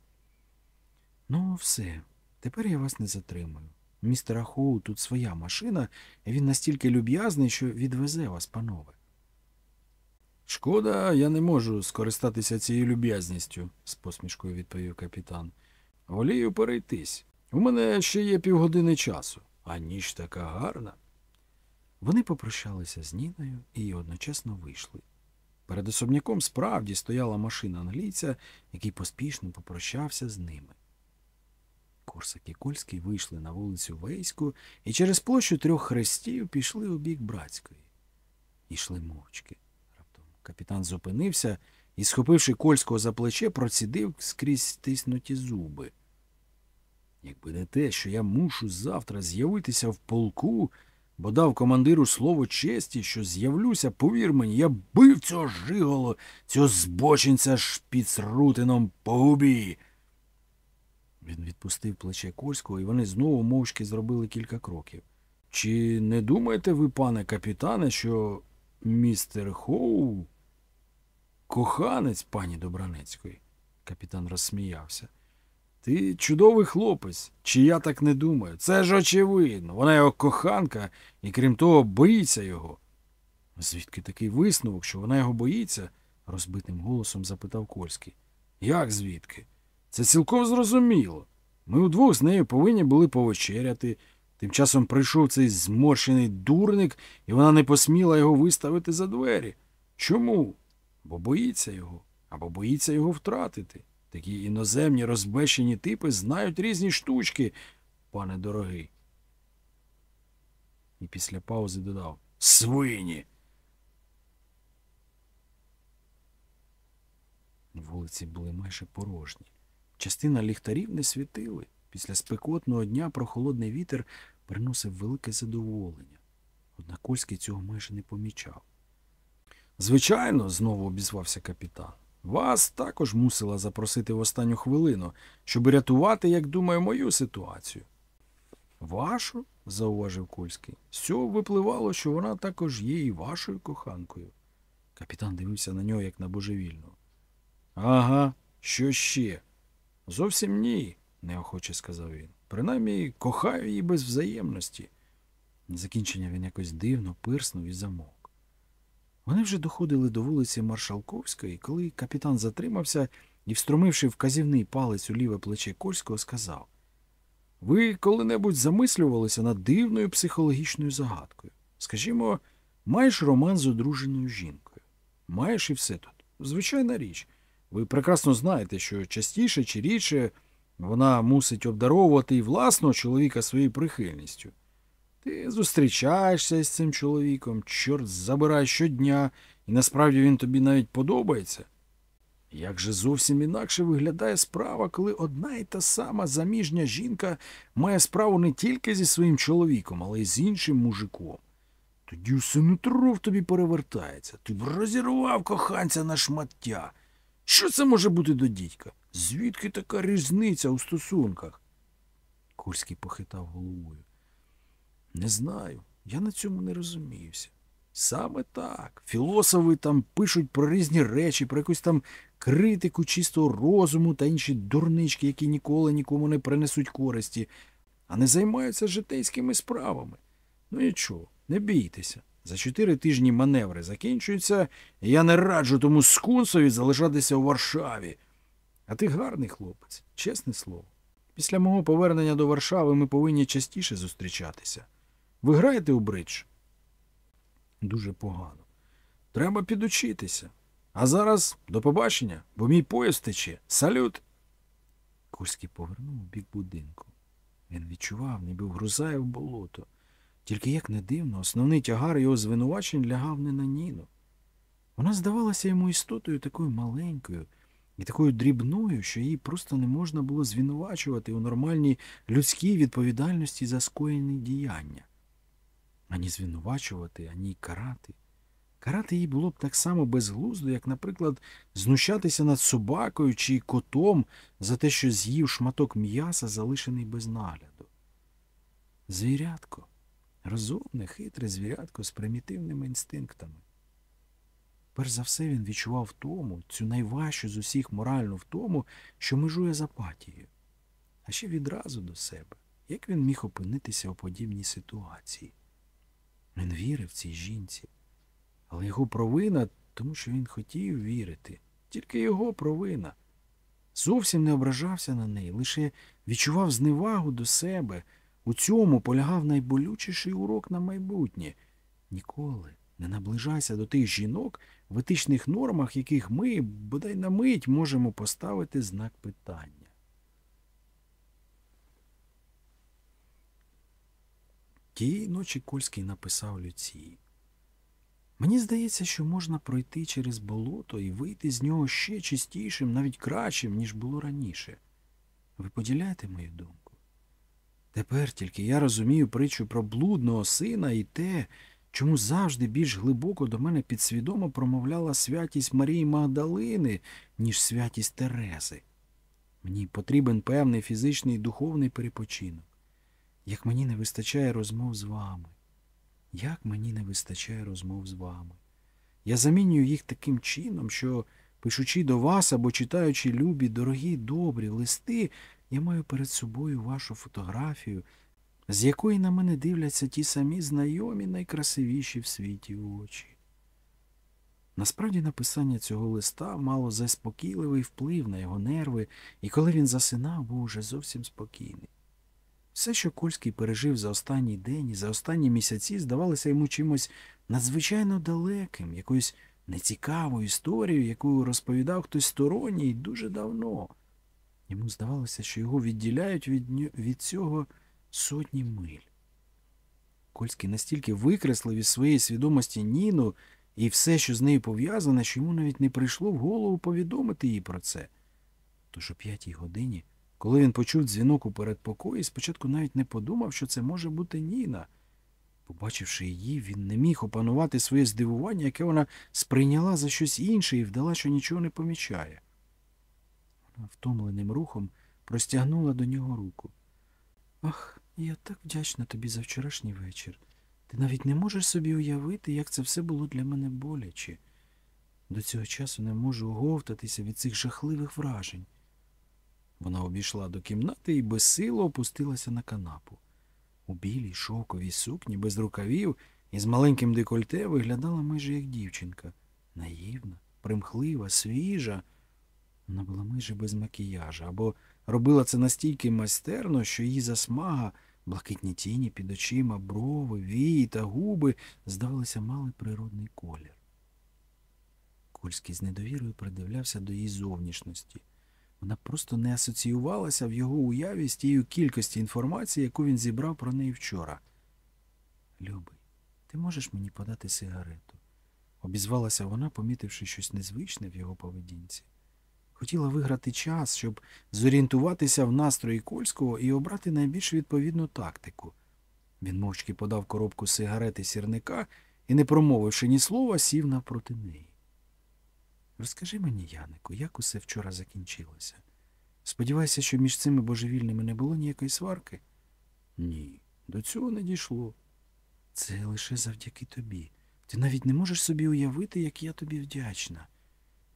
Ну, все, тепер я вас не затримую. Містера Хоу тут своя машина, і він настільки люб'язний, що відвезе вас, панове. Шкода, я не можу скористатися цією люб'язністю, з посмішкою відповів капітан. Волію перейтись. У мене ще є півгодини часу, а ніч така гарна. Вони попрощалися з Ніною і одночасно вийшли. Перед особняком справді стояла машина англійця, який поспішно попрощався з ними. Корсак і Кольський вийшли на вулицю Вейську і через площу трьох хрестів пішли у бік братської. Ішли мовчки. Раптом капітан зупинився і, схопивши Кольського за плече, процідив скрізь стиснуті зуби. Якби не те, що я мушу завтра з'явитися в полку, бо дав командиру слово честі, що з'явлюся, повір мені, я бив цього жиголо, цього збочинця шпіцрутином по губі. Він відпустив плече Кольського, і вони знову мовчки зробили кілька кроків. Чи не думаєте ви, пане капітане, що містер Хоу коханець пані Добранецької? Капітан розсміявся. Ти чудовий хлопець, чи я так не думаю. Це ж очевидно. Вона його коханка і, крім того, боїться його. Звідки такий висновок, що вона його боїться? розбитим голосом запитав Кольський. Як звідки? Це цілком зрозуміло. Ми удвох з нею повинні були повечеряти. Тим часом прийшов цей зморщений дурник, і вона не посміла його виставити за двері. Чому? Бо боїться його, або боїться його втратити. Такі іноземні розбещені типи знають різні штучки, пане дорогий. І після паузи додав Свині. Вулиці були майже порожні. Частина ліхтарів не світили. Після спекотного дня прохолодний вітер приносив велике задоволення. Однак Кольський цього майже не помічав. Звичайно, знову обізвався капітан. Вас також мусила запросити в останню хвилину, щоб рятувати, як думаю, мою ситуацію. Вашу? зауважив Кольський. З цього випливало, що вона також є і вашою коханкою. Капітан дивився на нього, як на божевільного. Ага, що ще? Зовсім ні, неохоче сказав він. Принаймні кохаю її без взаємності. На закінчення він якось дивно пирснув і замовк. Вони вже доходили до вулиці Маршалковської, коли капітан затримався і, встромивши вказівний палець у ліве плече Кольського, сказав Ви коли-небудь замислювалися над дивною психологічною загадкою. Скажімо, маєш роман з одруженою жінкою. Маєш і все тут. Звичайна річ. Ви прекрасно знаєте, що частіше чи рідше вона мусить обдаровувати і власного чоловіка своєю прихильністю. Ти зустрічаєшся з цим чоловіком, чорт забирай щодня, і насправді він тобі навіть подобається. Як же зовсім інакше виглядає справа, коли одна і та сама заміжня жінка має справу не тільки зі своїм чоловіком, але й з іншим мужиком. Тоді усе нутро в тобі перевертається. Ти б розірвав коханця на шмаття. Що це може бути до дідька? Звідки така різниця у стосунках? Курський похитав головою. Не знаю, я на цьому не розуміюся. Саме так. Філософи там пишуть про різні речі, про якусь там критику чистого розуму та інші дурнички, які ніколи нікому не принесуть користі, а не займаються житейськими справами. Ну нічого, не бійтеся. За чотири тижні маневри закінчуються, і я не раджу тому скунсові залишатися у Варшаві. А ти гарний хлопець, чесне слово. Після мого повернення до Варшави ми повинні частіше зустрічатися. Ви граєте у бридж? Дуже погано. Треба підучитися. А зараз до побачення, бо мій поїзд тече. Салют. Курський повернув у бік будинку. Він відчував, ніби вгрузає в болото. Тільки як не дивно, основний тягар його звинувачень лягав не на Ніну. Вона здавалася йому істотою такою маленькою і такою дрібною, що її просто не можна було звинувачувати у нормальній людській відповідальності за скоєні діяння. Ані звинувачувати, ані карати. Карати їй було б так само безглуздо, як, наприклад, знущатися над собакою чи котом за те, що з'їв шматок м'яса, залишений без нагляду. Звірятко, розумне, хитре звірятко з примітивними інстинктами. Перш за все він відчував втому, цю найважчу з усіх моральну втому, що межує з апатією. А ще відразу до себе, як він міг опинитися у подібній ситуації. Він вірив цій жінці, але його провина, тому що він хотів вірити, тільки його провина. Зовсім не ображався на неї, лише відчував зневагу до себе. У цьому полягав найболючіший урок на майбутнє. Ніколи не наближайся до тих жінок, в етичних нормах, яких ми, бодай на мить, можемо поставити знак питання. Тієї ночі Кольський написав Люції. Мені здається, що можна пройти через болото і вийти з нього ще чистішим, навіть кращим, ніж було раніше. Ви поділяєте мою думку? Тепер тільки я розумію притчу про блудного сина і те, чому завжди більш глибоко до мене підсвідомо промовляла святість Марії Магдалини, ніж святість Терези. Мені потрібен певний фізичний і духовний перепочинок. Як мені не вистачає розмов з вами. Як мені не вистачає розмов з вами. Я замінюю їх таким чином, що, пишучи до вас або читаючи любі, дорогі, добрі листи, я маю перед собою вашу фотографію, з якої на мене дивляться ті самі знайомі, найкрасивіші в світі очі. Насправді написання цього листа мало заспокійливий вплив на його нерви, і коли він засинав, був уже зовсім спокійний. Все, що Кольський пережив за останній день і за останні місяці, здавалося йому чимось надзвичайно далеким, якоюсь нецікавою історією, яку розповідав хтось сторонній дуже давно. Йому здавалося, що його відділяють від, від цього сотні миль. Кольський настільки викреслив із своєї свідомості Ніну і все, що з нею пов'язане, що йому навіть не прийшло в голову повідомити їй про це. Тож о п'ятій годині, коли він почув дзвінок у передпокої, спочатку навіть не подумав, що це може бути Ніна. Побачивши її, він не міг опанувати своє здивування, яке вона сприйняла за щось інше і вдала, що нічого не помічає. Вона втомленим рухом простягнула до нього руку. Ах, я так вдячна тобі за вчорашній вечір. Ти навіть не можеш собі уявити, як це все було для мене боляче. До цього часу не можу оговтатися від цих жахливих вражень. Вона обійшла до кімнати і безсило опустилася на канапу. У білій шовковій сукні, без рукавів і з маленьким декольте виглядала майже як дівчинка. Наївна, примхлива, свіжа. Вона була майже без макіяжа, або робила це настільки майстерно, що її засмага, блакитні тіні під очима, брови, вії та губи, здавалося, мали природний колір. Кольський з недовірою придивлявся до її зовнішності. Вона просто не асоціювалася в його уяві з тією кількості інформації, яку він зібрав про неї вчора. Любий, ти можеш мені подати сигарету? обізвалася вона, помітивши щось незвичне в його поведінці. Хотіла виграти час, щоб зорієнтуватися в настрої Кольського і обрати найбільш відповідну тактику. Він мовчки подав коробку сигарети сірника і, не промовивши ні слова, сів навпроти неї. Розкажи мені, Янику, як усе вчора закінчилося? Сподівайся, що між цими божевільними не було ніякої сварки? Ні, до цього не дійшло. Це лише завдяки тобі. Ти навіть не можеш собі уявити, як я тобі вдячна.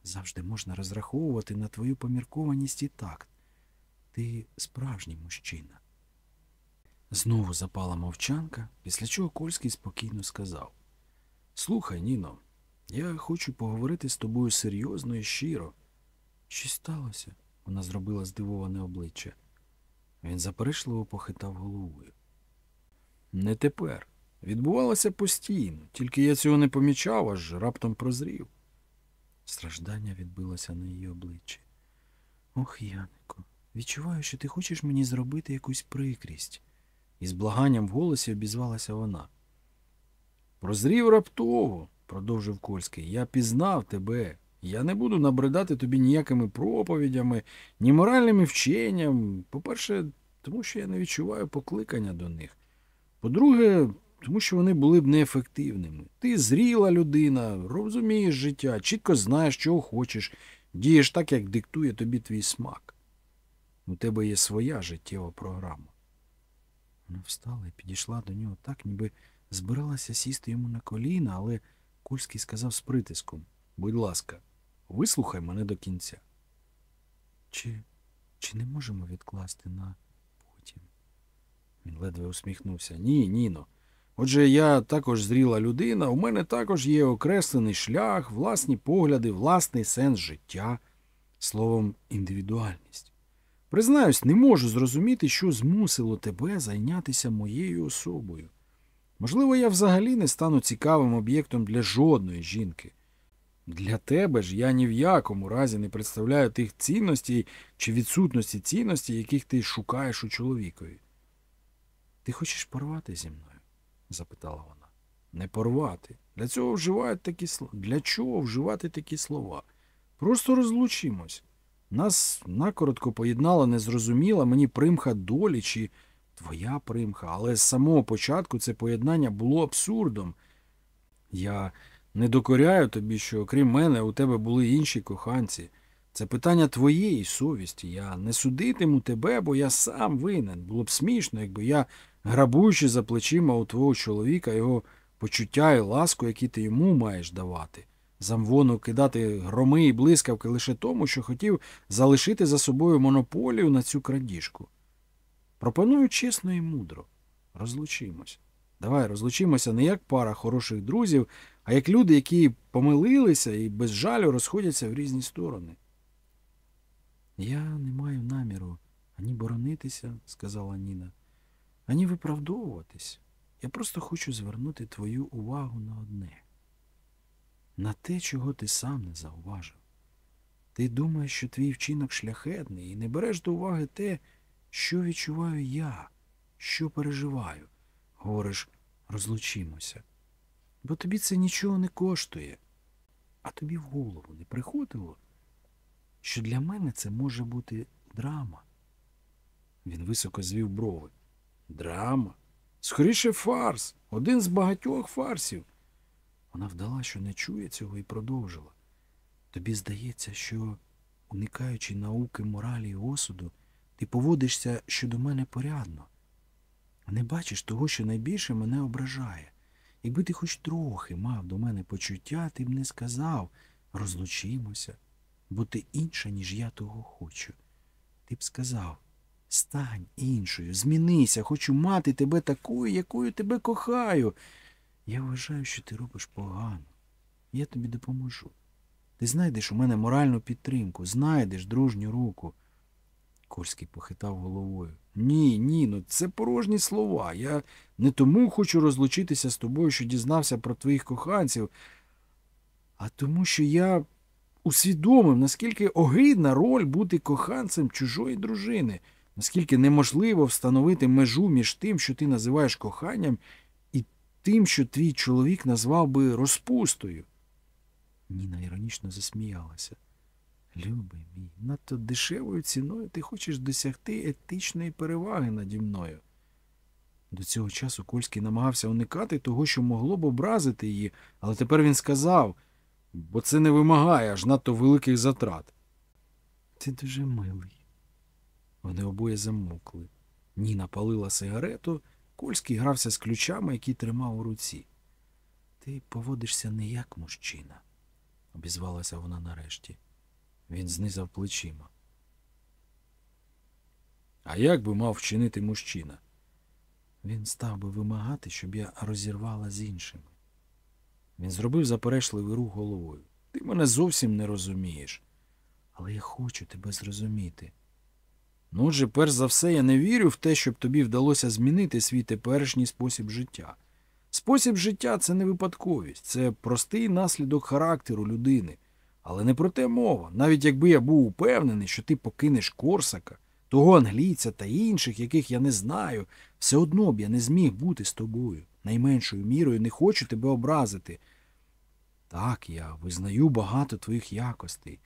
Завжди можна розраховувати на твою поміркованість і такт. Ти справжній мужчина. Знову запала мовчанка, після чого Кольський спокійно сказав Слухай, Ніно, я хочу поговорити з тобою серйозно і щиро. Що сталося? Вона зробила здивоване обличчя. Він заперечливо похитав головою. Не тепер. Відбувалося постійно, тільки я цього не помічав, аж раптом прозрів. Страждання відбилося на її обличчі. Ох, Янику, відчуваю, що ти хочеш мені зробити якусь прикрість. І з благанням в голосі обізвалася вона. Прозрів раптово, продовжив Кольський. Я пізнав тебе. Я не буду набридати тобі ніякими проповідями, ні моральними вченням. По-перше, тому що я не відчуваю покликання до них. По-друге, тому що вони були б неефективними. Ти зріла людина, розумієш життя, чітко знаєш, чого хочеш, дієш так, як диктує тобі твій смак. У тебе є своя життєва програма. Вона встала і підійшла до нього так, ніби збиралася сісти йому на коліна, але Кульський сказав з притиском Будь ласка, вислухай мене до кінця. чи, чи не можемо відкласти на потім? Він ледве усміхнувся. Ні, Ніно. Отже, я також зріла людина, у мене також є окреслений шлях, власні погляди, власний сенс життя, словом, індивідуальність. Признаюсь, не можу зрозуміти, що змусило тебе зайнятися моєю особою. Можливо, я взагалі не стану цікавим об'єктом для жодної жінки. Для тебе ж я ні в якому разі не представляю тих цінностей чи відсутності цінностей, яких ти шукаєш у чоловікові. Ти хочеш порвати зі мною? запитала вона. Не порвати. Для цього вживають такі слова. Для чого вживати такі слова? Просто розлучимось. Нас накоротко поєднала незрозуміла мені примха долі чи твоя примха, але з самого початку це поєднання було абсурдом. Я не докоряю тобі, що окрім мене у тебе були інші коханці. Це питання твоєї совісті. Я не судитиму тебе, бо я сам винен. Було б смішно, якби я, грабуючи за плечима у твого чоловіка, його почуття і ласку, які ти йому маєш давати. Замвону кидати громи і блискавки лише тому, що хотів залишити за собою монополію на цю крадіжку. Пропоную чесно і мудро. Розлучимось. Давай розлучимося не як пара хороших друзів, а як люди, які помилилися і без жалю розходяться в різні сторони. Я не маю наміру ані боронитися, сказала Ніна, ані виправдовуватись. Я просто хочу звернути твою увагу на одне. На те, чого ти сам не зауважив. Ти думаєш, що твій вчинок шляхетний, і не береш до уваги те, що відчуваю я, що переживаю. Говориш, розлучимося. Бо тобі це нічого не коштує. А тобі в голову не приходило, що для мене це може бути драма. Він високо звів брови. Драма? Скоріше фарс, один з багатьох фарсів. Вона вдала, що не чує цього і продовжила. Тобі здається, що, уникаючи науки, моралі і осуду, ти поводишся щодо мене порядно. Не бачиш того, що найбільше мене ображає. Якби ти хоч трохи мав до мене почуття, ти б не сказав розлучимося, бо ти інша, ніж я того хочу. Ти б сказав стань іншою, змінися, хочу мати тебе такою, якою тебе кохаю. Я вважаю, що ти робиш погано. Я тобі допоможу. Ти знайдеш у мене моральну підтримку, знайдеш дружню руку. Кольський похитав головою. Ні, ні, ну це порожні слова. Я не тому хочу розлучитися з тобою, що дізнався про твоїх коханців, а тому, що я усвідомив, наскільки огидна роль бути коханцем чужої дружини, наскільки неможливо встановити межу між тим, що ти називаєш коханням, і тим, що твій чоловік назвав би розпустою. Ніна іронічно засміялася. Любий мій, надто дешевою ціною ти хочеш досягти етичної переваги наді мною. До цього часу Кольський намагався уникати того, що могло б образити її, але тепер він сказав, бо це не вимагає аж надто великих затрат. Ти дуже милий. Вони обоє замовкли. Ніна палила сигарету, Кольський грався з ключами, які тримав у руці. Ти поводишся не як мужчина, обізвалася вона нарешті. Він знизав плечима. А як би мав вчинити мужчина? Він став би вимагати, щоб я розірвала з іншими. Він зробив заперечливий рух головою. Ти мене зовсім не розумієш. Але я хочу тебе зрозуміти. Ну, отже, перш за все, я не вірю в те, щоб тобі вдалося змінити свій теперішній спосіб життя. Спосіб життя це не випадковість, це простий наслідок характеру людини. Але не про те мова. Навіть якби я був упевнений, що ти покинеш Корсака, того англійця та інших, яких я не знаю, все одно б я не зміг бути з тобою. Найменшою мірою не хочу тебе образити. Так, я визнаю багато твоїх якостей.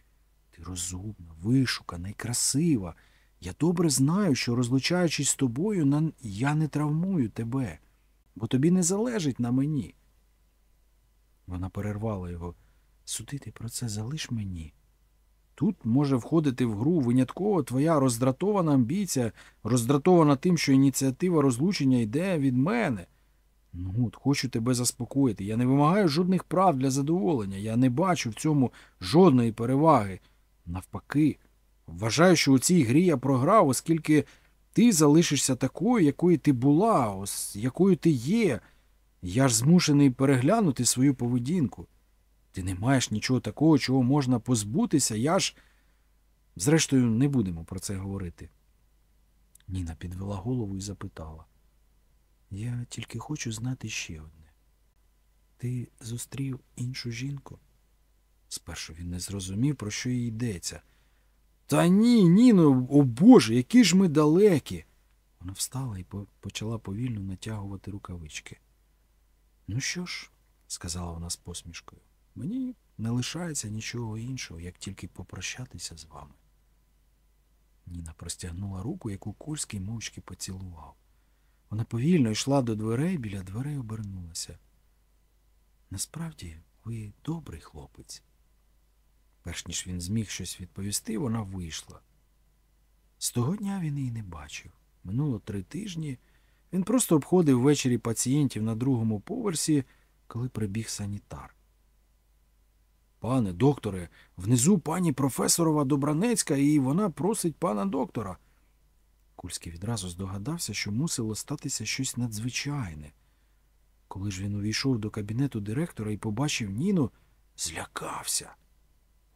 Ти розумна, вишукана і красива. Я добре знаю, що розлучаючись з тобою, я не травмую тебе, бо тобі не залежить на мені. Вона перервала його. Судити про це залиш мені. Тут може входити в гру винятково твоя роздратована амбіція, роздратована тим, що ініціатива розлучення йде від мене. Ну, от хочу тебе заспокоїти. Я не вимагаю жодних прав для задоволення. Я не бачу в цьому жодної переваги. Навпаки, вважаю, що у цій грі я програв, оскільки ти залишишся такою, якою ти була, ось якою ти є. Я ж змушений переглянути свою поведінку. Ти не маєш нічого такого, чого можна позбутися, я ж. Зрештою, не будемо про це говорити. Ніна підвела голову і запитала. Я тільки хочу знати ще одне. Ти зустрів іншу жінку? Спершу він не зрозумів, про що їй йдеться. Та ні, Ніно, о Боже, які ж ми далекі. Вона встала і почала повільно натягувати рукавички. Ну що ж, сказала вона з посмішкою, мені не лишається нічого іншого, як тільки попрощатися з вами. Ніна простягнула руку, яку Кольський мовчки поцілував. Вона повільно йшла до дверей, біля дверей обернулася. Насправді, ви добрий хлопець. Перш ніж він зміг щось відповісти, вона вийшла. З того дня він її не бачив. Минуло три тижні. Він просто обходив ввечері пацієнтів на другому поверсі, коли прибіг санітар. Пане докторе, внизу пані професорова Добранецька, і вона просить пана доктора. Кульський відразу здогадався, що мусило статися щось надзвичайне. Коли ж він увійшов до кабінету директора і побачив Ніну, злякався.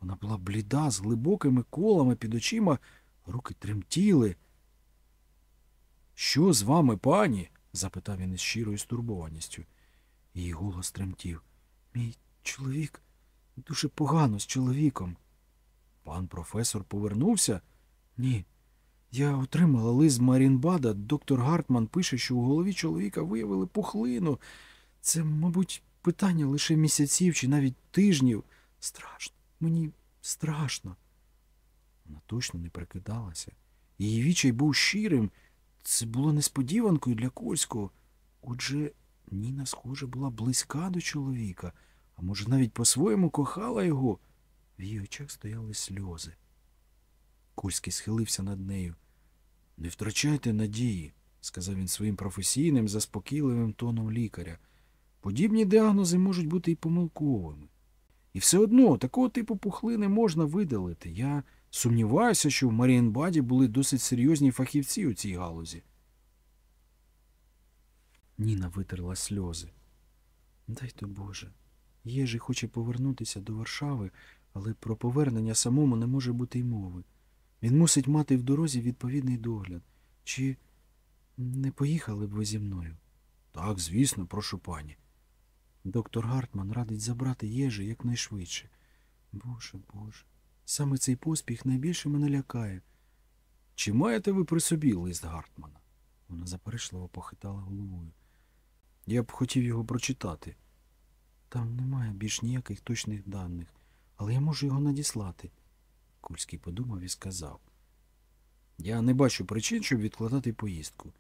Вона була бліда, з глибокими колами під очима, руки тремтіли. Що з вами, пані? запитав він із щирою стурбованістю. Її голос тремтів. Мій чоловік дуже погано з чоловіком. Пан професор повернувся? Ні. Я отримала лист Марінбада. Доктор Гартман пише, що у голові чоловіка виявили пухлину. Це, мабуть, питання лише місяців чи навіть тижнів. Страшно, мені страшно. Вона точно не прикидалася. Її вічай був щирим. Це було несподіванкою для Кольського. Отже, Ніна, схоже, була близька до чоловіка, а може, навіть по-своєму кохала його. В її очах стояли сльози. Кульський схилився над нею. Не втрачайте надії, сказав він своїм професійним, заспокійливим тоном лікаря. Подібні діагнози можуть бути і помилковими. І все одно такого типу пухлини можна видалити. Я сумніваюся, що в Марієнбаді були досить серйозні фахівці у цій галузі. Ніна витерла сльози. Дай то Боже. Єжи хоче повернутися до Варшави, але про повернення самому не може бути й мови. Він мусить мати в дорозі відповідний догляд. Чи не поїхали б ви зі мною? Так, звісно, прошу пані. Доктор Гартман радить забрати Єжи якнайшвидше. Боже, Боже, саме цей поспіх найбільше мене лякає. Чи маєте ви при собі лист Гартмана? Вона заперечливо похитала головою. Я б хотів його прочитати. Там немає більш ніяких точних даних, але я можу його надіслати. Кульський подумав і сказав. Я не бачу причин, щоб відкладати поїздку.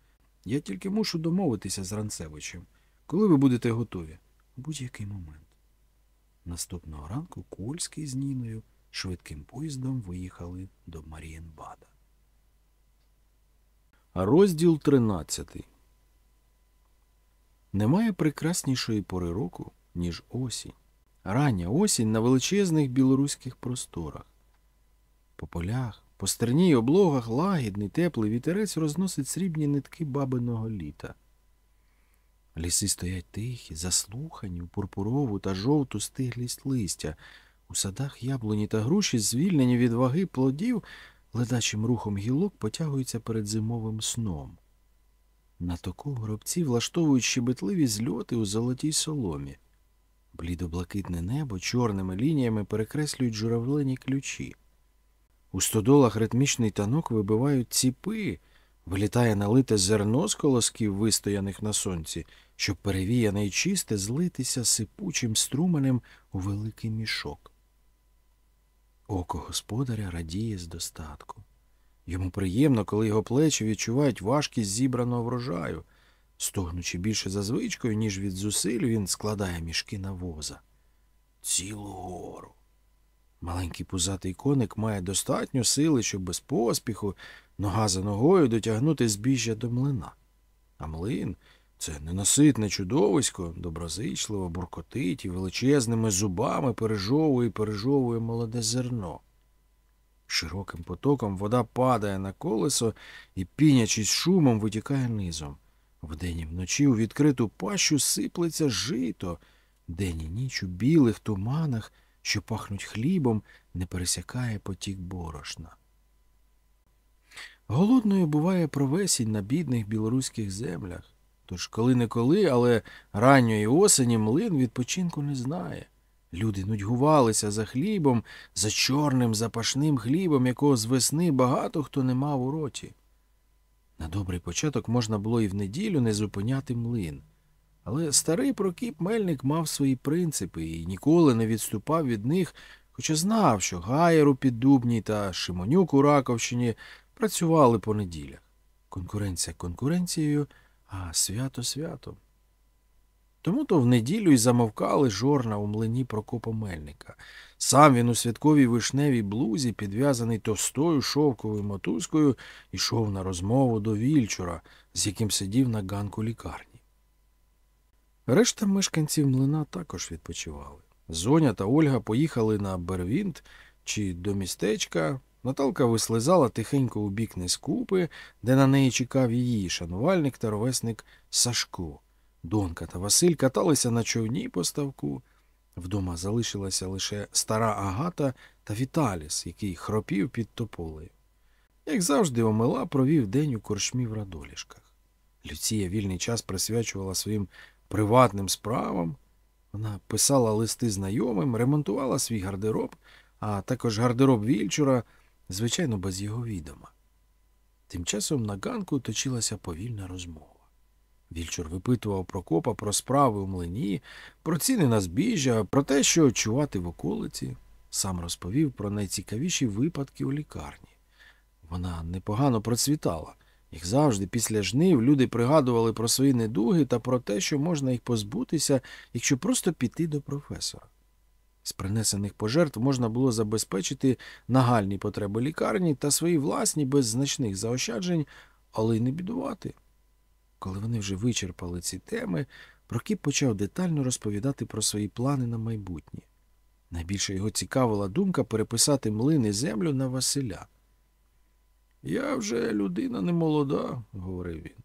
Я тільки мушу домовитися з Ранцевичем. Коли ви будете готові? У будь-який момент. Наступного ранку Кульський з Ніною швидким поїздом виїхали до Марієнбада. Розділ 13 Немає прекраснішої пори року, ніж осінь. Рання осінь на величезних білоруських просторах. По полях, по стерній облогах лагідний теплий вітерець розносить срібні нитки бабиного літа. Ліси стоять тихі, заслухані у пурпурову та жовту стиглість листя. У садах яблуні та груші, звільнені від ваги плодів, ледачим рухом гілок потягуються перед зимовим сном. На току гробці влаштовують щебетливі зльоти у золотій соломі. Блідоблакитне небо чорними лініями перекреслюють журавлині ключі. У стодолах ритмічний танок вибивають ціпи, вилітає налите зерно з колосків, вистояних на сонці, щоб перевіяне й чисте злитися сипучим струменем у великий мішок. Око господаря радіє з достатку. Йому приємно, коли його плечі відчувають важкість зібраного врожаю. Стогнучи більше за звичкою, ніж від зусиль, він складає мішки на воза. Цілу гору. Маленький пузатий коник має достатньо сили, щоб без поспіху, нога за ногою дотягнути збіжжя до млина. А млин це ненаситне чудовисько, доброзичливо буркотить і величезними зубами пережовує і пережовує молоде зерно. Широким потоком вода падає на колесо і, пінячись шумом, витікає низом. Вдень і вночі у відкриту пащу сиплеться жито, день і ніч у білих туманах, що пахнуть хлібом, не пересякає потік борошна. Голодною буває провесінь на бідних білоруських землях. Тож коли-неколи, але ранньої осені млин відпочинку не знає. Люди нудьгувалися за хлібом, за чорним запашним хлібом, якого з весни багато хто не мав у роті. На добрий початок можна було і в неділю не зупиняти млин. Але старий Прокіп Мельник мав свої принципи і ніколи не відступав від них, хоча знав, що Гаєр у Піддубній та Шимонюк у Раковщині працювали по неділях. Конкуренція конкуренцією, а свято святом. Тому то в неділю й замовкали жорна у млині Прокопа Мельника. Сам він у святковій вишневій блузі, підв'язаний товстою шовковою мотузкою, йшов на розмову до вільчура, з яким сидів на ганку лікарні. Решта мешканців млина також відпочивали. Зоня та Ольга поїхали на Бервінт чи до містечка. Наталка вислизала тихенько у бік нескупи, де на неї чекав її шанувальник та ровесник Сашко. Донка та Василь каталися на човні по ставку. Вдома залишилася лише стара Агата та Віталіс, який хропів під тополею. Як завжди, Омела провів день у корчмі в радолішках. Люція вільний час присвячувала своїм приватним справам. Вона писала листи знайомим, ремонтувала свій гардероб, а також гардероб вільчура, звичайно, без його відома. Тим часом на ганку точилася повільна розмова. Вільчур випитував Прокопа про справи у млині, про ціни на збіжжя, про те, що чувати в околиці. Сам розповів про найцікавіші випадки у лікарні. Вона непогано процвітала. Як завжди, після жнив люди пригадували про свої недуги та про те, що можна їх позбутися, якщо просто піти до професора. З принесених пожертв можна було забезпечити нагальні потреби лікарні та свої власні без значних заощаджень, але й не бідувати. Коли вони вже вичерпали ці теми, Прокіп почав детально розповідати про свої плани на майбутнє. Найбільше його цікавила думка переписати млини землю на Василя. Я вже людина не молода, говорив він.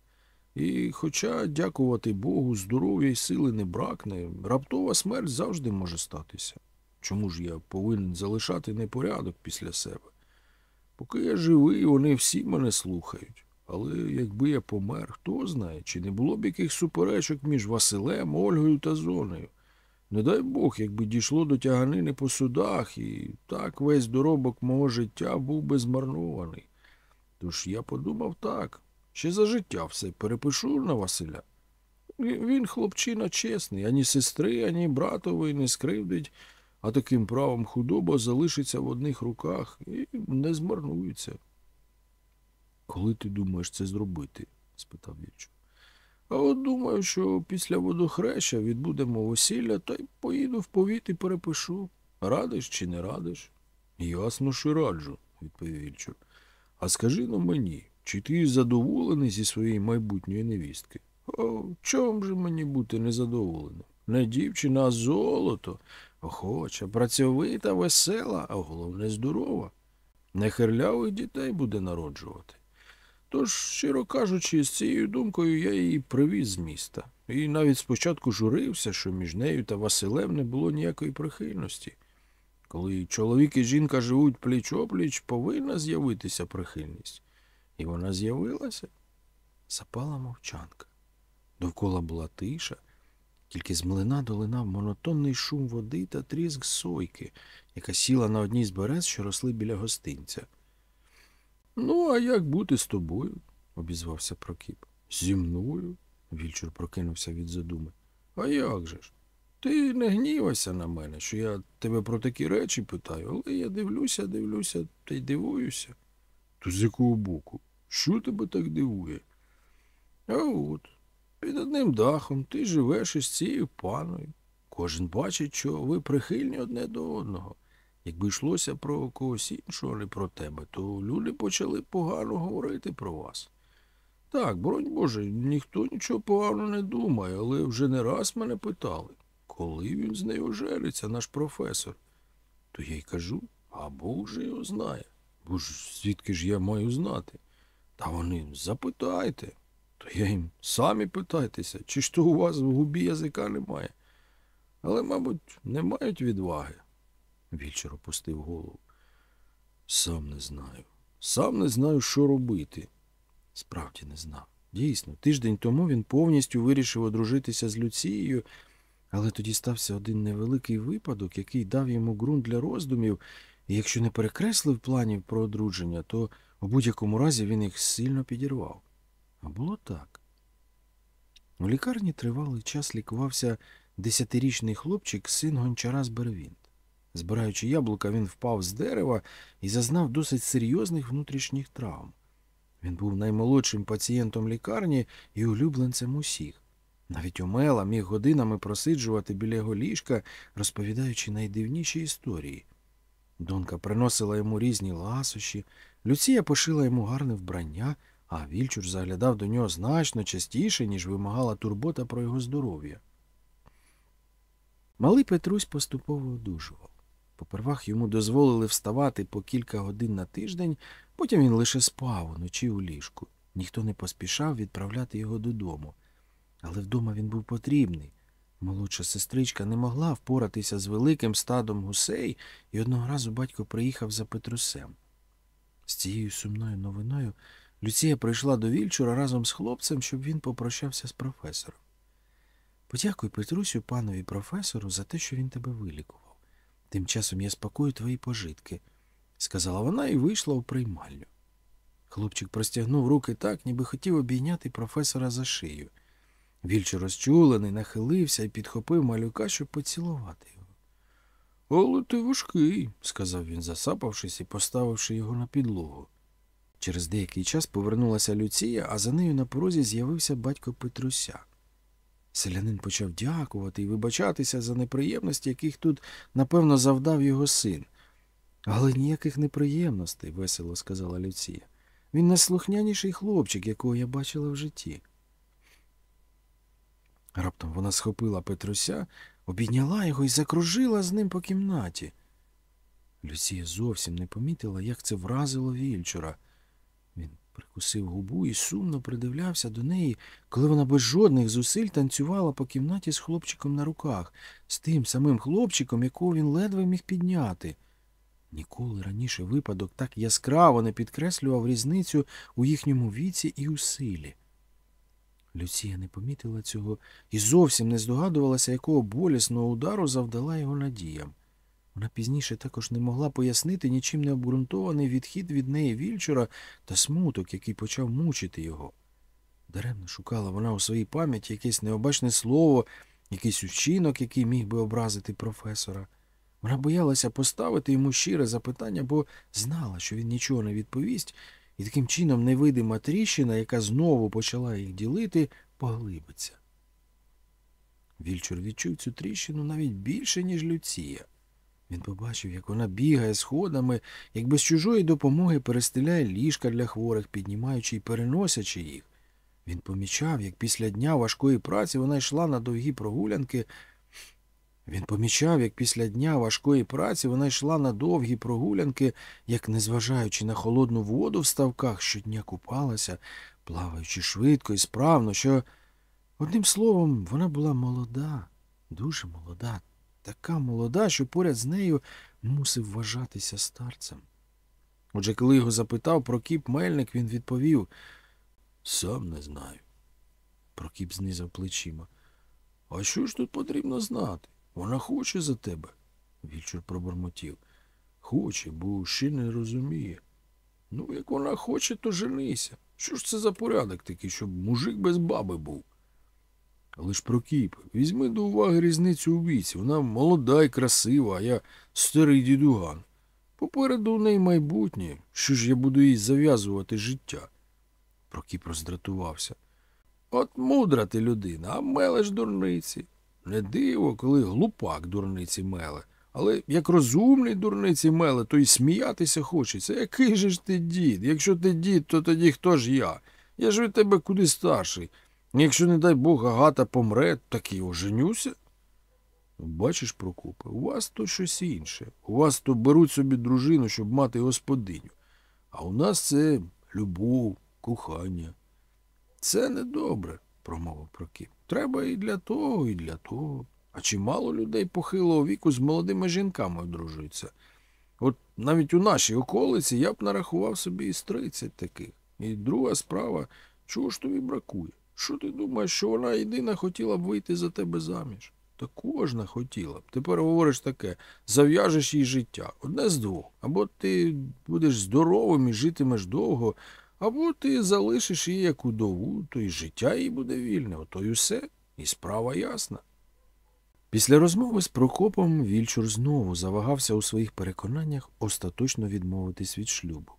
І, хоча, дякувати Богу, здоров'я й сили не бракне, раптова смерть завжди може статися. Чому ж я повинен залишати непорядок після себе? Поки я живий, вони всі мене слухають. Але якби я помер, хто знає, чи не було б яких суперечок між Василем, Ольгою та Зоною. Не дай Бог, якби дійшло до тяганини по судах, і так весь доробок мого життя був би змарнований. Тож я подумав так, ще за життя все перепишу на Василя. Він хлопчина чесний, ані сестри, ані братової не скривдить, а таким правом худоба залишиться в одних руках і не змарнується. Коли ти думаєш це зробити? спитав Вічу. А от думаю, що після водохреща відбудемо весілля та й поїду в повіт і перепишу. Радиш чи не радиш? Ясно, що раджу, відповів Вільчур. А скажи на мені, чи ти задоволений зі своєї майбутньої невістки? О, чом же мені бути незадоволеним? Не дівчина, а золото. Охоча, працьовита, весела, а головне здорова. Нехирлявих дітей буде народжувати. Тож, щиро кажучи, з цією думкою я її привіз з міста. І навіть спочатку журився, що між нею та Василем не було ніякої прихильності. Коли чоловік і жінка живуть пліч-опліч, повинна з'явитися прихильність. І вона з'явилася. Запала мовчанка. Довкола була тиша, тільки з млина долинав монотонний шум води та тріск сойки, яка сіла на одній з берез, що росли біля гостинця. Ну, а як бути з тобою? обізвався Прокіп. Зі мною? Вільчур прокинувся від задуми. А як же ж? Ти не гнівайся на мене, що я тебе про такі речі питаю, але я дивлюся, дивлюся та й дивуюся. То з якого боку? Що тебе так дивує? А от, під одним дахом ти живеш із цією паною. Кожен бачить, що ви прихильні одне до одного. Якби йшлося про когось іншого, не про тебе, то люди почали погано говорити про вас. Так, боронь Боже, ніхто нічого поганого не думає, але вже не раз мене питали, коли він з нею жениться, наш професор. То я й кажу, а Бог же його знає. Бо ж звідки ж я маю знати? Та вони запитайте. То я їм самі питайтеся, чи ж то у вас в губі язика немає. Але, мабуть, не мають відваги. Вільчур опустив голову. Сам не знаю. Сам не знаю, що робити. Справді не знав. Дійсно, тиждень тому він повністю вирішив одружитися з Люцією, але тоді стався один невеликий випадок, який дав йому ґрунт для роздумів, і якщо не перекреслив планів про одруження, то у будь-якому разі він їх сильно підірвав. А було так. У лікарні тривалий час лікувався десятирічний хлопчик, син гончара з Бервінт. Збираючи яблука, він впав з дерева і зазнав досить серйозних внутрішніх травм. Він був наймолодшим пацієнтом лікарні і улюбленцем усіх. Навіть Омела міг годинами просиджувати біля його ліжка, розповідаючи найдивніші історії. Донка приносила йому різні ласощі, Люція пошила йому гарне вбрання, а Вільчур заглядав до нього значно частіше, ніж вимагала турбота про його здоров'я. Малий Петрусь поступово одужував. Попервах йому дозволили вставати по кілька годин на тиждень, потім він лише спав уночі у ліжку. Ніхто не поспішав відправляти його додому. Але вдома він був потрібний. Молодша сестричка не могла впоратися з великим стадом гусей, і одного разу батько приїхав за Петрусем. З цією сумною новиною Люція прийшла до Вільчура разом з хлопцем, щоб він попрощався з професором. Подякуй Петрусю панові професору за те, що він тебе вилікував. Тим часом я спакую твої пожитки, сказала вона і вийшла у приймальню. Хлопчик простягнув руки так, ніби хотів обійняти професора за шию. Вільчур розчулений, нахилився і підхопив малюка, щоб поцілувати його. Але ти важкий, сказав він, засапавшись і поставивши його на підлогу. Через деякий час повернулася Люція, а за нею на порозі з'явився батько Петруся. Селянин почав дякувати і вибачатися за неприємності, яких тут, напевно, завдав його син. Але ніяких неприємностей, весело сказала Люція. Він найслухняніший хлопчик, якого я бачила в житті. Раптом вона схопила Петруся, обійняла його і закружила з ним по кімнаті. Люція зовсім не помітила, як це вразило Вільчура. Прикусив губу і сумно придивлявся до неї, коли вона без жодних зусиль танцювала по кімнаті з хлопчиком на руках, з тим самим хлопчиком, якого він ледве міг підняти. Ніколи раніше випадок так яскраво не підкреслював різницю у їхньому віці і у силі. Люція не помітила цього і зовсім не здогадувалася, якого болісного удару завдала його надіям. Вона пізніше також не могла пояснити нічим не обґрунтований відхід від неї Вільчура та смуток, який почав мучити його. Даремно шукала вона у своїй пам'яті якесь необачне слово, якийсь учинок, який міг би образити професора. Вона боялася поставити йому щире запитання, бо знала, що він нічого не відповість, і таким чином невидима тріщина, яка знову почала їх ділити, поглибиться. Вільчур відчув цю тріщину навіть більше, ніж Люція. Він побачив, як вона бігає сходами, як без чужої допомоги перестеляє ліжка для хворих, піднімаючи і переносячи їх. Він помічав, як після дня важкої праці вона йшла на довгі прогулянки. Він помічав, як після дня важкої праці вона йшла на довгі прогулянки, як, незважаючи на холодну воду в ставках, щодня купалася, плаваючи швидко і справно, що, одним словом, вона була молода, дуже молода, така молода, що поряд з нею мусив вважатися старцем. Отже, коли його запитав про кіп Мельник, він відповів Сам не знаю. Прокіп знизав плечима. А що ж тут потрібно знати? Вона хоче за тебе. Вільчур пробормотів. Хоче, бо ще не розуміє. Ну, як вона хоче, то женися. Що ж це за порядок такий, щоб мужик без баби був? Ж Прокіп, візьми до уваги різницю у віці. Вона молода і красива, а я старий дідуган. Попереду у неї майбутнє. Що ж я буду їй зав'язувати життя? Прокіп роздратувався. От мудра ти людина, а мелеш дурниці. Не диво, коли глупак дурниці меле. Але як розумний дурниці меле, то й сміятися хочеться. Який же ж ти дід? Якщо ти дід, то тоді хто ж я? Я ж від тебе куди старший. Якщо, не дай Бог, Агата помре, так і оженюся. Бачиш, Прокопе, у вас то щось інше. У вас то беруть собі дружину, щоб мати господиню. А у нас це любов, кохання. Це недобре, промовив Прокіп. Треба і для того, і для того. А чимало людей похилого віку з молодими жінками одружуються. От навіть у нашій околиці я б нарахував собі із 30 таких. І друга справа, чого ж тобі бракує? Що ти думаєш, що вона єдина хотіла б вийти за тебе заміж? Та кожна хотіла б. Тепер говориш таке, зав'яжеш їй життя. Одне з двох. Або ти будеш здоровим і житимеш довго, або ти залишиш її як удову, то і життя їй буде вільне, ото й усе, і справа ясна. Після розмови з Прокопом Вільчур знову завагався у своїх переконаннях остаточно відмовитись від шлюбу.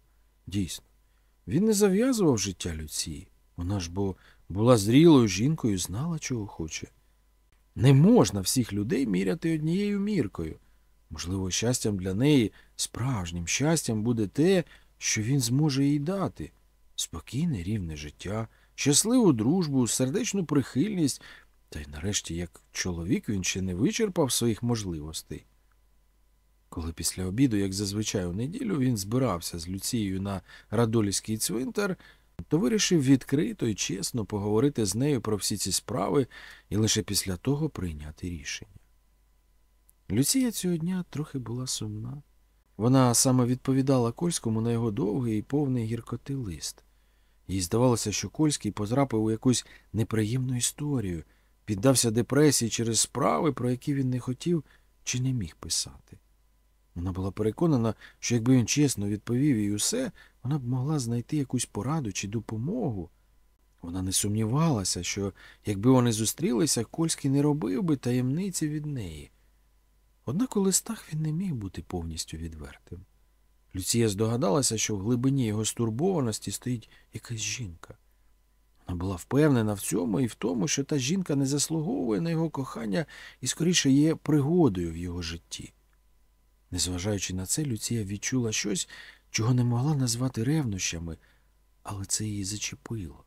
Дійсно, він не зав'язував життя Люції. Вона ж бо була зрілою жінкою і знала, чого хоче. Не можна всіх людей міряти однією міркою. Можливо, щастям для неї, справжнім щастям буде те, що він зможе їй дати спокійне, рівне життя, щасливу дружбу, сердечну прихильність, та й нарешті, як чоловік, він ще не вичерпав своїх можливостей. Коли після обіду, як зазвичай у неділю, він збирався з Люцією на Радолівський цвинтар, то вирішив відкрито і чесно поговорити з нею про всі ці справи і лише після того прийняти рішення. Люція цього дня трохи була сумна. Вона саме відповідала Кольському на його довгий і повний гіркоти лист. Їй здавалося, що Кольський позрапив у якусь неприємну історію, піддався депресії через справи, про які він не хотів чи не міг писати. Вона була переконана, що якби він чесно відповів їй усе, вона б могла знайти якусь пораду чи допомогу. Вона не сумнівалася, що якби вони зустрілися, Кольський не робив би таємниці від неї. Однак у листах він не міг бути повністю відвертим. Люція здогадалася, що в глибині його стурбованості стоїть якась жінка. Вона була впевнена в цьому і в тому, що та жінка не заслуговує на його кохання і скоріше є пригодою в його житті. Незважаючи на це, Люція відчула щось, чого не могла назвати ревнощами, але це її зачепило.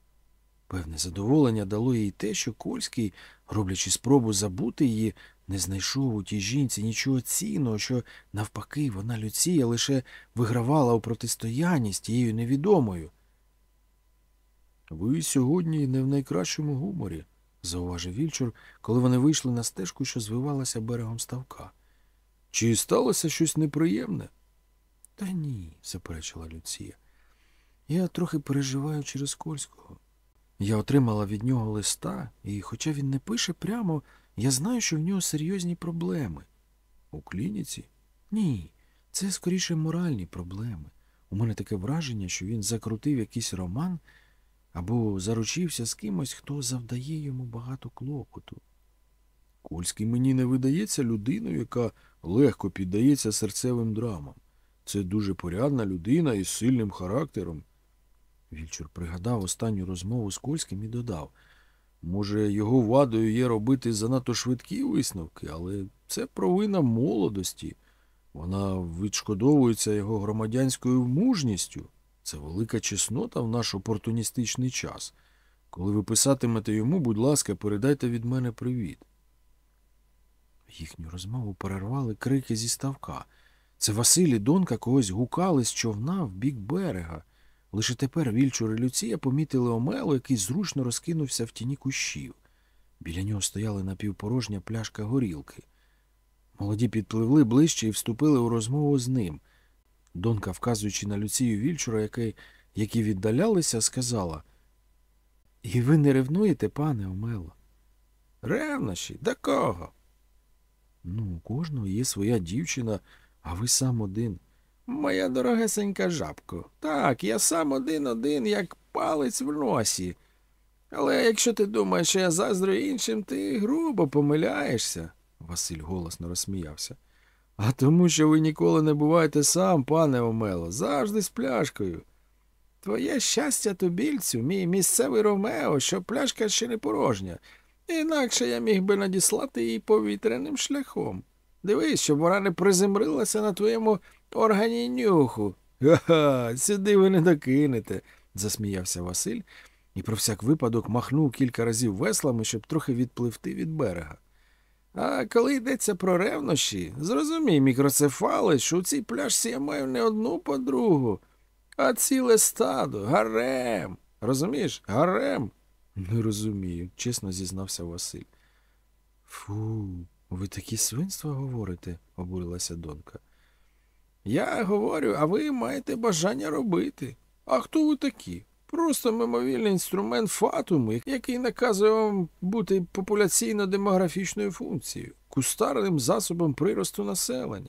Певне задоволення дало їй те, що Кольський, роблячи спробу забути її, не знайшов у тій жінці нічого цінного, що, навпаки, вона Люція лише вигравала у протистоянні з тією невідомою. Ви сьогодні не в найкращому гуморі, зауважив Вільчур, коли вони вийшли на стежку, що звивалася берегом ставка. Чи сталося щось неприємне? Та ні, заперечила Люція. Я трохи переживаю через Кольського. Я отримала від нього листа, і, хоча він не пише прямо, я знаю, що в нього серйозні проблеми. У клініці? Ні, це скоріше моральні проблеми. У мене таке враження, що він закрутив якийсь роман або заручився з кимось, хто завдає йому багато клопоту. Кольський мені не видається людиною, яка легко піддається серцевим драмам. Це дуже порядна людина із сильним характером. Вільчур пригадав останню розмову з Кольським і додав може, його вадою є робити занадто швидкі висновки, але це провина молодості. Вона відшкодовується його громадянською мужністю. Це велика чеснота в наш опортуністичний час. Коли ви писатимете йому, будь ласка, передайте від мене привіт. Їхню розмову перервали крики зі ставка. Це Василь і донька когось гукали з човна в бік берега. Лише тепер Вільчур і Люція помітили Омелу, який зручно розкинувся в тіні кущів. Біля нього стояла напівпорожня пляшка горілки. Молоді підпливли ближче і вступили у розмову з ним. Донка, вказуючи на Люцію Вільчура, який, які віддалялися, сказала І ви не ревнуєте, пане Омело? Ревнощі? До кого? Ну, у кожного є своя дівчина, а ви сам один. Моя дорогесенька жабко. Так, я сам один-один, як палець в носі. Але якщо ти думаєш, що я заздрю іншим, ти грубо помиляєшся. Василь голосно розсміявся. А тому, що ви ніколи не буваєте сам, пане Омело, завжди з пляшкою. Твоє щастя тубільцю, мій місцевий Ромео, що пляшка ще не порожня. Інакше я міг би надіслати її повітряним шляхом. Дивись, щоб вона не приземрилася на твоєму органі нюху. Ха-ха, сюди ви не докинете, засміявся Василь і про всяк випадок махнув кілька разів веслами, щоб трохи відпливти від берега. А коли йдеться про ревнощі, зрозумій, мікроцефали, що у цій пляшці я маю не одну подругу, а ціле стадо, гарем. Розумієш, гарем. Не розумію, чесно зізнався Василь. Фу, ви такі свинства говорите, обурилася донька. Я говорю, а ви маєте бажання робити. А хто ви такі? Просто мимовільний інструмент фатуму, який наказує вам бути популяційно-демографічною функцією, кустарним засобом приросту населення,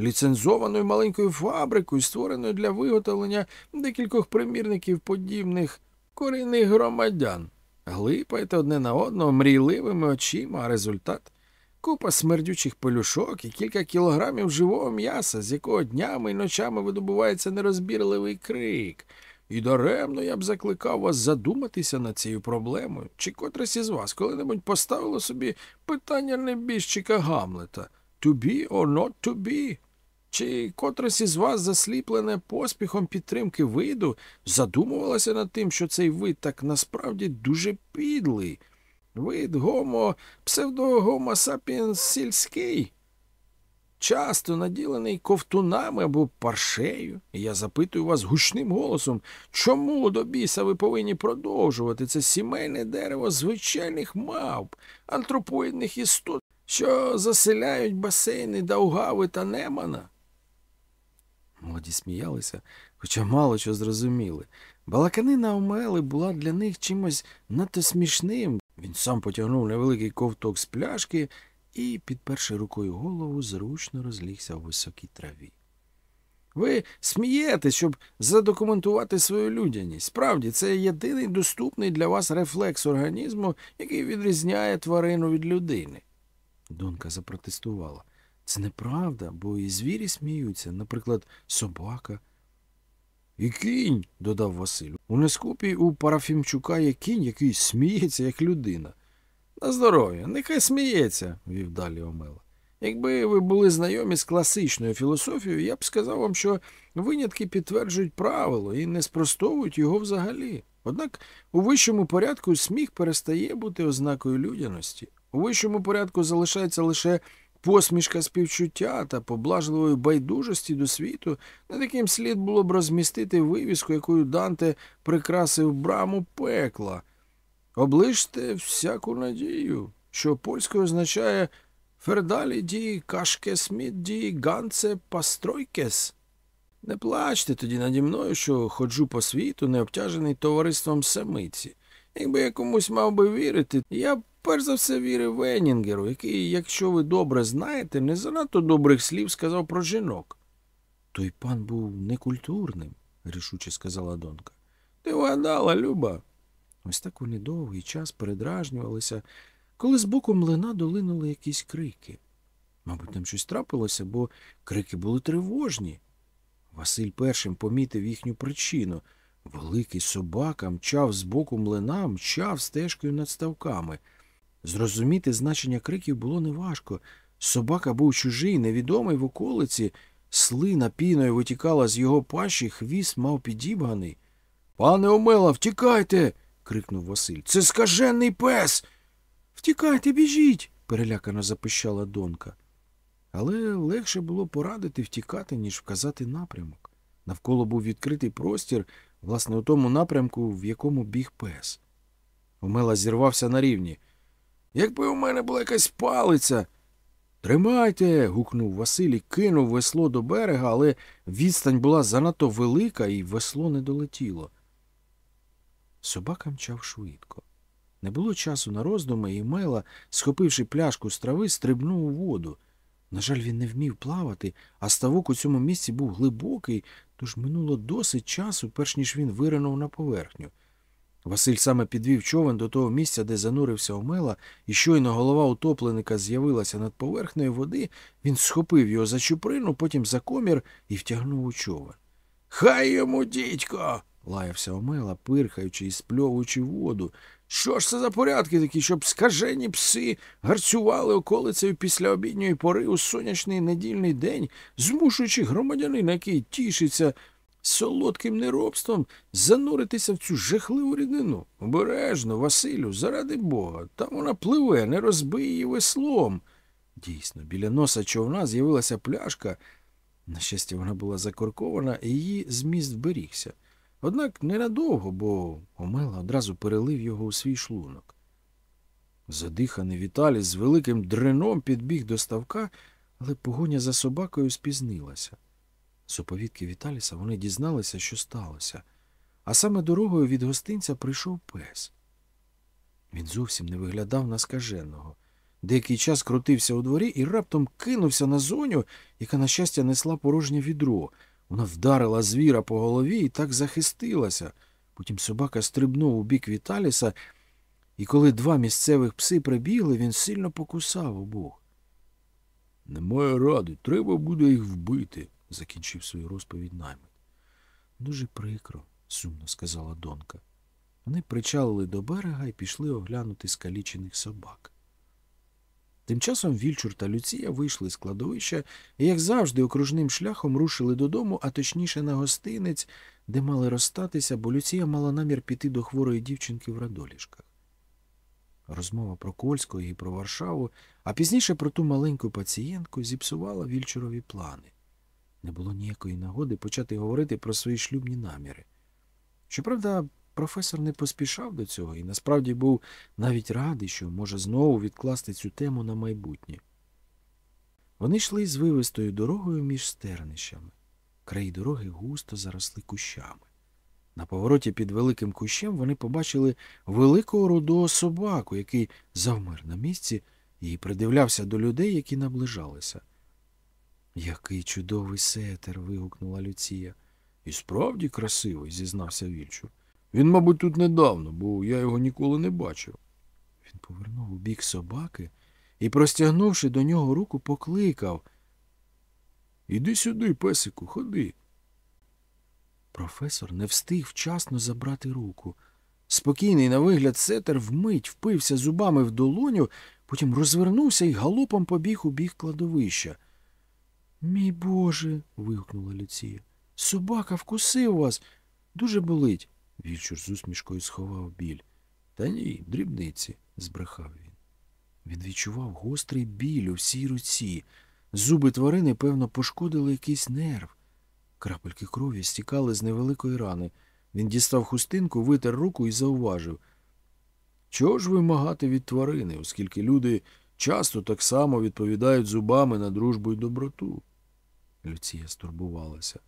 ліцензованою маленькою фабрикою, створеною для виготовлення декількох примірників подібних корінних громадян. Глипаєте одне на одного мрійливими очима, а результат купа смердючих пелюшок і кілька кілограмів живого м'яса, з якого днями і ночами видобувається нерозбірливий крик. І даремно я б закликав вас задуматися над цією проблемою, чи котресь із вас коли-небудь поставило собі питання небіжчика Гамлета to be or not to be? Чи котресь із вас, засліплене поспіхом підтримки виду, задумувалося над тим, що цей вид так насправді дуже підлий? Вид гомо, псевдогомо сапіенс сільський, часто наділений ковтунами або паршею. І я запитую вас гучним голосом, чому до біса ви повинні продовжувати це сімейне дерево звичайних мавп, антропоїдних істот, що заселяють басейни Даугави та Немана? Молоді сміялися, хоча мало що зрозуміли. Балаканина Омели була для них чимось надто смішним. Він сам потягнув невеликий ковток з пляшки і, підперши рукою голову, зручно розлігся в високій траві. Ви смієтесь, щоб задокументувати свою людяність. Справді, це єдиний доступний для вас рефлекс організму, який відрізняє тварину від людини. Донка запротестувала. Це неправда, бо і звірі сміються, наприклад, собака. І кінь, додав Василь. У Нескопі у Парафімчука є кінь, який сміється, як людина. На здоров'я, нехай сміється, вів далі Омела. Якби ви були знайомі з класичною філософією, я б сказав вам, що винятки підтверджують правило і не спростовують його взагалі. Однак у вищому порядку сміх перестає бути ознакою людяності. У вищому порядку залишається лише посмішка співчуття та поблажливої байдужості до світу, над яким слід було б розмістити вивіску, якою Данте прикрасив браму пекла. Оближте всяку надію, що польською означає Фердалі ді кашкесміт ді ганце пастройкес. Не плачте тоді наді мною, що ходжу по світу, не обтяжений товариством самиці. Якби я комусь мав би вірити, я б перш за все вірив Венінгеру, який, якщо ви добре знаєте, не занадто добрих слів сказав про жінок. Той пан був некультурним, рішуче сказала донька. Ти вгадала, Люба. Ось так вони довгий час передражнювалися, коли з боку млина долинули якісь крики. Мабуть, там щось трапилося, бо крики були тривожні. Василь першим помітив їхню причину. Великий собака мчав з боку млина, мчав стежкою над ставками. Зрозуміти значення криків було неважко. Собака був чужий, невідомий в околиці, слина піною витікала з його пащі, хвіст мав підібганий. Пане Омела, втікайте. крикнув Василь. Це скажений пес. Втікайте, біжіть, перелякано запищала донька. Але легше було порадити втікати, ніж вказати напрямок. Навколо був відкритий простір, власне, у тому напрямку, в якому біг пес. Омела зірвався на рівні. Якби у мене була якась палиця. Тримайте. гукнув Василь і кинув весло до берега, але відстань була занадто велика, і весло не долетіло. Собака мчав швидко. Не було часу на роздуми, і Мела, схопивши пляшку з трави, стрибнув у воду. На жаль, він не вмів плавати, а ставок у цьому місці був глибокий, тож минуло досить часу, перш ніж він виринув на поверхню. Василь саме підвів човен до того місця, де занурився Омела, і щойно голова утопленика з'явилася над поверхнею води, він схопив його за чуприну, потім за комір і втягнув у човен. Хай йому, дідько. лаявся Омела, пирхаючи і спльовуючи воду. Що ж це за порядки такі, щоб скажені пси гарцювали околицею після обідньої пори у сонячний недільний день, змушуючи громадянина, який тішиться солодким неробством, зануритися в цю жахливу рідину? Обережно, Василю, заради Бога, там вона пливе, не розбий її веслом. Дійсно, біля носа човна з'явилася пляшка. На щастя, вона була закоркована, і її зміст вберігся. Однак ненадовго, бо Омела одразу перелив його у свій шлунок. Задиханий Віталій з великим дреном підбіг до ставка, але погоня за собакою спізнилася. З оповідки Віталіса вони дізналися, що сталося, а саме дорогою від гостинця прийшов пес. Він зовсім не виглядав на скаженого. Деякий час крутився у дворі і раптом кинувся на зоню, яка, на щастя, несла порожнє відро. Вона вдарила звіра по голові і так захистилася. Потім собака стрибнув у бік Віталіса, і коли два місцевих пси прибігли, він сильно покусав обох. Немає ради, треба буде їх вбити, закінчив свою розповідь наймит. Дуже прикро, сумно сказала донька. Вони причалили до берега і пішли оглянути скалічених собак. Тим часом Вільчур та Люція вийшли з кладовища і, як завжди, окружним шляхом рушили додому, а точніше на гостинець, де мали розстатися, бо Люція мала намір піти до хворої дівчинки в радолішках. Розмова про Кольського і про Варшаву, а пізніше про ту маленьку пацієнтку зіпсувала Вільчурові плани. Не було ніякої нагоди почати говорити про свої шлюбні наміри. Щоправда, професор не поспішав до цього і насправді був навіть радий, що може знову відкласти цю тему на майбутнє. Вони йшли з вивистою дорогою між стернищами. Краї дороги густо заросли кущами. На повороті під великим кущем вони побачили великого рудого собаку, який завмер на місці і придивлявся до людей, які наближалися. Який чудовий сетер. вигукнула Люція. І справді красивий, зізнався Вільчур. Він, мабуть, тут недавно, бо я його ніколи не бачив. Він повернув у бік собаки і, простягнувши до нього руку, покликав. Іди сюди, песику, ходи. Професор не встиг вчасно забрати руку. Спокійний на вигляд сетер вмить впився зубами в долоню, потім розвернувся і галопом побіг у бік кладовища. Мій Боже. вигукнула Люція. Собака вкусив вас. Дуже болить. Вільчур з усмішкою сховав біль. Та ні, дрібниці, збрехав він. Він відчував гострий біль у всій руці. Зуби тварини, певно, пошкодили якийсь нерв. Крапельки крові стікали з невеликої рани. Він дістав хустинку, витер руку і зауважив. Чого ж вимагати від тварини, оскільки люди часто так само відповідають зубами на дружбу й доброту? Люція стурбувалася.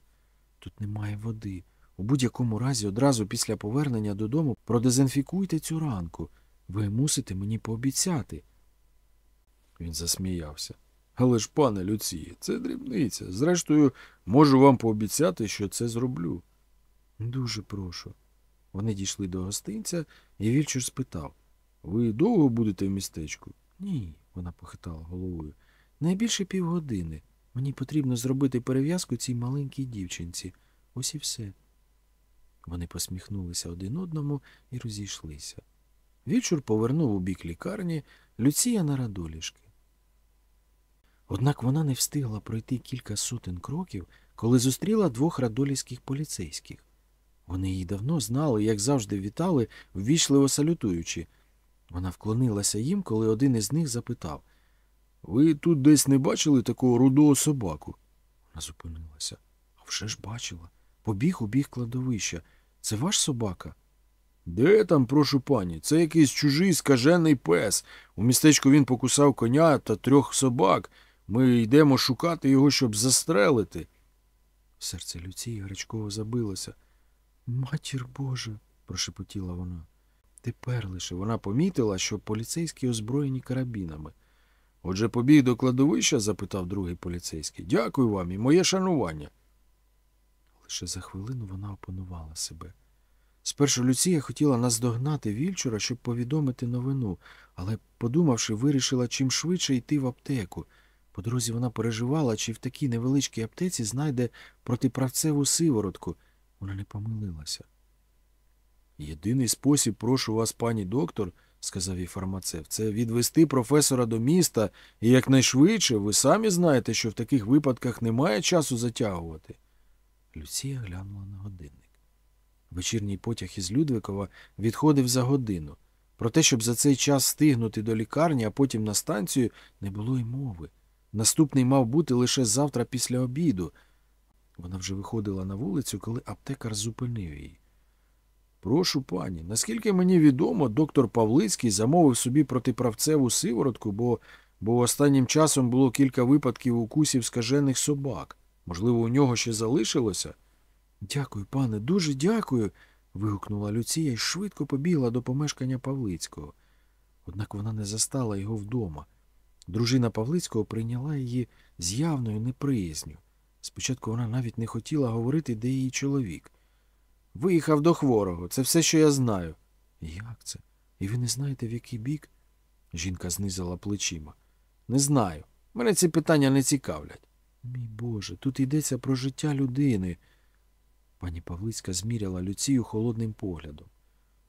Тут немає води. У будь-якому разі одразу після повернення додому продезінфікуйте цю ранку. Ви мусите мені пообіцяти. Він засміявся. Але ж, пане Люції, це дрібниця. Зрештою, можу вам пообіцяти, що це зроблю. Дуже прошу. Вони дійшли до гостинця, і Вільчур спитав Ви довго будете в містечку? Ні, вона похитала головою. Найбільше півгодини. Мені потрібно зробити перев'язку цій маленькій дівчинці. Ось і все. Вони посміхнулися один одному і розійшлися. Вільчур повернув у бік лікарні, Люція на радолішки. Однак вона не встигла пройти кілька сотень кроків, коли зустріла двох радолівських поліцейських. Вони її давно знали, як завжди вітали, ввічливо салютуючи. Вона вклонилася їм, коли один із них запитав Ви тут десь не бачили такого рудого собаку? Вона зупинилася. А вже ж бачила. Побіг у біг кладовища. Це ваш собака? Де там, прошу пані? Це якийсь чужий скажений пес. У містечку він покусав коня та трьох собак. Ми йдемо шукати його, щоб застрелити. Серце Люції гарячково забилося. Матір Божа, прошепотіла вона. Тепер лише вона помітила, що поліцейські озброєні карабінами. Отже, побіг до кладовища? запитав другий поліцейський. Дякую вам і моє шанування. Лише за хвилину вона опанувала себе. Спершу Люція хотіла наздогнати вільчура, щоб повідомити новину, але, подумавши, вирішила чим швидше йти в аптеку. По дорозі вона переживала, чи в такій невеличкій аптеці знайде протиправцеву сиворотку. Вона не помилилася. Єдиний спосіб, прошу вас, пані доктор, сказав їй фармацевт, це відвести професора до міста, і якнайшвидше ви самі знаєте, що в таких випадках немає часу затягувати. Люція глянула на годинник. Вечірній потяг із Людвикова відходив за годину. Про те, щоб за цей час стигнути до лікарні, а потім на станцію, не було й мови. Наступний мав бути лише завтра після обіду. Вона вже виходила на вулицю, коли аптекар зупинив її. Прошу пані, наскільки мені відомо, доктор Павлицький замовив собі протиправцеву сиворотку, бо, бо останнім часом було кілька випадків укусів скажених собак. Можливо, у нього ще залишилося? Дякую, пане, дуже дякую. вигукнула Люція і швидко побігла до помешкання Павлицького. Однак вона не застала його вдома. Дружина Павлицького прийняла її з явною неприязню. Спочатку вона навіть не хотіла говорити, де її чоловік. Виїхав до хворого, це все, що я знаю. Як це? І ви не знаєте, в який бік? Жінка знизила плечима. Не знаю. Мене ці питання не цікавлять. Мій Боже, тут йдеться про життя людини. Пані Павлицька зміряла Люцію холодним поглядом.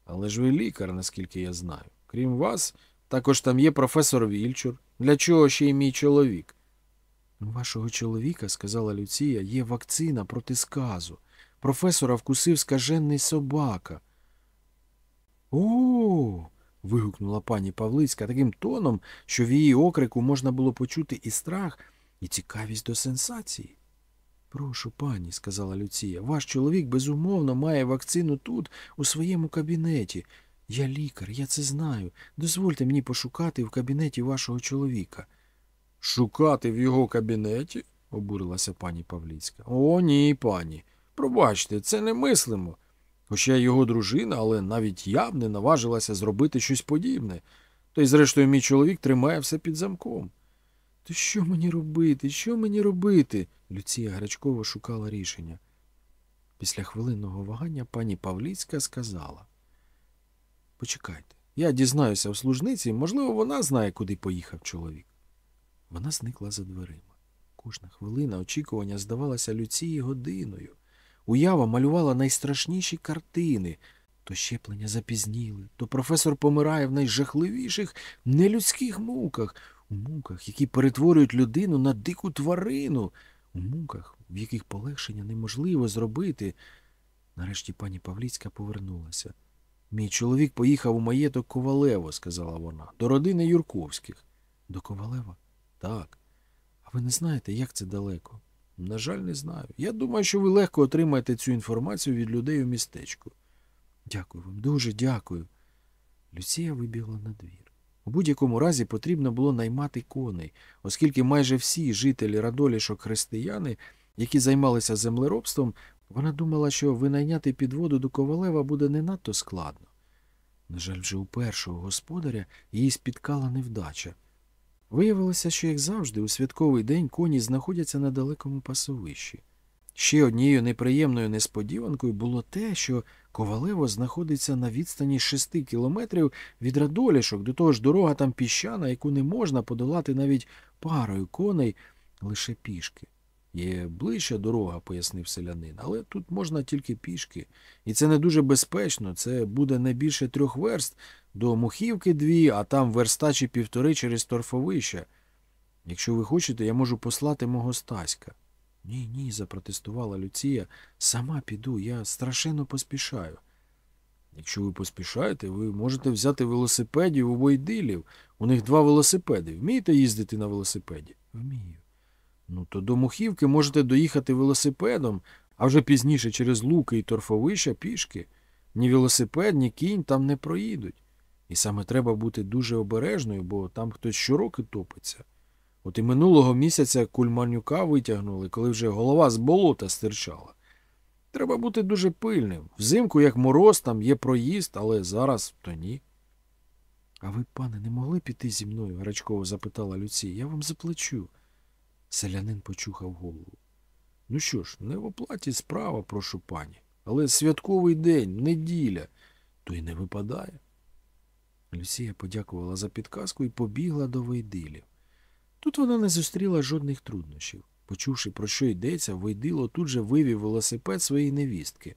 Але ж ви лікар, наскільки я знаю. Крім вас, також там є професор Вільчур. Для чого ще й мій чоловік? У вашого чоловіка, сказала Люція, є вакцина проти сказу. Професора вкусив скажений собака. О. вигукнула пані Павлицька таким тоном, що в її окрику можна було почути і страх, і цікавість до сенсації. Прошу, пані, сказала Люція, ваш чоловік безумовно має вакцину тут, у своєму кабінеті. Я лікар, я це знаю. Дозвольте мені пошукати в кабінеті вашого чоловіка. Шукати в його кабінеті? обурилася пані Павліцька. О, ні, пані. Пробачте, це немислимо. Хоча його дружина, але навіть я б не наважилася зробити щось подібне. Та й, зрештою, мій чоловік тримає все під замком. То що мені робити? Що мені робити? Люція гарячково шукала рішення. Після хвилинного вагання пані Павліцька сказала Почекайте, я дізнаюся у служниці, можливо, вона знає, куди поїхав чоловік. Вона зникла за дверима. Кожна хвилина очікування здавалася Люції годиною. Уява малювала найстрашніші картини. То щеплення запізніли, то професор помирає в найжахливіших нелюдських муках, у муках, які перетворюють людину на дику тварину, у муках, в яких полегшення неможливо зробити. Нарешті пані Павліцька повернулася. Мій чоловік поїхав у маєток Ковалево, сказала вона, до родини Юрковських. До Ковалева? Так. А ви не знаєте, як це далеко? На жаль, не знаю. Я думаю, що ви легко отримаєте цю інформацію від людей у містечку. Дякую вам, дуже дякую. Люція вибігла на двір. У будь-якому разі потрібно було наймати коней, оскільки майже всі жителі радолішок християни, які займалися землеробством, вона думала, що винайняти підводу до Ковалева буде не надто складно. На жаль, вже у першого господаря її спіткала невдача. Виявилося, що, як завжди, у святковий день коні знаходяться на далекому пасовищі. Ще однією неприємною несподіванкою було те, що Ковалево знаходиться на відстані шести кілометрів від радолішок, до того ж дорога там піщана, яку не можна подолати навіть парою коней лише пішки. Є ближча дорога, пояснив селянин, але тут можна тільки пішки. І це не дуже безпечно, це буде не більше трьох верст, до Мухівки дві, а там верста чи півтори через торфовище. Якщо ви хочете, я можу послати мого Стаська. Ні, ні, запротестувала Люція. Сама піду, я страшенно поспішаю. Якщо ви поспішаєте, ви можете взяти велосипедів у Войдилів. У них два велосипеди. Вмієте їздити на велосипеді? Вмію. Ну, то до Мухівки можете доїхати велосипедом, а вже пізніше через луки і торфовища пішки. Ні велосипед, ні кінь там не проїдуть. І саме треба бути дуже обережною, бо там хтось щороки топиться. От і минулого місяця кульманюка витягнули, коли вже голова з болота стирчала. Треба бути дуже пильним. Взимку, як мороз, там є проїзд, але зараз то ні. А ви, пане, не могли піти зі мною? гарячково запитала Люція. Я вам заплачу. Селянин почухав голову. Ну що ж, не в оплаті справа, прошу пані. Але святковий день, неділя, то й не випадає. Люсія подякувала за підказку і побігла до Войдилів. Тут вона не зустріла жодних труднощів. Почувши, про що йдеться, Войдило тут же вивів велосипед своєї невістки.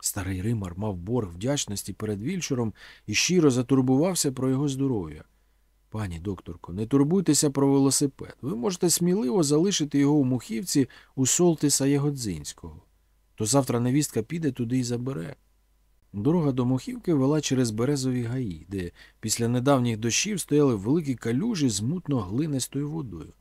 Старий Римар мав борг вдячності перед вільчуром і щиро затурбувався про його здоров'я. Пані докторко, не турбуйтеся про велосипед. Ви можете сміливо залишити його у мухівці у Солтиса Ягодзинського. То завтра невістка піде туди і забере. Дорога до Мохівки вела через березові гаї, де після недавніх дощів стояли великі калюжі з мутно глинистою водою.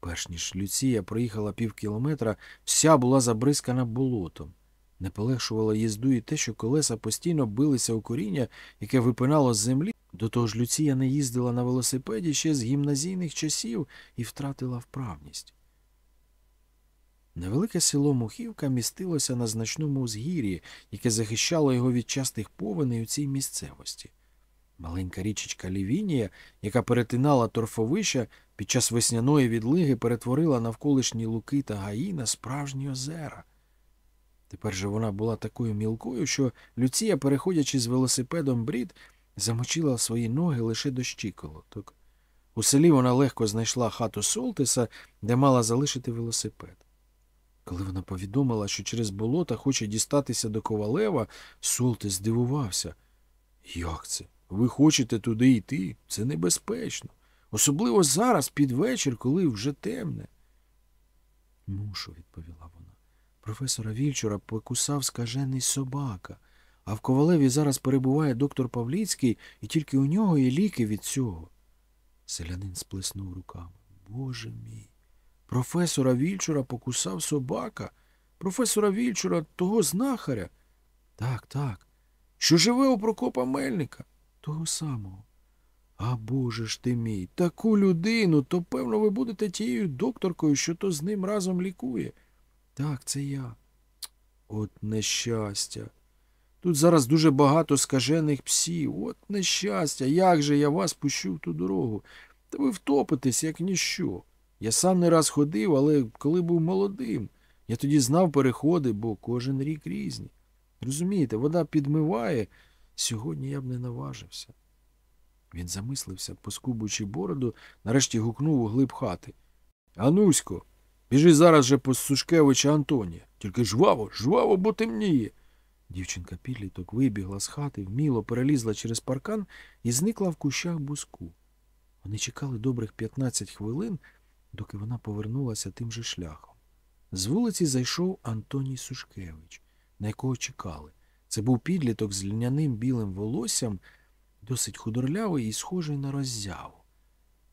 Перш ніж Люція проїхала пів кілометра, вся була забризкана болотом. Не полегшувало їзду і те, що колеса постійно билися у коріння, яке випинало з землі. До того ж Люція не їздила на велосипеді ще з гімназійних часів і втратила вправність. Невелике село Мухівка містилося на значному узгір'ї, яке захищало його від частих повеней у цій місцевості. Маленька річечка Лівінія, яка перетинала торфовища, під час весняної відлиги перетворила навколишні луки та гаї на справжні озера. Тепер же вона була такою мілкою, що Люція, переходячи з велосипедом брід, замочила свої ноги лише до щиколоток. У селі вона легко знайшла хату Солтиса, де мала залишити велосипед. Коли вона повідомила, що через болота хоче дістатися до Ковалева, Солтис здивувався. Як це? Ви хочете туди йти? Це небезпечно. Особливо зараз, під вечір, коли вже темне. Мушу, відповіла вона. Професора Вільчура покусав скажений собака, а в Ковалеві зараз перебуває доктор Павліцький, і тільки у нього є ліки від цього. Селянин сплеснув руками. Боже мій. Професора Вільчура покусав собака. Професора Вільчура того знахаря. Так, так. Що живе у Прокопа Мельника? Того самого. А Боже ж ти мій, таку людину, то, певно, ви будете тією докторкою, що то з ним разом лікує. Так, це я. От нещастя. Тут зараз дуже багато скажених псів. От нещастя. Як же я вас пущу в ту дорогу? Та ви втопитесь, як ніщо. Я сам не раз ходив, але коли був молодим. Я тоді знав переходи, бо кожен рік різні. Розумієте, вода підмиває. Сьогодні я б не наважився. Він замислився, поскубуючи бороду, нарешті гукнув у глиб хати. Анусько, біжи зараз же по Сушкевича Антонія. Тільки жваво, жваво, бо темніє. Дівчинка підліток вибігла з хати, вміло перелізла через паркан і зникла в кущах буску. Вони чекали добрих 15 хвилин, доки вона повернулася тим же шляхом. З вулиці зайшов Антоній Сушкевич, на якого чекали. Це був підліток з льняним білим волоссям, досить худорлявий і схожий на роззяву.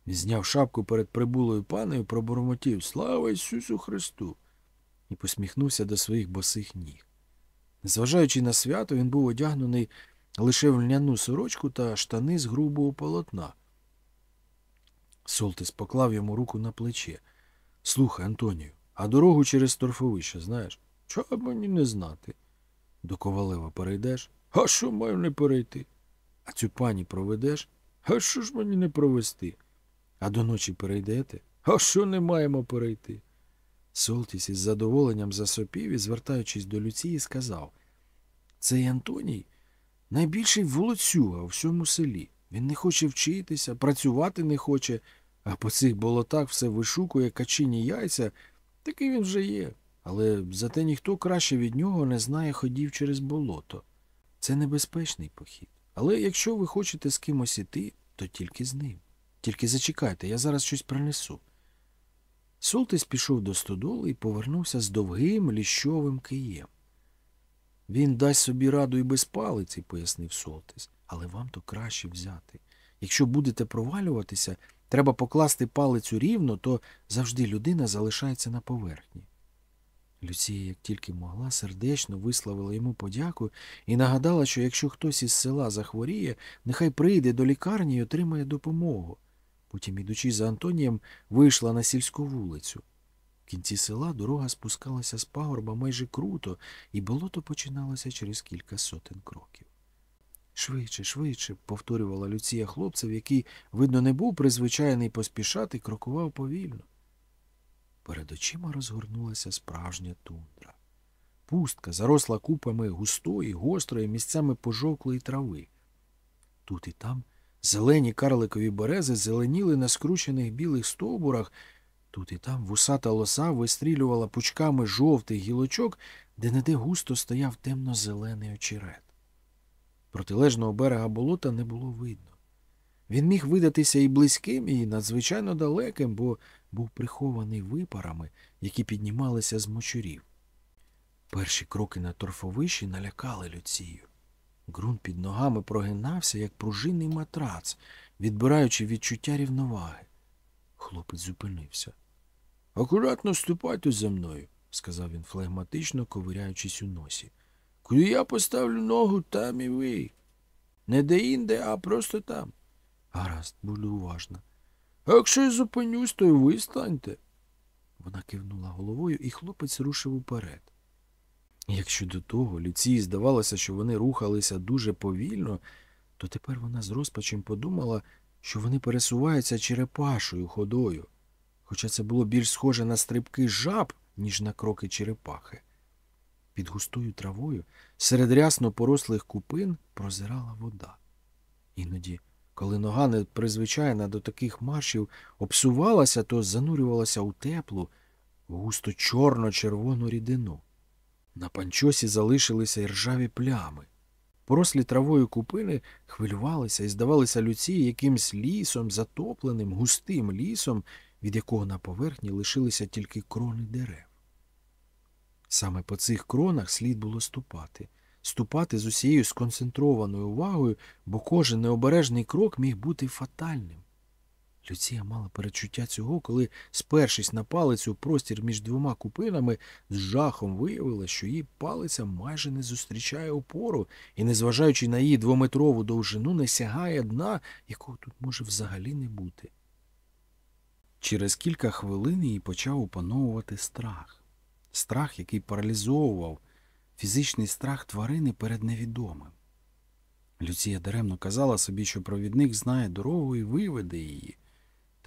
Він зняв шапку перед прибулою паною, пробормотів Слава Ісусу Христу! і посміхнувся до своїх босих ніг. Незважаючи на свято, він був одягнений лише в льняну сорочку та штани з грубого полотна. Солтис поклав йому руку на плече. Слухай, Антонію, а дорогу через торфовище знаєш? Чого б мені не знати? До Ковалева перейдеш? А що маю не перейти? А цю пані проведеш? А що ж мені не провести? А до ночі перейдете? А що не маємо перейти? Солтіс із задоволенням засопів і, звертаючись до Люції, сказав Цей Антоній найбільший волоцюга у всьому селі. Він не хоче вчитися, працювати не хоче, а по цих болотах все вишукує качині яйця, такий він вже є. Але зате ніхто краще від нього не знає ходів через болото. Це небезпечний похід. Але якщо ви хочете з кимось іти, то тільки з ним. Тільки зачекайте, я зараз щось принесу. Солтис пішов до стодоли і повернувся з довгим ліщовим києм. Він дасть собі раду і без палиці, пояснив Солтис, але вам то краще взяти. Якщо будете провалюватися, треба покласти палицю рівно, то завжди людина залишається на поверхні. Люція, як тільки могла, сердечно висловила йому подяку і нагадала, що якщо хтось із села захворіє, нехай прийде до лікарні і отримає допомогу. Потім, ідучи за Антонієм, вийшла на сільську вулицю. В кінці села дорога спускалася з пагорба майже круто, і болото починалося через кілька сотень кроків. Швидше, швидше, повторювала Люція хлопцев, який, видно, не був призвичайний поспішати, крокував повільно. Перед очима розгорнулася справжня тундра. Пустка заросла купами густої, гострої, місцями пожовклої трави. Тут і там зелені карликові берези зеленіли на скручених білих стовбурах, тут і там вусата лоса вистрілювала пучками жовтих гілочок, де неде густо стояв темно-зелений очерет. Протилежного берега болота не було видно. Він міг видатися і близьким, і надзвичайно далеким, бо був прихований випарами, які піднімалися з мочурів. Перші кроки на торфовищі налякали Люцію. Ґрунт під ногами прогинався, як пружинний матрац, відбираючи відчуття рівноваги. Хлопець зупинився. Акуратно ступайте за мною, сказав він флегматично, ковиряючись у носі. Куди я поставлю ногу, там і ви. Не де-інде, а просто там. Гаразд, буду уважна. Якщо я зупинюсь, то й ви станьте. Вона кивнула головою, і хлопець рушив уперед. Якщо до того Люції здавалося, що вони рухалися дуже повільно, то тепер вона з розпачем подумала, що вони пересуваються черепашою ходою, хоча це було більш схоже на стрибки жаб, ніж на кроки черепахи. Під густою травою, серед рясно порослих купин, прозирала вода. Іноді, коли нога не призвичайна до таких маршів обсувалася, то занурювалася у теплу, густо чорно-червону рідину. На панчосі залишилися ржаві плями. Порослі травою купини хвилювалися і здавалися Люції якимсь лісом, затопленим, густим лісом, від якого на поверхні лишилися тільки крони дерев. Саме по цих кронах слід було ступати, ступати з усією сконцентрованою увагою, бо кожен необережний крок міг бути фатальним. Люція мала перечуття цього, коли, спершись на палець у простір між двома купинами, з жахом виявила, що її палиця майже не зустрічає опору і, незважаючи на її двометрову довжину, не сягає дна, якого тут може взагалі не бути. Через кілька хвилин її почав опановувати страх. Страх, який паралізовував, фізичний страх тварини перед невідомим. Люція даремно казала собі, що провідник знає дорогу і виведе її.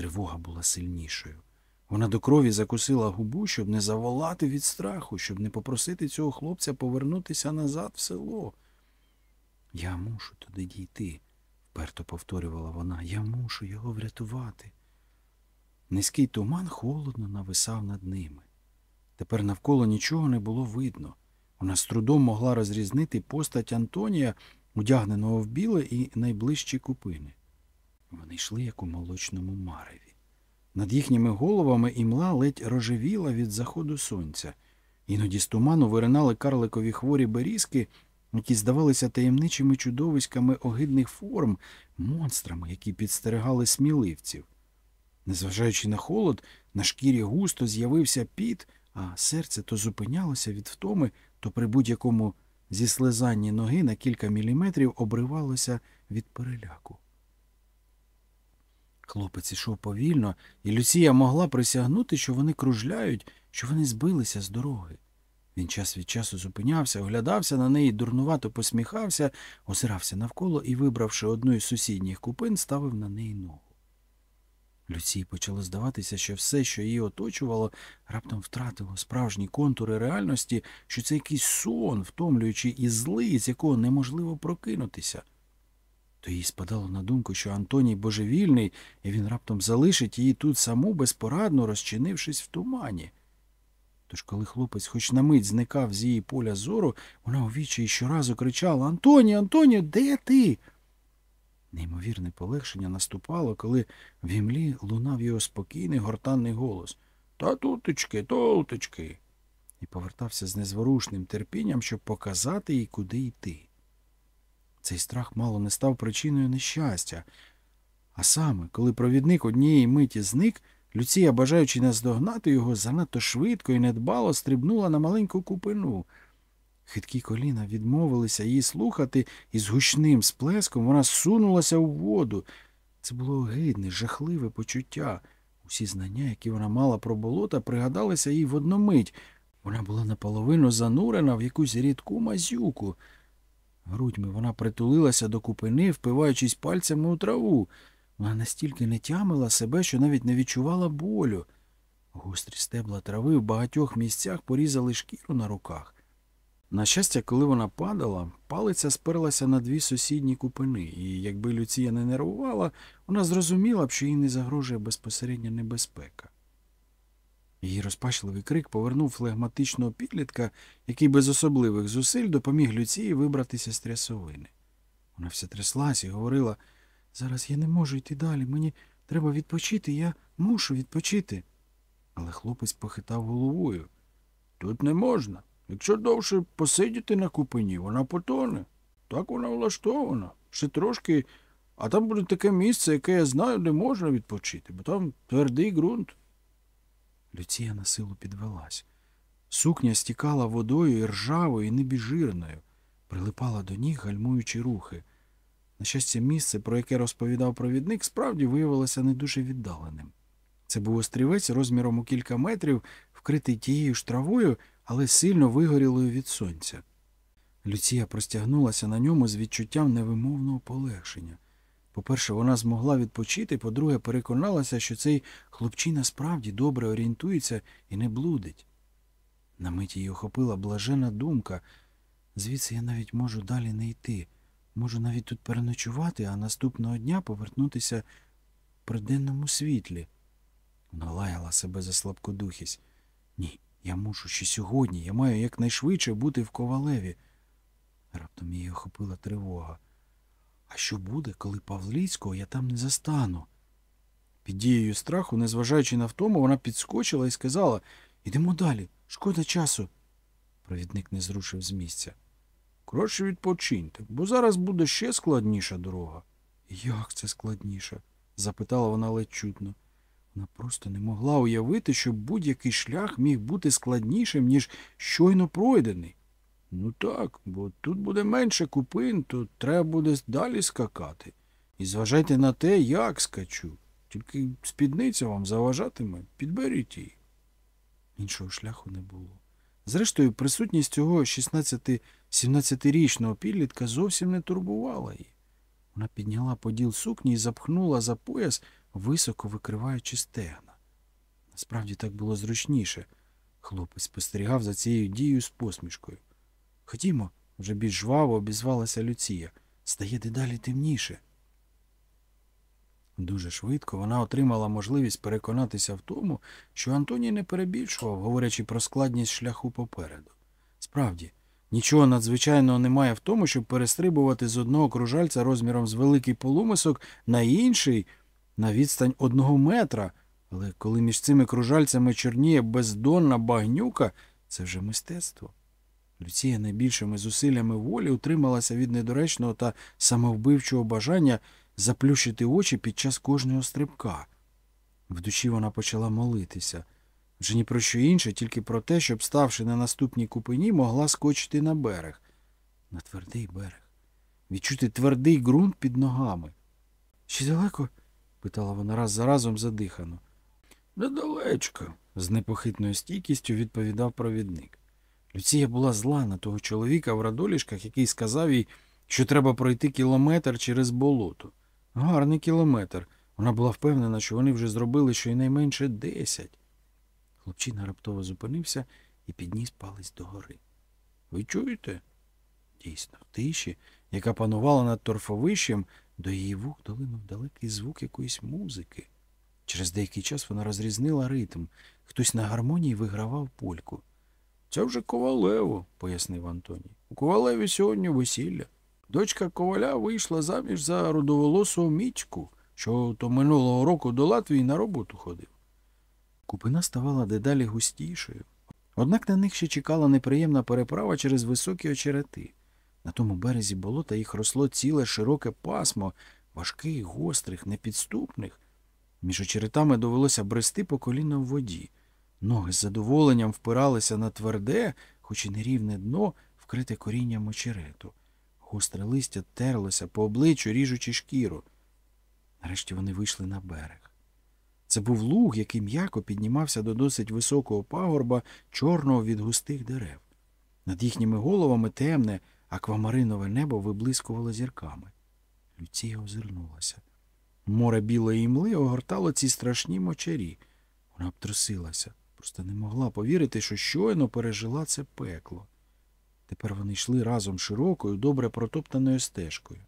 Тривога була сильнішою. Вона до крові закусила губу, щоб не заволати від страху, щоб не попросити цього хлопця повернутися назад в село. Я мушу туди дійти, вперто повторювала вона. Я мушу його врятувати. Низький туман холодно нависав над ними. Тепер навколо нічого не було видно. Вона з трудом могла розрізнити постать Антонія, одягненого в біле і найближчі купини. Вони йшли, як у молочному мареві. Над їхніми головами імла ледь рожевіла від заходу сонця. Іноді з туману виринали карликові хворі берізки, які здавалися таємничими чудовиськами огидних форм, монстрами, які підстерегали сміливців. Незважаючи на холод, на шкірі густо з'явився піт, а серце то зупинялося від втоми, то при будь-якому зіслизанні ноги на кілька міліметрів обривалося від переляку. Хлопець ішов повільно, і Люсія могла присягнути, що вони кружляють, що вони збилися з дороги. Він час від часу зупинявся, оглядався на неї, дурнувато посміхався, озирався навколо і, вибравши одну із сусідніх купин, ставив на неї ногу. Люції почало здаватися, що все, що її оточувало, раптом втратило справжні контури реальності, що це якийсь сон, втомлюючий і злий, з якого неможливо прокинутися. То їй спадало на думку, що Антоній божевільний, і він раптом залишить її тут саму безпорадно розчинившись в тумані. Тож, коли хлопець хоч на мить зникав з її поля зору, вона у вічі щоразу кричала Антоні, Антоні, де ти? Неймовірне полегшення наступало, коли в імлі лунав його спокійний гортанний голос Та тутечки, тутечки. І повертався з незворушним терпінням, щоб показати їй, куди йти. Цей страх мало не став причиною нещастя. А саме, коли провідник однієї миті зник, Люція, бажаючи наздогнати його, занадто швидко і недбало стрибнула на маленьку купину. Хиткі коліна відмовилися її слухати, і з гучним сплеском вона сунулася у воду. Це було огидне, жахливе почуття. Усі знання, які вона мала про болота, пригадалися їй в одну мить. Вона була наполовину занурена в якусь рідку мазюку. Грудьми вона притулилася до купини, впиваючись пальцями у траву. Вона настільки не тямила себе, що навіть не відчувала болю. Гострі стебла трави в багатьох місцях порізали шкіру на руках. На щастя, коли вона падала, палиця сперлася на дві сусідні купини, і якби Люція не нервувала, вона зрозуміла б, що їй не загрожує безпосередня небезпека. Її розпачливий крик повернув флегматичного підлітка, який без особливих зусиль допоміг Люції вибратися з трясовини. Вона вся тряслась і говорила зараз я не можу йти далі, мені треба відпочити, я мушу відпочити. Але хлопець похитав головою. Тут не можна. Якщо довше посидіти на купині, вона потоне. Так вона влаштована. Ще трошки, а там буде таке місце, яке я знаю, де можна відпочити, бо там твердий ґрунт. Люція на силу підвелась. Сукня стікала водою і ржавою, і небіжирною, прилипала до ніг, гальмуючи рухи. На щастя, місце, про яке розповідав провідник, справді виявилося не дуже віддаленим. Це був острівець розміром у кілька метрів, вкритий тією ж травою, але сильно вигорілою від сонця. Люція простягнулася на ньому з відчуттям невимовного полегшення. По-перше, вона змогла відпочити, по-друге, переконалася, що цей хлопчина справді добре орієнтується і не блудить. На мить її охопила блажена думка. Звідси я навіть можу далі не йти. Можу навіть тут переночувати, а наступного дня повернутися при денному світлі. Вона лаяла себе за слабкодухість. Ні, я мушу ще сьогодні, я маю якнайшвидше бути в ковалеві. Раптом її охопила тривога. А що буде, коли Павліцького я там не застану? Під дією страху, незважаючи на втому, вона підскочила і сказала Ідемо далі, шкода часу. Провідник не зрушив з місця. Краще відпочиньте, бо зараз буде ще складніша дорога. Як це складніше? запитала вона ледь чутно. Вона просто не могла уявити, що будь-який шлях міг бути складнішим, ніж щойно пройдений. Ну так, бо тут буде менше купин, то треба буде далі скакати. І зважайте на те, як скачу. Тільки спідниця вам заважатиме, підберіть її. Іншого шляху не було. Зрештою, присутність цього 16-17-річного підлітка зовсім не турбувала її. Вона підняла поділ сукні і запхнула за пояс, високо викриваючи стегна. Насправді так було зручніше. Хлопець спостерігав за цією дією з посмішкою. Ходімо, вже більш жваво обізвалася Люція. Стає дедалі темніше. Дуже швидко вона отримала можливість переконатися в тому, що Антоній не перебільшував, говорячи про складність шляху попереду. Справді, нічого надзвичайного немає в тому, щоб перестрибувати з одного кружальця розміром з великий полумисок на інший на відстань одного метра, але коли між цими кружальцями чорніє бездонна багнюка, це вже мистецтво. Люція найбільшими зусиллями волі утрималася від недоречного та самовбивчого бажання заплющити очі під час кожного стрибка. В душі вона почала молитися. Вже ні про що інше, тільки про те, щоб, ставши на наступній купині, могла скочити на берег. На твердий берег. Відчути твердий ґрунт під ногами. Ще далеко? питала вона раз за разом задихано. Недалечко, з непохитною стійкістю відповідав провідник. Люція була зла на того чоловіка в радолішках, який сказав їй, що треба пройти кілометр через болото. Гарний кілометр. Вона була впевнена, що вони вже зробили щонайменше десять. Хлопчина раптово зупинився і підніс палець догори. Ви чуєте? Дійсно, в тиші, яка панувала над торфовищем, до її вух долинув далекий звук якоїсь музики. Через деякий час вона розрізнила ритм. Хтось на гармонії вигравав польку. Це вже Ковалево, пояснив Антоній. У Ковалеві сьогодні весілля. Дочка коваля вийшла заміж за рудоволосого мічку, що то минулого року до Латвії на роботу ходив. Купина ставала дедалі густішою. Однак на них ще чекала неприємна переправа через високі очерети. На тому березі болота їх росло ціле широке пасмо, важких, гострих, непідступних. Між очеретами довелося брести по коліна в воді. Ноги з задоволенням впиралися на тверде, хоч і нерівне дно, вкрите корінням очерету. Гостре листя терлося по обличчю, ріжучи шкіру. Нарешті вони вийшли на берег. Це був луг, який м'яко піднімався до досить високого пагорба, чорного від густих дерев. Над їхніми головами темне, аквамаринове небо виблискувало зірками. Люція озирнулася. Море білої імли огортало ці страшні мочарі. Вона обтрусилася, просто не могла повірити, що щойно пережила це пекло. Тепер вони йшли разом широкою, добре протоптаною стежкою.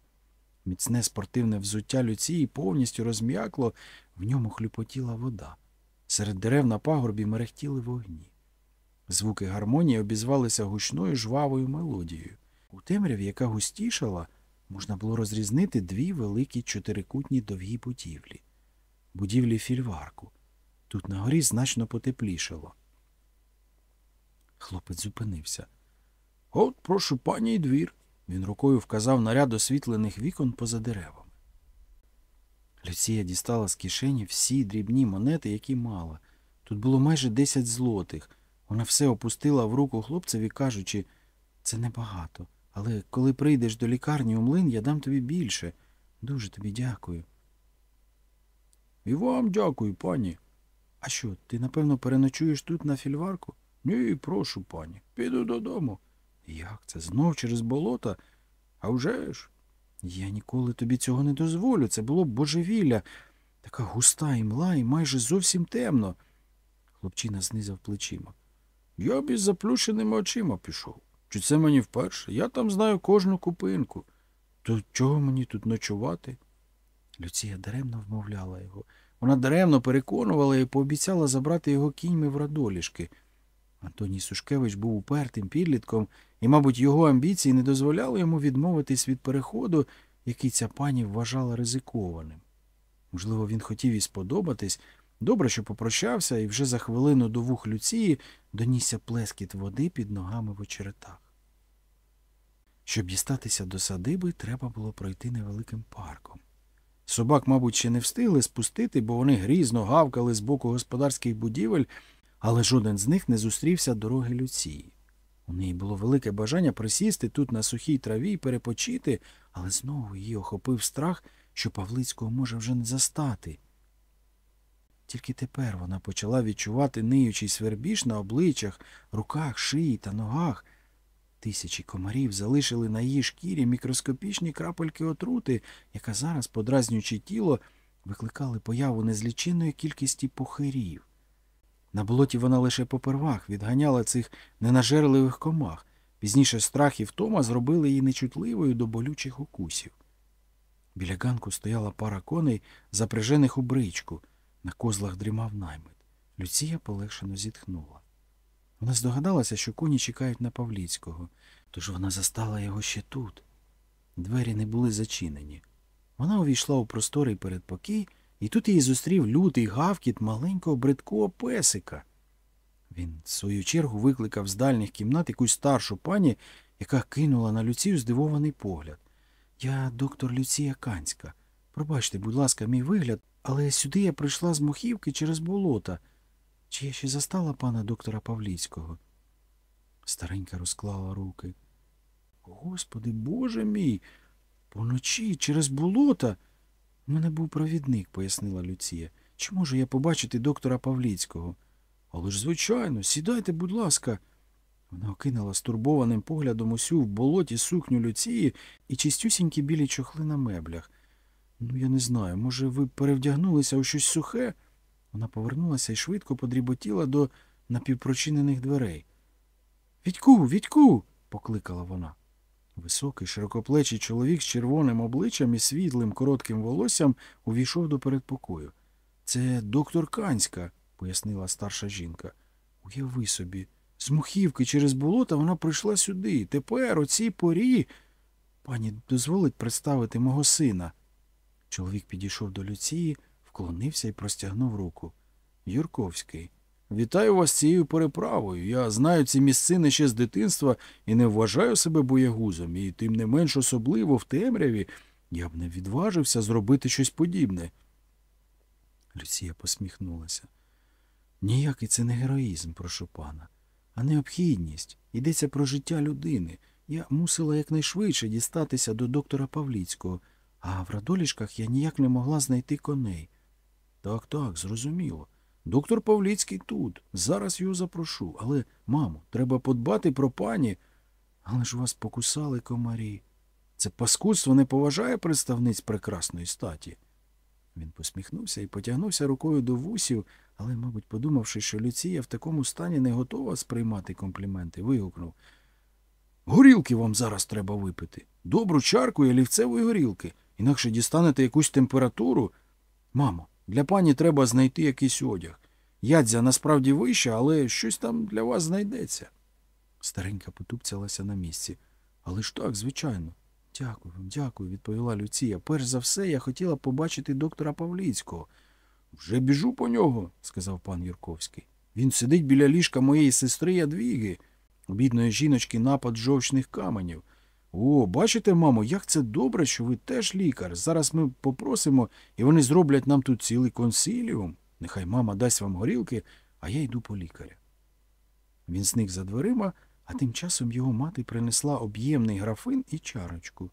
Міцне спортивне взуття Люції повністю розм'якло, в ньому хлюпотіла вода. Серед дерев на пагорбі мерехтіли вогні. Звуки гармонії обізвалися гучною жвавою мелодією. У темряві, яка густішала, можна було розрізнити дві великі чотирикутні довгі будівлі. Будівлі фільварку. Тут на горі значно потеплішало. Хлопець зупинився. От, прошу пані й двір. Він рукою вказав на ряд освітлених вікон поза деревами. Люція дістала з кишені всі дрібні монети, які мала. Тут було майже десять злотих. Вона все опустила в руку хлопцеві, кажучи, це небагато, але коли прийдеш до лікарні у млин, я дам тобі більше. Дуже тобі дякую. І вам дякую, пані. А що, ти, напевно, переночуєш тут на фільварку? Ні, прошу, пані. Піду додому. Як це? Знов через болота? А вже ж. Я ніколи тобі цього не дозволю. Це було б божевілля. Така густа імла і майже зовсім темно. Хлопчина знизав плечима. Я б із заплющеними очима пішов. Чи це мені вперше? Я там знаю кожну купинку. То чого мені тут ночувати? Люція даремно вмовляла його. Вона даремно переконувала і пообіцяла забрати його кіньми в радолішки. Антоній Сушкевич був упертим підлітком, і, мабуть, його амбіції не дозволяли йому відмовитись від переходу, який ця пані вважала ризикованим. Можливо, він хотів їй сподобатись. Добре, що попрощався, і вже за хвилину до вух Люції донісся плескіт води під ногами в очеретах. Щоб дістатися до садиби, треба було пройти невеликим парком. Собак, мабуть, ще не встигли спустити, бо вони грізно гавкали з боку господарських будівель, але жоден з них не зустрівся дороги Люції. У неї було велике бажання присісти тут на сухій траві і перепочити, але знову її охопив страх, що Павлицького може вже не застати. Тільки тепер вона почала відчувати ниючий свербіж на обличчях, руках, шиї та ногах. Тисячі комарів залишили на її шкірі мікроскопічні крапельки отрути, яка зараз, подразнюючи тіло, викликали появу незліченної кількості похирів. На болоті вона лише попервах відганяла цих ненажерливих комах. Пізніше страх і втома зробили її нечутливою до болючих укусів. Біля ганку стояла пара коней, запряжених у бричку. На козлах дрімав наймит. Люція полегшено зітхнула. Вона здогадалася, що коні чекають на Павліцького, тож вона застала його ще тут. Двері не були зачинені. Вона увійшла у просторий передпокій, і тут її зустрів лютий гавкіт маленького бридкого песика. Він, в свою чергу, викликав з дальніх кімнат якусь старшу пані, яка кинула на Люцію здивований погляд. Я доктор Люція Канська. Пробачте, будь ласка, мій вигляд, але сюди я прийшла з мохівки через болота. Чи я ще застала пана доктора Павліцького? Старенька розклала руки. Господи, Боже мій, поночі через болота. У мене був провідник, пояснила Люція. Чи можу я побачити доктора Павліцького? Але ж, звичайно, сідайте, будь ласка. Вона окинула стурбованим поглядом усю в болоті сукню Люції і чистюсінькі білі чохли на меблях. Ну, я не знаю, може, ви перевдягнулися у щось сухе? Вона повернулася і швидко подріботіла до напівпрочинених дверей. Відьку, Відьку. покликала вона. Високий, широкоплечий чоловік з червоним обличчям і світлим коротким волоссям увійшов до передпокою. Це доктор Канська, пояснила старша жінка. Уяви собі, з мухівки через болото вона прийшла сюди. Тепер, о цій порі. Пані дозволить представити мого сина. Чоловік підійшов до Люції, вклонився і простягнув руку. Юрковський. Вітаю вас цією переправою. Я знаю ці місцини ще з дитинства і не вважаю себе боягузом, і тим не менш особливо в темряві я б не відважився зробити щось подібне. Люція посміхнулася. Ніякий це не героїзм, прошу пана, а необхідність. Йдеться про життя людини. Я мусила якнайшвидше дістатися до доктора Павліцького, а в радолішках я ніяк не могла знайти коней. Так, так, зрозуміло. Доктор Павліцький тут. Зараз його запрошу. Але, мамо, треба подбати про пані. Але ж вас покусали комарі. Це паскудство не поважає представниць прекрасної статі. Він посміхнувся і потягнувся рукою до вусів, але, мабуть, подумавши, що Люція в такому стані не готова сприймати компліменти, вигукнув. Горілки вам зараз треба випити. Добру чарку і олівцевої горілки. Інакше дістанете якусь температуру. Мамо, для пані треба знайти якийсь одяг. Ядзя насправді вища, але щось там для вас знайдеться. Старенька потупцялася на місці. Але ж так, звичайно. Дякую дякую, відповіла Люція. Перш за все, я хотіла побачити доктора Павліцького. Вже біжу по нього, сказав пан Юрковський. Він сидить біля ліжка моєї сестри Ядвіги. Бідної жіночки напад жовчних каменів. О, бачите, мамо, як це добре, що ви теж лікар. Зараз ми попросимо, і вони зроблять нам тут цілий консиліум. Нехай мама дасть вам горілки, а я йду по лікаря. Він зник за дверима, а тим часом його мати принесла об'ємний графин і чарочку.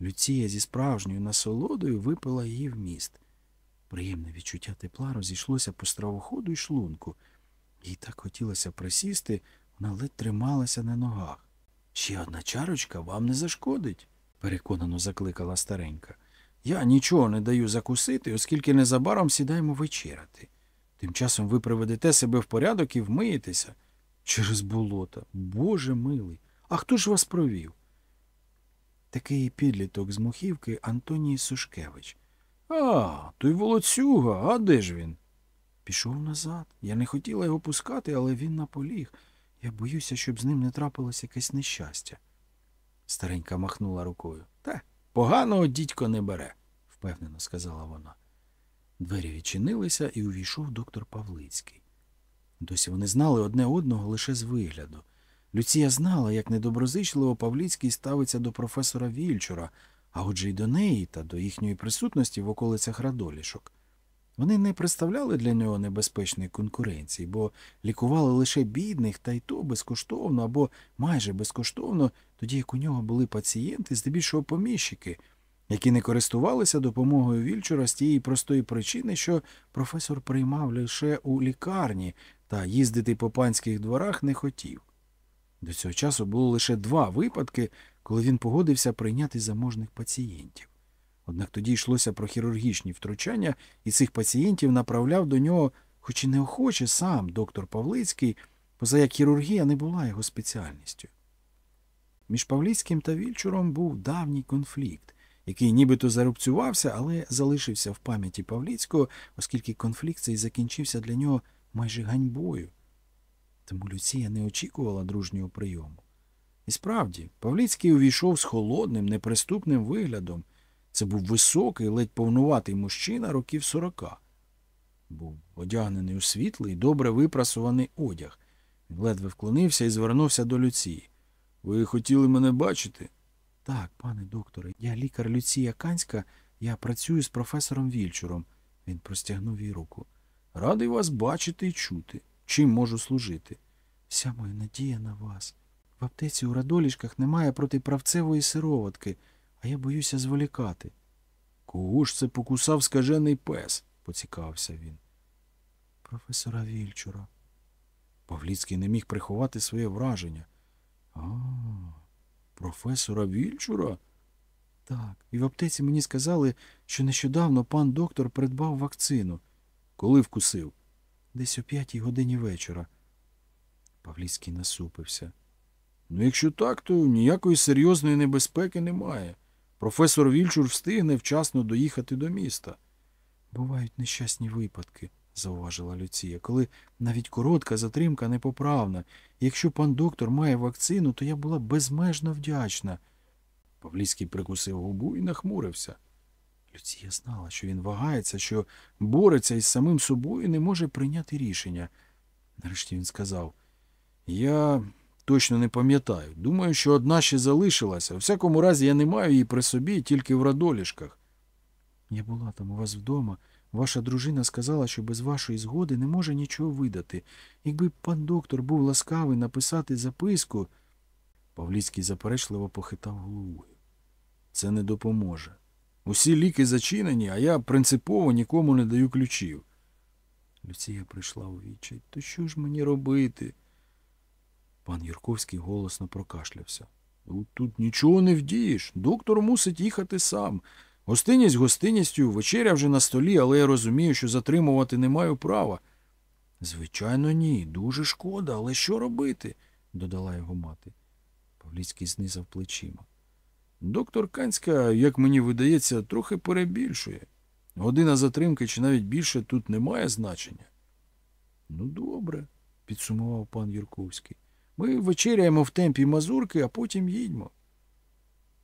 Люція зі справжньою насолодою випила її в міст. Приємне відчуття тепла розійшлося по стравоходу й шлунку. Їй так хотілося присісти, вона ледь трималася на ногах. Ще одна чарочка вам не зашкодить, переконано закликала старенька. Я нічого не даю закусити, оскільки незабаром сідаємо вечеряти. Тим часом ви приведете себе в порядок і вмиєтеся. Через болота. Боже милий. А хто ж вас провів? Такий підліток з мухівки Антоній Сушкевич. А, той волоцюга, а де ж він? Пішов назад. Я не хотіла його пускати, але він наполіг. Я боюся, щоб з ним не трапилось якесь нещастя. Старенька махнула рукою. Та, поганого дідько не бере, впевнено сказала вона. Двері відчинилися і увійшов доктор Павлицький. Досі вони знали одне одного лише з вигляду. Люція знала, як недоброзичливо Павліцький ставиться до професора Вільчура, а отже й до неї та до їхньої присутності в околицях радолішок. Вони не представляли для нього небезпечної конкуренції, бо лікували лише бідних, та й то безкоштовно або майже безкоштовно, тоді як у нього були пацієнти, здебільшого поміщики, які не користувалися допомогою Вільчура з тієї простої причини, що професор приймав лише у лікарні та їздити по панських дворах не хотів. До цього часу було лише два випадки, коли він погодився прийняти заможних пацієнтів. Однак тоді йшлося про хірургічні втручання, і цих пацієнтів направляв до нього, хоч і неохоче сам доктор Павлицький, поза як хірургія не була його спеціальністю. Між Павлицьким та Вільчуром був давній конфлікт, який нібито зарубцювався, але залишився в пам'яті Павліцького, оскільки конфлікт цей закінчився для нього майже ганьбою. Тому Люція не очікувала дружнього прийому. І справді, Павліцький увійшов з холодним, неприступним виглядом. Це був високий, ледь повнуватий мужчина років сорока. Був одягнений у світлий, добре випрасуваний одяг. Він ледве вклонився і звернувся до Люції. Ви хотіли мене бачити? Так, пане докторе, я лікар Люція Канська, я працюю з професором Вільчуром. Він простягнув їй руку. Радий вас бачити і чути. Чим можу служити? Вся моя надія на вас. В аптеці у радолішках немає протиправцевої сироватки, а я боюся зволікати. Кого ж це покусав скажений пес? поцікавився він. Професора Вільчура. Павліцький не міг приховати своє враження. А, професора Вільчура? Так, і в аптеці мені сказали, що нещодавно пан доктор придбав вакцину. Коли вкусив? Десь о п'ятій годині вечора. Павліцький насупився. Ну, якщо так, то ніякої серйозної небезпеки немає. Професор Вільчур встигне вчасно доїхати до міста. Бувають нещасні випадки, зауважила Люція, коли навіть коротка затримка непоправна. Якщо пан доктор має вакцину, то я була безмежно вдячна. Павліцький прикусив губу і нахмурився. Люція знала, що він вагається, що бореться із самим собою і не може прийняти рішення. Нарешті він сказав Я точно не пам'ятаю. Думаю, що одна ще залишилася. У всякому разі, я не маю її при собі, тільки в радолішках. Я була там у вас вдома. Ваша дружина сказала, що без вашої згоди не може нічого видати. Якби пан доктор був ласкавий написати записку. Павліцький заперечливо похитав головою. Це не допоможе. Усі ліки зачинені, а я принципово нікому не даю ключів. Люція прийшла у відчай. То що ж мені робити? Пан Юрковський голосно прокашлявся. «Ну, Тут нічого не вдієш. Доктор мусить їхати сам. Гостиність гостинністю, вечеря вже на столі, але я розумію, що затримувати не маю права. Звичайно, ні. Дуже шкода, але що робити? додала його мати. Павліцький знизав плечима. Доктор Канська, як мені видається, трохи перебільшує. Година затримки чи навіть більше тут не має значення. Ну, добре, підсумував пан Юрковський. Ми вечеряємо в темпі мазурки, а потім їдьмо.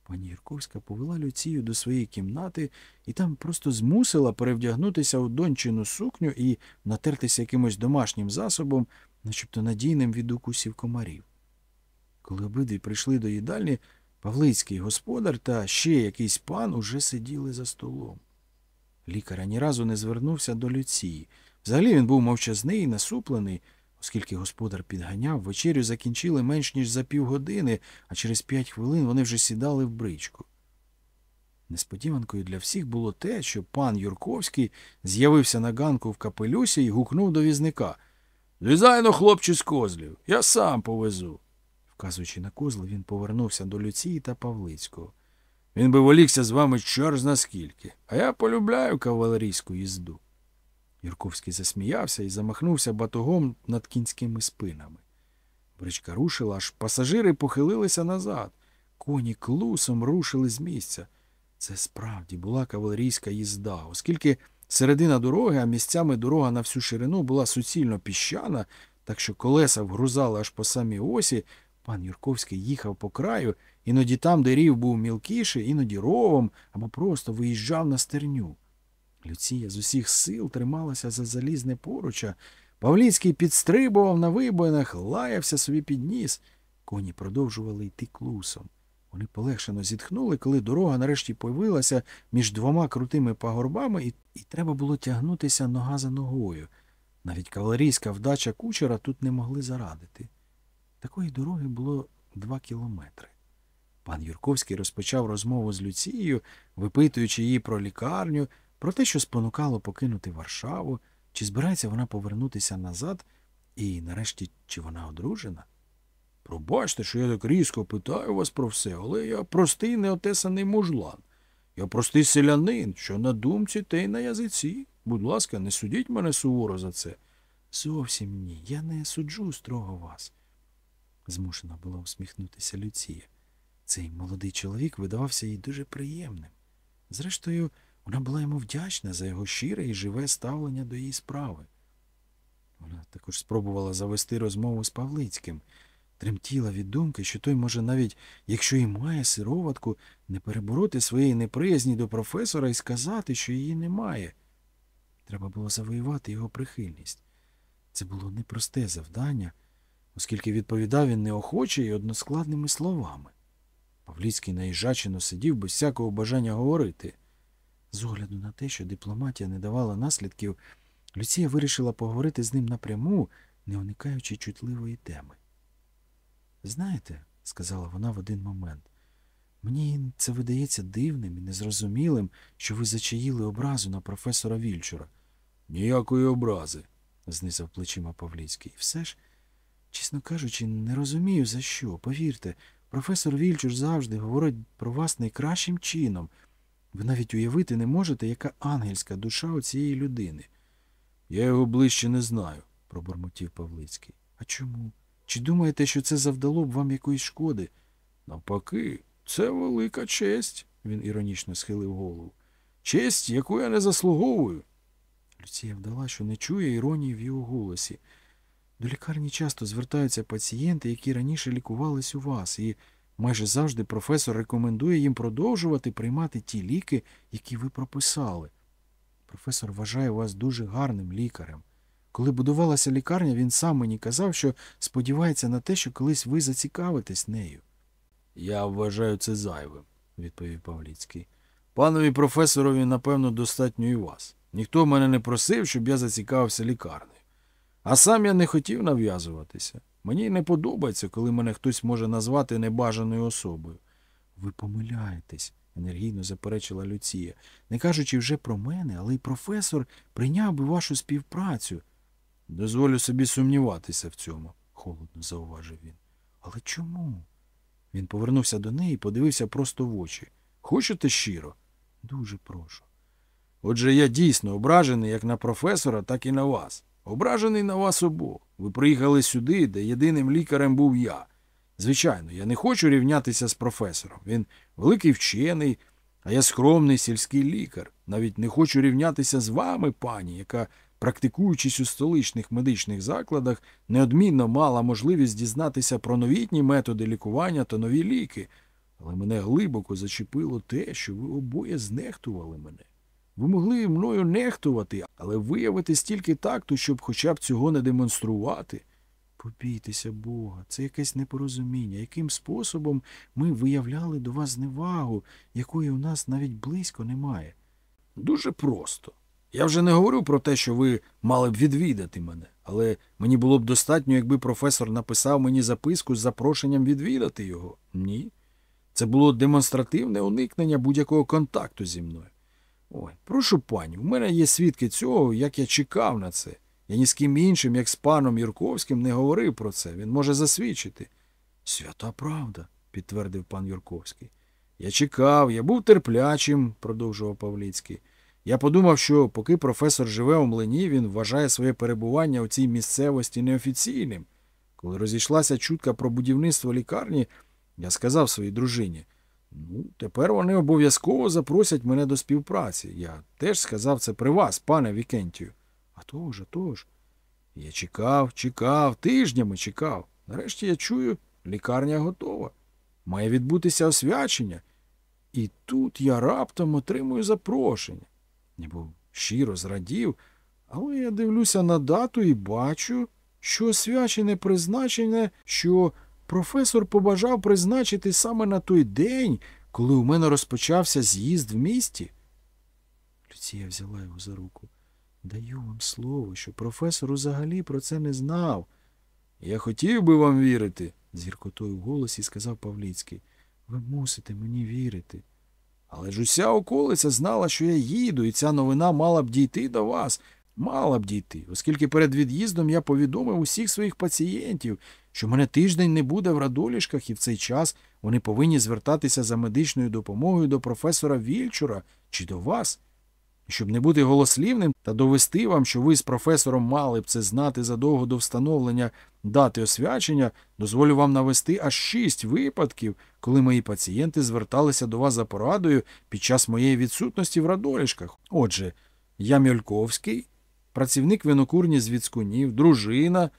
Пані Юрковська повела Люцію до своєї кімнати і там просто змусила перевдягнутися у дончину сукню і натертися якимось домашнім засобом, начебто надійним від укусів комарів. Коли обидві прийшли до їдальні, Павлицький господар та ще якийсь пан уже сиділи за столом. Лікар ані разу не звернувся до Люції. Взагалі він був мовчазний насуплений, оскільки господар підганяв, вечерю закінчили менш ніж за півгодини, а через п'ять хвилин вони вже сідали в бричку. Несподіванкою для всіх було те, що пан Юрковський з'явився на ганку в капелюсі і гукнув до візника. Злізайно, хлопче, з козлів, я сам повезу. Вказуючи на козли, він повернувся до Люції та Павлицького. Він би волікся з вами чор зна скільки, а я полюбляю кавалерійську їзду. Юрковський засміявся і замахнувся батогом над кінськими спинами. Бричка рушила, аж пасажири похилилися назад. Коні клусом рушили з місця. Це справді була кавалерійська їзда, оскільки середина дороги, а місцями дорога на всю ширину була суцільно піщана, так що колеса вгрузали аж по самій осі, пан Юрковський їхав по краю, іноді там, де рів був мілкіший, іноді ровом або просто виїжджав на стерню. Люція з усіх сил трималася за залізне поруча. Павліцький підстрибував на вибоїнах, лаявся собі під ніс. Коні продовжували йти клусом. Вони полегшено зітхнули, коли дорога нарешті появилася між двома крутими пагорбами, і, і треба було тягнутися нога за ногою. Навіть кавалерійська вдача кучера тут не могли зарадити. Такої дороги було два кілометри. Пан Юрковський розпочав розмову з Люцією, випитуючи її про лікарню, про те, що спонукало покинути Варшаву, чи збирається вона повернутися назад, і, нарешті, чи вона одружена. Пробачте, що я так різко питаю вас про все, але я простий неотесаний мужлан. Я простий селянин, що на думці, те й на язиці. Будь ласка, не судіть мене суворо за це. Зовсім ні, я не суджу строго вас. Змушена була усміхнутися Люція. Цей молодий чоловік видавався їй дуже приємним. Зрештою, вона була йому вдячна за його щире і живе ставлення до її справи. Вона також спробувала завести розмову з Павлицьким, тремтіла від думки, що той може навіть, якщо і має сироватку, не перебороти своєї неприязні до професора і сказати, що її немає. Треба було завоювати його прихильність. Це було непросте завдання, оскільки відповідав він неохоче і односкладними словами. Павліцький наїжачено сидів без всякого бажання говорити. З огляду на те, що дипломатія не давала наслідків, Люція вирішила поговорити з ним напряму, не уникаючи чутливої теми. Знаєте, сказала вона в один момент, мені це видається дивним і незрозумілим, що ви зачаїли образу на професора Вільчура. Ніякої образи, знизав плечима Павліцький. Все ж, чесно кажучи, не розумію за що. Повірте, професор Вільчур завжди говорить про вас найкращим чином. Ви навіть уявити не можете, яка ангельська душа у цієї людини. Я його ближче не знаю, пробормотів Павлицький. А чому? Чи думаєте, що це завдало б вам якоїсь шкоди? Навпаки, це велика честь, він іронічно схилив голову. Честь, яку я не заслуговую. Люція вдала, що не чує іронії в його голосі. До лікарні часто звертаються пацієнти, які раніше лікувались у вас, і майже завжди професор рекомендує їм продовжувати приймати ті ліки, які ви прописали. Професор вважає вас дуже гарним лікарем. Коли будувалася лікарня, він сам мені казав, що сподівається на те, що колись ви зацікавитесь нею. Я вважаю це зайвим, відповів Павліцький. Панові професорові, напевно, достатньо і вас. Ніхто мене не просив, щоб я зацікавився лікарнею. А сам я не хотів нав'язуватися. Мені не подобається, коли мене хтось може назвати небажаною особою. Ви помиляєтесь, енергійно заперечила Люція. Не кажучи вже про мене, але й професор прийняв би вашу співпрацю. Дозволю собі сумніватися в цьому, холодно зауважив він. Але чому? Він повернувся до неї і подивився просто в очі. Хочете щиро? Дуже прошу. Отже, я дійсно ображений як на професора, так і на вас. Ображений на вас обох. Ви приїхали сюди, де єдиним лікарем був я. Звичайно, я не хочу рівнятися з професором. Він великий вчений, а я скромний сільський лікар. Навіть не хочу рівнятися з вами, пані, яка, практикуючись у столичних медичних закладах, неодмінно мала можливість дізнатися про новітні методи лікування та нові ліки. Але мене глибоко зачепило те, що ви обоє знехтували мене. Ви могли мною нехтувати, але виявити стільки такту, щоб хоча б цього не демонструвати. Побійтеся Бога, це якесь непорозуміння, яким способом ми виявляли до вас зневагу, якої у нас навіть близько немає. Дуже просто. Я вже не говорю про те, що ви мали б відвідати мене, але мені було б достатньо, якби професор написав мені записку з запрошенням відвідати його. Ні. Це було демонстративне уникнення будь-якого контакту зі мною. Ой, прошу пані, у мене є свідки цього, як я чекав на це. Я ні з ким іншим, як з паном Юрковським, не говорив про це. Він може засвідчити. Свята правда, підтвердив пан Юрковський. Я чекав, я був терплячим, продовжував Павліцький. Я подумав, що поки професор живе у млині, він вважає своє перебування у цій місцевості неофіційним. Коли розійшлася чутка про будівництво лікарні, я сказав своїй дружині. Ну, тепер вони обов'язково запросять мене до співпраці. Я теж сказав це при вас, пане Вікентію. А то а то. Я чекав, чекав, тижнями чекав. Нарешті я чую, лікарня готова. Має відбутися освячення. І тут я раптом отримую запрошення. Я був щиро зрадів, але я дивлюся на дату і бачу, що освячене призначене, що професор побажав призначити саме на той день, коли у мене розпочався з'їзд в місті. Люція взяла його за руку. Даю вам слово, що професор взагалі про це не знав. Я хотів би вам вірити, з гіркотою в голосі сказав Павліцький. Ви мусите мені вірити. Але ж уся околиця знала, що я їду, і ця новина мала б дійти до вас. Мала б дійти, оскільки перед від'їздом я повідомив усіх своїх пацієнтів, що мене тиждень не буде в радолішках, і в цей час вони повинні звертатися за медичною допомогою до професора Вільчура чи до вас. Щоб не бути голослівним та довести вам, що ви з професором мали б це знати задовго до встановлення дати освячення, дозволю вам навести аж шість випадків, коли мої пацієнти зверталися до вас за порадою під час моєї відсутності в радолішках. Отже, я Мьольковський, працівник винокурні з Віцкунів, дружина.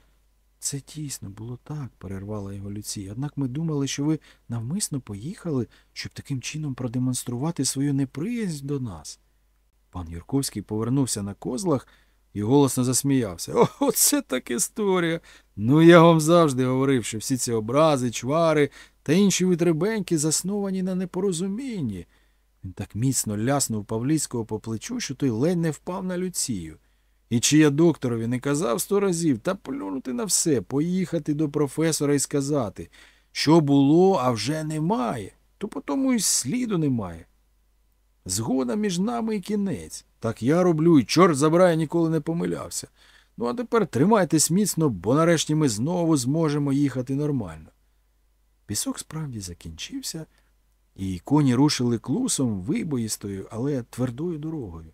Це дійсно було так, перервала його Люція. Однак ми думали, що ви навмисно поїхали, щоб таким чином продемонструвати свою неприязнь до нас. Пан Юрковський повернувся на козлах і голосно засміявся. О, оце так історія. Ну, я вам завжди говорив, що всі ці образи, чвари та інші витребеньки засновані на непорозумінні. Він так міцно ляснув Павліцького по плечу, що той ледь не впав на Люцію. І чи я докторові не казав сто разів та плюнути на все, поїхати до професора і сказати, що було, а вже немає, то по тому й сліду немає. Згода між нами і кінець. Так я роблю, і чорт забирає, ніколи не помилявся. Ну, а тепер тримайтесь міцно, бо нарешті ми знову зможемо їхати нормально. Пісок справді закінчився, і коні рушили клусом вибоїстою, але твердою дорогою.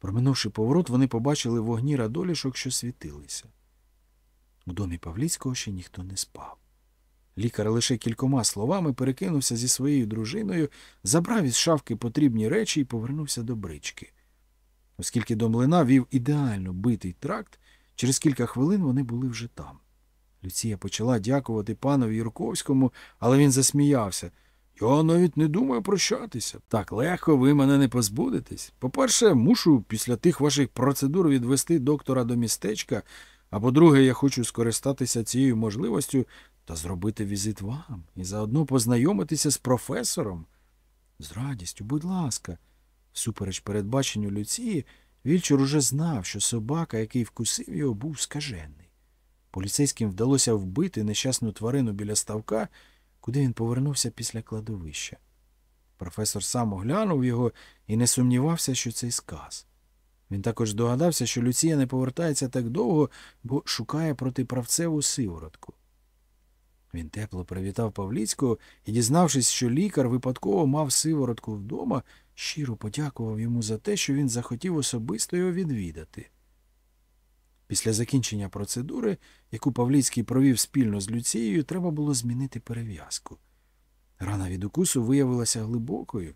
Проминувши поворот, вони побачили вогні радолішок, що світилися. У домі Павліцького ще ніхто не спав. Лікар лише кількома словами перекинувся зі своєю дружиною, забрав із шавки потрібні речі і повернувся до брички. Оскільки до млина вів ідеально битий тракт, через кілька хвилин вони були вже там. Люція почала дякувати панові Юрковському, але він засміявся. Я навіть не думаю прощатися. Так легко ви мене не позбудетесь. По-перше, мушу після тих ваших процедур відвести доктора до містечка, а по-друге, я хочу скористатися цією можливістю та зробити візит вам і заодно познайомитися з професором. З радістю, будь ласка. Всупереч передбаченню Люції, Вільчур уже знав, що собака, який вкусив його, був скажений. Поліцейським вдалося вбити нещасну тварину біля ставка, куди він повернувся після кладовища. Професор сам оглянув його і не сумнівався, що це сказ. Він також догадався, що Люція не повертається так довго, бо шукає протиправцеву сиворотку. Він тепло привітав Павліцького і, дізнавшись, що лікар випадково мав сиворотку вдома, щиро подякував йому за те, що він захотів особисто його відвідати. Після закінчення процедури, яку Павліцький провів спільно з Люцією, треба було змінити перев'язку. Рана від укусу виявилася глибокою.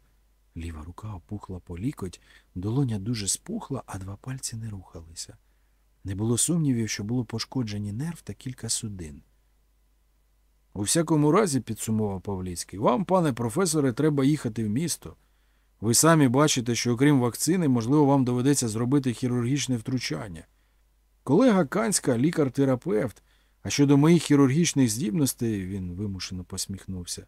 Ліва рука опухла по лікоть, долоня дуже спухла, а два пальці не рухалися. Не було сумнівів, що було пошкоджені нерв та кілька судин. У всякому разі, підсумував Павліцький, вам, пане професоре, треба їхати в місто. Ви самі бачите, що окрім вакцини, можливо, вам доведеться зробити хірургічне втручання. Колега Канська лікар-терапевт, а щодо моїх хірургічних здібностей, він вимушено посміхнувся,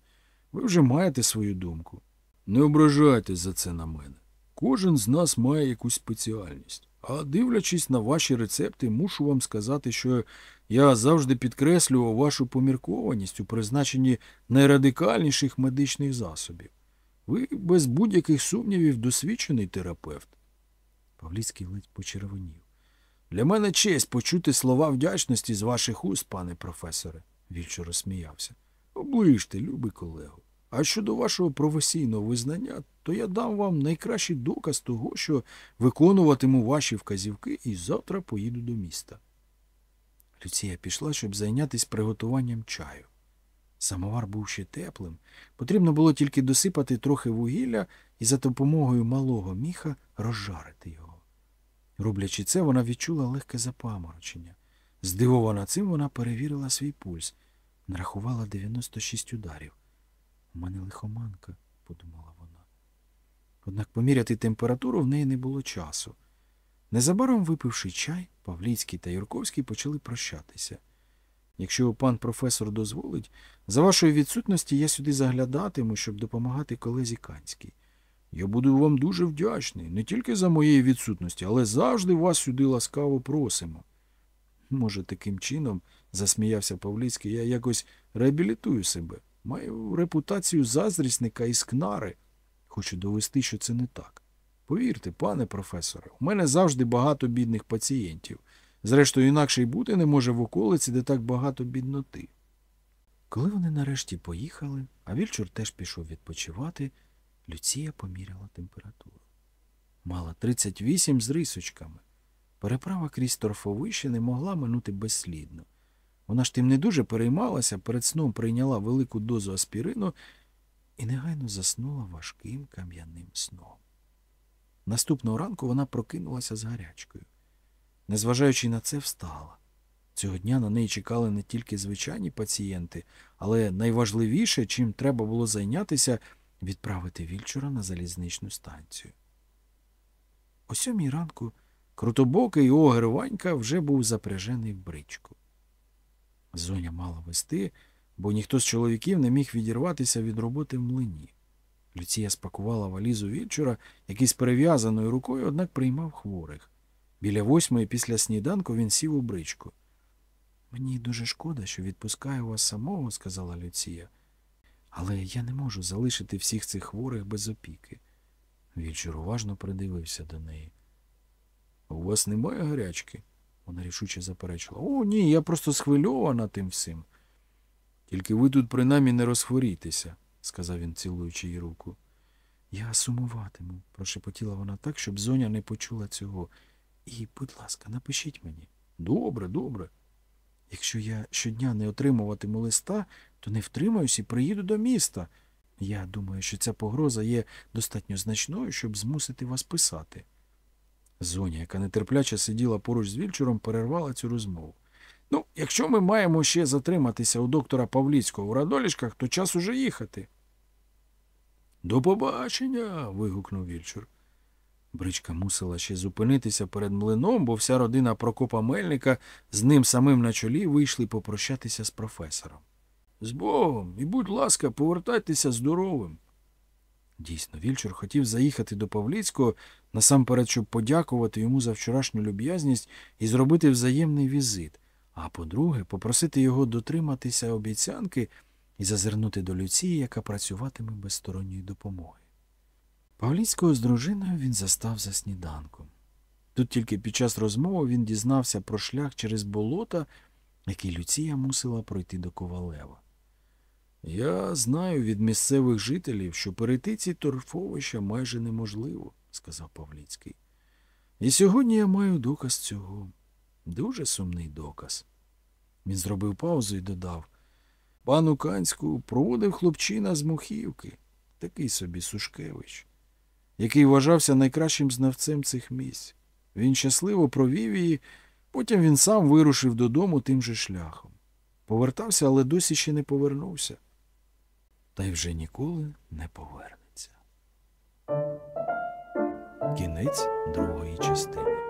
ви вже маєте свою думку. Не ображайтесь за це на мене. Кожен з нас має якусь спеціальність. А дивлячись на ваші рецепти, мушу вам сказати, що я завжди підкреслював вашу поміркованість у призначенні найрадикальніших медичних засобів. Ви без будь-яких сумнівів досвідчений терапевт. Павліцький ледь почервонів. Для мене честь почути слова вдячності з ваших уст, пане професоре, Вільчо розсміявся. Оближте, любий колего. А щодо вашого професійного визнання, то я дам вам найкращий доказ того, що виконуватиму ваші вказівки і завтра поїду до міста. Люція пішла, щоб зайнятися приготуванням чаю. Самовар був ще теплим. Потрібно було тільки досипати трохи вугілля і за допомогою малого міха розжарити його. Роблячи це, вона відчула легке запаморочення. Здивована цим, вона перевірила свій пульс, нарахувала 96 ударів. У мене лихоманка, подумала вона. Однак поміряти температуру в неї не було часу. Незабаром випивши чай, Павліцький та Юрковський почали прощатися. Якщо пан професор дозволить, за вашої відсутності я сюди заглядатиму, щоб допомагати колезі Канській. Я буду вам дуже вдячний, не тільки за моєї відсутності, але завжди вас сюди ласкаво просимо. Може, таким чином, засміявся Павліцький, я якось реабілітую себе. Маю репутацію заздрісника і скнари. Хочу довести, що це не так. Повірте, пане професоре, у мене завжди багато бідних пацієнтів. Зрештою, інакше й бути не може в околиці, де так багато бідноти. Коли вони нарешті поїхали, а Вільчур теж пішов відпочивати, Люція поміряла температуру. Мала 38 з рисочками. Переправа крізь торфовище не могла минути безслідно. Вона ж тим не дуже переймалася, перед сном прийняла велику дозу аспірину і негайно заснула важким кам'яним сном. Наступного ранку вона прокинулася з гарячкою. Незважаючи на це, встала. Цього дня на неї чекали не тільки звичайні пацієнти, але найважливіше, чим треба було зайнятися, відправити Вільчура на залізничну станцію. О сьомій ранку крутобокий огер Ванька вже був запряжений в бричку. Зоня мала вести, бо ніхто з чоловіків не міг відірватися від роботи в млині. Люція спакувала валізу Вільчура, який з перев'язаною рукою, однак приймав хворих. Біля восьмої після сніданку він сів у бричку. Мені дуже шкода, що відпускаю вас самого, сказала Люція. Але я не можу залишити всіх цих хворих без опіки. Вільчур уважно придивився до неї. У вас немає гарячки? Вона рішуче заперечила. О, ні, я просто схвильована тим всім. Тільки ви тут принаймні не розхворійтеся, сказав він, цілуючи її руку. Я сумуватиму, прошепотіла вона так, щоб зоня не почула цього. І, будь ласка, напишіть мені. Добре, добре. Якщо я щодня не отримуватиму листа, то не втримаюсь і приїду до міста. Я думаю, що ця погроза є достатньо значною, щоб змусити вас писати. Зоня, яка нетерпляче сиділа поруч з Вільчуром, перервала цю розмову. Ну, якщо ми маємо ще затриматися у доктора Павліцького у радолішках, то час уже їхати. До побачення. вигукнув Вільчур. Бричка мусила ще зупинитися перед млином, бо вся родина Прокопа Мельника з ним самим на чолі вийшли попрощатися з професором. З Богом, і, будь ласка, повертайтеся здоровим. Дійсно, Вільчур хотів заїхати до Павліцького, насамперед, щоб подякувати йому за вчорашню люб'язність і зробити взаємний візит, а по-друге, попросити його дотриматися обіцянки і зазирнути до Люції, яка працюватиме без сторонньої допомоги. Павліцького з дружиною він застав за сніданком. Тут тільки під час розмови він дізнався про шлях через болота, який Люція мусила пройти до Ковалева. Я знаю від місцевих жителів, що перейти ці торфовища майже неможливо, сказав Павліцький. І сьогодні я маю доказ цього. Дуже сумний доказ. Він зробив паузу і додав. Пану Канську проводив хлопчина з Мухівки, такий собі Сушкевич, який вважався найкращим знавцем цих місць. Він щасливо провів її, потім він сам вирушив додому тим же шляхом. Повертався, але досі ще не повернувся. Та й вже ніколи не повернеться. Кінець другої частини.